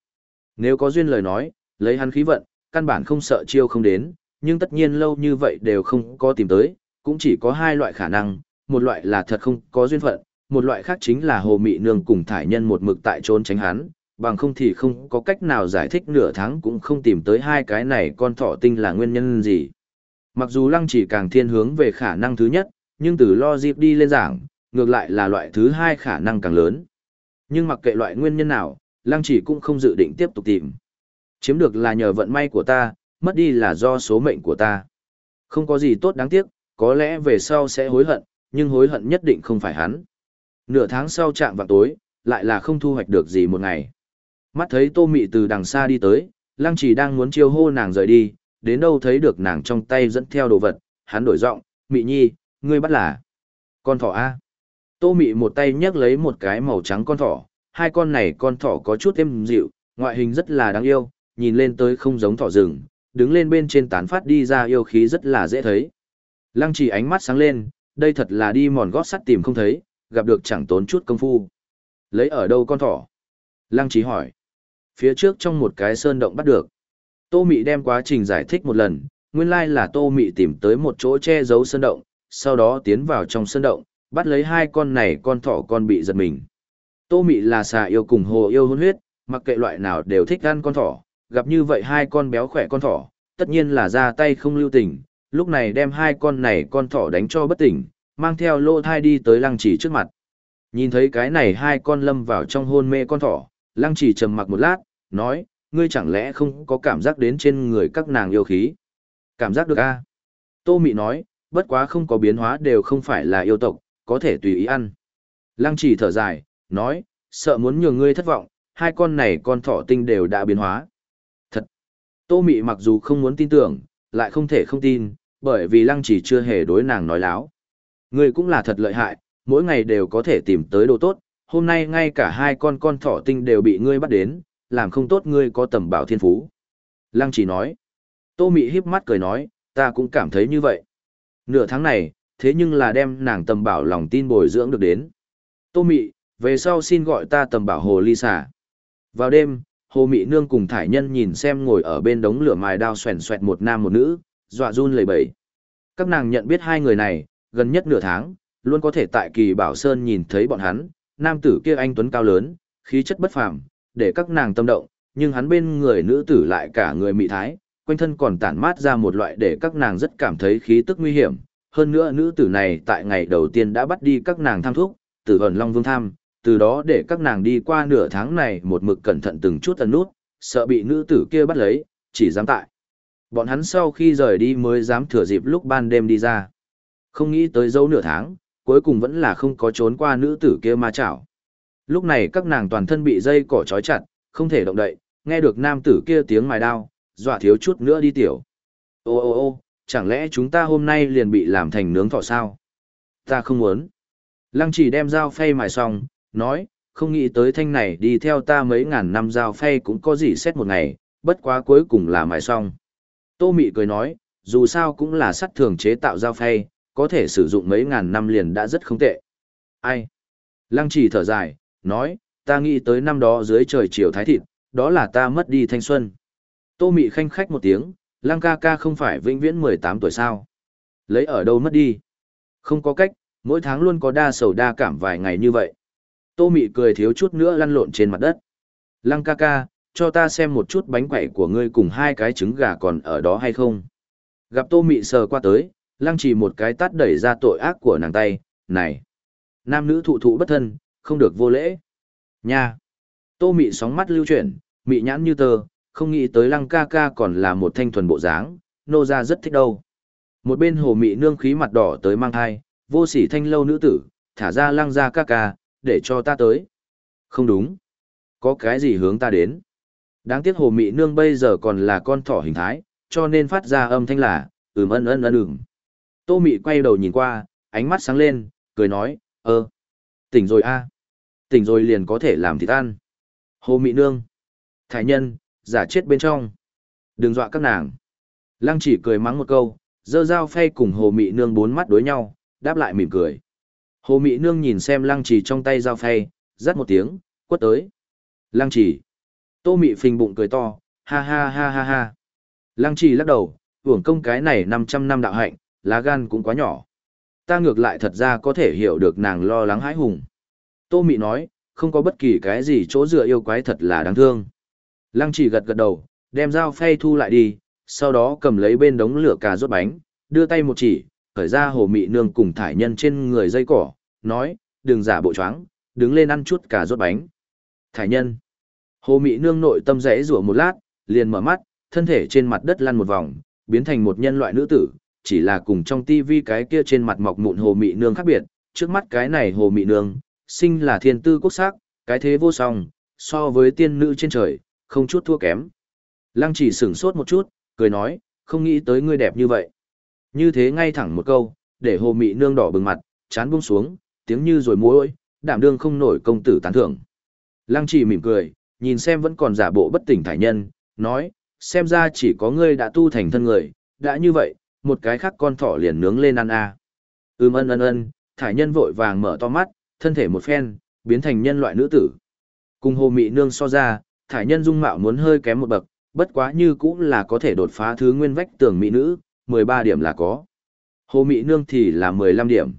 Nếu có duyên lời nói, lấy hắn khí vận, căn bản không sợ chiêu không đến, nhưng tất nhiên lâu như vậy đều không có tìm tới, cũng chỉ có hai loại khả năng, một loại là thật không có duyên phận, một loại khác chính là hồ mị nương cùng thải nhân một mực tại trốn tránh hắn, bằng không thì không có cách nào giải thích nửa tháng cũng không tìm tới hai cái này con thỏ tinh là nguyên nhân gì. Mặc dù lăng chỉ càng thiên hướng về khả năng thứ nhất, nhưng từ lo dịp đi lên giảng, ngược lại là loại thứ hai khả năng càng lớn. Nhưng mặc kệ loại nguyên nhân nào, lăng chỉ cũng không dự định tiếp tục tìm. Chiếm được là nhờ vận may của ta, mất đi là do số mệnh của ta. Không có gì tốt đáng tiếc, có lẽ về sau sẽ hối hận, nhưng hối hận nhất định không phải hắn. Nửa tháng sau trạng vào tối, lại là không thu hoạch được gì một ngày. Mắt thấy tô mị từ đằng xa đi tới, lăng chỉ đang muốn chiêu hô nàng rời đi, đến đâu thấy được nàng trong tay dẫn theo đồ vật, hắn đổi giọng, mị nhi, ngươi bắt là con thỏ A. Tô mị một tay nhấc lấy một cái màu trắng con thỏ, hai con này con thỏ có chút êm dịu, ngoại hình rất là đáng yêu, nhìn lên tới không giống thỏ rừng, đứng lên bên trên tán phát đi ra yêu khí rất là dễ thấy. Lăng chỉ ánh mắt sáng lên, đây thật là đi mòn gót sắt tìm không thấy, gặp được chẳng tốn chút công phu. Lấy ở đâu con thỏ? Lăng Chỉ hỏi. Phía trước trong một cái sơn động bắt được. Tô Mị đem quá trình giải thích một lần, nguyên lai là Tô Mị tìm tới một chỗ che giấu sơn động, sau đó tiến vào trong sơn động, bắt lấy hai con này con thỏ con bị giật mình. Tô Mị là xà yêu cùng hồ yêu hôn huyết, mặc kệ loại nào đều thích ăn con thỏ, gặp như vậy hai con béo khỏe con thỏ, tất nhiên là ra tay không lưu tình, lúc này đem hai con này con thỏ đánh cho bất tỉnh, mang theo lô thai đi tới lăng chỉ trước mặt. Nhìn thấy cái này hai con lâm vào trong hôn mê con thỏ, lăng chỉ trầm mặc một lát, nói, ngươi chẳng lẽ không có cảm giác đến trên người các nàng yêu khí? Cảm giác được a Tô Mị nói, bất quá không có biến hóa đều không phải là yêu tộc, có thể tùy ý ăn. Lăng chỉ thở dài, nói, sợ muốn nhường ngươi thất vọng, hai con này con thỏ tinh đều đã biến hóa. Thật! Tô Mị mặc dù không muốn tin tưởng, lại không thể không tin, bởi vì lăng chỉ chưa hề đối nàng nói láo. Ngươi cũng là thật lợi hại, mỗi ngày đều có thể tìm tới đồ tốt, hôm nay ngay cả hai con con thỏ tinh đều bị ngươi bắt đến, làm không tốt ngươi có tầm bảo thiên phú. Lăng chỉ nói. Tô Mị híp mắt cười nói, ta cũng cảm thấy như vậy. Nửa tháng này, thế nhưng là đem nàng tầm bảo lòng tin bồi dưỡng được đến. Tô Mị, về sau xin gọi ta tầm bảo hồ ly xà. Vào đêm, hồ mị nương cùng thải nhân nhìn xem ngồi ở bên đống lửa mài đao xoèn xoẹt một nam một nữ, dọa run lẩy bẩy. Các nàng nhận biết hai người này, gần nhất nửa tháng, luôn có thể tại kỳ bảo sơn nhìn thấy bọn hắn, nam tử kia anh tuấn cao lớn, khí chất bất phàm, để các nàng tâm động, nhưng hắn bên người nữ tử lại cả người mị thái, quanh thân còn tản mát ra một loại để các nàng rất cảm thấy khí tức nguy hiểm. Hơn nữa nữ tử này tại ngày đầu tiên đã bắt đi các nàng tham thuốc, tử vần Long Vương tham, từ đó để các nàng đi qua nửa tháng này một mực cẩn thận từng chút ẩn nút, sợ bị nữ tử kia bắt lấy, chỉ dám tại. Bọn hắn sau khi rời đi mới dám thừa dịp lúc ban đêm đi ra. Không nghĩ tới dấu nửa tháng, cuối cùng vẫn là không có trốn qua nữ tử kia ma chảo. Lúc này các nàng toàn thân bị dây cỏ trói chặt, không thể động đậy, nghe được nam tử kia tiếng mài đao, dọa thiếu chút nữa đi tiểu. Ô ô ô, chẳng lẽ chúng ta hôm nay liền bị làm thành nướng thỏ sao? Ta không muốn. Lăng chỉ đem dao phay mài xong, nói, không nghĩ tới thanh này đi theo ta mấy ngàn năm dao phay cũng có gì xét một ngày, bất quá cuối cùng là mài xong. Tô Mị cười nói, dù sao cũng là sắt thường chế tạo dao phay, có thể sử dụng mấy ngàn năm liền đã rất không tệ. Ai? Lăng chỉ thở dài, nói, ta nghĩ tới năm đó dưới trời chiều thái thịt, đó là ta mất đi thanh xuân. Tô Mị khanh khách một tiếng, Lăng ca ca không phải vĩnh viễn 18 tuổi sao? Lấy ở đâu mất đi? Không có cách, mỗi tháng luôn có đa sầu đa cảm vài ngày như vậy. Tô Mị cười thiếu chút nữa lăn lộn trên mặt đất. Lăng ca ca, cho ta xem một chút bánh quẩy của ngươi cùng hai cái trứng gà còn ở đó hay không. Gặp Tô Mị sờ qua tới, lăng chỉ một cái tát đẩy ra tội ác của nàng tay, này. Nam nữ thụ thụ bất thân, không được vô lễ. Nha. Tô Mị sóng mắt lưu chuyển, Mị nhãn như tờ, không nghĩ tới lăng ca ca còn là một thanh thuần bộ dáng, nô ra rất thích đâu. Một bên hồ Mị nương khí mặt đỏ tới mang thai, vô sỉ thanh lâu nữ tử, thả ra lăng ra ca ca, để cho ta tới. Không đúng. Có cái gì hướng ta đến? Đáng tiếc hồ mị nương bây giờ còn là con thỏ hình thái, cho nên phát ra âm thanh là, ừm ân ân ân ừm. Tô mị quay đầu nhìn qua, ánh mắt sáng lên, cười nói, ơ, tỉnh rồi a Tỉnh rồi liền có thể làm thịt ăn. Hồ mị nương. Thái nhân, giả chết bên trong. Đừng dọa các nàng. Lăng chỉ cười mắng một câu, dơ dao phay cùng hồ mị nương bốn mắt đối nhau, đáp lại mỉm cười. Hồ Mị Nương nhìn xem lăng Chỉ trong tay dao phay, rắt một tiếng, quất tới. Lăng Chỉ, Tô Mị phình bụng cười to, ha ha ha ha ha. Lăng Chỉ lắc đầu, hưởng công cái này 500 năm đạo hạnh, lá gan cũng quá nhỏ. Ta ngược lại thật ra có thể hiểu được nàng lo lắng hãi hùng. Tô Mị nói, không có bất kỳ cái gì chỗ dựa yêu quái thật là đáng thương. Lăng chỉ gật gật đầu, đem dao phay thu lại đi, sau đó cầm lấy bên đống lửa cà rốt bánh, đưa tay một chỉ, khởi ra hồ mị nương cùng thải nhân trên người dây cỏ, nói, đừng giả bộ choáng, đứng lên ăn chút cà rốt bánh. Thải nhân. Hồ mị nương nội tâm rẽ rủa một lát, liền mở mắt, thân thể trên mặt đất lăn một vòng, biến thành một nhân loại nữ tử, chỉ là cùng trong tivi cái kia trên mặt mọc mụn hồ mị nương khác biệt, trước mắt cái này hồ mị nương, sinh là thiên tư quốc sắc, cái thế vô song, so với tiên nữ trên trời, không chút thua kém. Lăng chỉ sửng sốt một chút, cười nói, không nghĩ tới ngươi đẹp như vậy. Như thế ngay thẳng một câu, để hồ mị nương đỏ bừng mặt, chán buông xuống, tiếng như rồi muối, đảm đương không nổi công tử tán thưởng. Lăng chỉ mỉm cười, nhìn xem vẫn còn giả bộ bất tỉnh thải nhân, nói, xem ra chỉ có ngươi đã tu thành thân người, đã như vậy, một cái khác con thỏ liền nướng lên ăn a. À. Ừm ân ân ân, thải nhân vội vàng mở to mắt, thân thể một phen, biến thành nhân loại nữ tử. Cùng hồ mị nương so ra, thải nhân dung mạo muốn hơi kém một bậc, bất quá như cũng là có thể đột phá thứ nguyên vách tường mỹ nữ, 13 điểm là có. Hồ mị nương thì là 15 điểm.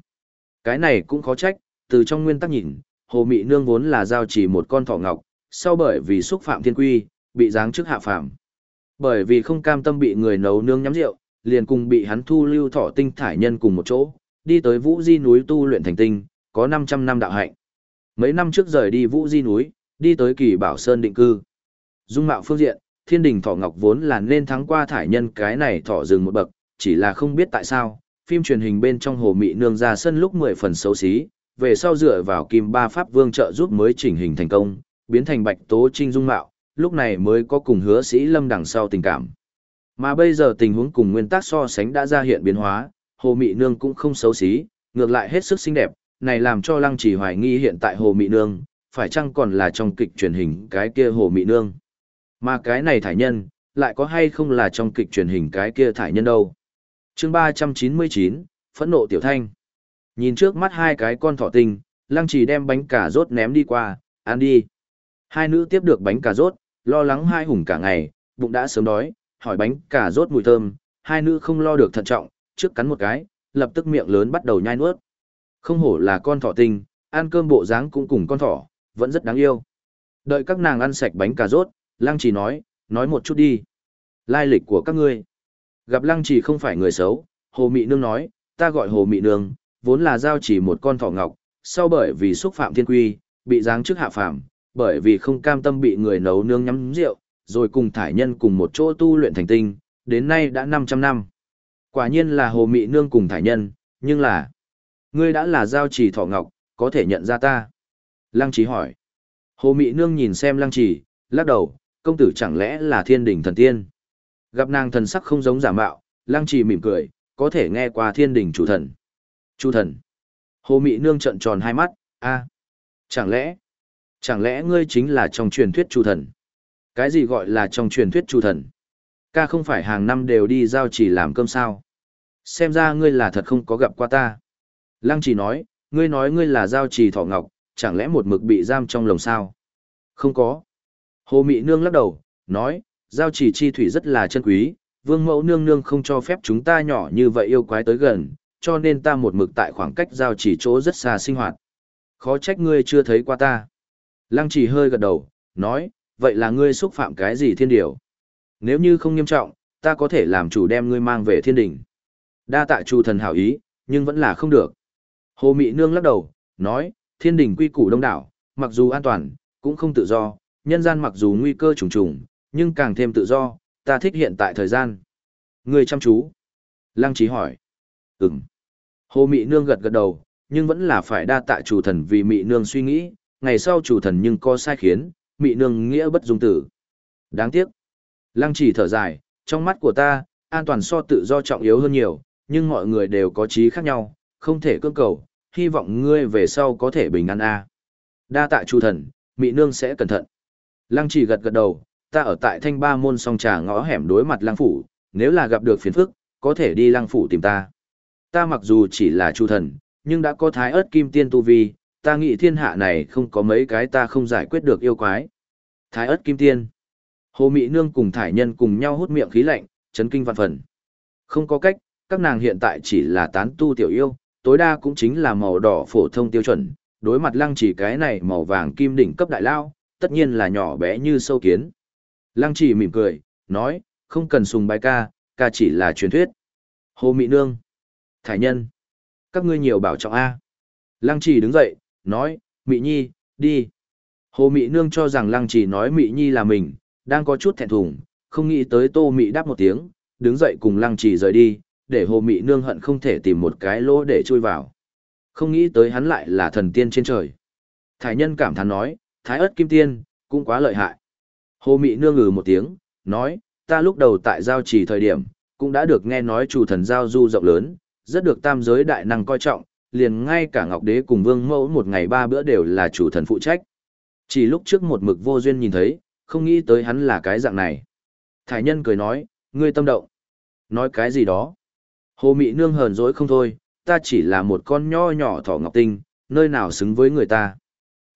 Cái này cũng khó trách, từ trong nguyên tắc nhìn, hồ mị nương vốn là giao chỉ một con thỏ ngọc, sau bởi vì xúc phạm thiên quy, bị giáng chức hạ phạm. Bởi vì không cam tâm bị người nấu nương nhắm rượu, liền cùng bị hắn thu lưu thọ tinh thải nhân cùng một chỗ, đi tới Vũ Di núi tu luyện thành tinh, có 500 năm đạo hạnh. Mấy năm trước rời đi Vũ Di núi, đi tới Kỳ Bảo Sơn định cư. Dung mạo phương diện, Thiên Đình Thọ Ngọc vốn là nên thắng qua thải nhân cái này thọ dừng một bậc, chỉ là không biết tại sao, phim truyền hình bên trong Hồ Mị Nương ra sân lúc 10 phần xấu xí, về sau dựa vào Kim Ba Pháp Vương trợ giúp mới chỉnh hình thành công, biến thành Bạch Tố Trinh dung mạo, lúc này mới có cùng hứa sĩ lâm đằng sau tình cảm. Mà bây giờ tình huống cùng nguyên tắc so sánh đã ra hiện biến hóa, Hồ Mị Nương cũng không xấu xí, ngược lại hết sức xinh đẹp, này làm cho Lăng Chỉ hoài nghi hiện tại Hồ Mị Nương, phải chăng còn là trong kịch truyền hình cái kia Hồ Mị Nương. Mà cái này thải nhân, lại có hay không là trong kịch truyền hình cái kia thải nhân đâu. chương 399, Phẫn nộ Tiểu Thanh. Nhìn trước mắt hai cái con thỏ tinh, Lăng Chỉ đem bánh cà rốt ném đi qua, ăn đi. Hai nữ tiếp được bánh cà rốt, lo lắng hai hùng cả ngày, bụng đã sớm đói, hỏi bánh cà rốt mùi thơm, hai nữ không lo được thận trọng, trước cắn một cái, lập tức miệng lớn bắt đầu nhai nuốt. Không hổ là con thỏ tinh, ăn cơm bộ dáng cũng cùng con thỏ, vẫn rất đáng yêu. Đợi các nàng ăn sạch bánh cà rốt, Lăng Trì nói, nói một chút đi. Lai lịch của các ngươi. Gặp Lăng Trì không phải người xấu, Hồ Mị Nương nói, ta gọi Hồ Mị Nương, vốn là giao chỉ một con thỏ ngọc, sau bởi vì xúc phạm thiên quy, bị giáng chức hạ phạm, bởi vì không cam tâm bị người nấu nương nhắm rượu, rồi cùng thải nhân cùng một chỗ tu luyện thành tinh, đến nay đã 500 năm. Quả nhiên là hồ mị nương cùng thải nhân, nhưng là... Ngươi đã là giao trì Thỏ ngọc, có thể nhận ra ta. Lăng trí hỏi. Hồ mị nương nhìn xem lăng trì, lắc đầu, công tử chẳng lẽ là thiên Đình thần tiên. Gặp nàng thần sắc không giống giả mạo, lăng trì mỉm cười, có thể nghe qua thiên Đình chủ thần. Chủ thần. Hồ mị nương trợn tròn hai mắt, a Chẳng lẽ, chẳng lẽ ngươi chính là trong truyền thuyết chủ thần? Cái gì gọi là trong truyền thuyết chủ thần? Ca không phải hàng năm đều đi giao chỉ làm cơm sao? Xem ra ngươi là thật không có gặp qua ta. Lăng chỉ nói, ngươi nói ngươi là giao trì Thỏ ngọc, chẳng lẽ một mực bị giam trong lồng sao? Không có. Hồ Mị Nương lắc đầu, nói, giao chỉ chi thủy rất là chân quý, vương mẫu nương nương không cho phép chúng ta nhỏ như vậy yêu quái tới gần, cho nên ta một mực tại khoảng cách giao chỉ chỗ rất xa sinh hoạt. Khó trách ngươi chưa thấy qua ta. Lăng chỉ hơi gật đầu, nói, vậy là ngươi xúc phạm cái gì thiên điều? Nếu như không nghiêm trọng, ta có thể làm chủ đem ngươi mang về thiên đình. Đa tạ chủ thần hảo ý, nhưng vẫn là không được. Hồ Mị Nương lắc đầu, nói, thiên đình quy củ đông đảo, mặc dù an toàn, cũng không tự do, nhân gian mặc dù nguy cơ trùng trùng, nhưng càng thêm tự do, ta thích hiện tại thời gian. Ngươi chăm chú. Lăng trí hỏi. Ừm. Hồ Mị Nương gật gật đầu, nhưng vẫn là phải đa tạ chủ thần vì Mị Nương suy nghĩ, ngày sau chủ thần nhưng có sai khiến, Mị Nương nghĩa bất dung tử. Đáng tiếc. Lăng chỉ thở dài, trong mắt của ta, an toàn so tự do trọng yếu hơn nhiều, nhưng mọi người đều có trí khác nhau, không thể cưỡng cầu, hy vọng ngươi về sau có thể bình an a. Đa tạ chu thần, mị nương sẽ cẩn thận. Lăng chỉ gật gật đầu, ta ở tại thanh ba môn song trà ngõ hẻm đối mặt lăng phủ, nếu là gặp được phiền phức, có thể đi lăng phủ tìm ta. Ta mặc dù chỉ là chu thần, nhưng đã có thái ớt kim tiên tu vi, ta nghĩ thiên hạ này không có mấy cái ta không giải quyết được yêu quái. Thái ớt kim tiên. Hồ Mị Nương cùng thải nhân cùng nhau hút miệng khí lạnh, chấn kinh vạn phần. Không có cách, các nàng hiện tại chỉ là tán tu tiểu yêu, tối đa cũng chính là màu đỏ phổ thông tiêu chuẩn, đối mặt lăng chỉ cái này màu vàng kim đỉnh cấp đại lao, tất nhiên là nhỏ bé như sâu kiến. Lăng chỉ mỉm cười, nói, không cần sùng bài ca, ca chỉ là truyền thuyết. Hồ Mị Nương, Thải Nhân, các ngươi nhiều bảo trọng A. Lăng chỉ đứng dậy, nói, Mị Nhi, đi. Hồ Mị Nương cho rằng Lăng chỉ nói Mị Nhi là mình, đang có chút thẹn thùng, không nghĩ tới Tô Mị đáp một tiếng, đứng dậy cùng Lăng Chỉ rời đi, để Hồ Mị nương hận không thể tìm một cái lỗ để chui vào. Không nghĩ tới hắn lại là thần tiên trên trời. Thái nhân cảm thán nói, Thái ớt kim tiên, cũng quá lợi hại. Hồ Mị nương ngừ một tiếng, nói, ta lúc đầu tại giao trì thời điểm, cũng đã được nghe nói chủ thần giao du rộng lớn, rất được tam giới đại năng coi trọng, liền ngay cả Ngọc Đế cùng Vương Mẫu một ngày ba bữa đều là chủ thần phụ trách. Chỉ lúc trước một mực vô duyên nhìn thấy, không nghĩ tới hắn là cái dạng này. Thái nhân cười nói, ngươi tâm động. Nói cái gì đó? Hồ Mị Nương hờn dỗi không thôi, ta chỉ là một con nho nhỏ thỏ ngọc tinh, nơi nào xứng với người ta.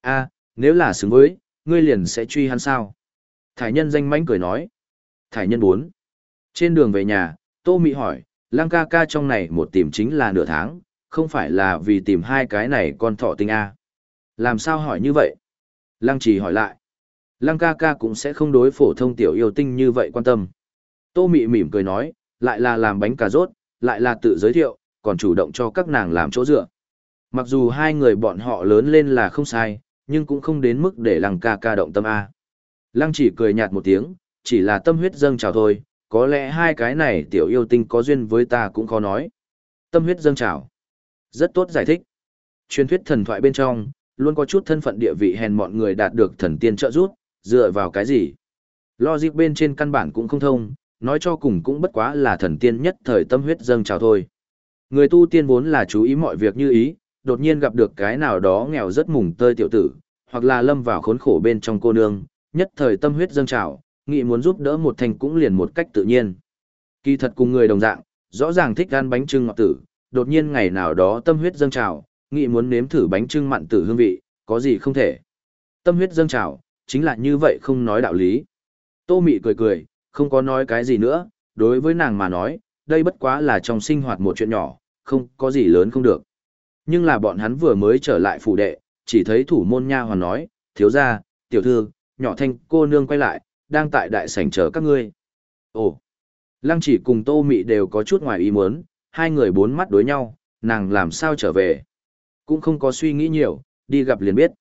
a nếu là xứng với, ngươi liền sẽ truy hắn sao? Thải nhân danh mánh cười nói. Thải nhân 4. Trên đường về nhà, Tô Mị hỏi, Lăng ca ca trong này một tìm chính là nửa tháng, không phải là vì tìm hai cái này con thọ tinh A. Làm sao hỏi như vậy? Lăng chỉ hỏi lại. Lăng ca ca cũng sẽ không đối phổ thông tiểu yêu tinh như vậy quan tâm. Tô Mị mỉm cười nói, lại là làm bánh cà rốt, lại là tự giới thiệu, còn chủ động cho các nàng làm chỗ dựa. Mặc dù hai người bọn họ lớn lên là không sai, nhưng cũng không đến mức để lăng ca ca động tâm A. Lăng chỉ cười nhạt một tiếng, chỉ là tâm huyết dâng trào thôi, có lẽ hai cái này tiểu yêu tinh có duyên với ta cũng khó nói. Tâm huyết dâng trào. Rất tốt giải thích. Truyền thuyết thần thoại bên trong, luôn có chút thân phận địa vị hèn mọn người đạt được thần tiên trợ giúp, dựa vào cái gì? Logic bên trên căn bản cũng không thông, nói cho cùng cũng bất quá là thần tiên nhất thời tâm huyết dâng trào thôi. Người tu tiên vốn là chú ý mọi việc như ý, đột nhiên gặp được cái nào đó nghèo rất mùng tơi tiểu tử, hoặc là lâm vào khốn khổ bên trong cô nương, nhất thời tâm huyết dâng trào, nghĩ muốn giúp đỡ một thành cũng liền một cách tự nhiên. Kỳ thật cùng người đồng dạng, rõ ràng thích ăn bánh trưng ngọt tử, đột nhiên ngày nào đó tâm huyết dâng trào, nghĩ muốn nếm thử bánh trưng mặn tử hương vị, có gì không thể. Tâm huyết dâng trào, chính là như vậy không nói đạo lý. Tô Mị cười cười, không có nói cái gì nữa, đối với nàng mà nói, đây bất quá là trong sinh hoạt một chuyện nhỏ, không có gì lớn không được. Nhưng là bọn hắn vừa mới trở lại phủ đệ, chỉ thấy thủ môn nha hoàn nói, thiếu gia, tiểu thư, nhỏ thanh cô nương quay lại, đang tại đại sảnh chờ các ngươi. Ồ, lăng chỉ cùng tô mị đều có chút ngoài ý muốn, hai người bốn mắt đối nhau, nàng làm sao trở về. Cũng không có suy nghĩ nhiều, đi gặp liền biết.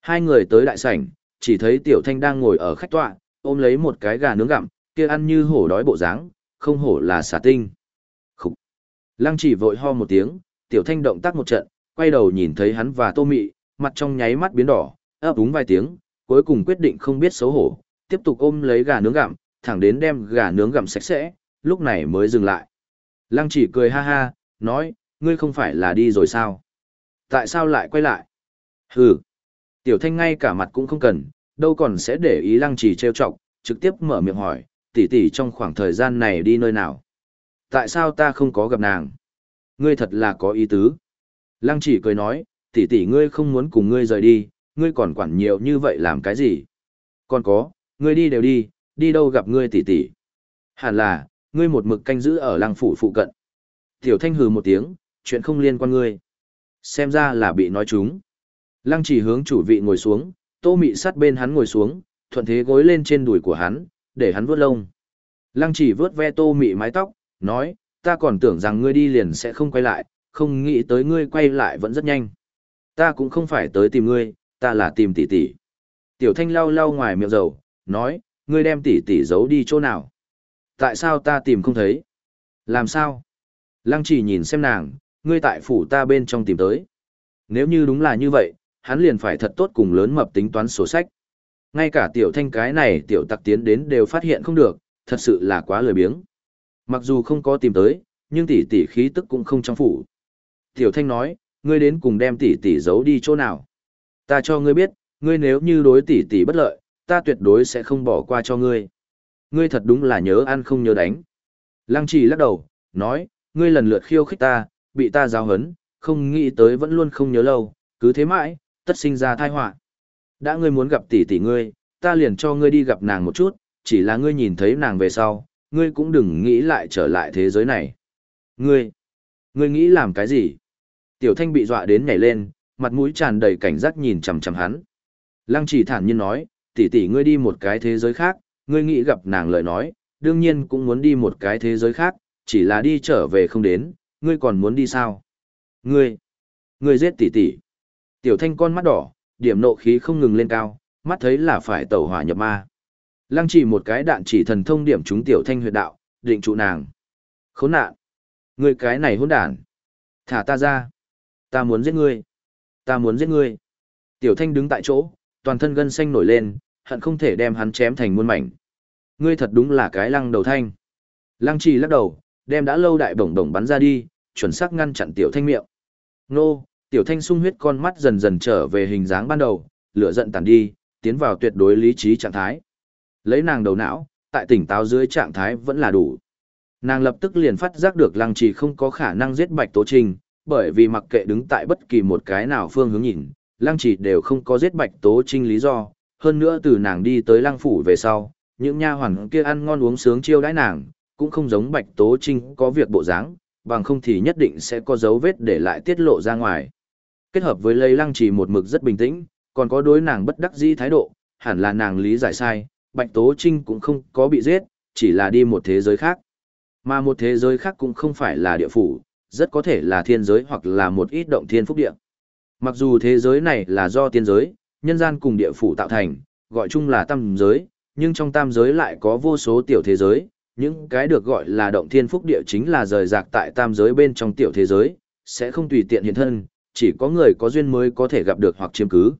Hai người tới đại sảnh, chỉ thấy tiểu thanh đang ngồi ở khách tọa, ôm lấy một cái gà nướng gặm, kia ăn như hổ đói bộ dáng, không hổ là xà tinh. Khúc. Lăng chỉ vội ho một tiếng, tiểu thanh động tác một trận, quay đầu nhìn thấy hắn và tô mị, mặt trong nháy mắt biến đỏ, ấp úng vài tiếng, cuối cùng quyết định không biết xấu hổ, tiếp tục ôm lấy gà nướng gặm, thẳng đến đem gà nướng gặm sạch sẽ, lúc này mới dừng lại. Lăng chỉ cười ha ha, nói, ngươi không phải là đi rồi sao? Tại sao lại quay lại? Hừ. Tiểu thanh ngay cả mặt cũng không cần, đâu còn sẽ để ý lăng chỉ trêu chọc, trực tiếp mở miệng hỏi, tỷ tỷ trong khoảng thời gian này đi nơi nào? Tại sao ta không có gặp nàng? Ngươi thật là có ý tứ. Lăng chỉ cười nói, tỷ tỷ ngươi không muốn cùng ngươi rời đi, ngươi còn quản nhiều như vậy làm cái gì? Còn có, ngươi đi đều đi, đi đâu gặp ngươi tỷ tỷ? Hẳn là, ngươi một mực canh giữ ở lăng phủ phụ cận. Tiểu thanh hừ một tiếng, chuyện không liên quan ngươi. Xem ra là bị nói trúng. Lăng chỉ hướng chủ vị ngồi xuống, tô mị sát bên hắn ngồi xuống, thuận thế gối lên trên đùi của hắn, để hắn vuốt lông. Lăng chỉ vớt ve tô mị mái tóc, nói, ta còn tưởng rằng ngươi đi liền sẽ không quay lại, không nghĩ tới ngươi quay lại vẫn rất nhanh. Ta cũng không phải tới tìm ngươi, ta là tìm tỷ tỷ. Tiểu thanh lau lau ngoài miệng dầu, nói, ngươi đem tỷ tỷ giấu đi chỗ nào. Tại sao ta tìm không thấy? Làm sao? Lăng chỉ nhìn xem nàng, ngươi tại phủ ta bên trong tìm tới. Nếu như đúng là như vậy, hắn liền phải thật tốt cùng lớn mập tính toán sổ sách. Ngay cả tiểu thanh cái này tiểu tặc tiến đến đều phát hiện không được, thật sự là quá lười biếng. Mặc dù không có tìm tới, nhưng tỷ tỷ khí tức cũng không trong phủ. Tiểu thanh nói, ngươi đến cùng đem tỷ tỷ giấu đi chỗ nào. Ta cho ngươi biết, ngươi nếu như đối tỷ tỷ bất lợi, ta tuyệt đối sẽ không bỏ qua cho ngươi. Ngươi thật đúng là nhớ ăn không nhớ đánh. Lăng trì lắc đầu, nói, ngươi lần lượt khiêu khích ta, bị ta giáo hấn, không nghĩ tới vẫn luôn không nhớ lâu, cứ thế mãi, tất sinh ra tai họa. Đã ngươi muốn gặp tỷ tỷ ngươi, ta liền cho ngươi đi gặp nàng một chút, chỉ là ngươi nhìn thấy nàng về sau, ngươi cũng đừng nghĩ lại trở lại thế giới này. Ngươi, ngươi nghĩ làm cái gì? Tiểu thanh bị dọa đến nhảy lên, mặt mũi tràn đầy cảnh giác nhìn chằm chằm hắn. Lăng chỉ thản nhiên nói, tỷ tỷ ngươi đi một cái thế giới khác, ngươi nghĩ gặp nàng lời nói, đương nhiên cũng muốn đi một cái thế giới khác, chỉ là đi trở về không đến, ngươi còn muốn đi sao? Ngươi, ngươi giết tỷ tỷ. Tiểu thanh con mắt đỏ, điểm nộ khí không ngừng lên cao, mắt thấy là phải tẩu hỏa nhập ma. Lăng chỉ một cái đạn chỉ thần thông điểm trúng tiểu thanh huyệt đạo, định trụ nàng. Khốn nạn! Ngươi cái này hỗn đản! Thả ta ra! Ta muốn giết ngươi! Ta muốn giết ngươi! Tiểu thanh đứng tại chỗ, toàn thân gân xanh nổi lên, hận không thể đem hắn chém thành muôn mảnh. Ngươi thật đúng là cái lăng đầu thanh. Lăng trì lắc đầu, đem đã lâu đại bổng bổng bắn ra đi, chuẩn xác ngăn chặn tiểu thanh miệng. Nô, tiểu thanh sung huyết con mắt dần dần trở về hình dáng ban đầu, lửa giận tàn đi, tiến vào tuyệt đối lý trí trạng thái. Lấy nàng đầu não, tại tỉnh táo dưới trạng thái vẫn là đủ. Nàng lập tức liền phát giác được lăng trì không có khả năng giết bạch tố trình, bởi vì mặc kệ đứng tại bất kỳ một cái nào phương hướng nhìn, lăng chỉ đều không có giết bạch tố trinh lý do, hơn nữa từ nàng đi tới lăng phủ về sau, những nha hoàn kia ăn ngon uống sướng chiêu đãi nàng, cũng không giống bạch tố trinh có việc bộ dáng, bằng không thì nhất định sẽ có dấu vết để lại tiết lộ ra ngoài. Kết hợp với lấy lăng chỉ một mực rất bình tĩnh, còn có đối nàng bất đắc dĩ thái độ, hẳn là nàng lý giải sai, bạch tố trinh cũng không có bị giết, chỉ là đi một thế giới khác. Mà một thế giới khác cũng không phải là địa phủ, rất có thể là thiên giới hoặc là một ít động thiên phúc địa. Mặc dù thế giới này là do tiên giới, nhân gian cùng địa phủ tạo thành, gọi chung là tam giới, nhưng trong tam giới lại có vô số tiểu thế giới, những cái được gọi là động thiên phúc địa chính là rời rạc tại tam giới bên trong tiểu thế giới, sẽ không tùy tiện hiện thân, chỉ có người có duyên mới có thể gặp được hoặc chiếm cứ.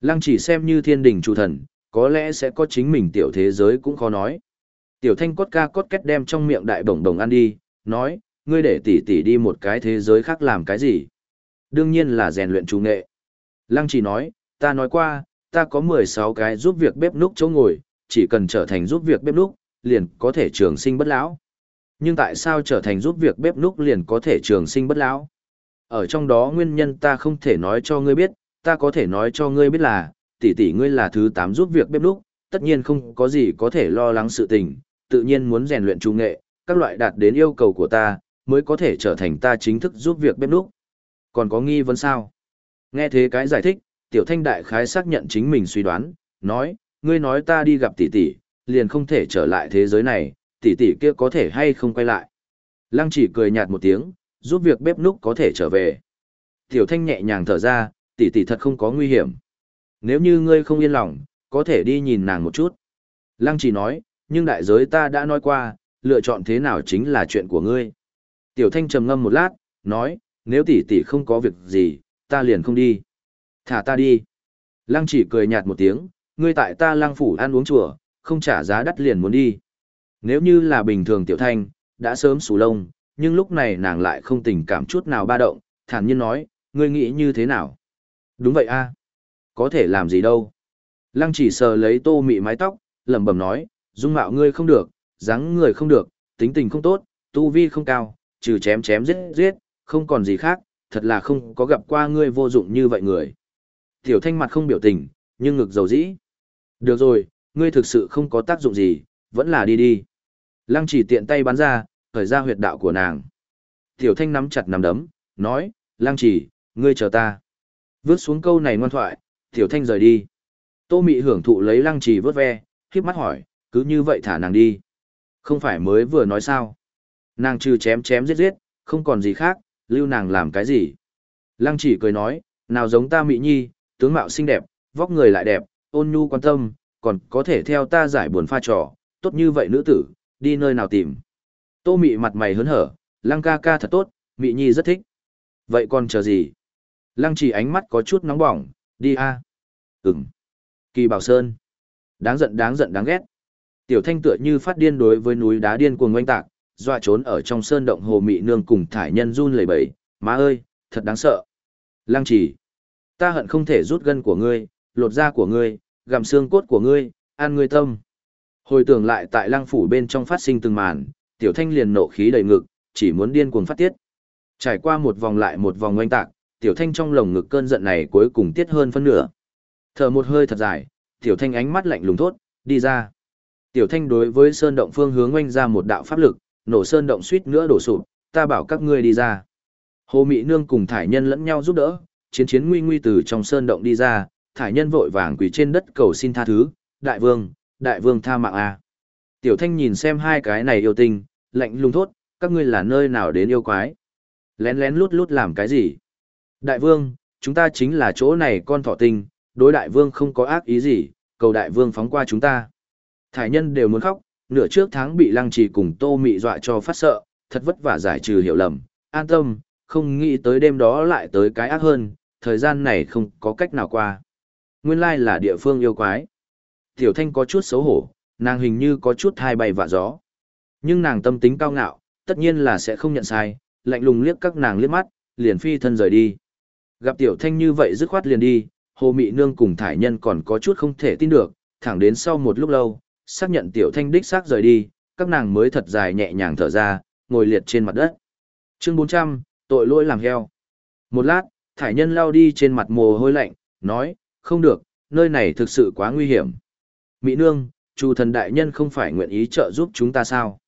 Lăng chỉ xem như thiên đình chủ thần, có lẽ sẽ có chính mình tiểu thế giới cũng khó nói. Tiểu thanh cốt ca cốt kết đem trong miệng đại bổng đồng ăn đi, nói, ngươi để tỷ tỷ đi một cái thế giới khác làm cái gì? Đương nhiên là rèn luyện trung nghệ. Lăng chỉ nói, ta nói qua, ta có 16 cái giúp việc bếp núc chỗ ngồi, chỉ cần trở thành giúp việc bếp núc, liền có thể trường sinh bất lão. Nhưng tại sao trở thành giúp việc bếp núc liền có thể trường sinh bất lão? Ở trong đó nguyên nhân ta không thể nói cho ngươi biết, ta có thể nói cho ngươi biết là, tỷ tỷ ngươi là thứ 8 giúp việc bếp lúc, tất nhiên không có gì có thể lo lắng sự tình, tự nhiên muốn rèn luyện trung nghệ, các loại đạt đến yêu cầu của ta, mới có thể trở thành ta chính thức giúp việc bếp lúc. Còn có nghi vấn sao? Nghe thế cái giải thích, tiểu thanh đại khái xác nhận chính mình suy đoán, nói, ngươi nói ta đi gặp tỷ tỷ, liền không thể trở lại thế giới này, tỷ tỷ kia có thể hay không quay lại. Lăng chỉ cười nhạt một tiếng, giúp việc bếp núc có thể trở về. Tiểu thanh nhẹ nhàng thở ra, tỷ tỷ thật không có nguy hiểm. Nếu như ngươi không yên lòng, có thể đi nhìn nàng một chút. Lăng chỉ nói, nhưng đại giới ta đã nói qua, lựa chọn thế nào chính là chuyện của ngươi. Tiểu thanh trầm ngâm một lát, nói, nếu tỷ tỷ không có việc gì, ta liền không đi. Thả ta đi. Lăng chỉ cười nhạt một tiếng, ngươi tại ta lăng phủ ăn uống chùa, không trả giá đắt liền muốn đi. Nếu như là bình thường tiểu thanh, đã sớm sù lông, nhưng lúc này nàng lại không tình cảm chút nào ba động, thản nhiên nói, ngươi nghĩ như thế nào? Đúng vậy a Có thể làm gì đâu? Lăng chỉ sờ lấy tô mị mái tóc, lẩm bẩm nói, dung mạo ngươi không được, dáng người không được, tính tình không tốt, tu vi không cao, trừ chém chém giết giết, không còn gì khác, thật là không có gặp qua ngươi vô dụng như vậy người. Tiểu thanh mặt không biểu tình, nhưng ngực dầu dĩ. Được rồi, ngươi thực sự không có tác dụng gì, vẫn là đi đi. Lăng chỉ tiện tay bắn ra, khởi ra huyệt đạo của nàng. Tiểu thanh nắm chặt nắm đấm, nói, lang chỉ, ngươi chờ ta. Vước xuống câu này ngoan thoại, tiểu thanh rời đi. Tô mị hưởng thụ lấy lăng chỉ vớt ve, khiếp mắt hỏi, cứ như vậy thả nàng đi. Không phải mới vừa nói sao. Nàng trừ chém chém giết giết, không còn gì khác, lưu nàng làm cái gì. Lăng chỉ cười nói, nào giống ta mị nhi, tướng mạo xinh đẹp, vóc người lại đẹp, ôn nhu quan tâm, còn có thể theo ta giải buồn pha trò, tốt như vậy nữ tử, đi nơi nào tìm. Tô mị mặt mày hớn hở, lăng ca ca thật tốt, mị nhi rất thích. Vậy còn chờ gì? Lăng chỉ ánh mắt có chút nóng bỏng, đi a. À? Ừm. Kỳ Bảo Sơn. Đáng giận đáng giận đáng ghét. Tiểu thanh tựa như phát điên đối với núi đá điên cuồng oanh tạc, dọa trốn ở trong sơn động hồ mị nương cùng thải nhân run lẩy bẩy, má ơi, thật đáng sợ. Lăng chỉ. Ta hận không thể rút gân của ngươi, lột da của ngươi, gặm xương cốt của ngươi, ăn ngươi tâm. Hồi tưởng lại tại lăng phủ bên trong phát sinh từng màn, tiểu thanh liền nộ khí đầy ngực, chỉ muốn điên cuồng phát tiết. Trải qua một vòng lại một vòng oanh tạc, tiểu thanh trong lồng ngực cơn giận này cuối cùng tiết hơn phân nửa. Thở một hơi thật dài, tiểu thanh ánh mắt lạnh lùng thốt, đi ra. Tiểu thanh đối với sơn động phương hướng oanh ra một đạo pháp lực, nổ sơn động suýt nữa đổ sụp, ta bảo các ngươi đi ra. Hồ Mị Nương cùng thải nhân lẫn nhau giúp đỡ, chiến chiến nguy nguy từ trong sơn động đi ra, thải nhân vội vàng quỳ trên đất cầu xin tha thứ, đại vương, đại vương tha mạng a. Tiểu thanh nhìn xem hai cái này yêu tình lạnh lùng thốt, các ngươi là nơi nào đến yêu quái. Lén lén lút lút làm cái gì? Đại vương, chúng ta chính là chỗ này con thỏ tinh, đối đại vương không có ác ý gì, cầu đại vương phóng qua chúng ta. Thải nhân đều muốn khóc, nửa trước tháng bị lăng trì cùng tô mị dọa cho phát sợ, thật vất vả giải trừ hiểu lầm, an tâm, không nghĩ tới đêm đó lại tới cái ác hơn, thời gian này không có cách nào qua. Nguyên lai là địa phương yêu quái. Tiểu thanh có chút xấu hổ, nàng hình như có chút hai bay vạ gió. Nhưng nàng tâm tính cao ngạo, tất nhiên là sẽ không nhận sai, lạnh lùng liếc các nàng liếc mắt, liền phi thân rời đi. Gặp tiểu thanh như vậy dứt khoát liền đi, hồ mị nương cùng thải nhân còn có chút không thể tin được, thẳng đến sau một lúc lâu, xác nhận tiểu thanh đích xác rời đi, các nàng mới thật dài nhẹ nhàng thở ra, ngồi liệt trên mặt đất. Chương 400, tội lỗi làm heo. Một lát, thải nhân lao đi trên mặt mồ hôi lạnh, nói, không được, nơi này thực sự quá nguy hiểm. Mỹ nương, chủ thần đại nhân không phải nguyện ý trợ giúp chúng ta sao?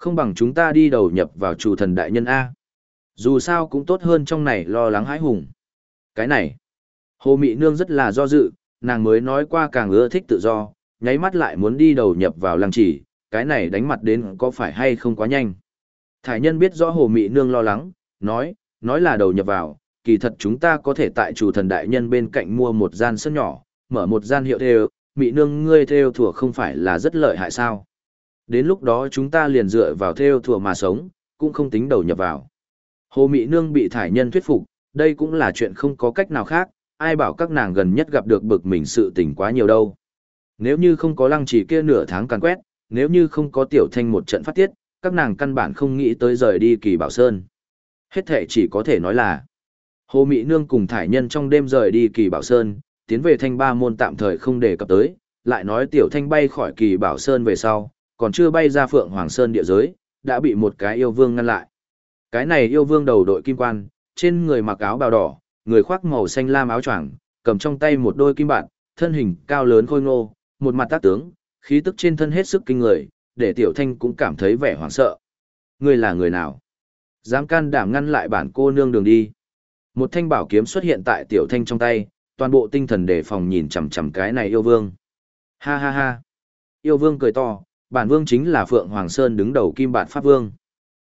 Không bằng chúng ta đi đầu nhập vào chủ thần đại nhân A. Dù sao cũng tốt hơn trong này lo lắng hãi hùng. Cái này, Hồ Mỹ nương rất là do dự, nàng mới nói qua càng ưa thích tự do, nháy mắt lại muốn đi đầu nhập vào lăng chỉ, cái này đánh mặt đến có phải hay không quá nhanh. Thải nhân biết rõ Hồ Mỹ nương lo lắng, nói, nói là đầu nhập vào, kỳ thật chúng ta có thể tại chủ thần đại nhân bên cạnh mua một gian sân nhỏ, mở một gian hiệu theo, Mỹ nương ngươi theo thủa không phải là rất lợi hại sao. Đến lúc đó chúng ta liền dựa vào theo thừa mà sống, cũng không tính đầu nhập vào. Hồ Mỹ nương bị thải nhân thuyết phục, đây cũng là chuyện không có cách nào khác, ai bảo các nàng gần nhất gặp được bực mình sự tình quá nhiều đâu. Nếu như không có lăng chỉ kia nửa tháng càn quét, nếu như không có tiểu thanh một trận phát tiết, các nàng căn bản không nghĩ tới rời đi kỳ bảo sơn. Hết thể chỉ có thể nói là, Hồ Mỹ Nương cùng thải nhân trong đêm rời đi kỳ bảo sơn, tiến về thanh ba môn tạm thời không đề cập tới, lại nói tiểu thanh bay khỏi kỳ bảo sơn về sau, còn chưa bay ra phượng hoàng sơn địa giới, đã bị một cái yêu vương ngăn lại. Cái này yêu vương đầu đội kim quan, trên người mặc áo bào đỏ, người khoác màu xanh lam áo choàng, cầm trong tay một đôi kim bạn, thân hình cao lớn khôi ngô, một mặt tác tướng, khí tức trên thân hết sức kinh người, để tiểu thanh cũng cảm thấy vẻ hoảng sợ. Ngươi là người nào? Dám can đảm ngăn lại bản cô nương đường đi. Một thanh bảo kiếm xuất hiện tại tiểu thanh trong tay, toàn bộ tinh thần đề phòng nhìn chằm chằm cái này yêu vương. Ha ha ha. Yêu vương cười to, bản vương chính là Phượng Hoàng Sơn đứng đầu kim bản pháp vương.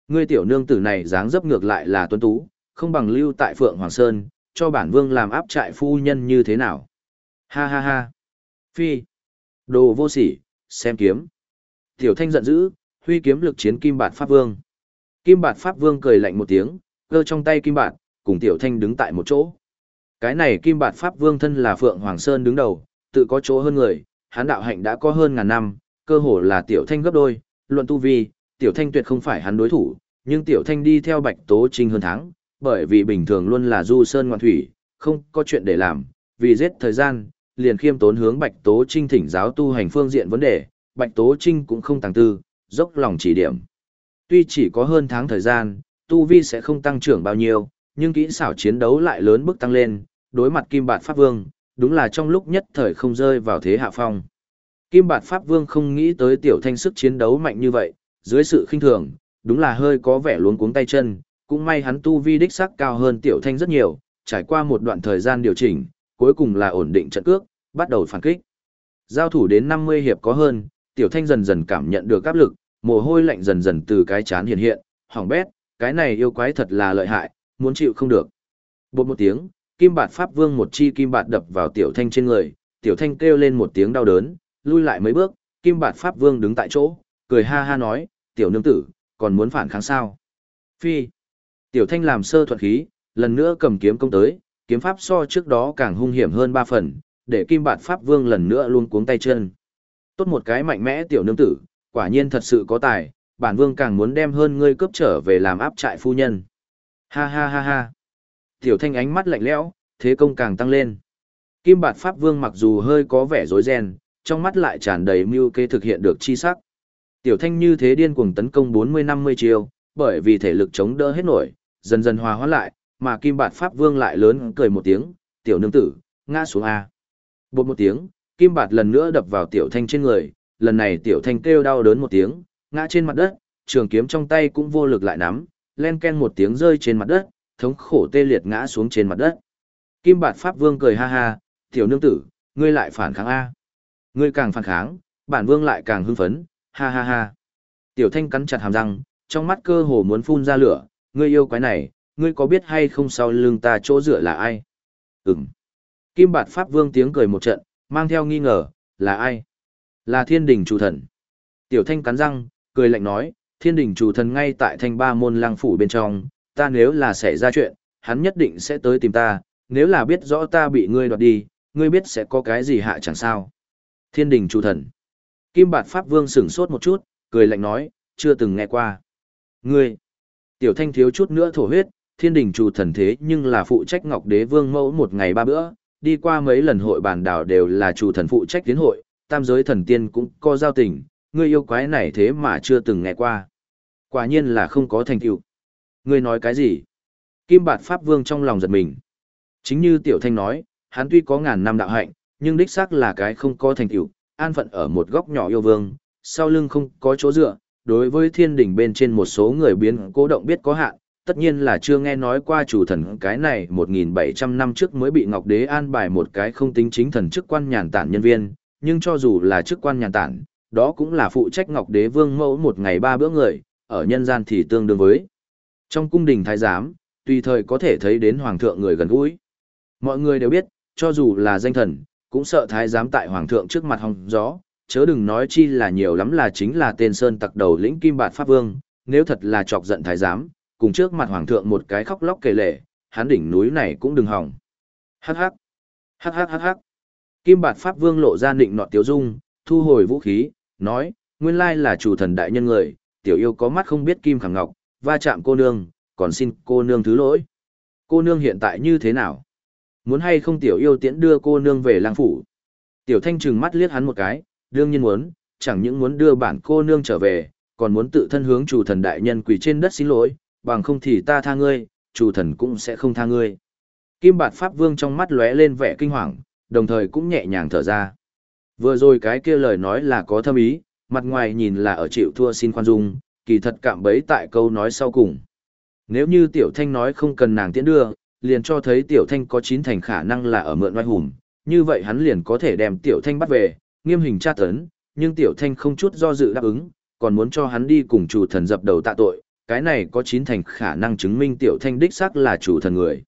Ngươi tiểu nương tử này dáng dấp ngược lại là tuấn tú, không bằng lưu tại Phượng Hoàng Sơn, cho bản vương làm áp trại phu nhân như thế nào. Ha ha ha. Phi. Đồ vô sỉ, xem kiếm. Tiểu thanh giận dữ, huy kiếm lực chiến kim bạt pháp vương. Kim bạt pháp vương cười lạnh một tiếng, cơ trong tay kim bạt, cùng tiểu thanh đứng tại một chỗ. Cái này kim bạt pháp vương thân là Phượng Hoàng Sơn đứng đầu, tự có chỗ hơn người, Hán đạo hạnh đã có hơn ngàn năm, cơ hồ là tiểu thanh gấp đôi, luận tu vi, tiểu thanh tuyệt không phải hắn đối thủ, nhưng tiểu thanh đi theo bạch tố trinh hơn tháng, bởi vì bình thường luôn là du sơn ngoan thủy, không có chuyện để làm, vì giết thời gian, liền khiêm tốn hướng bạch tố trinh thỉnh giáo tu hành phương diện vấn đề, bạch tố trinh cũng không tàng tư, dốc lòng chỉ điểm. Tuy chỉ có hơn tháng thời gian, tu vi sẽ không tăng trưởng bao nhiêu, nhưng kỹ xảo chiến đấu lại lớn bước tăng lên, đối mặt Kim Bạt Pháp Vương, đúng là trong lúc nhất thời không rơi vào thế hạ phong. Kim Bạt Pháp Vương không nghĩ tới tiểu thanh sức chiến đấu mạnh như vậy, dưới sự khinh thường, đúng là hơi có vẻ luống cuống tay chân, cũng may hắn tu vi đích sắc cao hơn tiểu thanh rất nhiều, trải qua một đoạn thời gian điều chỉnh, cuối cùng là ổn định trận cước, bắt đầu phản kích. Giao thủ đến 50 hiệp có hơn, tiểu thanh dần dần cảm nhận được áp lực, mồ hôi lạnh dần dần từ cái chán hiện hiện, hỏng bét, cái này yêu quái thật là lợi hại, muốn chịu không được. Bột một tiếng, kim bạt pháp vương một chi kim bạt đập vào tiểu thanh trên người, tiểu thanh kêu lên một tiếng đau đớn, lui lại mấy bước, kim bạt pháp vương đứng tại chỗ, cười ha ha nói, tiểu nương tử, còn muốn phản kháng sao? Phi. Tiểu thanh làm sơ thuận khí, lần nữa cầm kiếm công tới, kiếm pháp so trước đó càng hung hiểm hơn ba phần, để kim bạt pháp vương lần nữa luôn cuống tay chân. Tốt một cái mạnh mẽ tiểu nương tử, quả nhiên thật sự có tài, bản vương càng muốn đem hơn ngươi cướp trở về làm áp trại phu nhân. Ha ha ha ha. Tiểu thanh ánh mắt lạnh lẽo, thế công càng tăng lên. Kim bạt pháp vương mặc dù hơi có vẻ rối ren, trong mắt lại tràn đầy mưu kế thực hiện được chi sắc. Tiểu thanh như thế điên cuồng tấn công 40-50 chiêu bởi vì thể lực chống đỡ hết nổi, dần dần hòa hóa lại, mà kim bạt pháp vương lại lớn cười một tiếng, tiểu nương tử, ngã xuống A. Bột một tiếng, kim bạt lần nữa đập vào tiểu thanh trên người, lần này tiểu thanh kêu đau đớn một tiếng, ngã trên mặt đất, trường kiếm trong tay cũng vô lực lại nắm, len ken một tiếng rơi trên mặt đất, thống khổ tê liệt ngã xuống trên mặt đất. Kim bạt pháp vương cười ha ha, tiểu nương tử, ngươi lại phản kháng A. Ngươi càng phản kháng, bản vương lại càng hưng phấn, ha ha ha. Tiểu thanh cắn chặt hàm răng, trong mắt cơ hồ muốn phun ra lửa, ngươi yêu quái này, ngươi có biết hay không sau lưng ta chỗ dựa là ai? Ừm. Kim bạt pháp vương tiếng cười một trận, mang theo nghi ngờ, là ai? Là thiên đình chủ thần. Tiểu thanh cắn răng, cười lạnh nói, thiên đình chủ thần ngay tại thanh ba môn lang phủ bên trong, ta nếu là xảy ra chuyện, hắn nhất định sẽ tới tìm ta, nếu là biết rõ ta bị ngươi đoạt đi, ngươi biết sẽ có cái gì hạ chẳng sao. Thiên đình chủ thần. Kim bạt pháp vương sửng sốt một chút, cười lạnh nói, chưa từng nghe qua. Ngươi. Tiểu thanh thiếu chút nữa thổ huyết, thiên đình chủ thần thế nhưng là phụ trách ngọc đế vương mẫu một ngày ba bữa, đi qua mấy lần hội bàn đảo đều là chủ thần phụ trách tiến hội, tam giới thần tiên cũng có giao tình, ngươi yêu quái này thế mà chưa từng nghe qua. Quả nhiên là không có thành tựu. Ngươi nói cái gì? Kim Bạt Pháp Vương trong lòng giật mình. Chính như Tiểu Thanh nói, hắn tuy có ngàn năm đạo hạnh, nhưng đích xác là cái không có thành tựu, an phận ở một góc nhỏ yêu vương, sau lưng không có chỗ dựa, đối với thiên đỉnh bên trên một số người biến cố động biết có hạn, tất nhiên là chưa nghe nói qua chủ thần cái này 1.700 năm trước mới bị Ngọc Đế an bài một cái không tính chính thần chức quan nhàn tản nhân viên, nhưng cho dù là chức quan nhàn tản, đó cũng là phụ trách Ngọc Đế vương mẫu một ngày ba bữa người, ở nhân gian thì tương đương với. Trong cung đình thái giám, tùy thời có thể thấy đến hoàng thượng người gần gũi. Mọi người đều biết, cho dù là danh thần, cũng sợ thái giám tại hoàng thượng trước mặt hòng gió, chớ đừng nói chi là nhiều lắm là chính là tên sơn tặc đầu lĩnh kim bạt pháp vương, nếu thật là chọc giận thái giám, cùng trước mặt hoàng thượng một cái khóc lóc kể lệ, hắn đỉnh núi này cũng đừng hỏng. Hắc hắc, hắc hắc hắc hắc. Kim bạt pháp vương lộ ra định nọ tiếu dung, thu hồi vũ khí, nói, nguyên lai là chủ thần đại nhân người, tiểu yêu có mắt không biết kim khẳng ngọc, va chạm cô nương, còn xin cô nương thứ lỗi. Cô nương hiện tại như thế nào? Muốn hay không tiểu yêu tiễn đưa cô nương về lang phủ? Tiểu thanh trừng mắt liếc hắn một cái, đương nhiên muốn, chẳng những muốn đưa bản cô nương trở về, còn muốn tự thân hướng chủ thần đại nhân quỳ trên đất xin lỗi, bằng không thì ta tha ngươi, chủ thần cũng sẽ không tha ngươi. Kim bạt pháp vương trong mắt lóe lên vẻ kinh hoàng, đồng thời cũng nhẹ nhàng thở ra. Vừa rồi cái kia lời nói là có thâm ý, mặt ngoài nhìn là ở chịu thua xin khoan dung, kỳ thật cạm bấy tại câu nói sau cùng. Nếu như tiểu thanh nói không cần nàng tiễn đưa, liền cho thấy tiểu thanh có chín thành khả năng là ở mượn oai hùng, như vậy hắn liền có thể đem tiểu thanh bắt về, nghiêm hình tra tấn, nhưng tiểu thanh không chút do dự đáp ứng, còn muốn cho hắn đi cùng chủ thần dập đầu tạ tội, cái này có chín thành khả năng chứng minh tiểu thanh đích xác là chủ thần người.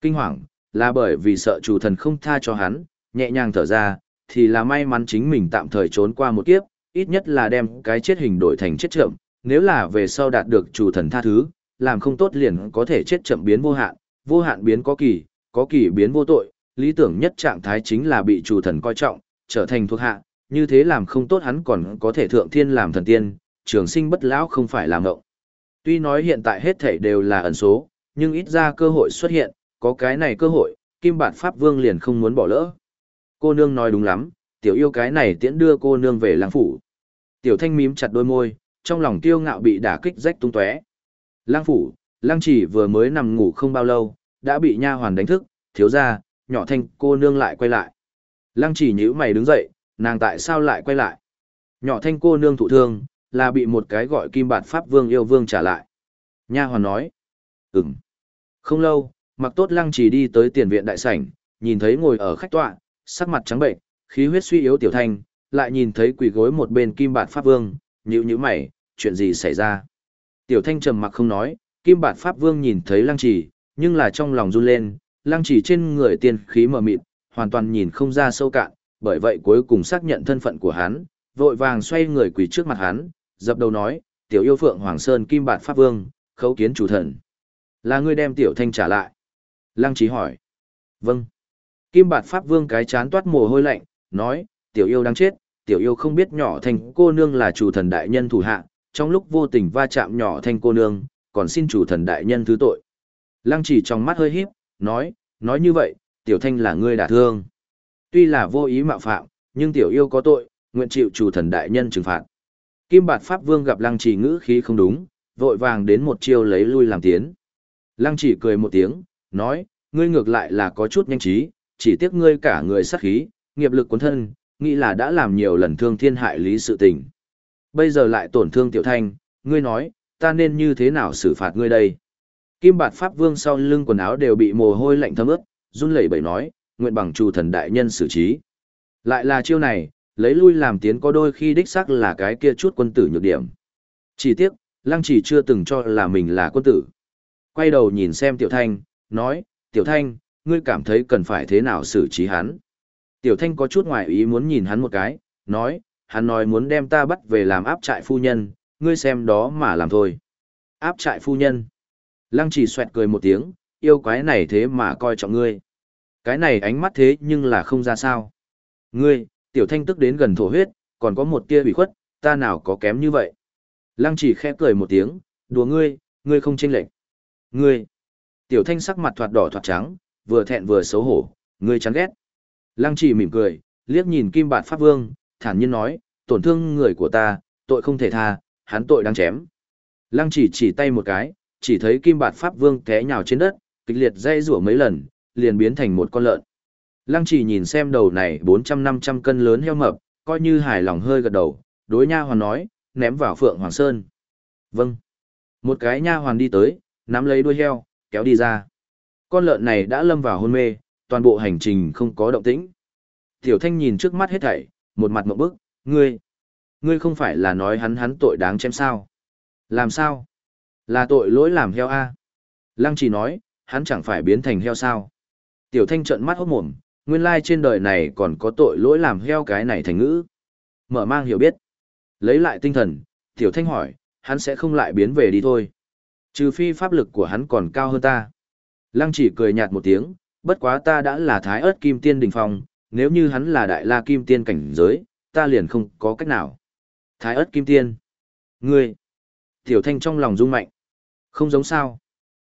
Kinh hoàng, là bởi vì sợ chủ thần không tha cho hắn, nhẹ nhàng thở ra, thì là may mắn chính mình tạm thời trốn qua một kiếp, ít nhất là đem cái chết hình đổi thành chết chậm, nếu là về sau đạt được chủ thần tha thứ, làm không tốt liền có thể chết chậm biến vô hạn, vô hạn biến có kỳ, có kỳ biến vô tội, lý tưởng nhất trạng thái chính là bị chủ thần coi trọng, trở thành thuộc hạ, như thế làm không tốt hắn còn có thể thượng thiên làm thần tiên, trường sinh bất lão không phải làm ngộng. Tuy nói hiện tại hết thảy đều là ẩn số, nhưng ít ra cơ hội xuất hiện, có cái này cơ hội, Kim Bản Pháp Vương liền không muốn bỏ lỡ. Cô nương nói đúng lắm, tiểu yêu cái này tiễn đưa cô nương về làng phủ. Tiểu thanh mím chặt đôi môi, trong lòng tiêu ngạo bị đả kích rách tung tóe. Lang phủ, lang chỉ vừa mới nằm ngủ không bao lâu, đã bị nha hoàn đánh thức, thiếu ra, nhỏ thanh cô nương lại quay lại. Lăng chỉ nhíu mày đứng dậy, nàng tại sao lại quay lại? Nhỏ thanh cô nương thụ thương, là bị một cái gọi kim bạt pháp vương yêu vương trả lại. Nha hoàn nói, ừm. Không lâu, mặc tốt lăng chỉ đi tới tiền viện đại sảnh, nhìn thấy ngồi ở khách tọa, sắc mặt trắng bệnh, khí huyết suy yếu tiểu thanh, lại nhìn thấy quỳ gối một bên kim bạt pháp vương, nhíu nhíu mày, chuyện gì xảy ra? Tiểu thanh trầm mặc không nói, kim bạt pháp vương nhìn thấy lăng chỉ, nhưng là trong lòng run lên, lăng chỉ trên người tiên khí mờ mịt, hoàn toàn nhìn không ra sâu cạn, bởi vậy cuối cùng xác nhận thân phận của hắn, vội vàng xoay người quỳ trước mặt hắn, dập đầu nói, tiểu yêu phượng Hoàng Sơn Kim Bạt Pháp Vương, khấu kiến chủ thần. Là ngươi đem tiểu thanh trả lại. Lăng Chỉ hỏi. Vâng. Kim Bạt Pháp Vương cái chán toát mồ hôi lạnh, nói, tiểu yêu đang chết, tiểu yêu không biết nhỏ thành cô nương là chủ thần đại nhân thủ hạ, trong lúc vô tình va chạm nhỏ thanh cô nương, còn xin chủ thần đại nhân thứ tội. Lăng chỉ trong mắt hơi híp, nói, nói như vậy, tiểu thanh là ngươi đả thương. Tuy là vô ý mạo phạm, nhưng tiểu yêu có tội, nguyện chịu chủ thần đại nhân trừng phạt. Kim Bạt Pháp Vương gặp Lăng Chỉ ngữ khí không đúng, vội vàng đến một chiêu lấy lui làm tiến. Lăng Chỉ cười một tiếng, nói, ngươi ngược lại là có chút nhanh trí, chỉ tiếc ngươi cả người sát khí, nghiệp lực cuốn thân, nghĩ là đã làm nhiều lần thương thiên hại lý sự tình. Bây giờ lại tổn thương tiểu thanh, ngươi nói, ta nên như thế nào xử phạt ngươi đây? Kim Bạt Pháp Vương sau lưng quần áo đều bị mồ hôi lạnh thấm ướt, run lẩy bẩy nói, nguyện bằng chủ thần đại nhân xử trí. Lại là chiêu này, lấy lui làm tiến có đôi khi đích xác là cái kia chút quân tử nhược điểm. Chỉ tiếc, lăng chỉ chưa từng cho là mình là quân tử. Quay đầu nhìn xem Tiểu Thanh, nói, Tiểu Thanh, ngươi cảm thấy cần phải thế nào xử trí hắn. Tiểu Thanh có chút ngoài ý muốn nhìn hắn một cái, nói, hắn nói muốn đem ta bắt về làm áp trại phu nhân, ngươi xem đó mà làm thôi. Áp trại phu nhân. Lăng chỉ xoẹt cười một tiếng, yêu quái này thế mà coi trọng ngươi. Cái này ánh mắt thế nhưng là không ra sao. Ngươi, tiểu thanh tức đến gần thổ huyết, còn có một tia bị khuất, ta nào có kém như vậy. Lăng chỉ khẽ cười một tiếng, đùa ngươi, ngươi không chênh lệch. Ngươi, tiểu thanh sắc mặt thoạt đỏ thoạt trắng, vừa thẹn vừa xấu hổ, ngươi chán ghét. Lăng chỉ mỉm cười, liếc nhìn kim bạt pháp vương, thản nhiên nói, tổn thương người của ta, tội không thể tha, hắn tội đang chém. Lăng chỉ chỉ tay một cái, chỉ thấy kim bạt pháp vương té nhào trên đất, kịch liệt dây rủa mấy lần, liền biến thành một con lợn. Lăng chỉ nhìn xem đầu này 400-500 cân lớn heo mập, coi như hài lòng hơi gật đầu, đối nha hoàn nói, ném vào Phượng Hoàng Sơn. Vâng. Một cái nha hoàn đi tới, nắm lấy đuôi heo, kéo đi ra. Con lợn này đã lâm vào hôn mê, toàn bộ hành trình không có động tĩnh. Tiểu Thanh nhìn trước mắt hết thảy, một mặt một bức, ngươi, ngươi không phải là nói hắn hắn tội đáng chém sao? Làm sao? Là tội lỗi làm heo a? Lăng chỉ nói, hắn chẳng phải biến thành heo sao? Tiểu Thanh trợn mắt hốt mồm, nguyên lai trên đời này còn có tội lỗi làm heo cái này thành ngữ. Mở mang hiểu biết. Lấy lại tinh thần, Tiểu Thanh hỏi, hắn sẽ không lại biến về đi thôi. Trừ phi pháp lực của hắn còn cao hơn ta. Lăng chỉ cười nhạt một tiếng, bất quá ta đã là thái ớt kim tiên đỉnh phong, nếu như hắn là đại la kim tiên cảnh giới, ta liền không có cách nào. Thái ớt kim tiên. Ngươi. Tiểu thanh trong lòng rung mạnh. Không giống sao.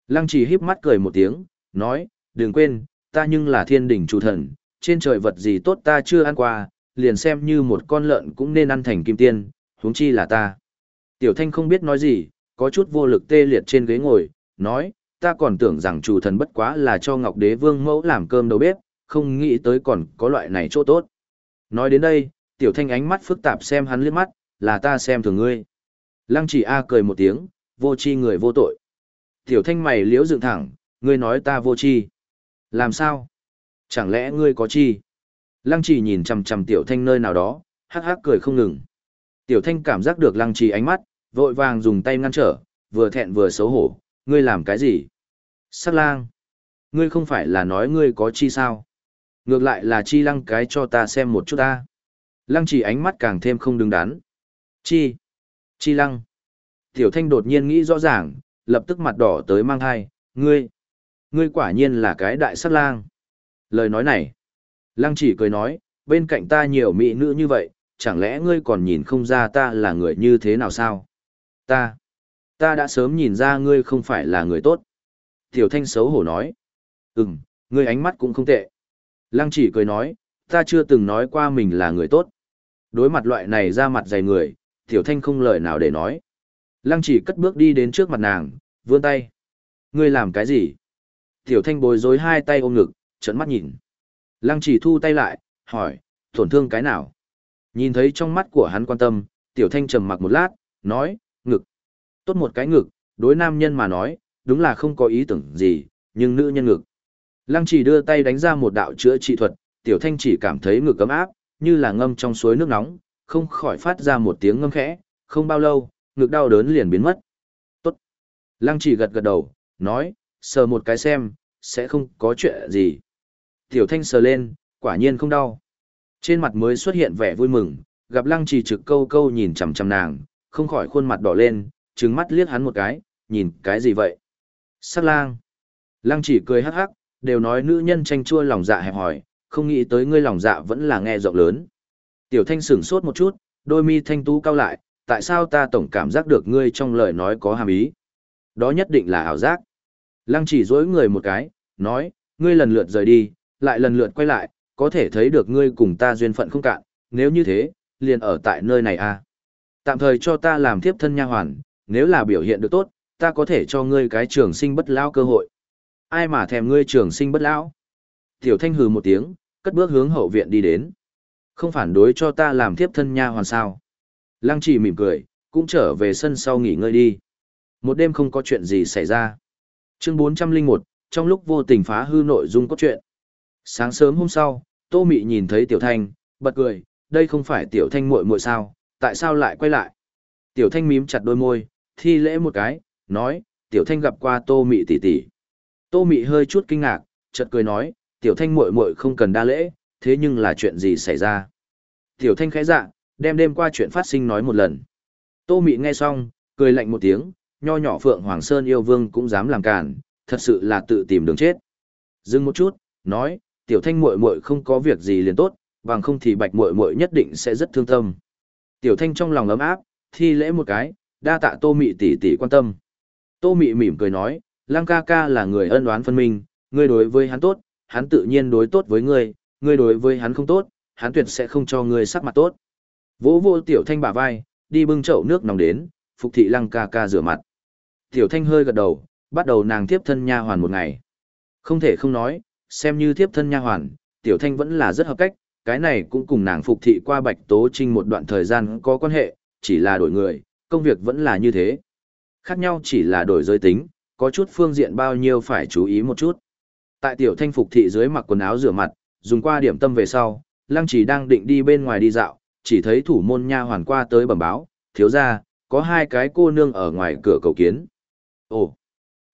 Lăng chỉ híp mắt cười một tiếng, nói, đừng quên, ta nhưng là thiên đỉnh chủ thần, trên trời vật gì tốt ta chưa ăn qua, liền xem như một con lợn cũng nên ăn thành kim tiên, huống chi là ta. Tiểu thanh không biết nói gì, có chút vô lực tê liệt trên ghế ngồi, nói, ta còn tưởng rằng chủ thần bất quá là cho Ngọc Đế Vương mẫu làm cơm đầu bếp, không nghĩ tới còn có loại này chỗ tốt. Nói đến đây, tiểu thanh ánh mắt phức tạp xem hắn liếc mắt, là ta xem thường ngươi. Lăng chỉ A cười một tiếng, vô chi người vô tội. Tiểu thanh mày liễu dựng thẳng, ngươi nói ta vô chi. Làm sao? Chẳng lẽ ngươi có chi? Lăng chỉ nhìn chằm chằm tiểu thanh nơi nào đó, hắc hắc cười không ngừng. Tiểu thanh cảm giác được lăng chỉ ánh mắt, vội vàng dùng tay ngăn trở, vừa thẹn vừa xấu hổ, ngươi làm cái gì? Sát lang, ngươi không phải là nói ngươi có chi sao? Ngược lại là chi lăng cái cho ta xem một chút ta. Lăng chỉ ánh mắt càng thêm không đứng đắn. Chi? Chi lăng? Tiểu thanh đột nhiên nghĩ rõ ràng, lập tức mặt đỏ tới mang thai, ngươi, ngươi quả nhiên là cái đại sát lang. Lời nói này, lăng chỉ cười nói, bên cạnh ta nhiều mỹ nữ như vậy, chẳng lẽ ngươi còn nhìn không ra ta là người như thế nào sao? Ta, ta đã sớm nhìn ra ngươi không phải là người tốt. Tiểu thanh xấu hổ nói, ừm, ngươi ánh mắt cũng không tệ. Lăng chỉ cười nói, ta chưa từng nói qua mình là người tốt. Đối mặt loại này ra mặt dày người, tiểu thanh không lời nào để nói. Lăng chỉ cất bước đi đến trước mặt nàng, vươn tay. Ngươi làm cái gì? Tiểu thanh bối rối hai tay ôm ngực, trợn mắt nhìn. Lăng chỉ thu tay lại, hỏi, tổn thương cái nào? Nhìn thấy trong mắt của hắn quan tâm, tiểu thanh trầm mặc một lát, nói, ngực. Tốt một cái ngực, đối nam nhân mà nói, đúng là không có ý tưởng gì, nhưng nữ nhân ngực. Lăng chỉ đưa tay đánh ra một đạo chữa trị thuật, tiểu thanh chỉ cảm thấy ngực cấm áp, như là ngâm trong suối nước nóng, không khỏi phát ra một tiếng ngâm khẽ, không bao lâu, ngực đau đớn liền biến mất. Tốt. Lăng chỉ gật gật đầu, nói, sờ một cái xem, sẽ không có chuyện gì. Tiểu thanh sờ lên, quả nhiên không đau. Trên mặt mới xuất hiện vẻ vui mừng, gặp lăng trì trực câu câu nhìn chằm chằm nàng, không khỏi khuôn mặt đỏ lên, trừng mắt liếc hắn một cái, nhìn cái gì vậy? Sát lang. Lăng chỉ cười hắc hắc, đều nói nữ nhân tranh chua lòng dạ hẹp hỏi, không nghĩ tới ngươi lòng dạ vẫn là nghe rộng lớn. Tiểu thanh sửng sốt một chút, đôi mi thanh tú cao lại, tại sao ta tổng cảm giác được ngươi trong lời nói có hàm ý? Đó nhất định là ảo giác. Lăng chỉ dối người một cái, nói, ngươi lần lượt rời đi, lại lần lượt quay lại, có thể thấy được ngươi cùng ta duyên phận không cạn, nếu như thế, liền ở tại nơi này à. Tạm thời cho ta làm thiếp thân nha hoàn, nếu là biểu hiện được tốt, ta có thể cho ngươi cái trường sinh bất lão cơ hội. Ai mà thèm ngươi trường sinh bất lão? Tiểu Thanh hừ một tiếng, cất bước hướng hậu viện đi đến. Không phản đối cho ta làm tiếp thân nha hoàn sao? Lăng Chỉ mỉm cười, cũng trở về sân sau nghỉ ngơi đi. Một đêm không có chuyện gì xảy ra. Chương 401, trong lúc vô tình phá hư nội dung cốt truyện. Sáng sớm hôm sau, Tô Mị nhìn thấy Tiểu Thanh, bật cười, đây không phải Tiểu Thanh muội muội sao, tại sao lại quay lại? Tiểu Thanh mím chặt đôi môi, thi lễ một cái, nói, Tiểu Thanh gặp qua Tô Mị tỷ tỷ. Tô Mị hơi chút kinh ngạc, chợt cười nói, Tiểu Thanh muội muội không cần đa lễ, thế nhưng là chuyện gì xảy ra? Tiểu Thanh khẽ dạ, đem đêm qua chuyện phát sinh nói một lần. Tô Mị nghe xong, cười lạnh một tiếng, nho nhỏ Phượng Hoàng Sơn yêu vương cũng dám làm cản, thật sự là tự tìm đường chết. Dừng một chút, nói, Tiểu Thanh muội muội không có việc gì liền tốt, bằng không thì Bạch muội muội nhất định sẽ rất thương tâm. Tiểu Thanh trong lòng ấm áp, thi lễ một cái, đa tạ Tô Mị tỷ tỷ quan tâm. Tô Mị mỉm cười nói, Lăng ca ca là người ân oán phân minh, ngươi đối với hắn tốt, hắn tự nhiên đối tốt với ngươi, ngươi đối với hắn không tốt, hắn tuyệt sẽ không cho ngươi sắc mặt tốt. Vỗ vô tiểu thanh bả vai, đi bưng chậu nước nóng đến, phục thị lăng ca ca rửa mặt. Tiểu Thanh hơi gật đầu, bắt đầu nàng tiếp thân nha hoàn một ngày. Không thể không nói, xem như tiếp thân nha hoàn, Tiểu Thanh vẫn là rất hợp cách, cái này cũng cùng nàng phục thị qua Bạch Tố Trinh một đoạn thời gian có quan hệ, chỉ là đổi người, công việc vẫn là như thế. Khác nhau chỉ là đổi giới tính, có chút phương diện bao nhiêu phải chú ý một chút. Tại Tiểu Thanh phục thị dưới mặc quần áo rửa mặt, dùng qua điểm tâm về sau, Lăng Chỉ đang định đi bên ngoài đi dạo, chỉ thấy thủ môn nha hoàn qua tới bẩm báo, thiếu ra, có hai cái cô nương ở ngoài cửa cầu kiến. Ồ,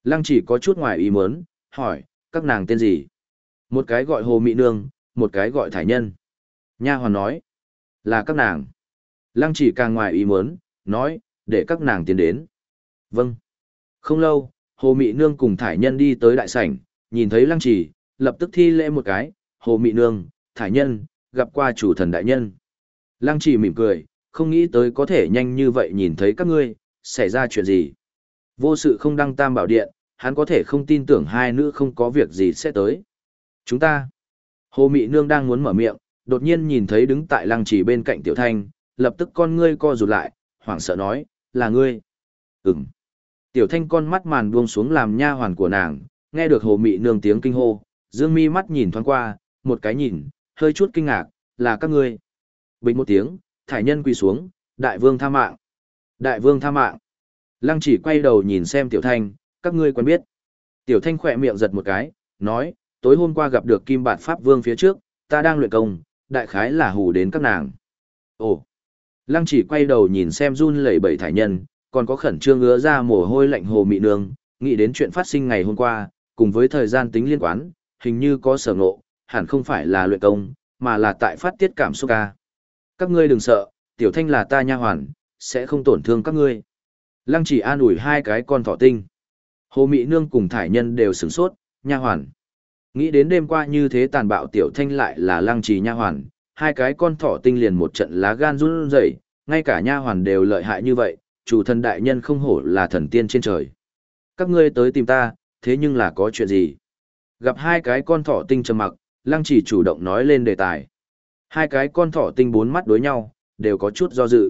Lăng Chỉ có chút ngoài ý muốn, hỏi, các nàng tên gì? Một cái gọi Hồ Mị Nương, một cái gọi Thải Nhân. Nha hoàn nói, là các nàng. Lăng Chỉ càng ngoài ý muốn, nói, để các nàng tiến đến. Vâng. Không lâu, Hồ Mị Nương cùng Thải Nhân đi tới đại sảnh, nhìn thấy Lăng Chỉ, lập tức thi lễ một cái, Hồ Mị Nương, Thải Nhân, gặp qua chủ thần đại nhân. Lăng Chỉ mỉm cười, không nghĩ tới có thể nhanh như vậy nhìn thấy các ngươi, xảy ra chuyện gì. Vô sự không đăng tam bảo điện, hắn có thể không tin tưởng hai nữ không có việc gì sẽ tới. Chúng ta. Hồ Mị Nương đang muốn mở miệng, đột nhiên nhìn thấy đứng tại lăng chỉ bên cạnh Tiểu Thanh, lập tức con ngươi co rụt lại, hoảng sợ nói, là ngươi. Ừm. Tiểu Thanh con mắt màn buông xuống làm nha hoàn của nàng, nghe được Hồ Mị Nương tiếng kinh hô, dương mi mắt nhìn thoáng qua, một cái nhìn, hơi chút kinh ngạc, là các ngươi. Bình một tiếng, thải nhân quỳ xuống, đại vương tha mạng. Đại vương tha mạng. Lăng chỉ quay đầu nhìn xem Tiểu Thanh, các ngươi quen biết. Tiểu Thanh khỏe miệng giật một cái, nói, tối hôm qua gặp được Kim Bạt Pháp Vương phía trước, ta đang luyện công, đại khái là hù đến các nàng. Ồ! Lăng chỉ quay đầu nhìn xem run lẩy bẩy thải nhân, còn có khẩn trương ngứa ra mồ hôi lạnh hồ mị nương, nghĩ đến chuyện phát sinh ngày hôm qua, cùng với thời gian tính liên quan, hình như có sở ngộ, hẳn không phải là luyện công, mà là tại phát tiết cảm xúc ca. Các ngươi đừng sợ, tiểu thanh là ta nha hoàn, sẽ không tổn thương các ngươi. Lăng chỉ an ủi hai cái con thỏ tinh. Hồ Mỹ Nương cùng thải nhân đều sửng sốt, nha hoàn. Nghĩ đến đêm qua như thế tàn bạo tiểu thanh lại là lăng trì nha hoàn, hai cái con thỏ tinh liền một trận lá gan run rẩy, ngay cả nha hoàn đều lợi hại như vậy, chủ thần đại nhân không hổ là thần tiên trên trời. Các ngươi tới tìm ta, thế nhưng là có chuyện gì? Gặp hai cái con thỏ tinh trầm mặc, lăng chỉ chủ động nói lên đề tài. Hai cái con thỏ tinh bốn mắt đối nhau, đều có chút do dự.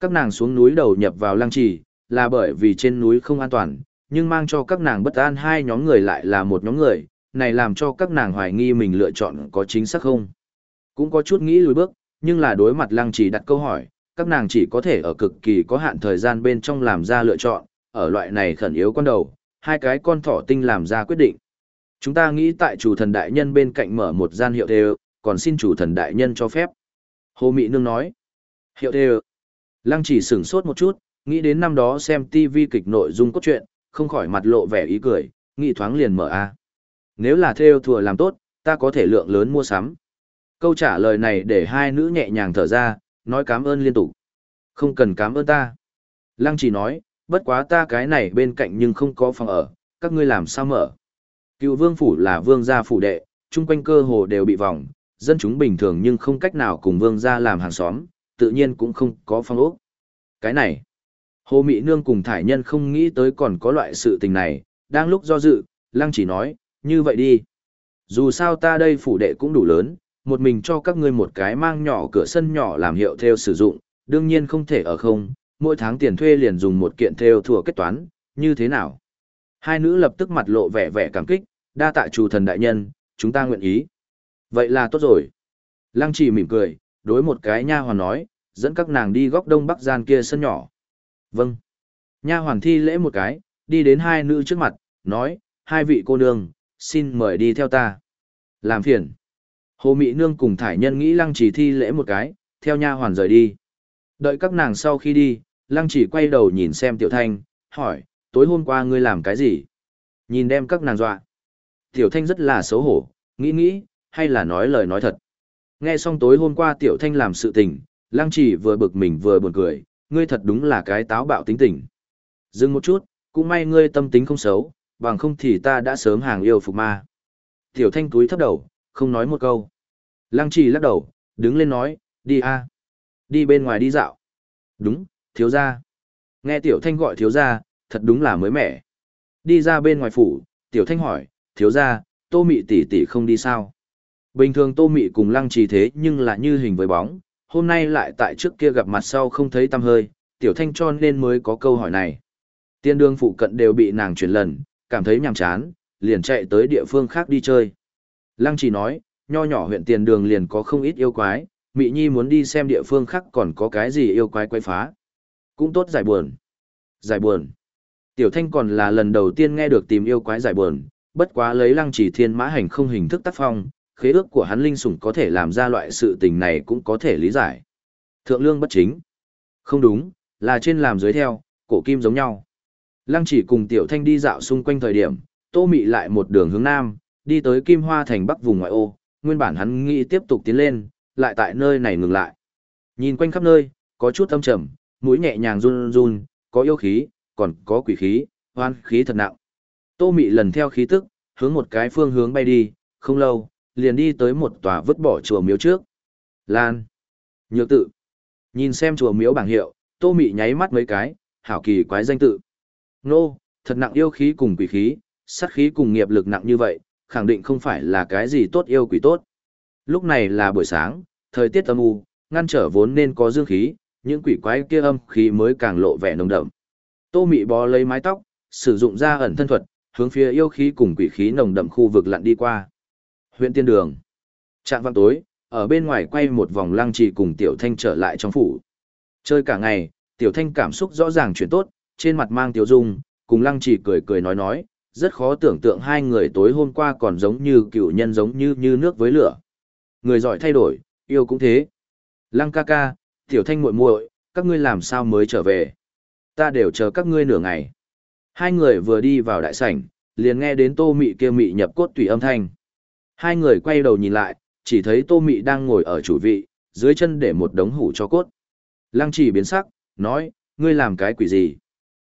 Các nàng xuống núi đầu nhập vào lăng chỉ, là bởi vì trên núi không an toàn, nhưng mang cho các nàng bất an hai nhóm người lại là một nhóm người, này làm cho các nàng hoài nghi mình lựa chọn có chính xác không. Cũng có chút nghĩ lùi bước, nhưng là đối mặt lăng chỉ đặt câu hỏi, các nàng chỉ có thể ở cực kỳ có hạn thời gian bên trong làm ra lựa chọn, ở loại này khẩn yếu con đầu, hai cái con thỏ tinh làm ra quyết định. Chúng ta nghĩ tại chủ thần đại nhân bên cạnh mở một gian hiệu thê còn xin chủ thần đại nhân cho phép. Hồ Mị Nương nói, hiệu thê Lăng chỉ sửng sốt một chút, nghĩ đến năm đó xem TV kịch nội dung cốt truyện, không khỏi mặt lộ vẻ ý cười, nghĩ thoáng liền mở a. Nếu là theo thừa làm tốt, ta có thể lượng lớn mua sắm. Câu trả lời này để hai nữ nhẹ nhàng thở ra, nói cảm ơn liên tục. Không cần cảm ơn ta. Lăng chỉ nói, bất quá ta cái này bên cạnh nhưng không có phòng ở, các ngươi làm sao mở. Cựu vương phủ là vương gia phủ đệ, chung quanh cơ hồ đều bị vòng, dân chúng bình thường nhưng không cách nào cùng vương gia làm hàng xóm, tự nhiên cũng không có phong ốc. Cái này, Hồ Mị Nương cùng Thải Nhân không nghĩ tới còn có loại sự tình này, đang lúc do dự, Lăng chỉ nói, như vậy đi. Dù sao ta đây phủ đệ cũng đủ lớn, một mình cho các ngươi một cái mang nhỏ cửa sân nhỏ làm hiệu theo sử dụng, đương nhiên không thể ở không, mỗi tháng tiền thuê liền dùng một kiện theo thừa kết toán, như thế nào? Hai nữ lập tức mặt lộ vẻ vẻ cảm kích, đa tạ chủ thần đại nhân, chúng ta nguyện ý. Vậy là tốt rồi. Lăng trì mỉm cười, đối một cái nha hoàn nói, dẫn các nàng đi góc đông bắc gian kia sân nhỏ. Vâng. Nha hoàn thi lễ một cái, đi đến hai nữ trước mặt, nói, hai vị cô nương, xin mời đi theo ta. Làm phiền. Hồ mỹ Nương cùng Thải Nhân nghĩ Lăng Chỉ thi lễ một cái, theo nha hoàn rời đi. Đợi các nàng sau khi đi, Lăng Chỉ quay đầu nhìn xem Tiểu Thanh, hỏi, tối hôm qua ngươi làm cái gì? Nhìn đem các nàng dọa. Tiểu Thanh rất là xấu hổ, nghĩ nghĩ, hay là nói lời nói thật. Nghe xong tối hôm qua Tiểu Thanh làm sự tình, Lăng Chỉ vừa bực mình vừa buồn cười, ngươi thật đúng là cái táo bạo tính tình. Dừng một chút, cũng may ngươi tâm tính không xấu, bằng không thì ta đã sớm hàng yêu phục ma. Tiểu Thanh túi thấp đầu, không nói một câu. Lăng trì lắc đầu, đứng lên nói, đi a, Đi bên ngoài đi dạo. Đúng, thiếu gia. Nghe Tiểu Thanh gọi thiếu gia, thật đúng là mới mẻ. Đi ra bên ngoài phủ, Tiểu Thanh hỏi, thiếu gia, tô mị tỷ tỷ không đi sao? Bình thường tô mị cùng lăng trì thế nhưng là như hình với bóng, hôm nay lại tại trước kia gặp mặt sau không thấy tăm hơi, Tiểu Thanh cho nên mới có câu hỏi này. Tiên đương phụ cận đều bị nàng chuyển lần, cảm thấy nhàm chán, liền chạy tới địa phương khác đi chơi. Lăng trì nói, nho nhỏ huyện tiền đường liền có không ít yêu quái, Mị Nhi muốn đi xem địa phương khác còn có cái gì yêu quái quay phá. Cũng tốt giải buồn. Giải buồn. Tiểu Thanh còn là lần đầu tiên nghe được tìm yêu quái giải buồn, bất quá lấy lăng chỉ thiên mã hành không hình thức tác phong, khế ước của hắn linh sủng có thể làm ra loại sự tình này cũng có thể lý giải. Thượng lương bất chính. Không đúng, là trên làm dưới theo, cổ kim giống nhau. Lăng chỉ cùng Tiểu Thanh đi dạo xung quanh thời điểm, Tô Mị lại một đường hướng nam, đi tới Kim Hoa thành bắc vùng ngoại ô, nguyên bản hắn nghĩ tiếp tục tiến lên, lại tại nơi này ngừng lại. Nhìn quanh khắp nơi, có chút âm trầm, mũi nhẹ nhàng run run, có yêu khí, còn có quỷ khí, hoan khí thật nặng. Tô Mị lần theo khí tức, hướng một cái phương hướng bay đi, không lâu, liền đi tới một tòa vứt bỏ chùa miếu trước. Lan. Nhược tự. Nhìn xem chùa miếu bảng hiệu, Tô Mị nháy mắt mấy cái, hảo kỳ quái danh tự. Nô, thật nặng yêu khí cùng quỷ khí, sát khí cùng nghiệp lực nặng như vậy, khẳng định không phải là cái gì tốt yêu quỷ tốt. Lúc này là buổi sáng, thời tiết âm u, ngăn trở vốn nên có dương khí, những quỷ quái kia âm khí mới càng lộ vẻ nồng đậm. Tô Mị bó lấy mái tóc, sử dụng ra ẩn thân thuật, hướng phía yêu khí cùng quỷ khí nồng đậm khu vực lặn đi qua. Huyện Tiên Đường. Trạng văn tối, ở bên ngoài quay một vòng lăng trì cùng Tiểu Thanh trở lại trong phủ. Chơi cả ngày, Tiểu Thanh cảm xúc rõ ràng chuyển tốt, trên mặt mang tiểu dung, cùng lăng trì cười cười nói nói, rất khó tưởng tượng hai người tối hôm qua còn giống như cựu nhân giống như như nước với lửa. Người giỏi thay đổi, yêu cũng thế. Lăng ca ca, tiểu thanh muội muội, các ngươi làm sao mới trở về? Ta đều chờ các ngươi nửa ngày. Hai người vừa đi vào đại sảnh, liền nghe đến tô mị kia mị nhập cốt tùy âm thanh. Hai người quay đầu nhìn lại, chỉ thấy tô mị đang ngồi ở chủ vị, dưới chân để một đống hủ cho cốt. Lăng chỉ biến sắc, nói, ngươi làm cái quỷ gì?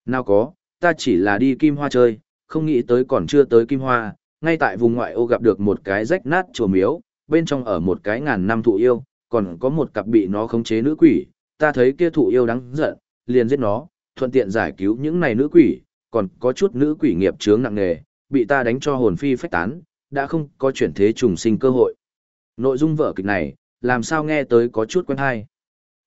Nào có, ta chỉ là đi kim hoa chơi, không nghĩ tới còn chưa tới kim hoa, ngay tại vùng ngoại ô gặp được một cái rách nát chùa miếu, bên trong ở một cái ngàn năm thụ yêu, còn có một cặp bị nó khống chế nữ quỷ, ta thấy kia thụ yêu đáng giận, liền giết nó, thuận tiện giải cứu những này nữ quỷ, còn có chút nữ quỷ nghiệp chướng nặng nề, bị ta đánh cho hồn phi phách tán, đã không có chuyển thế trùng sinh cơ hội. Nội dung vở kịch này, làm sao nghe tới có chút quen hay.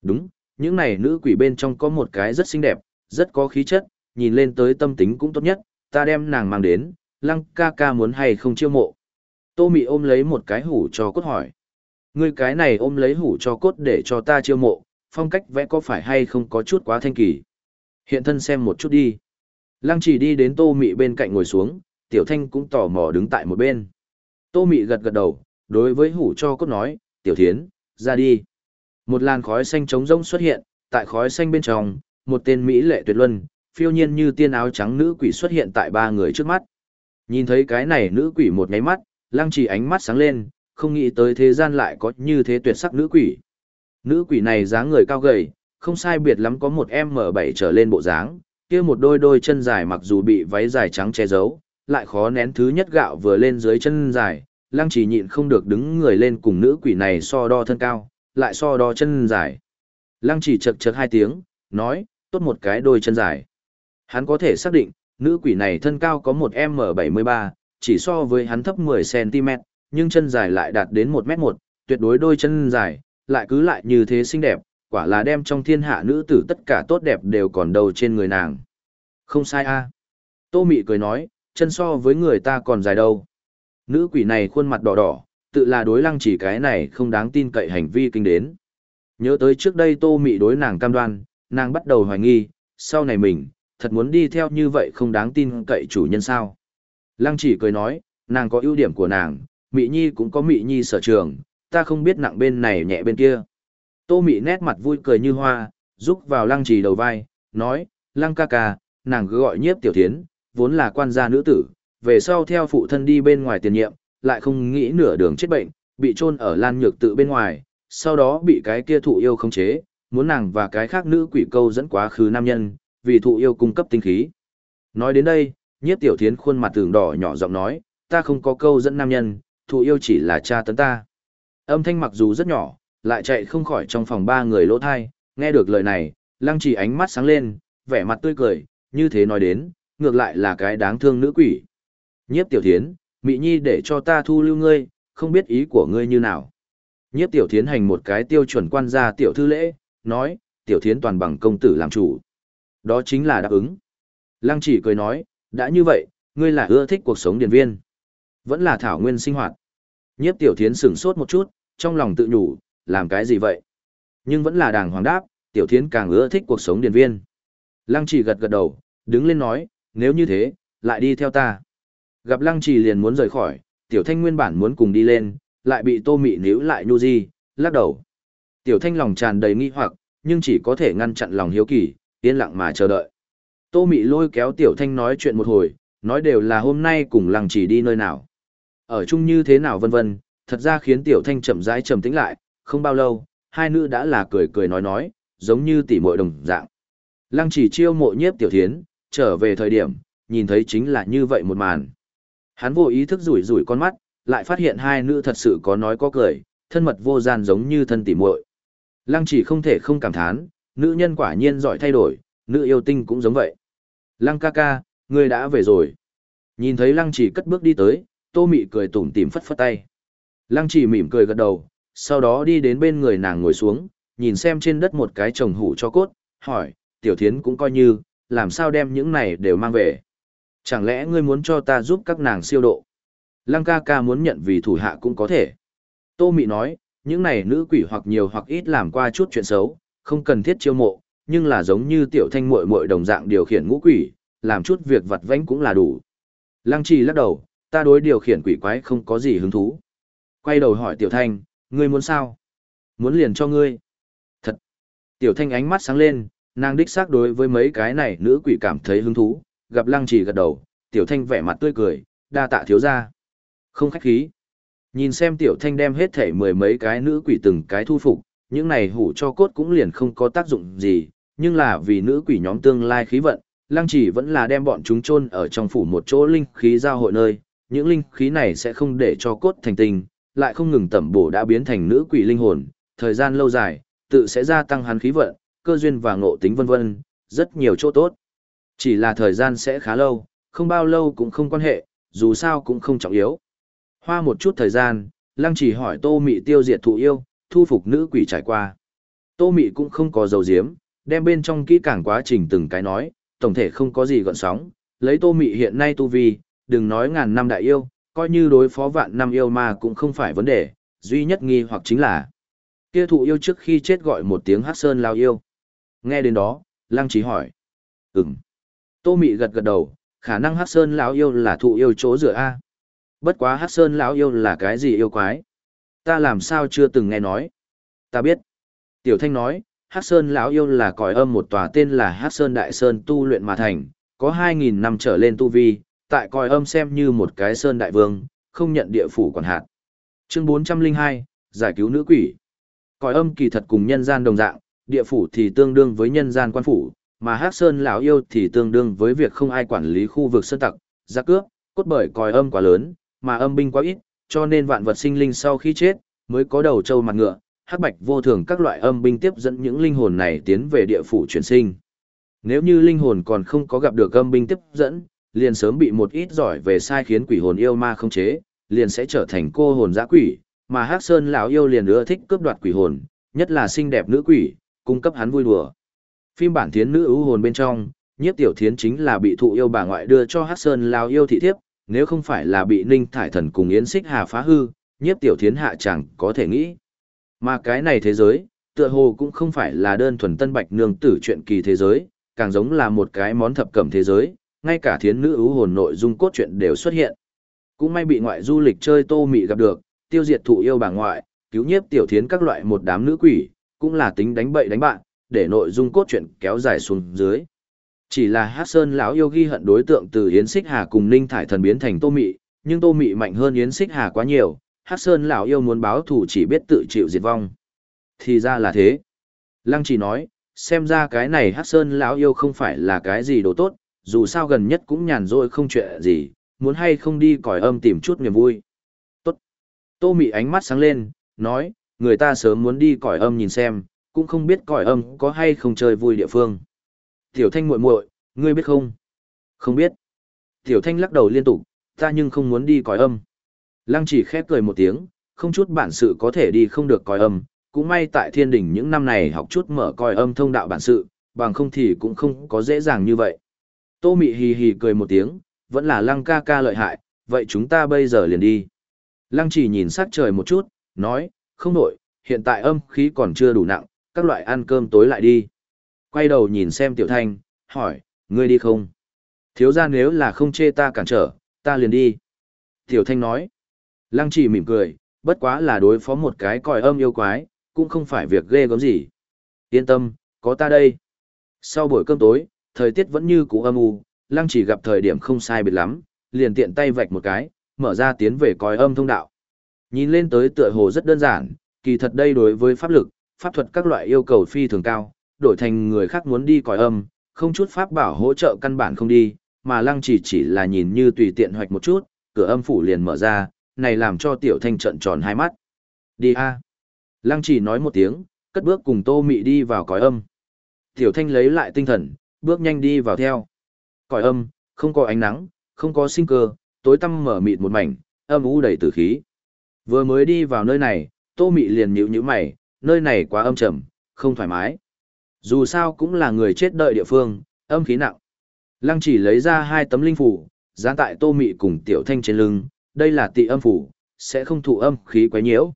Đúng, những này nữ quỷ bên trong có một cái rất xinh đẹp, rất có khí chất, nhìn lên tới tâm tính cũng tốt nhất, ta đem nàng mang đến, lăng ca ca muốn hay không chiêu mộ. Tô Mị ôm lấy một cái hủ cho cốt hỏi. Ngươi cái này ôm lấy hủ cho cốt để cho ta chiêu mộ, phong cách vẽ có phải hay không có chút quá thanh kỳ. Hiện thân xem một chút đi. Lăng chỉ đi đến Tô Mị bên cạnh ngồi xuống, Tiểu Thanh cũng tò mò đứng tại một bên. Tô Mị gật gật đầu, đối với hủ cho cốt nói, Tiểu Thiến, ra đi. Một làn khói xanh trống rông xuất hiện, tại khói xanh bên trong, một tên Mỹ lệ tuyệt luân, phiêu nhiên như tiên áo trắng nữ quỷ xuất hiện tại ba người trước mắt. Nhìn thấy cái này nữ quỷ một ngáy mắt, lăng Chỉ ánh mắt sáng lên, không nghĩ tới thế gian lại có như thế tuyệt sắc nữ quỷ. Nữ quỷ này dáng người cao gầy, không sai biệt lắm có một M7 trở lên bộ dáng, kia một đôi đôi chân dài mặc dù bị váy dài trắng che giấu, lại khó nén thứ nhất gạo vừa lên dưới chân dài, lăng chỉ nhịn không được đứng người lên cùng nữ quỷ này so đo thân cao, lại so đo chân dài. Lăng chỉ chật chật hai tiếng, nói, tốt một cái đôi chân dài. Hắn có thể xác định, nữ quỷ này thân cao có một M73, chỉ so với hắn thấp 10cm, nhưng chân dài lại đạt đến 1m1, tuyệt đối đôi chân dài, lại cứ lại như thế xinh đẹp, quả là đem trong thiên hạ nữ tử tất cả tốt đẹp đều còn đầu trên người nàng. Không sai a Tô Mị cười nói, chân so với người ta còn dài đâu. Nữ quỷ này khuôn mặt đỏ đỏ, tự là đối lăng chỉ cái này không đáng tin cậy hành vi kinh đến. Nhớ tới trước đây Tô Mị đối nàng cam đoan, nàng bắt đầu hoài nghi, sau này mình, thật muốn đi theo như vậy không đáng tin cậy chủ nhân sao. Lăng chỉ cười nói, nàng có ưu điểm của nàng, Mị Nhi cũng có Mị Nhi sở trường, ta không biết nặng bên này nhẹ bên kia. Tô Mị nét mặt vui cười như hoa, giúp vào lăng trì đầu vai, nói, lăng ca ca, nàng cứ gọi nhiếp tiểu thiến, vốn là quan gia nữ tử, về sau theo phụ thân đi bên ngoài tiền nhiệm, lại không nghĩ nửa đường chết bệnh, bị chôn ở lan nhược tự bên ngoài, sau đó bị cái kia thụ yêu khống chế, muốn nàng và cái khác nữ quỷ câu dẫn quá khứ nam nhân, vì thụ yêu cung cấp tinh khí. Nói đến đây, nhiếp tiểu thiến khuôn mặt tường đỏ nhỏ giọng nói, ta không có câu dẫn nam nhân, thụ yêu chỉ là cha tấn ta. Âm thanh mặc dù rất nhỏ, lại chạy không khỏi trong phòng ba người lỗ thai, nghe được lời này, lăng chỉ ánh mắt sáng lên, vẻ mặt tươi cười, như thế nói đến, ngược lại là cái đáng thương nữ quỷ. Nhiếp tiểu thiến, mị nhi để cho ta thu lưu ngươi, không biết ý của ngươi như nào. Nhiếp tiểu thiến hành một cái tiêu chuẩn quan gia tiểu thư lễ, nói, tiểu thiến toàn bằng công tử làm chủ. Đó chính là đáp ứng. Lăng chỉ cười nói, đã như vậy, ngươi là ưa thích cuộc sống điền viên. Vẫn là thảo nguyên sinh hoạt. Nhiếp tiểu thiến sửng sốt một chút, trong lòng tự nhủ, làm cái gì vậy? Nhưng vẫn là đàng hoàng đáp, tiểu thiến càng ưa thích cuộc sống điền viên. Lăng chỉ gật gật đầu, đứng lên nói, nếu như thế, lại đi theo ta. Gặp lăng chỉ liền muốn rời khỏi, tiểu thanh nguyên bản muốn cùng đi lên, lại bị tô mị níu lại nhu di, lắc đầu. Tiểu thanh lòng tràn đầy nghi hoặc, nhưng chỉ có thể ngăn chặn lòng hiếu kỳ, yên lặng mà chờ đợi. Tô mị lôi kéo tiểu thanh nói chuyện một hồi, nói đều là hôm nay cùng lăng chỉ đi nơi nào. Ở chung như thế nào vân vân, thật ra khiến tiểu thanh chậm rãi trầm tĩnh lại, không bao lâu, hai nữ đã là cười cười nói nói, giống như tỷ muội đồng dạng. Lăng chỉ chiêu mộ nhiếp tiểu thiến, trở về thời điểm, nhìn thấy chính là như vậy một màn. Hắn vô ý thức rủi rủi con mắt, lại phát hiện hai nữ thật sự có nói có cười, thân mật vô gian giống như thân tỉ muội. Lăng chỉ không thể không cảm thán, nữ nhân quả nhiên giỏi thay đổi, nữ yêu tinh cũng giống vậy. Lăng ca ca, ngươi đã về rồi. Nhìn thấy lăng chỉ cất bước đi tới, tô mị cười tủm tỉm phất phất tay. Lăng chỉ mỉm cười gật đầu, sau đó đi đến bên người nàng ngồi xuống, nhìn xem trên đất một cái chồng hủ cho cốt, hỏi, tiểu thiến cũng coi như, làm sao đem những này đều mang về. Chẳng lẽ ngươi muốn cho ta giúp các nàng siêu độ? Lăng ca ca muốn nhận vì thủ hạ cũng có thể. Tô Mị nói, những này nữ quỷ hoặc nhiều hoặc ít làm qua chút chuyện xấu, không cần thiết chiêu mộ, nhưng là giống như tiểu thanh muội muội đồng dạng điều khiển ngũ quỷ, làm chút việc vặt vãnh cũng là đủ. Lăng trì lắc đầu, ta đối điều khiển quỷ quái không có gì hứng thú. Quay đầu hỏi tiểu thanh, ngươi muốn sao? Muốn liền cho ngươi. Thật. Tiểu thanh ánh mắt sáng lên, nàng đích xác đối với mấy cái này nữ quỷ cảm thấy hứng thú, gặp lăng Chỉ gật đầu, tiểu thanh vẻ mặt tươi cười, đa tạ thiếu ra. Không khách khí. Nhìn xem tiểu thanh đem hết thể mười mấy cái nữ quỷ từng cái thu phục, những này hủ cho cốt cũng liền không có tác dụng gì, nhưng là vì nữ quỷ nhóm tương lai khí vận, lăng chỉ vẫn là đem bọn chúng chôn ở trong phủ một chỗ linh khí giao hội nơi, những linh khí này sẽ không để cho cốt thành tình, lại không ngừng tẩm bổ đã biến thành nữ quỷ linh hồn, thời gian lâu dài, tự sẽ gia tăng hắn khí vận, cơ duyên và ngộ tính vân vân, rất nhiều chỗ tốt. Chỉ là thời gian sẽ khá lâu, không bao lâu cũng không quan hệ, dù sao cũng không trọng yếu. Hoa một chút thời gian, lăng chỉ hỏi tô mị tiêu diệt thụ yêu, thu phục nữ quỷ trải qua. Tô mị cũng không có dầu diếm, đem bên trong kỹ càng quá trình từng cái nói, tổng thể không có gì gọn sóng, lấy tô mị hiện nay tu vi, đừng nói ngàn năm đại yêu, coi như đối phó vạn năm yêu ma cũng không phải vấn đề, duy nhất nghi hoặc chính là kia thụ yêu trước khi chết gọi một tiếng hát sơn lao yêu. Nghe đến đó, lăng trí hỏi. Ừm. Tô mị gật gật đầu, khả năng hát sơn lão yêu là thụ yêu chỗ rửa A. Bất quá hát sơn lão yêu là cái gì yêu quái? Ta làm sao chưa từng nghe nói? Ta biết. Tiểu thanh nói, hát sơn lão yêu là còi âm một tòa tên là hát sơn đại sơn tu luyện mà thành, có hai nghìn năm trở lên tu vi, tại coi âm xem như một cái sơn đại vương, không nhận địa phủ quản hạt. Chương bốn trăm linh hai giải cứu nữ quỷ. Còi âm kỳ thật cùng nhân gian đồng dạng, địa phủ thì tương đương với nhân gian quan phủ, mà Hắc Sơn lão yêu thì tương đương với việc không ai quản lý khu vực sơn tặc, giặc cướp, cốt bởi còi âm quá lớn, mà âm binh quá ít, cho nên vạn vật sinh linh sau khi chết, mới có đầu trâu mặt ngựa, hắc bạch vô thường các loại âm binh tiếp dẫn những linh hồn này tiến về địa phủ chuyển sinh. Nếu như linh hồn còn không có gặp được âm binh tiếp dẫn, liền sớm bị một ít giỏi về sai khiến quỷ hồn yêu ma không chế, liền sẽ trở thành cô hồn dã quỷ, mà Hắc Sơn lão yêu liền ưa thích cướp đoạt quỷ hồn, nhất là xinh đẹp nữ quỷ, cung cấp hắn vui đùa. Phim bản thiến nữ ưu hồn bên trong, Nhiếp Tiểu Thiến chính là bị thụ yêu bà ngoại đưa cho Hắc Sơn lão yêu thị thiếp, nếu không phải là bị Ninh Thải Thần cùng Yến Xích Hà phá hư, Nhiếp Tiểu Thiến hạ chẳng có thể nghĩ. Mà cái này thế giới, tựa hồ cũng không phải là đơn thuần tân bạch nương tử chuyện kỳ thế giới, càng giống là một cái món thập cẩm thế giới, ngay cả thiến nữ ưu hồn nội dung cốt truyện đều xuất hiện. Cũng may bị ngoại du lịch chơi tô mị gặp được, tiêu diệt thụ yêu bà ngoại, cứu nhiếp tiểu thiến các loại một đám nữ quỷ, cũng là tính đánh bậy đánh bạn, để nội dung cốt truyện kéo dài xuống dưới. Chỉ là Hát Sơn lão yêu ghi hận đối tượng từ Yến Xích Hà cùng Ninh Thải Thần biến thành Tô Mị, nhưng Tô Mị mạnh hơn Yến Xích Hà quá nhiều, Hát Sơn lão yêu muốn báo thù chỉ biết tự chịu diệt vong. Thì ra là thế. Lăng chỉ nói, xem ra cái này Hát Sơn lão yêu không phải là cái gì đồ tốt, dù sao gần nhất cũng nhàn rỗi không chuyện gì, muốn hay không đi còi âm tìm chút niềm vui. Tốt. Tô Mị ánh mắt sáng lên, nói, người ta sớm muốn đi còi âm nhìn xem, cũng không biết còi âm có hay không chơi vui địa phương. Tiểu Thanh muội muội, ngươi biết không? Không biết. Tiểu Thanh lắc đầu liên tục, ta nhưng không muốn đi còi âm. Lăng chỉ khép cười một tiếng, không chút bản sự có thể đi không được còi âm, cũng may tại thiên đỉnh những năm này học chút mở còi âm thông đạo bản sự, bằng không thì cũng không có dễ dàng như vậy. Tô Mị hì hì cười một tiếng, vẫn là lăng ca ca lợi hại, vậy chúng ta bây giờ liền đi. Lăng chỉ nhìn sắc trời một chút, nói, không nổi, hiện tại âm khí còn chưa đủ nặng, các loại ăn cơm tối lại đi. Quay đầu nhìn xem Tiểu Thanh, hỏi, ngươi đi không? Thiếu ra nếu là không chê ta cản trở, ta liền đi. Tiểu Thanh nói, Lăng chỉ mỉm cười, bất quá là đối phó một cái còi âm yêu quái, cũng không phải việc ghê gớm gì. Yên tâm, có ta đây. Sau buổi cơm tối, thời tiết vẫn như cũ âm u, lăng chỉ gặp thời điểm không sai biệt lắm, liền tiện tay vạch một cái, mở ra tiến về còi âm thông đạo. Nhìn lên tới tựa hồ rất đơn giản, kỳ thật đây đối với pháp lực, pháp thuật các loại yêu cầu phi thường cao, đổi thành người khác muốn đi còi âm, không chút pháp bảo hỗ trợ căn bản không đi, mà lăng chỉ chỉ là nhìn như tùy tiện hoạch một chút, cửa âm phủ liền mở ra, này làm cho tiểu thanh trận tròn hai mắt. Đi a. Lăng chỉ nói một tiếng, cất bước cùng tô mị đi vào cõi âm. Tiểu thanh lấy lại tinh thần, bước nhanh đi vào theo. Cõi âm, không có ánh nắng, không có sinh cơ, tối tăm mở mịt một mảnh, âm u đầy tử khí. Vừa mới đi vào nơi này, tô mị liền nhíu nhíu mày, nơi này quá âm trầm, không thoải mái. Dù sao cũng là người chết đợi địa phương, âm khí nặng. Lăng chỉ lấy ra hai tấm linh phủ, dán tại tô mị cùng tiểu thanh trên lưng, đây là tị âm phủ, sẽ không thụ âm khí quấy nhiễu.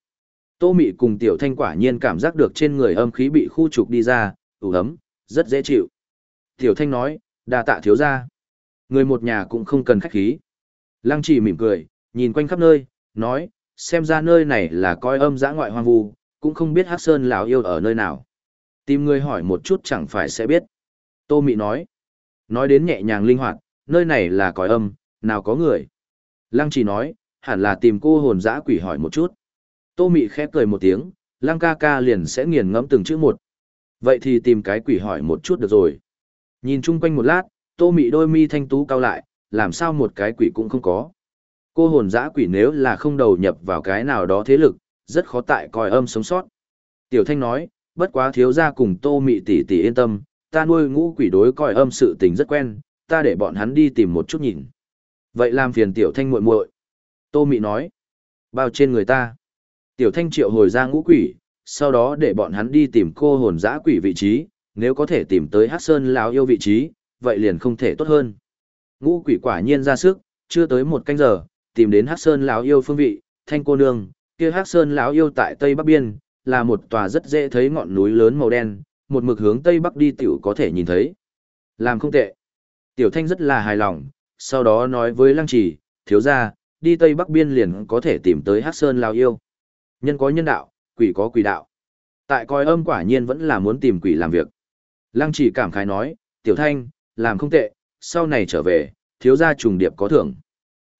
Tô Mị cùng Tiểu Thanh quả nhiên cảm giác được trên người âm khí bị khu trục đi ra, ủ ấm, rất dễ chịu. Tiểu Thanh nói, đa tạ thiếu gia. Người một nhà cũng không cần khách khí. Lăng chỉ mỉm cười, nhìn quanh khắp nơi, nói, xem ra nơi này là coi âm giã ngoại hoang vu, cũng không biết Hắc Sơn lão yêu ở nơi nào. Tìm người hỏi một chút chẳng phải sẽ biết. Tô Mị nói, nói đến nhẹ nhàng linh hoạt, nơi này là cõi âm, nào có người. Lăng chỉ nói, hẳn là tìm cô hồn dã quỷ hỏi một chút. Tô Mị khép cười một tiếng, Lăng ca ca liền sẽ nghiền ngẫm từng chữ một. Vậy thì tìm cái quỷ hỏi một chút được rồi. Nhìn chung quanh một lát, Tô Mị đôi mi thanh tú cao lại, làm sao một cái quỷ cũng không có. Cô hồn dã quỷ nếu là không đầu nhập vào cái nào đó thế lực, rất khó tại coi âm sống sót. Tiểu Thanh nói, bất quá thiếu gia cùng Tô Mị tỷ tỷ yên tâm, ta nuôi ngũ quỷ đối coi âm sự tình rất quen, ta để bọn hắn đi tìm một chút nhìn. Vậy làm phiền tiểu thanh muội muội. Tô Mị nói. Bao trên người ta. Tiểu thanh triệu hồi ra ngũ quỷ, sau đó để bọn hắn đi tìm cô hồn dã quỷ vị trí, nếu có thể tìm tới hát sơn lão yêu vị trí, vậy liền không thể tốt hơn. Ngũ quỷ quả nhiên ra sức, chưa tới một canh giờ, tìm đến hát sơn lão yêu phương vị, thanh cô nương, kia hát sơn lão yêu tại tây bắc biên, là một tòa rất dễ thấy ngọn núi lớn màu đen, một mực hướng tây bắc đi tiểu có thể nhìn thấy. Làm không tệ. Tiểu thanh rất là hài lòng, sau đó nói với lăng trì, thiếu ra, đi Tây Bắc Biên liền có thể tìm tới Hát Sơn lao Yêu. Nhân có nhân đạo, quỷ có quỷ đạo. Tại coi âm quả nhiên vẫn là muốn tìm quỷ làm việc. Lăng Chỉ cảm khái nói, tiểu thanh, làm không tệ, sau này trở về, thiếu gia trùng điệp có thưởng.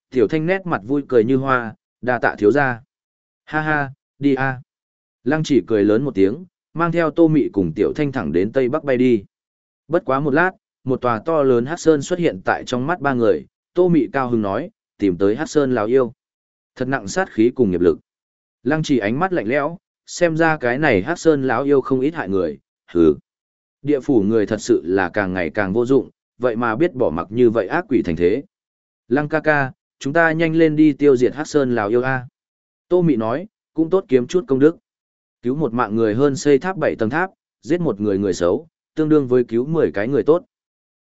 Tiểu thanh nét mặt vui cười như hoa, đa tạ thiếu gia. Ha ha, đi a. Lăng chỉ cười lớn một tiếng, mang theo tô mị cùng tiểu thanh thẳng đến Tây Bắc bay đi. Bất quá một lát, một tòa to lớn hát sơn xuất hiện tại trong mắt ba người, tô mị cao hứng nói, tìm tới hát sơn lào yêu. Thật nặng sát khí cùng nghiệp lực. Lăng chỉ ánh mắt lạnh lẽo, xem ra cái này hát sơn lão yêu không ít hại người, hừ. Địa phủ người thật sự là càng ngày càng vô dụng, vậy mà biết bỏ mặc như vậy ác quỷ thành thế. Lăng ca ca, chúng ta nhanh lên đi tiêu diệt Hắc sơn lào yêu a. Tô mị nói, cũng tốt kiếm chút công đức. Cứu một mạng người hơn xây tháp bảy tầng tháp, giết một người người xấu, tương đương với cứu mười cái người tốt.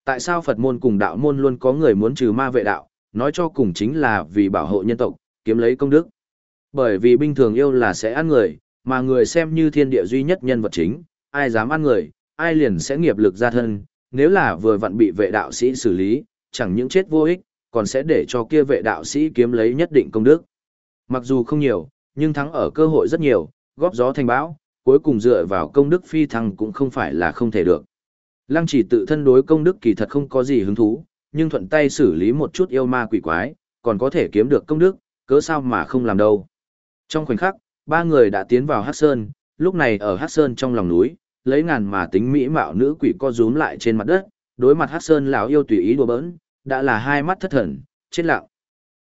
Tại sao Phật môn cùng đạo môn luôn có người muốn trừ ma vệ đạo, nói cho cùng chính là vì bảo hộ nhân tộc, kiếm lấy công đức. Bởi vì bình thường yêu là sẽ ăn người, mà người xem như thiên địa duy nhất nhân vật chính, ai dám ăn người, ai liền sẽ nghiệp lực ra thân, nếu là vừa vặn bị vệ đạo sĩ xử lý, chẳng những chết vô ích, còn sẽ để cho kia vệ đạo sĩ kiếm lấy nhất định công đức. Mặc dù không nhiều, nhưng thắng ở cơ hội rất nhiều, góp gió thành bão, cuối cùng dựa vào công đức phi thăng cũng không phải là không thể được. Lăng chỉ tự thân đối công đức kỳ thật không có gì hứng thú, nhưng thuận tay xử lý một chút yêu ma quỷ quái, còn có thể kiếm được công đức, cớ sao mà không làm đâu. Trong khoảnh khắc, ba người đã tiến vào Hắc Sơn, lúc này ở Hắc Sơn trong lòng núi, lấy ngàn mà tính mỹ mạo nữ quỷ co rúm lại trên mặt đất, đối mặt Hắc Sơn lão yêu tùy ý đùa bỡn, đã là hai mắt thất thần, chết lặng.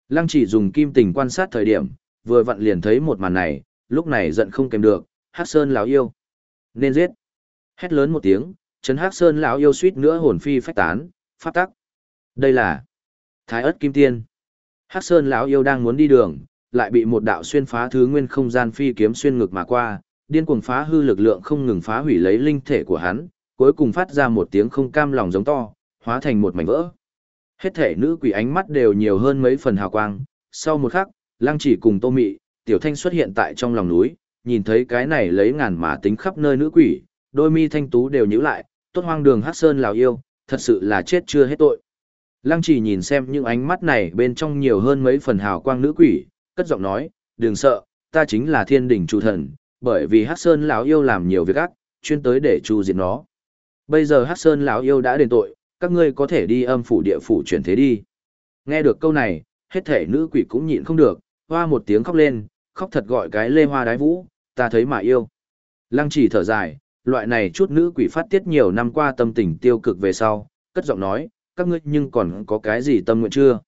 Lăng chỉ dùng kim tình quan sát thời điểm, vừa vặn liền thấy một màn này, lúc này giận không kèm được, Hắc Sơn lão yêu. Nên giết. Hét lớn một tiếng, Trấn Hắc Sơn lão yêu suýt nữa hồn phi phách tán, phát tắc. Đây là Thái ất kim tiên. Hắc Sơn lão yêu đang muốn đi đường, lại bị một đạo xuyên phá thứ nguyên không gian phi kiếm xuyên ngực mà qua, điên cuồng phá hư lực lượng không ngừng phá hủy lấy linh thể của hắn, cuối cùng phát ra một tiếng không cam lòng giống to, hóa thành một mảnh vỡ. Hết thể nữ quỷ ánh mắt đều nhiều hơn mấy phần hào quang, sau một khắc, lăng chỉ cùng tô mị, tiểu thanh xuất hiện tại trong lòng núi, nhìn thấy cái này lấy ngàn mà tính khắp nơi nữ quỷ, đôi mi thanh tú đều nhíu lại, tốt hoang đường hát sơn lào yêu, thật sự là chết chưa hết tội. Lăng chỉ nhìn xem những ánh mắt này bên trong nhiều hơn mấy phần hào quang nữ quỷ, cất giọng nói, đừng sợ, ta chính là thiên đỉnh chủ thần, bởi vì Hắc sơn lão yêu làm nhiều việc ác, chuyên tới để chu diệt nó. Bây giờ Hắc sơn lão yêu đã đền tội, các ngươi có thể đi âm phủ địa phủ chuyển thế đi. Nghe được câu này, hết thể nữ quỷ cũng nhịn không được, hoa một tiếng khóc lên, khóc thật gọi cái lê hoa đái vũ, ta thấy mà yêu. Lăng chỉ thở dài, loại này chút nữ quỷ phát tiết nhiều năm qua tâm tình tiêu cực về sau, cất giọng nói, các ngươi nhưng còn có cái gì tâm nguyện chưa?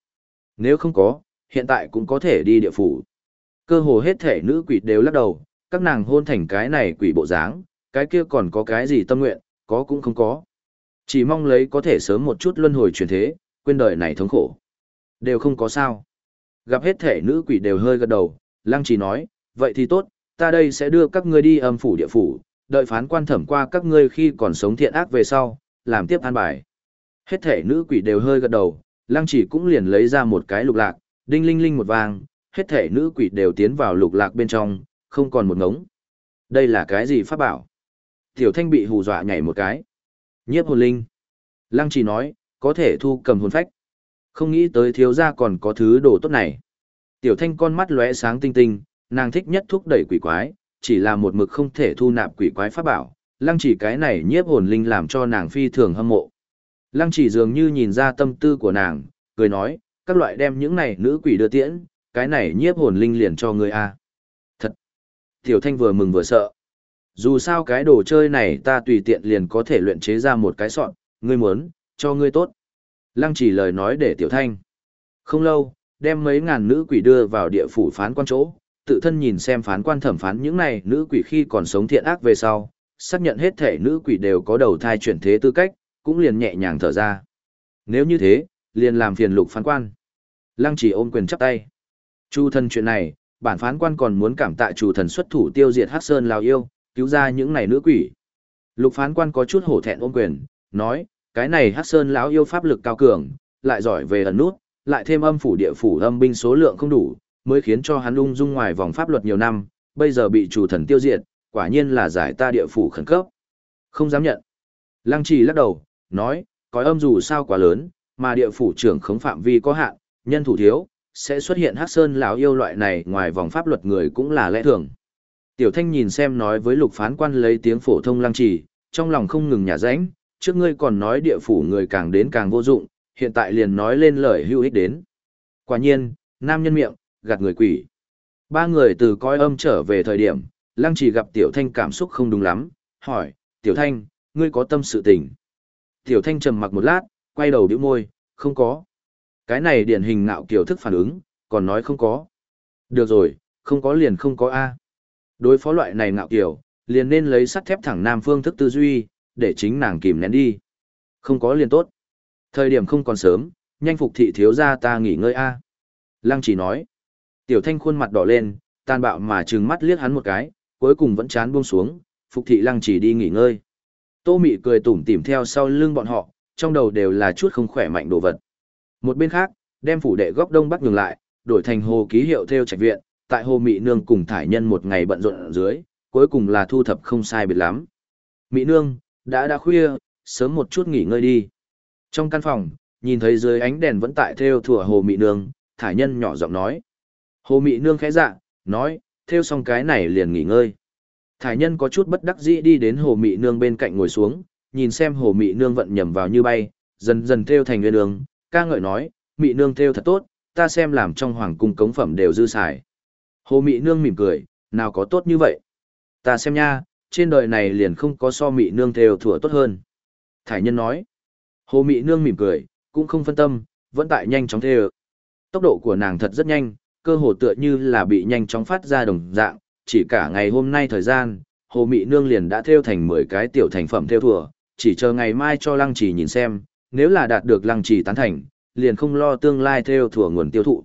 Nếu không có, hiện tại cũng có thể đi địa phủ. Cơ hồ hết thể nữ quỷ đều lắc đầu, các nàng hôn thành cái này quỷ bộ dáng, cái kia còn có cái gì tâm nguyện, có cũng không có. Chỉ mong lấy có thể sớm một chút luân hồi chuyển thế, quên đời này thống khổ. Đều không có sao. Gặp hết thể nữ quỷ đều hơi gật đầu, lăng chỉ nói, vậy thì tốt, ta đây sẽ đưa các ngươi đi âm phủ địa phủ, đợi phán quan thẩm qua các ngươi khi còn sống thiện ác về sau, làm tiếp an bài. Hết thể nữ quỷ đều hơi gật đầu, lăng chỉ cũng liền lấy ra một cái lục lạc, đinh linh linh một vàng, hết thể nữ quỷ đều tiến vào lục lạc bên trong, không còn một ngống. Đây là cái gì pháp bảo? Tiểu thanh bị hù dọa nhảy một cái. Nhiếp hồn linh. Lăng chỉ nói, có thể thu cầm hồn phách. Không nghĩ tới thiếu gia còn có thứ đồ tốt này. Tiểu thanh con mắt lóe sáng tinh tinh, nàng thích nhất thúc đẩy quỷ quái, chỉ là một mực không thể thu nạp quỷ quái pháp bảo. Lăng chỉ cái này nhiếp hồn linh làm cho nàng phi thường hâm mộ. Lăng chỉ dường như nhìn ra tâm tư của nàng, cười nói, các loại đem những này nữ quỷ đưa tiễn, cái này nhiếp hồn linh liền cho ngươi a. Tiểu thanh vừa mừng vừa sợ. Dù sao cái đồ chơi này ta tùy tiện liền có thể luyện chế ra một cái sọn, ngươi muốn, cho ngươi tốt. Lăng chỉ lời nói để tiểu thanh. Không lâu, đem mấy ngàn nữ quỷ đưa vào địa phủ phán quan chỗ, tự thân nhìn xem phán quan thẩm phán những này nữ quỷ khi còn sống thiện ác về sau, xác nhận hết thể nữ quỷ đều có đầu thai chuyển thế tư cách, cũng liền nhẹ nhàng thở ra. Nếu như thế, liền làm phiền lục phán quan. Lăng chỉ ôm quyền chắp tay. Chu thân chuyện này, bản phán quan còn muốn cảm tạ chủ thần xuất thủ tiêu diệt Hắc Sơn Lào yêu, cứu ra những này nữ quỷ. Lục phán quan có chút hổ thẹn ôm quyền, nói, cái này Hắc Sơn lão yêu pháp lực cao cường, lại giỏi về ẩn nút, lại thêm âm phủ địa phủ âm binh số lượng không đủ, mới khiến cho hắn ung dung ngoài vòng pháp luật nhiều năm, bây giờ bị chủ thần tiêu diệt, quả nhiên là giải ta địa phủ khẩn cấp. Không dám nhận. Lăng trì lắc đầu, nói, cõi âm dù sao quá lớn, mà địa phủ trưởng khống phạm vi có hạn, nhân thủ thiếu, sẽ xuất hiện Hắc Sơn lão yêu loại này ngoài vòng pháp luật người cũng là lẽ thường. Tiểu Thanh nhìn xem nói với lục phán quan lấy tiếng phổ thông lăng trì, trong lòng không ngừng nhả rãnh, trước ngươi còn nói địa phủ người càng đến càng vô dụng, hiện tại liền nói lên lời hữu ích đến. Quả nhiên, nam nhân miệng, gạt người quỷ. Ba người từ coi âm trở về thời điểm, lăng trì gặp Tiểu Thanh cảm xúc không đúng lắm, hỏi, Tiểu Thanh, ngươi có tâm sự tình. Tiểu Thanh trầm mặc một lát, quay đầu đĩu môi, không có. Cái này điển hình ngạo kiểu thức phản ứng, còn nói không có. Được rồi, không có liền không có A. Đối phó loại này ngạo kiểu, liền nên lấy sắt thép thẳng nam phương thức tư duy, để chính nàng kìm nén đi. Không có liền tốt. Thời điểm không còn sớm, nhanh phục thị thiếu ra ta nghỉ ngơi A. Lăng chỉ nói. Tiểu thanh khuôn mặt đỏ lên, tàn bạo mà trừng mắt liếc hắn một cái, cuối cùng vẫn chán buông xuống, phục thị lăng chỉ đi nghỉ ngơi. Tô mị cười tủm tỉm theo sau lưng bọn họ, trong đầu đều là chút không khỏe mạnh đồ vật. Một bên khác, đem phủ đệ góc đông bắc nhường lại, đổi thành hồ ký hiệu theo trạch viện, tại hồ mỹ nương cùng thải nhân một ngày bận rộn ở dưới, cuối cùng là thu thập không sai biệt lắm. mỹ nương, đã đã khuya, sớm một chút nghỉ ngơi đi. Trong căn phòng, nhìn thấy dưới ánh đèn vẫn tại theo thủa hồ mỹ nương, thải nhân nhỏ giọng nói. Hồ mỹ nương khẽ dạ, nói, theo xong cái này liền nghỉ ngơi. Thải nhân có chút bất đắc dĩ đi đến hồ mỹ nương bên cạnh ngồi xuống, nhìn xem hồ mỹ nương vận nhầm vào như bay, dần dần theo thành nguyên đường ca ngợi nói, mị nương theo thật tốt, ta xem làm trong hoàng cung cống phẩm đều dư xài. Hồ mị nương mỉm cười, nào có tốt như vậy. Ta xem nha, trên đời này liền không có so mị nương theo thủa tốt hơn. Thải nhân nói, hồ mị nương mỉm cười, cũng không phân tâm, vẫn tại nhanh chóng theo. Tốc độ của nàng thật rất nhanh, cơ hồ tựa như là bị nhanh chóng phát ra đồng dạng, chỉ cả ngày hôm nay thời gian, hồ mị nương liền đã theo thành 10 cái tiểu thành phẩm theo thủa, chỉ chờ ngày mai cho lăng chỉ nhìn xem, nếu là đạt được lăng trì tán thành, liền không lo tương lai theo thủa nguồn tiêu thụ.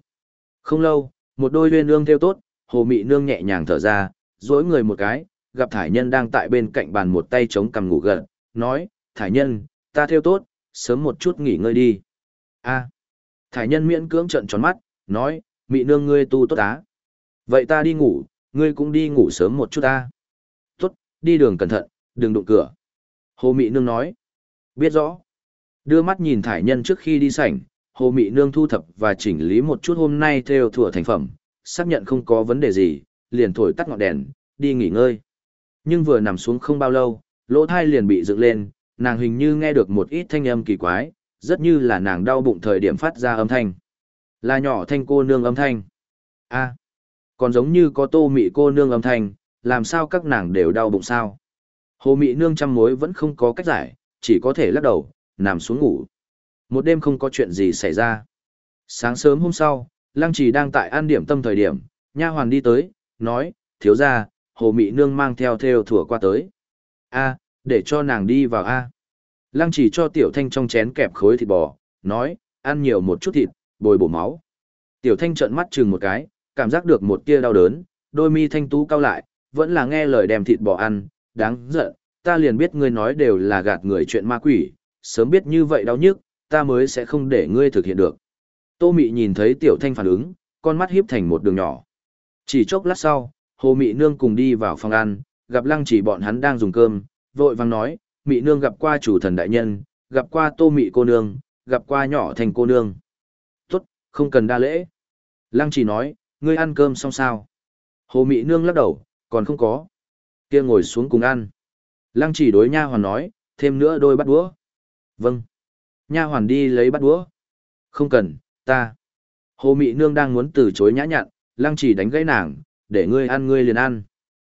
Không lâu, một đôi uyên nương theo tốt, hồ mị nương nhẹ nhàng thở ra, dối người một cái, gặp thải nhân đang tại bên cạnh bàn một tay chống cằm ngủ gật nói, thải nhân, ta theo tốt, sớm một chút nghỉ ngơi đi. a Thải nhân miễn cưỡng trận tròn mắt, nói, mị nương ngươi tu tốt á. Vậy ta đi ngủ, ngươi cũng đi ngủ sớm một chút ta. Tốt, đi đường cẩn thận, đừng đụng cửa. Hồ mị nương nói, biết rõ. Đưa mắt nhìn thải nhân trước khi đi sảnh, hồ mị nương thu thập và chỉnh lý một chút hôm nay theo thủa thành phẩm, xác nhận không có vấn đề gì, liền thổi tắt ngọn đèn, đi nghỉ ngơi. Nhưng vừa nằm xuống không bao lâu, lỗ thai liền bị dựng lên, nàng hình như nghe được một ít thanh âm kỳ quái, rất như là nàng đau bụng thời điểm phát ra âm thanh. Là nhỏ thanh cô nương âm thanh. a còn giống như có tô mị cô nương âm thanh, làm sao các nàng đều đau bụng sao? Hồ mị nương trăm mối vẫn không có cách giải, chỉ có thể lắc đầu, nằm xuống ngủ. Một đêm không có chuyện gì xảy ra. Sáng sớm hôm sau, Lăng Trì đang tại an điểm tâm thời điểm, nha hoàn đi tới, nói, thiếu ra, hồ mị nương mang theo theo thủa qua tới. a để cho nàng đi vào a Lăng Trì cho tiểu thanh trong chén kẹp khối thịt bò, nói, ăn nhiều một chút thịt, bồi bổ máu. Tiểu thanh trợn mắt chừng một cái, cảm giác được một tia đau đớn, đôi mi thanh tú cao lại, vẫn là nghe lời đem thịt bò ăn, đáng giận, ta liền biết ngươi nói đều là gạt người chuyện ma quỷ, sớm biết như vậy đau nhức, ta mới sẽ không để ngươi thực hiện được. Tô Mị nhìn thấy Tiểu Thanh phản ứng, con mắt híp thành một đường nhỏ. Chỉ chốc lát sau, Hồ Mị Nương cùng đi vào phòng ăn, gặp Lăng Chỉ bọn hắn đang dùng cơm, vội vàng nói, Mị Nương gặp qua chủ thần đại nhân, gặp qua Tô Mị cô nương, gặp qua nhỏ thành cô nương. Tốt, không cần đa lễ. Lăng Chỉ nói, ngươi ăn cơm xong sao? Hồ Mị Nương lắc đầu, còn không có. Kia ngồi xuống cùng ăn. Lăng Chỉ đối nha hoàn nói, thêm nữa đôi bát đũa. Vâng. Nha hoàn đi lấy bát đũa. Không cần, ta. Hồ Mị Nương đang muốn từ chối nhã nhặn, Lăng trì đánh gãy nàng, để ngươi ăn ngươi liền ăn.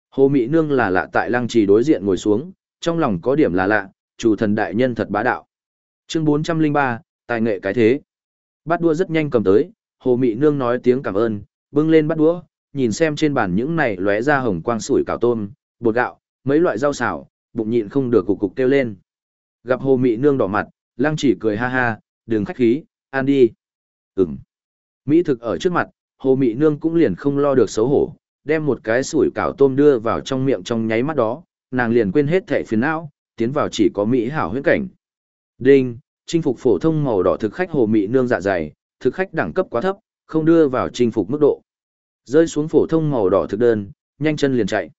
Hồ Mị Nương là lạ tại Lăng trì đối diện ngồi xuống, trong lòng có điểm là lạ, chủ thần đại nhân thật bá đạo. Chương 403, tài nghệ cái thế. Bát đũa rất nhanh cầm tới, Hồ Mị Nương nói tiếng cảm ơn, bưng lên bát đũa, nhìn xem trên bàn những này lóe ra hồng quang sủi cảo tôm, bột gạo, mấy loại rau xào, bụng nhịn không được cục cục kêu lên. Gặp Hồ Mị Nương đỏ mặt, Lăng chỉ cười ha ha, đừng khách khí, ăn đi. Ừm. Mỹ thực ở trước mặt, Hồ Mị Nương cũng liền không lo được xấu hổ, đem một cái sủi cảo tôm đưa vào trong miệng trong nháy mắt đó, nàng liền quên hết thẻ phiền não, tiến vào chỉ có Mỹ hảo huyễn cảnh. Đinh, chinh phục phổ thông màu đỏ thực khách Hồ Mị Nương dạ dày, thực khách đẳng cấp quá thấp, không đưa vào chinh phục mức độ. Rơi xuống phổ thông màu đỏ thực đơn, nhanh chân liền chạy.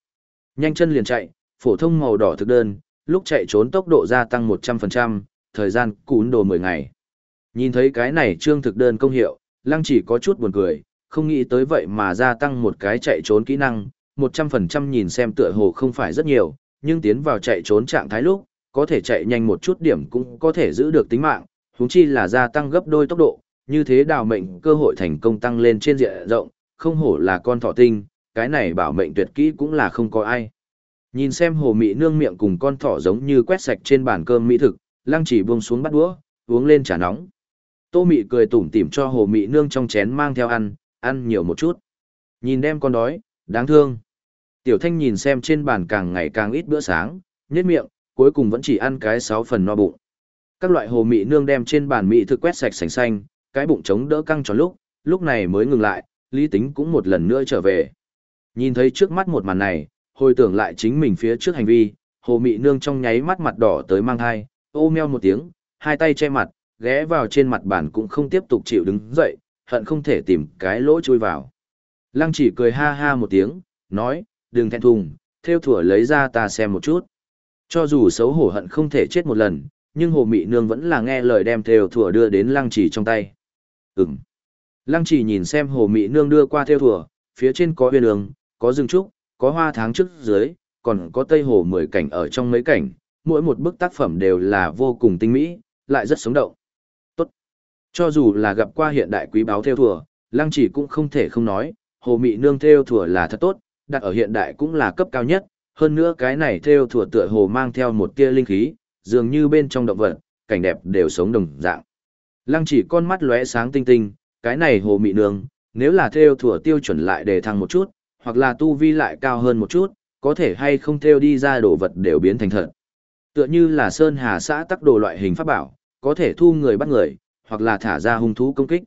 Nhanh chân liền chạy, phổ thông màu đỏ thực đơn, lúc chạy trốn tốc độ gia tăng 100%, thời gian cún đồ 10 ngày. Nhìn thấy cái này trương thực đơn công hiệu, lăng chỉ có chút buồn cười, không nghĩ tới vậy mà gia tăng một cái chạy trốn kỹ năng, 100% nhìn xem tựa hồ không phải rất nhiều, nhưng tiến vào chạy trốn trạng thái lúc, có thể chạy nhanh một chút điểm cũng có thể giữ được tính mạng, huống chi là gia tăng gấp đôi tốc độ, như thế đào mệnh cơ hội thành công tăng lên trên diện rộng, không hổ là con thỏ tinh, cái này bảo mệnh tuyệt kỹ cũng là không có ai. Nhìn xem hồ mị nương miệng cùng con thỏ giống như quét sạch trên bàn cơm mỹ thực, lăng chỉ buông xuống bắt đũa, uống lên trà nóng. Tô mị cười tủm tỉm cho hồ mị nương trong chén mang theo ăn, ăn nhiều một chút. Nhìn đem con đói, đáng thương. Tiểu thanh nhìn xem trên bàn càng ngày càng ít bữa sáng, nhét miệng, cuối cùng vẫn chỉ ăn cái sáu phần no bụng. Các loại hồ mị nương đem trên bàn mị thực quét sạch sành xanh, cái bụng trống đỡ căng cho lúc, lúc này mới ngừng lại, lý tính cũng một lần nữa trở về. Nhìn thấy trước mắt một màn này, hồi tưởng lại chính mình phía trước hành vi, hồ mị nương trong nháy mắt mặt đỏ tới mang hai ô meo một tiếng, hai tay che mặt, ghé vào trên mặt bàn cũng không tiếp tục chịu đứng dậy, hận không thể tìm cái lỗ chui vào. Lăng chỉ cười ha ha một tiếng, nói, đừng thẹn thùng, theo thủa lấy ra ta xem một chút. Cho dù xấu hổ hận không thể chết một lần, nhưng hồ mị nương vẫn là nghe lời đem theo thủa đưa đến lăng chỉ trong tay. Ừm. Lăng chỉ nhìn xem hồ mị nương đưa qua theo thủa, phía trên có huyền ương, có rừng trúc, có hoa tháng trước dưới, còn có tây hồ mười cảnh ở trong mấy cảnh, mỗi một bức tác phẩm đều là vô cùng tinh mỹ, lại rất sống động. Tốt. Cho dù là gặp qua hiện đại quý báo theo thùa, lăng chỉ cũng không thể không nói, hồ mị nương theo thùa là thật tốt, đặt ở hiện đại cũng là cấp cao nhất, hơn nữa cái này theo thùa tựa hồ mang theo một tia linh khí, dường như bên trong động vật, cảnh đẹp đều sống đồng dạng. Lăng chỉ con mắt lóe sáng tinh tinh, cái này hồ mị nương, nếu là theo thùa tiêu chuẩn lại để thăng một chút, hoặc là tu vi lại cao hơn một chút, có thể hay không theo đi ra đồ vật đều biến thành thật. Tựa như là Sơn Hà xã tắc đồ loại hình pháp bảo, có thể thu người bắt người, hoặc là thả ra hung thú công kích.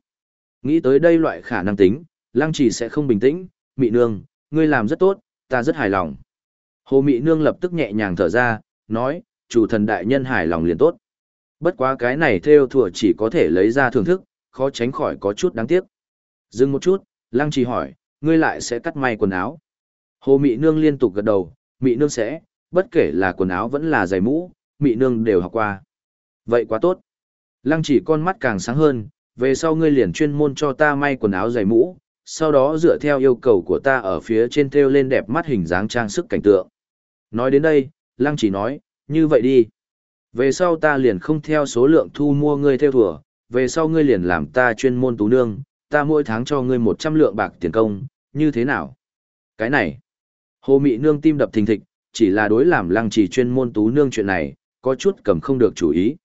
Nghĩ tới đây loại khả năng tính, lăng chỉ sẽ không bình tĩnh, mị nương, ngươi làm rất tốt, ta rất hài lòng. Hồ mị nương lập tức nhẹ nhàng thở ra, nói, chủ thần đại nhân hài lòng liền tốt. Bất quá cái này theo thừa chỉ có thể lấy ra thưởng thức, khó tránh khỏi có chút đáng tiếc. Dừng một chút, Lăng Chỉ hỏi, ngươi lại sẽ cắt may quần áo. Hồ Mị Nương liên tục gật đầu, Mị Nương sẽ, bất kể là quần áo vẫn là giày mũ, Mị Nương đều học qua. Vậy quá tốt. Lăng chỉ con mắt càng sáng hơn, về sau ngươi liền chuyên môn cho ta may quần áo giày mũ, sau đó dựa theo yêu cầu của ta ở phía trên thêu lên đẹp mắt hình dáng trang sức cảnh tượng. Nói đến đây, Lăng chỉ nói, như vậy đi. Về sau ta liền không theo số lượng thu mua ngươi theo thùa, về sau ngươi liền làm ta chuyên môn tú nương, ta mỗi tháng cho ngươi 100 lượng bạc tiền công, như thế nào? Cái này, hồ mị nương tim đập thình thịch, chỉ là đối làm lăng chỉ chuyên môn tú nương chuyện này, có chút cầm không được chủ ý.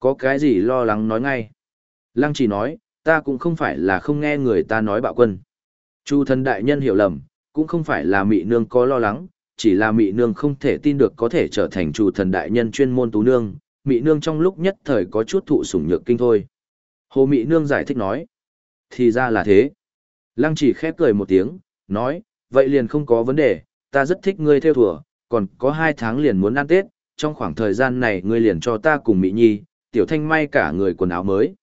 Có cái gì lo lắng nói ngay. Lăng chỉ nói, ta cũng không phải là không nghe người ta nói bạo quân. Chu thân đại nhân hiểu lầm, cũng không phải là mị nương có lo lắng, chỉ là mị nương không thể tin được có thể trở thành chủ thần đại nhân chuyên môn tú nương, mị nương trong lúc nhất thời có chút thụ sủng nhược kinh thôi. Hồ mị nương giải thích nói, thì ra là thế. Lăng chỉ khép cười một tiếng, nói, vậy liền không có vấn đề, ta rất thích ngươi theo thùa, còn có hai tháng liền muốn ăn Tết, trong khoảng thời gian này ngươi liền cho ta cùng Mỹ Nhi, tiểu thanh may cả người quần áo mới.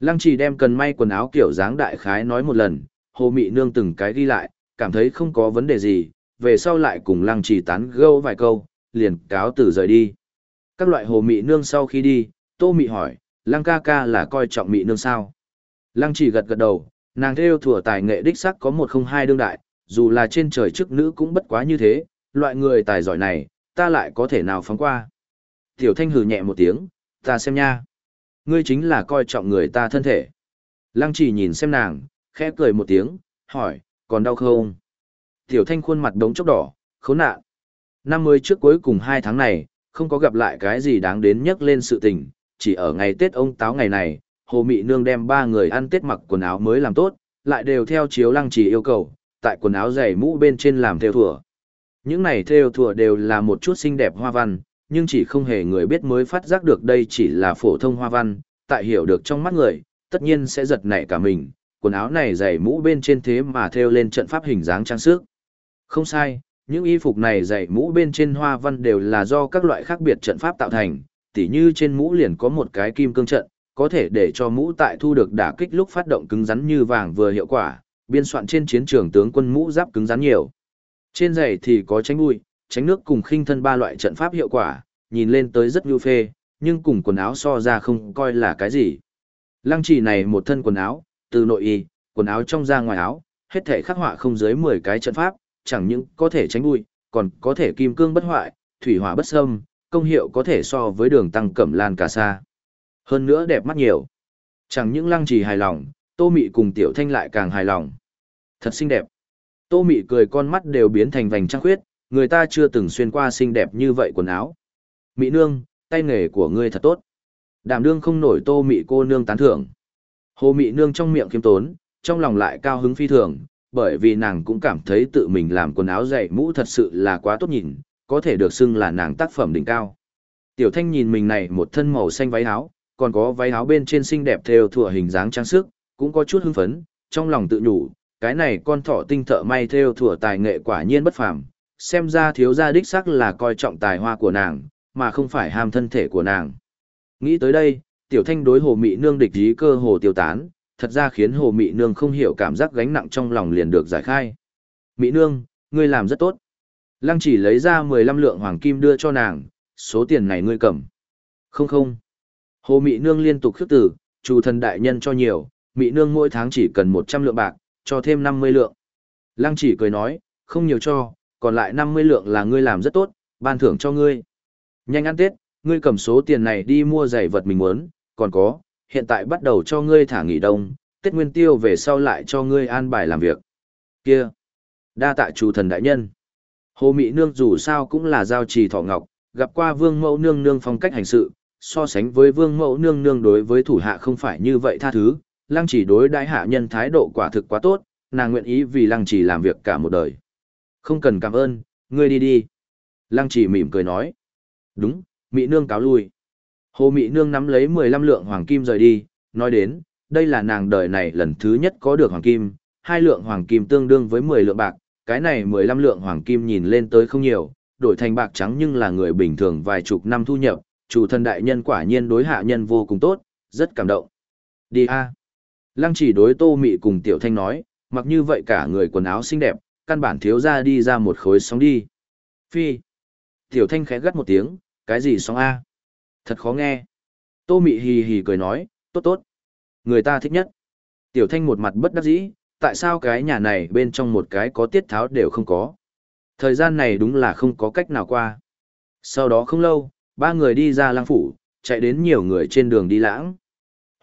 Lăng chỉ đem cần may quần áo kiểu dáng đại khái nói một lần, hồ mị nương từng cái ghi lại, cảm thấy không có vấn đề gì, về sau lại cùng lăng Chỉ tán gâu vài câu, liền cáo từ rời đi. Các loại hồ mị nương sau khi đi, tô mị hỏi, lăng ca ca là coi trọng mị nương sao? Lăng Chỉ gật gật đầu, nàng theo thủa tài nghệ đích sắc có một không hai đương đại, dù là trên trời chức nữ cũng bất quá như thế, loại người tài giỏi này, ta lại có thể nào phóng qua. Tiểu thanh hừ nhẹ một tiếng, ta xem nha. Ngươi chính là coi trọng người ta thân thể. Lăng Chỉ nhìn xem nàng, khẽ cười một tiếng, hỏi, còn đau không? Tiểu thanh khuôn mặt đống chốc đỏ, khốn nạn. Năm mươi trước cuối cùng hai tháng này, không có gặp lại cái gì đáng đến nhắc lên sự tình, chỉ ở ngày Tết ông táo ngày này, Hồ Mị Nương đem ba người ăn Tết mặc quần áo mới làm tốt, lại đều theo chiếu lăng trì yêu cầu, tại quần áo dày mũ bên trên làm theo thùa. Những này theo thùa đều là một chút xinh đẹp hoa văn, nhưng chỉ không hề người biết mới phát giác được đây chỉ là phổ thông hoa văn, tại hiểu được trong mắt người, tất nhiên sẽ giật nảy cả mình, quần áo này dày mũ bên trên thế mà theo lên trận pháp hình dáng trang sức. Không sai, những y phục này dày mũ bên trên hoa văn đều là do các loại khác biệt trận pháp tạo thành, tỉ như trên mũ liền có một cái kim cương trận, có thể để cho mũ tại thu được đả kích lúc phát động cứng rắn như vàng vừa hiệu quả, biên soạn trên chiến trường tướng quân mũ giáp cứng rắn nhiều. Trên giày thì có tránh bụi, tránh nước cùng khinh thân ba loại trận pháp hiệu quả, nhìn lên tới rất nhu phê, nhưng cùng quần áo so ra không coi là cái gì. Lăng chỉ này một thân quần áo, từ nội y, quần áo trong ra ngoài áo, hết thể khắc họa không dưới 10 cái trận pháp, chẳng những có thể tránh bụi, còn có thể kim cương bất hoại, thủy hỏa bất xâm, công hiệu có thể so với đường tăng cẩm lan cả xa. Hơn nữa đẹp mắt nhiều. Chẳng những lăng trì hài lòng, tô mị cùng tiểu thanh lại càng hài lòng. Thật xinh đẹp. Tô mị cười con mắt đều biến thành vành trăng khuyết, người ta chưa từng xuyên qua xinh đẹp như vậy quần áo. Mị nương, tay nghề của ngươi thật tốt. Đàm đương không nổi tô mị cô nương tán thưởng. Hồ mị nương trong miệng khiêm tốn, trong lòng lại cao hứng phi thường, bởi vì nàng cũng cảm thấy tự mình làm quần áo dày mũ thật sự là quá tốt nhìn, có thể được xưng là nàng tác phẩm đỉnh cao. Tiểu thanh nhìn mình này một thân màu xanh váy áo, còn có váy áo bên trên xinh đẹp theo thủa hình dáng trang sức, cũng có chút hưng phấn, trong lòng tự nhủ, cái này con thỏ tinh thợ may theo thủa tài nghệ quả nhiên bất phàm, xem ra thiếu gia đích sắc là coi trọng tài hoa của nàng, mà không phải ham thân thể của nàng. Nghĩ tới đây, tiểu thanh đối hồ mị nương địch ý cơ hồ tiêu tán, thật ra khiến hồ mị nương không hiểu cảm giác gánh nặng trong lòng liền được giải khai. Mị nương, ngươi làm rất tốt. Lăng chỉ lấy ra 15 lượng hoàng kim đưa cho nàng, số tiền này ngươi cầm. Không không. Hồ mị nương liên tục khước tử, chủ thần đại nhân cho nhiều, mị nương mỗi tháng chỉ cần 100 lượng bạc, cho thêm 50 lượng. Lăng chỉ cười nói, không nhiều cho, còn lại 50 lượng là ngươi làm rất tốt, ban thưởng cho ngươi. Nhanh ăn Tết, ngươi cầm số tiền này đi mua giày vật mình muốn, còn có, hiện tại bắt đầu cho ngươi thả nghỉ đông, Tết Nguyên Tiêu về sau lại cho ngươi an bài làm việc. Kia, đa tạ chủ thần đại nhân. Hồ Mị Nương dù sao cũng là giao trì thọ ngọc, gặp qua Vương Mẫu Nương Nương phong cách hành sự, so sánh với Vương Mẫu Nương Nương đối với thủ hạ không phải như vậy tha thứ, lăng chỉ đối đãi hạ nhân thái độ quả thực quá tốt, nàng nguyện ý vì lăng chỉ làm việc cả một đời. Không cần cảm ơn, ngươi đi đi. Lăng chỉ mỉm cười nói. Đúng, Mị Nương cáo lui. Hồ Mị Nương nắm lấy 15 lượng hoàng kim rời đi, nói đến, đây là nàng đời này lần thứ nhất có được hoàng kim, hai lượng hoàng kim tương đương với 10 lượng bạc, cái này 15 lượng hoàng kim nhìn lên tới không nhiều, đổi thành bạc trắng nhưng là người bình thường vài chục năm thu nhập, chủ thần đại nhân quả nhiên đối hạ nhân vô cùng tốt, rất cảm động. Đi a. Lăng chỉ đối tô mị cùng tiểu thanh nói, mặc như vậy cả người quần áo xinh đẹp, căn bản thiếu ra đi ra một khối sóng đi. Phi. Tiểu thanh khẽ gắt một tiếng, cái gì sóng A? Thật khó nghe. Tô mị hì hì cười nói, tốt tốt. Người ta thích nhất. Tiểu thanh một mặt bất đắc dĩ, tại sao cái nhà này bên trong một cái có tiết tháo đều không có. Thời gian này đúng là không có cách nào qua. Sau đó không lâu, ba người đi ra lang phủ, chạy đến nhiều người trên đường đi lãng.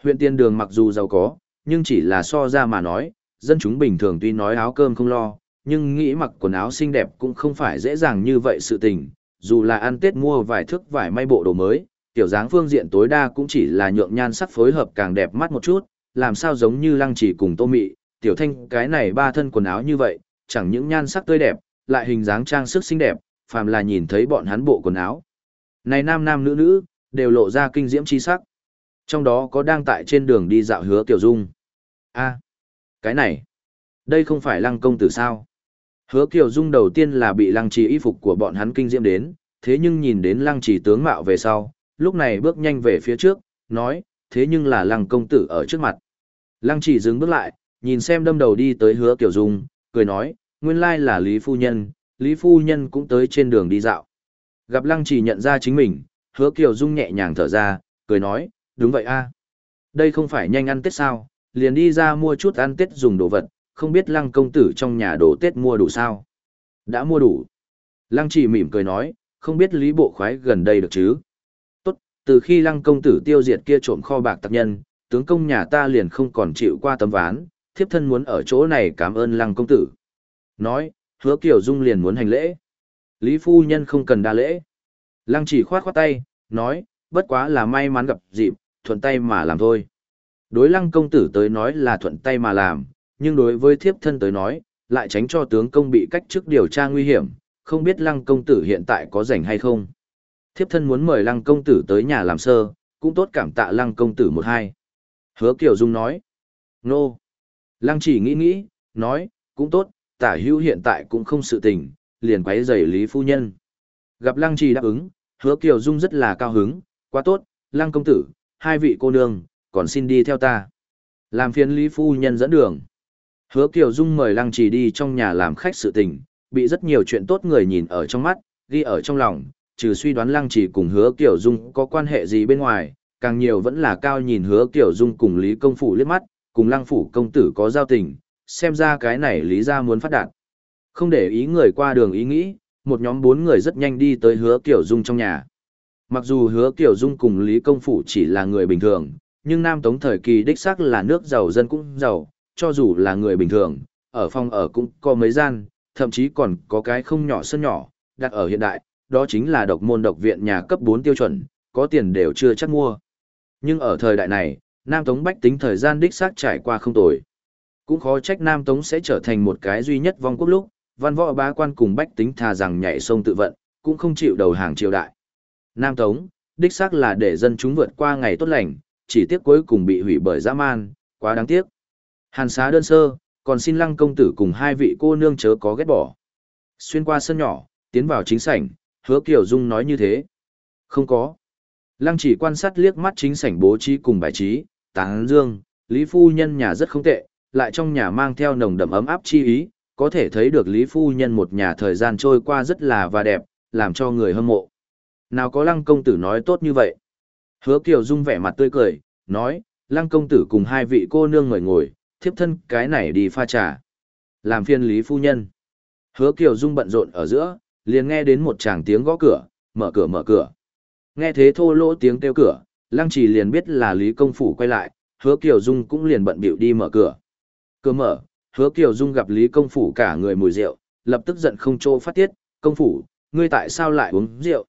Huyện tiên đường mặc dù giàu có, nhưng chỉ là so ra mà nói, dân chúng bình thường tuy nói áo cơm không lo, nhưng nghĩ mặc quần áo xinh đẹp cũng không phải dễ dàng như vậy sự tình, dù là ăn Tết mua vài thước vải may bộ đồ mới, tiểu dáng phương diện tối đa cũng chỉ là nhượng nhan sắc phối hợp càng đẹp mắt một chút, làm sao giống như lăng chỉ cùng tô mị, tiểu thanh cái này ba thân quần áo như vậy, chẳng những nhan sắc tươi đẹp, lại hình dáng trang sức xinh đẹp, phàm là nhìn thấy bọn hắn bộ quần áo. Này nam nam nữ nữ, đều lộ ra kinh diễm chi sắc. Trong đó có đang tại trên đường đi dạo hứa Tiểu Dung. a cái này, đây không phải lăng công tử sao? Hứa Kiều Dung đầu tiên là bị lăng trì y phục của bọn hắn kinh diễm đến, thế nhưng nhìn đến lăng trì tướng mạo về sau, lúc này bước nhanh về phía trước, nói, thế nhưng là lăng công tử ở trước mặt. Lăng trì dừng bước lại, nhìn xem đâm đầu đi tới hứa Kiều Dung, cười nói, nguyên lai là Lý Phu Nhân, Lý Phu Nhân cũng tới trên đường đi dạo. Gặp lăng trì nhận ra chính mình, hứa Kiều Dung nhẹ nhàng thở ra, cười nói, đúng vậy a Đây không phải nhanh ăn Tết sao, liền đi ra mua chút ăn Tết dùng đồ vật, không biết lăng công tử trong nhà đồ Tết mua đủ sao? Đã mua đủ. Lăng chỉ mỉm cười nói, không biết lý bộ khoái gần đây được chứ? Tốt, từ khi lăng công tử tiêu diệt kia trộm kho bạc tạp nhân, tướng công nhà ta liền không còn chịu qua tấm ván, thiếp thân muốn ở chỗ này cảm ơn lăng công tử. Nói, hứa Kiều dung liền muốn hành lễ. Lý phu nhân không cần đa lễ. Lăng chỉ khoát khoát tay, nói, bất quá là may mắn gặp dịp, thuận tay mà làm thôi. Đối lăng công tử tới nói là thuận tay mà làm, nhưng đối với thiếp thân tới nói, lại tránh cho tướng công bị cách chức điều tra nguy hiểm, không biết lăng công tử hiện tại có rảnh hay không. Thiếp thân muốn mời lăng công tử tới nhà làm sơ, cũng tốt cảm tạ lăng công tử một hai. Hứa Kiều Dung nói, nô. Lăng chỉ nghĩ nghĩ, nói, cũng tốt, tả hữu hiện tại cũng không sự tình, liền quấy rầy Lý Phu Nhân. Gặp Lăng Trì đáp ứng, hứa Kiều Dung rất là cao hứng, quá tốt, Lăng công tử, hai vị cô nương, còn xin đi theo ta. Làm phiền Lý Phu Nhân dẫn đường. Hứa Kiều Dung mời Lăng Trì đi trong nhà làm khách sự tình, bị rất nhiều chuyện tốt người nhìn ở trong mắt, ghi ở trong lòng, trừ suy đoán Lăng Trì cùng Hứa Kiều Dung có quan hệ gì bên ngoài, càng nhiều vẫn là cao nhìn Hứa Kiều Dung cùng Lý Công Phủ liếc mắt, cùng Lăng Phủ công tử có giao tình, xem ra cái này Lý Gia muốn phát đạt. Không để ý người qua đường ý nghĩ, một nhóm bốn người rất nhanh đi tới Hứa Kiểu Dung trong nhà. Mặc dù Hứa Kiểu Dung cùng Lý Công Phủ chỉ là người bình thường, nhưng Nam Tống thời kỳ đích xác là nước giàu dân cũng giàu, cho dù là người bình thường, ở phòng ở cũng có mấy gian, thậm chí còn có cái không nhỏ sân nhỏ, đặt ở hiện đại, đó chính là độc môn độc viện nhà cấp 4 tiêu chuẩn, có tiền đều chưa chắc mua. Nhưng ở thời đại này, Nam Tống bách tính thời gian đích xác trải qua không tồi. Cũng khó trách Nam Tống sẽ trở thành một cái duy nhất vong quốc lúc, văn võ bá quan cùng bách tính thà rằng nhảy sông tự vận, cũng không chịu đầu hàng triều đại. Nam Tống, đích xác là để dân chúng vượt qua ngày tốt lành, chỉ tiếc cuối cùng bị hủy bởi dã man, quá đáng tiếc. Hàn xá đơn sơ, còn xin lăng công tử cùng hai vị cô nương chớ có ghét bỏ. Xuyên qua sân nhỏ, tiến vào chính sảnh, hứa Kiều Dung nói như thế. Không có. Lăng chỉ quan sát liếc mắt chính sảnh bố trí cùng bài trí, táng dương, Lý Phu Nhân nhà rất không tệ, lại trong nhà mang theo nồng đậm ấm áp chi ý, có thể thấy được Lý Phu Nhân một nhà thời gian trôi qua rất là và đẹp, làm cho người hâm mộ. Nào có lăng công tử nói tốt như vậy? Hứa Kiều Dung vẻ mặt tươi cười, nói, lăng công tử cùng hai vị cô nương ngồi ngồi, thiếp thân cái này đi pha trà. Làm phiên Lý Phu Nhân. Hứa Kiều Dung bận rộn ở giữa, liền nghe đến một chàng tiếng gõ cửa, mở cửa mở cửa. Nghe thế thô lỗ tiếng kêu cửa, Lăng Trì liền biết là Lý Công Phủ quay lại, Hứa Kiều Dung cũng liền bận bịu đi mở cửa. Cửa mở, Hứa Kiều Dung gặp Lý Công Phủ cả người mùi rượu, lập tức giận không chỗ phát tiết, Công Phủ, ngươi tại sao lại uống rượu?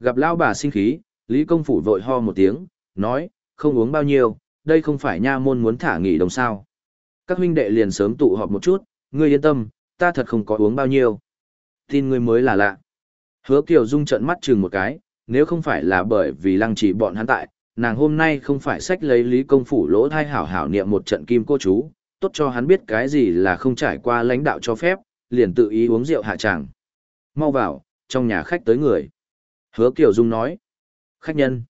Gặp lao bà sinh khí, Lý Công Phủ vội ho một tiếng, nói, không uống bao nhiêu, đây không phải nha môn muốn thả nghỉ đồng sao các huynh đệ liền sớm tụ họp một chút, ngươi yên tâm, ta thật không có uống bao nhiêu. Tin ngươi mới là lạ. Hứa Kiều Dung trận mắt chừng một cái, nếu không phải là bởi vì lăng chỉ bọn hắn tại, nàng hôm nay không phải sách lấy lý công phủ lỗ thai hảo hảo niệm một trận kim cô chú, tốt cho hắn biết cái gì là không trải qua lãnh đạo cho phép, liền tự ý uống rượu hạ tràng. Mau vào, trong nhà khách tới người. Hứa Kiều Dung nói. Khách nhân.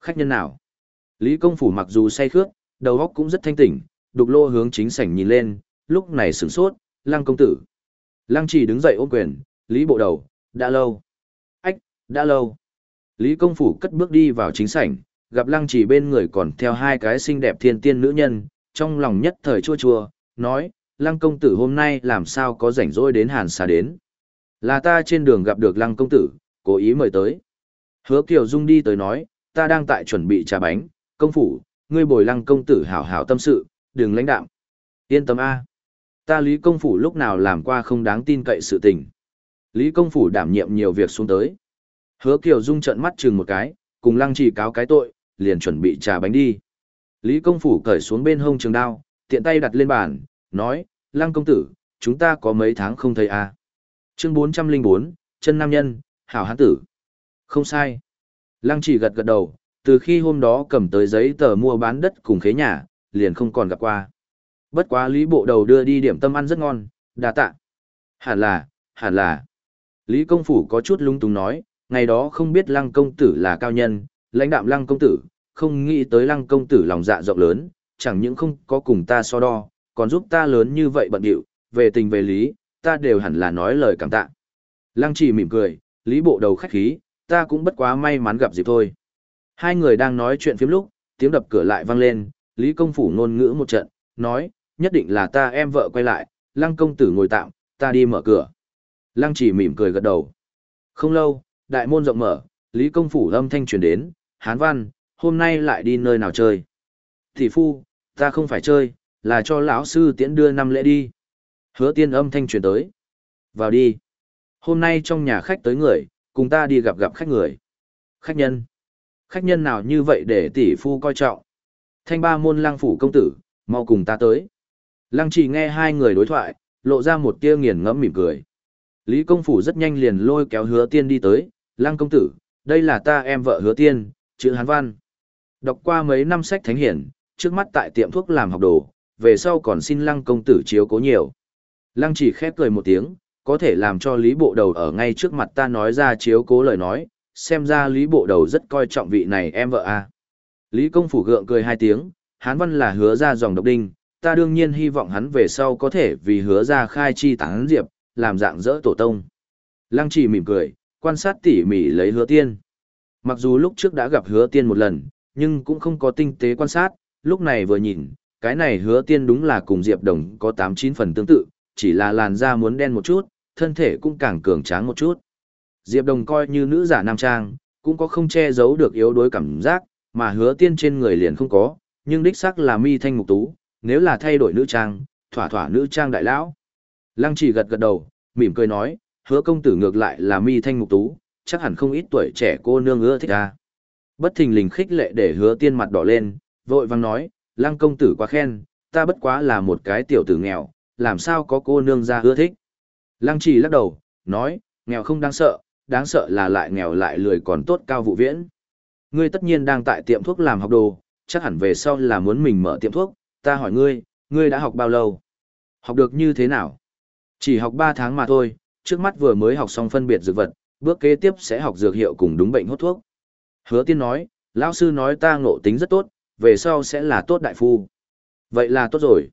Khách nhân nào? Lý công phủ mặc dù say khước, đầu óc cũng rất thanh tỉnh, đục lô hướng chính sảnh nhìn lên, lúc này sửng sốt, lăng công tử. Lăng chỉ đứng dậy ôm quyền, Lý bộ đầu, đã lâu. Ách, đã lâu. Lý công phủ cất bước đi vào chính sảnh, gặp lăng chỉ bên người còn theo hai cái xinh đẹp thiên tiên nữ nhân, trong lòng nhất thời chua chua, nói, lăng công tử hôm nay làm sao có rảnh rỗi đến hàn xà đến. Là ta trên đường gặp được lăng công tử, cố ý mời tới. Hứa Kiều Dung đi tới nói, ta đang tại chuẩn bị trà bánh, công phủ, ngươi bồi lăng công tử hảo hảo tâm sự, đừng lãnh đạm. Yên tâm A. Ta Lý công phủ lúc nào làm qua không đáng tin cậy sự tình. Lý công phủ đảm nhiệm nhiều việc xuống tới. Hứa Kiều Dung trợn mắt chừng một cái, cùng lăng chỉ cáo cái tội, liền chuẩn bị trà bánh đi. Lý công phủ cởi xuống bên hông trường đao, tiện tay đặt lên bàn, nói, lăng công tử, chúng ta có mấy tháng không thấy à. Chương 404, chân nam nhân, hảo hán tử. Không sai. Lăng chỉ gật gật đầu, từ khi hôm đó cầm tới giấy tờ mua bán đất cùng khế nhà, liền không còn gặp qua. Bất quá Lý bộ đầu đưa đi điểm tâm ăn rất ngon, đa tạ. Hẳn là, hẳn là. Lý công phủ có chút lung túng nói, ngày đó không biết lăng công tử là cao nhân, lãnh đạm lăng công tử, không nghĩ tới lăng công tử lòng dạ rộng lớn, chẳng những không có cùng ta so đo, còn giúp ta lớn như vậy bận điệu, về tình về lý, ta đều hẳn là nói lời cảm tạ. Lăng chỉ mỉm cười, lý bộ đầu khách khí, ta cũng bất quá may mắn gặp dịp thôi. Hai người đang nói chuyện phiếm lúc, tiếng đập cửa lại vang lên, lý công phủ ngôn ngữ một trận, nói, nhất định là ta em vợ quay lại, lăng công tử ngồi tạm, ta đi mở cửa. Lăng chỉ mỉm cười gật đầu. Không lâu, đại môn rộng mở, lý công phủ âm thanh truyền đến, hán văn, hôm nay lại đi nơi nào chơi. Thị phu, ta không phải chơi, là cho lão sư tiễn đưa năm lễ đi. Hứa tiên âm thanh truyền tới. Vào đi. Hôm nay trong nhà khách tới người, cùng ta đi gặp gặp khách người. Khách nhân. Khách nhân nào như vậy để tỷ phu coi trọng. Thanh ba môn Lang phủ công tử, mau cùng ta tới. Lăng chỉ nghe hai người đối thoại, lộ ra một tia nghiền ngẫm mỉm cười. Lý công phủ rất nhanh liền lôi kéo hứa tiên đi tới. Lăng công tử, đây là ta em vợ hứa tiên, chữ hán văn. Đọc qua mấy năm sách thánh hiển, trước mắt tại tiệm thuốc làm học đồ, về sau còn xin lăng công tử chiếu cố nhiều. Lăng chỉ khép cười một tiếng, có thể làm cho Lý Bộ Đầu ở ngay trước mặt ta nói ra chiếu cố lời nói, xem ra Lý Bộ Đầu rất coi trọng vị này em vợ a. Lý Công Phủ gượng cười hai tiếng, hán văn là hứa ra dòng độc đinh, ta đương nhiên hy vọng hắn về sau có thể vì hứa ra khai chi tán diệp, làm dạng dỡ tổ tông. Lăng chỉ mỉm cười, quan sát tỉ mỉ lấy hứa tiên. Mặc dù lúc trước đã gặp hứa tiên một lần, nhưng cũng không có tinh tế quan sát, lúc này vừa nhìn, cái này hứa tiên đúng là cùng Diệp Đồng có 8-9 phần tương tự, chỉ là làn da muốn đen một chút, thân thể cũng càng cường tráng một chút. Diệp Đồng coi như nữ giả nam trang, cũng có không che giấu được yếu đuối cảm giác, mà hứa tiên trên người liền không có, nhưng đích sắc là mi thanh mục tú, nếu là thay đổi nữ trang, thỏa thỏa nữ trang đại lão. Lăng chỉ gật gật đầu, mỉm cười nói, hứa công tử ngược lại là mi thanh mục tú, chắc hẳn không ít tuổi trẻ cô nương ưa thích à. Bất thình lình khích lệ để hứa tiên mặt đỏ lên, vội vang nói, lăng công tử quá khen, ta bất quá là một cái tiểu tử nghèo, làm sao có cô nương ra ưa thích. Lăng trì lắc đầu, nói, nghèo không đáng sợ, đáng sợ là lại nghèo lại lười còn tốt cao vụ viễn. Ngươi tất nhiên đang tại tiệm thuốc làm học đồ, chắc hẳn về sau là muốn mình mở tiệm thuốc, ta hỏi ngươi, ngươi đã học bao lâu? Học được như thế nào? Chỉ học 3 tháng mà thôi, trước mắt vừa mới học xong phân biệt dược vật, bước kế tiếp sẽ học dược hiệu cùng đúng bệnh hốt thuốc. Hứa tiên nói, lão sư nói ta ngộ tính rất tốt, về sau sẽ là tốt đại phu. Vậy là tốt rồi.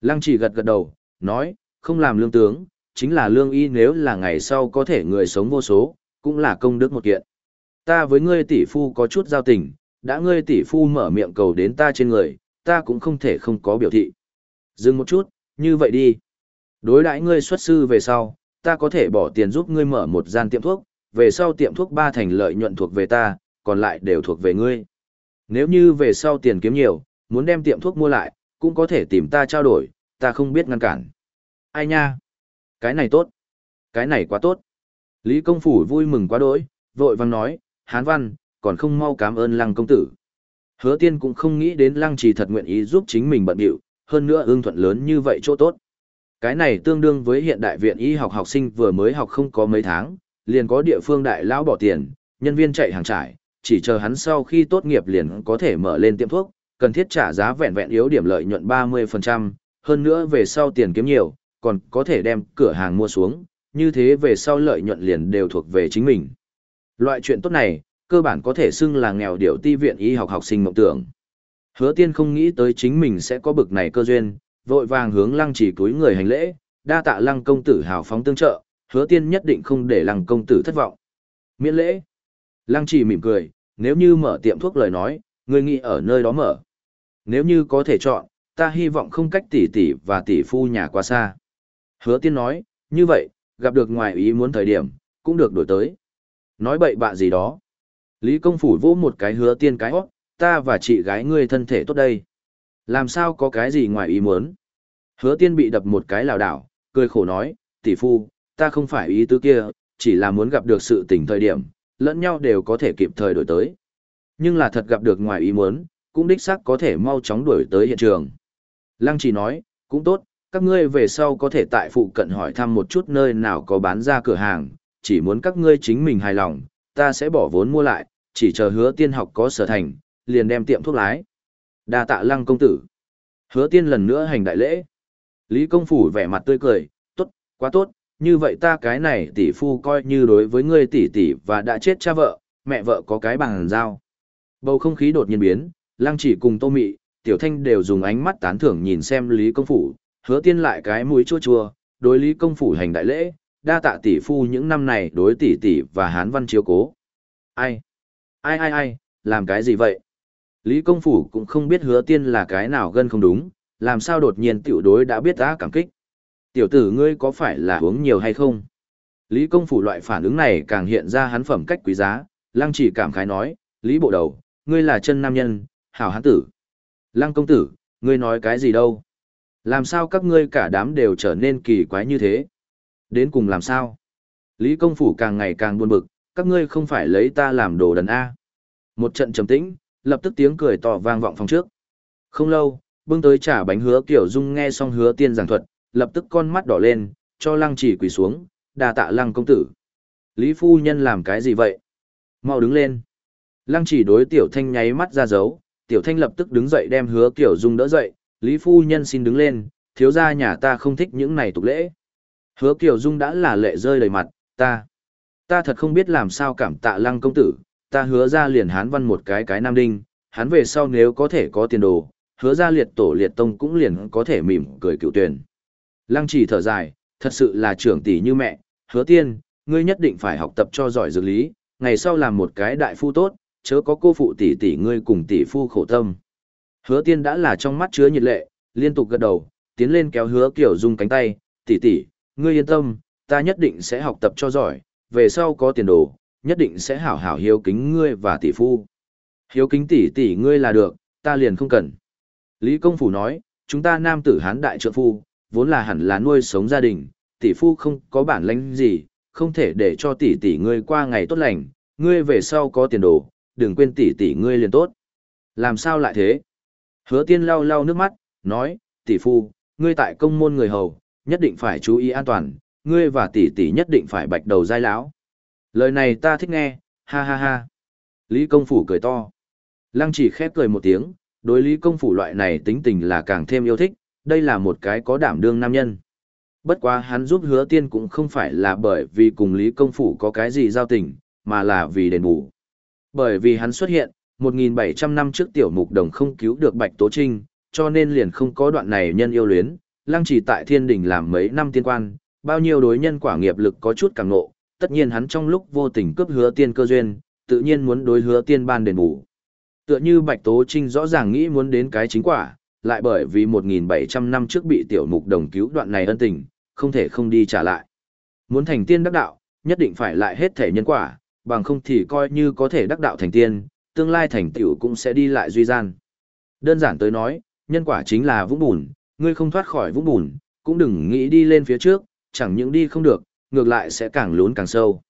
Lăng chỉ gật gật đầu, nói, không làm lương tướng, chính là lương y nếu là ngày sau có thể người sống vô số, cũng là công đức một kiện. Ta với ngươi tỷ phu có chút giao tình, đã ngươi tỷ phu mở miệng cầu đến ta trên người, ta cũng không thể không có biểu thị. Dừng một chút, như vậy đi. Đối đãi ngươi xuất sư về sau, ta có thể bỏ tiền giúp ngươi mở một gian tiệm thuốc, về sau tiệm thuốc ba thành lợi nhuận thuộc về ta, còn lại đều thuộc về ngươi. Nếu như về sau tiền kiếm nhiều, muốn đem tiệm thuốc mua lại, cũng có thể tìm ta trao đổi, ta không biết ngăn cản. Ai nha? Cái này tốt. Cái này quá tốt. Lý công phủ vui mừng quá đỗi, vội vàng nói, hán văn, còn không mau cảm ơn lăng công tử. Hứa tiên cũng không nghĩ đến lăng trì thật nguyện ý giúp chính mình bận điệu, hơn nữa ương thuận lớn như vậy chỗ tốt. Cái này tương đương với hiện đại viện y học học sinh vừa mới học không có mấy tháng, liền có địa phương đại lão bỏ tiền, nhân viên chạy hàng trải, chỉ chờ hắn sau khi tốt nghiệp liền có thể mở lên tiệm thuốc, cần thiết trả giá vẹn vẹn yếu điểm lợi nhuận 30%, hơn nữa về sau tiền kiếm nhiều, còn có thể đem cửa hàng mua xuống, như thế về sau lợi nhuận liền đều thuộc về chính mình. Loại chuyện tốt này, cơ bản có thể xưng là nghèo điệu ti viện y học học sinh mộng tưởng. Hứa tiên không nghĩ tới chính mình sẽ có bực này cơ duyên, vội vàng hướng lăng chỉ túi người hành lễ, đa tạ lăng công tử hào phóng tương trợ, hứa tiên nhất định không để lăng công tử thất vọng. Miễn lễ. Lăng chỉ mỉm cười, nếu như mở tiệm thuốc lời nói, ngươi nghĩ ở nơi đó mở. Nếu như có thể chọn, ta hy vọng không cách tỷ tỷ và tỷ phu nhà quá xa. Hứa tiên nói, như vậy, gặp được ngoài ý muốn thời điểm, cũng được đổi tới. Nói bậy bạ gì đó. Lý công phủ vỗ một cái hứa tiên cái hót, ta và chị gái ngươi thân thể tốt đây. Làm sao có cái gì ngoài ý muốn. Hứa tiên bị đập một cái lào đảo, cười khổ nói, tỷ phu, ta không phải ý tứ kia, chỉ là muốn gặp được sự tình thời điểm, lẫn nhau đều có thể kịp thời đổi tới. Nhưng là thật gặp được ngoài ý muốn, cũng đích xác có thể mau chóng đuổi tới hiện trường. Lăng chỉ nói, cũng tốt, các ngươi về sau có thể tại phụ cận hỏi thăm một chút nơi nào có bán ra cửa hàng, chỉ muốn các ngươi chính mình hài lòng, ta sẽ bỏ vốn mua lại, chỉ chờ hứa tiên học có sở thành, liền đem tiệm thuốc lái. đa tạ lăng công tử. Hứa tiên lần nữa hành đại lễ. Lý công phủ vẻ mặt tươi cười, tốt, quá tốt, như vậy ta cái này tỷ phu coi như đối với ngươi tỷ tỷ và đã chết cha vợ, mẹ vợ có cái bằng dao. Bầu không khí đột nhiên biến, lăng chỉ cùng tô mị, tiểu thanh đều dùng ánh mắt tán thưởng nhìn xem Lý công phủ, hứa tiên lại cái mũi chua chua, đối Lý công phủ hành đại lễ, đa tạ tỷ phu những năm này đối tỷ tỷ và hán văn chiếu cố. Ai? Ai ai ai, làm cái gì vậy? Lý công phủ cũng không biết hứa tiên là cái nào gân không đúng, làm sao đột nhiên tiểu đối đã biết đã cảm kích. Tiểu tử ngươi có phải là uống nhiều hay không? Lý công phủ loại phản ứng này càng hiện ra hắn phẩm cách quý giá, lăng chỉ cảm khái nói, Lý bộ đầu, ngươi là chân nam nhân, hảo hán tử. Lăng công tử, ngươi nói cái gì đâu? Làm sao các ngươi cả đám đều trở nên kỳ quái như thế? Đến cùng làm sao? Lý công phủ càng ngày càng buồn bực, các ngươi không phải lấy ta làm đồ đần A. Một trận trầm tĩnh, lập tức tiếng cười to vang vọng phòng trước. Không lâu, bưng tới trả bánh hứa kiểu dung nghe xong hứa tiên giảng thuật, lập tức con mắt đỏ lên, cho lăng chỉ quỳ xuống, đà tạ lăng công tử. Lý phu nhân làm cái gì vậy? Mau đứng lên. Lăng chỉ đối tiểu thanh nháy mắt ra dấu, tiểu thanh lập tức đứng dậy đem hứa kiểu dung đỡ dậy, Lý phu nhân xin đứng lên, thiếu gia nhà ta không thích những này tục lễ. Hứa kiểu dung đã là lệ rơi đầy mặt, ta. Ta thật không biết làm sao cảm tạ lăng công tử, ta hứa ra liền hán văn một cái cái nam đinh, hắn về sau nếu có thể có tiền đồ, hứa ra liệt tổ liệt tông cũng liền có thể mỉm cười cựu tuyển. Lăng chỉ thở dài, thật sự là trưởng tỷ như mẹ, hứa tiên, ngươi nhất định phải học tập cho giỏi dược lý, ngày sau làm một cái đại phu tốt, chớ có cô phụ tỷ tỷ ngươi cùng tỷ phu khổ tâm. Hứa tiên đã là trong mắt chứa nhiệt lệ, liên tục gật đầu, tiến lên kéo hứa kiểu dung cánh tay, tỷ tỷ, ngươi yên tâm, ta nhất định sẽ học tập cho giỏi, về sau có tiền đồ, nhất định sẽ hảo hảo hiếu kính ngươi và tỷ phu. Hiếu kính tỷ tỷ ngươi là được, ta liền không cần. Lý công phủ nói, chúng ta nam tử hán đại trượng phu, vốn là hẳn là nuôi sống gia đình, tỷ phu không có bản lĩnh gì, không thể để cho tỷ tỷ ngươi qua ngày tốt lành, ngươi về sau có tiền đồ, đừng quên tỷ tỷ ngươi liền tốt. Làm sao lại thế? Hứa tiên lau lau nước mắt, nói, tỷ phu, ngươi tại công môn người hầu, nhất định phải chú ý an toàn, ngươi và tỷ tỷ nhất định phải bạch đầu dai lão. Lời này ta thích nghe, ha ha ha. Lý công phủ cười to. Lăng chỉ khép cười một tiếng, đối lý công phủ loại này tính tình là càng thêm yêu thích, đây là một cái có đảm đương nam nhân. Bất quá hắn giúp hứa tiên cũng không phải là bởi vì cùng lý công phủ có cái gì giao tình, mà là vì đền bù. Bởi vì hắn xuất hiện, 1.700 năm trước tiểu mục đồng không cứu được Bạch Tố Trinh, cho nên liền không có đoạn này nhân yêu luyến, lăng chỉ tại thiên đình làm mấy năm tiên quan, bao nhiêu đối nhân quả nghiệp lực có chút càng nộ, tất nhiên hắn trong lúc vô tình cướp hứa tiên cơ duyên, tự nhiên muốn đối hứa tiên ban đền bù. Tựa như Bạch Tố Trinh rõ ràng nghĩ muốn đến cái chính quả, lại bởi vì 1.700 năm trước bị tiểu mục đồng cứu đoạn này ân tình, không thể không đi trả lại. Muốn thành tiên đắc đạo, nhất định phải lại hết thể nhân quả, bằng không thì coi như có thể đắc đạo thành tiên, tương lai thành tiểu cũng sẽ đi lại duy gian. Đơn giản tới nói, nhân quả chính là vũng bùn, ngươi không thoát khỏi vũng bùn, cũng đừng nghĩ đi lên phía trước, chẳng những đi không được, ngược lại sẽ càng lún càng sâu.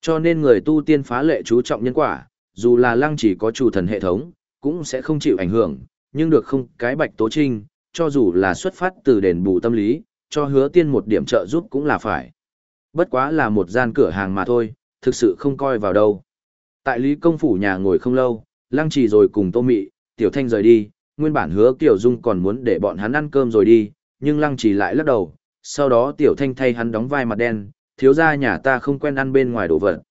Cho nên người tu tiên phá lệ chú trọng nhân quả, dù là lăng chỉ có chủ thần hệ thống, cũng sẽ không chịu ảnh hưởng, nhưng được không cái bạch tố trinh, cho dù là xuất phát từ đền bù tâm lý, cho hứa tiên một điểm trợ giúp cũng là phải. Bất quá là một gian cửa hàng mà thôi, thực sự không coi vào đâu. Tại Lý Công Phủ nhà ngồi không lâu, lăng trì rồi cùng tô mị, tiểu thanh rời đi, nguyên bản hứa Kiều Dung còn muốn để bọn hắn ăn cơm rồi đi, nhưng lăng trì lại lắc đầu, sau đó tiểu thanh thay hắn đóng vai mặt đen, thiếu gia nhà ta không quen ăn bên ngoài đồ vật.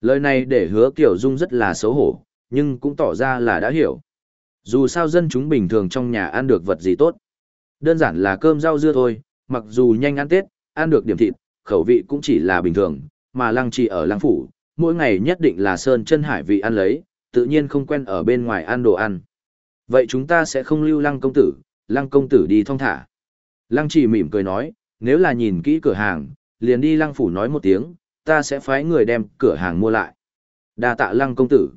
Lời này để hứa Kiều Dung rất là xấu hổ, nhưng cũng tỏ ra là đã hiểu. Dù sao dân chúng bình thường trong nhà ăn được vật gì tốt. Đơn giản là cơm rau dưa thôi, mặc dù nhanh ăn Tết, ăn được điểm thịt, khẩu vị cũng chỉ là bình thường, mà lăng trì ở lăng phủ, mỗi ngày nhất định là sơn chân hải vị ăn lấy, tự nhiên không quen ở bên ngoài ăn đồ ăn. Vậy chúng ta sẽ không lưu lăng công tử, lăng công tử đi thong thả. Lăng trì mỉm cười nói, nếu là nhìn kỹ cửa hàng, liền đi lăng phủ nói một tiếng, ta sẽ phái người đem cửa hàng mua lại. đa tạ lăng công tử.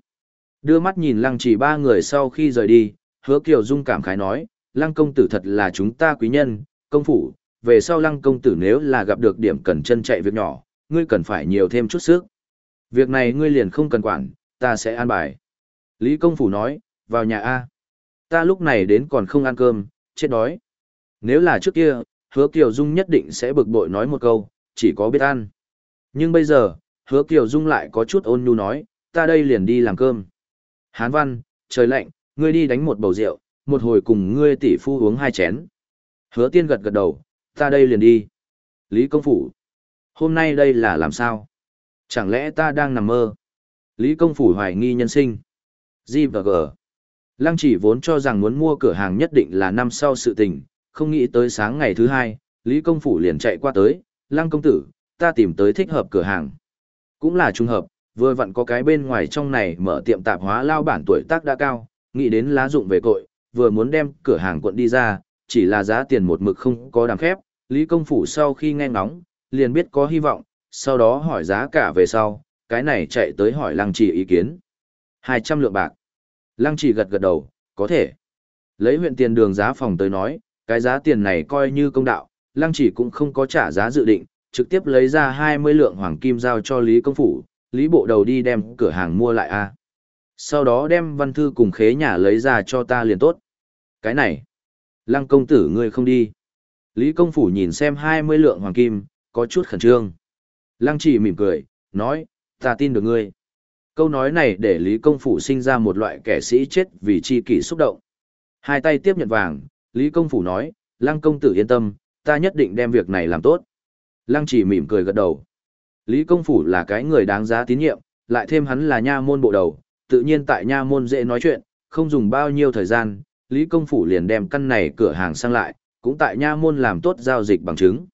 Đưa mắt nhìn lăng Chỉ ba người sau khi rời đi, hứa kiều dung cảm khái nói, lăng công tử thật là chúng ta quý nhân, công phủ, về sau lăng công tử nếu là gặp được điểm cần chân chạy việc nhỏ, ngươi cần phải nhiều thêm chút sức. Việc này ngươi liền không cần quản, ta sẽ an bài. Lý công phủ nói, vào nhà A. Ta lúc này đến còn không ăn cơm, chết đói. Nếu là trước kia, hứa Kiều Dung nhất định sẽ bực bội nói một câu, chỉ có biết ăn. Nhưng bây giờ, hứa Kiều Dung lại có chút ôn nhu nói, ta đây liền đi làm cơm. Hán văn, trời lạnh, ngươi đi đánh một bầu rượu, một hồi cùng ngươi tỷ phu uống hai chén. Hứa tiên gật gật đầu, ta đây liền đi. Lý công phủ, hôm nay đây là làm sao? Chẳng lẽ ta đang nằm mơ? Lý công phủ hoài nghi nhân sinh. G và G. Lăng chỉ vốn cho rằng muốn mua cửa hàng nhất định là năm sau sự tình, không nghĩ tới sáng ngày thứ hai, Lý công phủ liền chạy qua tới, Lăng công tử, ta tìm tới thích hợp cửa hàng. Cũng là trùng hợp, vừa vặn có cái bên ngoài trong này mở tiệm tạp hóa lao bản tuổi tác đã cao, nghĩ đến lá dụng về cội, vừa muốn đem cửa hàng quận đi ra, chỉ là giá tiền một mực không có đàm phép, Lý Công Phủ sau khi nghe ngóng, liền biết có hy vọng, sau đó hỏi giá cả về sau, cái này chạy tới hỏi Lăng Chỉ ý kiến. 200 lượng bạc. Lăng Chỉ gật gật đầu, có thể. Lấy huyện tiền đường giá phòng tới nói, cái giá tiền này coi như công đạo, Lăng Chỉ cũng không có trả giá dự định, trực tiếp lấy ra 20 lượng hoàng kim giao cho Lý Công Phủ, Lý Bộ Đầu đi đem cửa hàng mua lại a. Sau đó đem văn thư cùng khế nhà lấy ra cho ta liền tốt. Cái này, Lăng công tử ngươi không đi. Lý công phủ nhìn xem 20 lượng hoàng kim, có chút khẩn trương. Lăng chỉ mỉm cười, nói, ta tin được ngươi. Câu nói này để Lý công phủ sinh ra một loại kẻ sĩ chết vì chi kỷ xúc động. Hai tay tiếp nhận vàng, Lý công phủ nói, Lăng công tử yên tâm, ta nhất định đem việc này làm tốt. Lăng chỉ mỉm cười gật đầu. Lý công phủ là cái người đáng giá tín nhiệm, lại thêm hắn là nha môn bộ đầu, tự nhiên tại nha môn dễ nói chuyện, không dùng bao nhiêu thời gian, Lý công phủ liền đem căn này cửa hàng sang lại, cũng tại nha môn làm tốt giao dịch bằng chứng.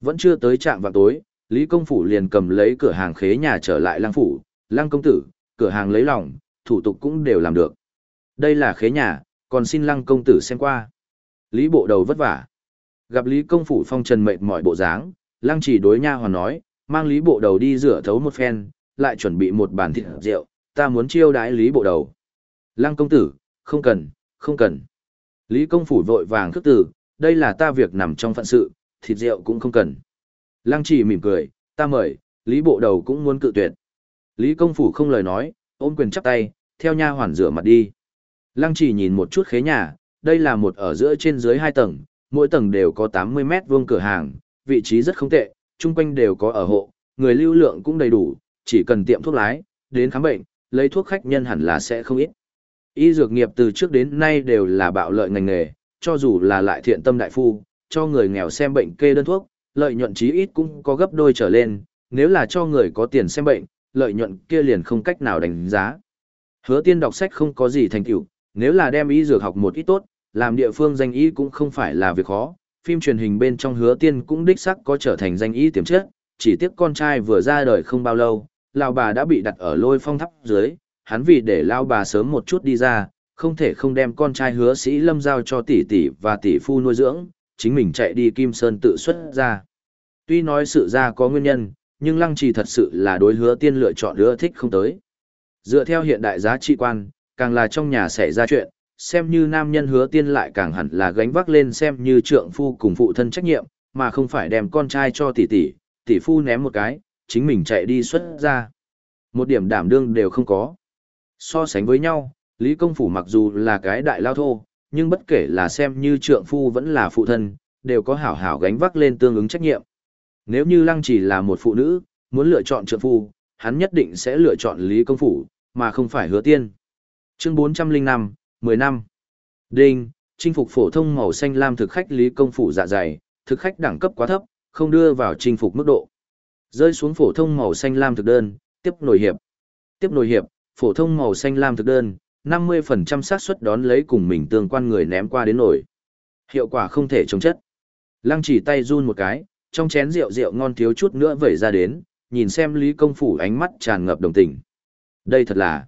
Vẫn chưa tới trạm vào tối, Lý công phủ liền cầm lấy cửa hàng khế nhà trở lại lang phủ, lang công tử, cửa hàng lấy lòng, thủ tục cũng đều làm được. Đây là khế nhà, còn xin lăng công tử xem qua. Lý bộ đầu vất vả. Gặp Lý công phủ phong trần mệt mỏi bộ dáng, lăng chỉ đối nha hoàn nói, mang Lý bộ đầu đi rửa thấu một phen, lại chuẩn bị một bàn thịt rượu, ta muốn chiêu đái Lý bộ đầu. Lăng công tử, không cần, không cần. Lý công phủ vội vàng khước từ, đây là ta việc nằm trong phận sự, thịt rượu cũng không cần. Lăng chỉ mỉm cười, ta mời, Lý bộ đầu cũng muốn cự tuyệt. Lý công phủ không lời nói, ôm quyền chắp tay, theo nha hoàn rửa mặt đi. Lăng chỉ nhìn một chút khế nhà, đây là một ở giữa trên dưới hai tầng, mỗi tầng đều có 80 mét vuông cửa hàng, vị trí rất không tệ, chung quanh đều có ở hộ, người lưu lượng cũng đầy đủ, chỉ cần tiệm thuốc lái, đến khám bệnh, lấy thuốc khách nhân hẳn là sẽ không ít. Y dược nghiệp từ trước đến nay đều là bạo lợi ngành nghề, cho dù là lại thiện tâm đại phu, cho người nghèo xem bệnh kê đơn thuốc, lợi nhuận chí ít cũng có gấp đôi trở lên, nếu là cho người có tiền xem bệnh, lợi nhuận kia liền không cách nào đánh giá. Hứa tiên đọc sách không có gì thành tựu, nếu là đem y dược học một ít tốt, làm địa phương danh y cũng không phải là việc khó, phim truyền hình bên trong hứa tiên cũng đích sắc có trở thành danh y tiềm chất, chỉ tiếc con trai vừa ra đời không bao lâu, lão bà đã bị đặt ở lôi phong thắp dưới, hắn vì để lao bà sớm một chút đi ra, không thể không đem con trai hứa sĩ lâm giao cho tỷ tỷ và tỷ phu nuôi dưỡng, chính mình chạy đi Kim Sơn tự xuất ra. Tuy nói sự ra có nguyên nhân, nhưng lăng trì thật sự là đối hứa tiên lựa chọn ưa thích không tới. Dựa theo hiện đại giá trị quan, càng là trong nhà xảy ra chuyện, xem như nam nhân hứa tiên lại càng hẳn là gánh vác lên xem như trượng phu cùng phụ thân trách nhiệm, mà không phải đem con trai cho tỷ tỷ, tỷ phu ném một cái, chính mình chạy đi xuất ra. Một điểm đảm đương đều không có. So sánh với nhau, Lý Công Phủ mặc dù là cái đại lao thô, nhưng bất kể là xem như trượng phu vẫn là phụ thân, đều có hảo hảo gánh vác lên tương ứng trách nhiệm. Nếu như Lăng chỉ là một phụ nữ, muốn lựa chọn trượng phu, hắn nhất định sẽ lựa chọn Lý Công Phủ, mà không phải hứa tiên. Chương 405, 10 năm. Đinh, chinh phục phổ thông màu xanh lam thực khách Lý Công Phủ dạ dày, thực khách đẳng cấp quá thấp, không đưa vào chinh phục mức độ. Rơi xuống phổ thông màu xanh lam thực đơn, tiếp nổi hiệp. Tiếp nổi hiệp, phổ thông màu xanh lam thực đơn, 50% xác suất đón lấy cùng mình tương quan người ném qua đến nổi. Hiệu quả không thể chống chất. Lăng chỉ tay run một cái, trong chén rượu rượu ngon thiếu chút nữa vẩy ra đến, nhìn xem Lý Công Phủ ánh mắt tràn ngập đồng tình. Đây thật là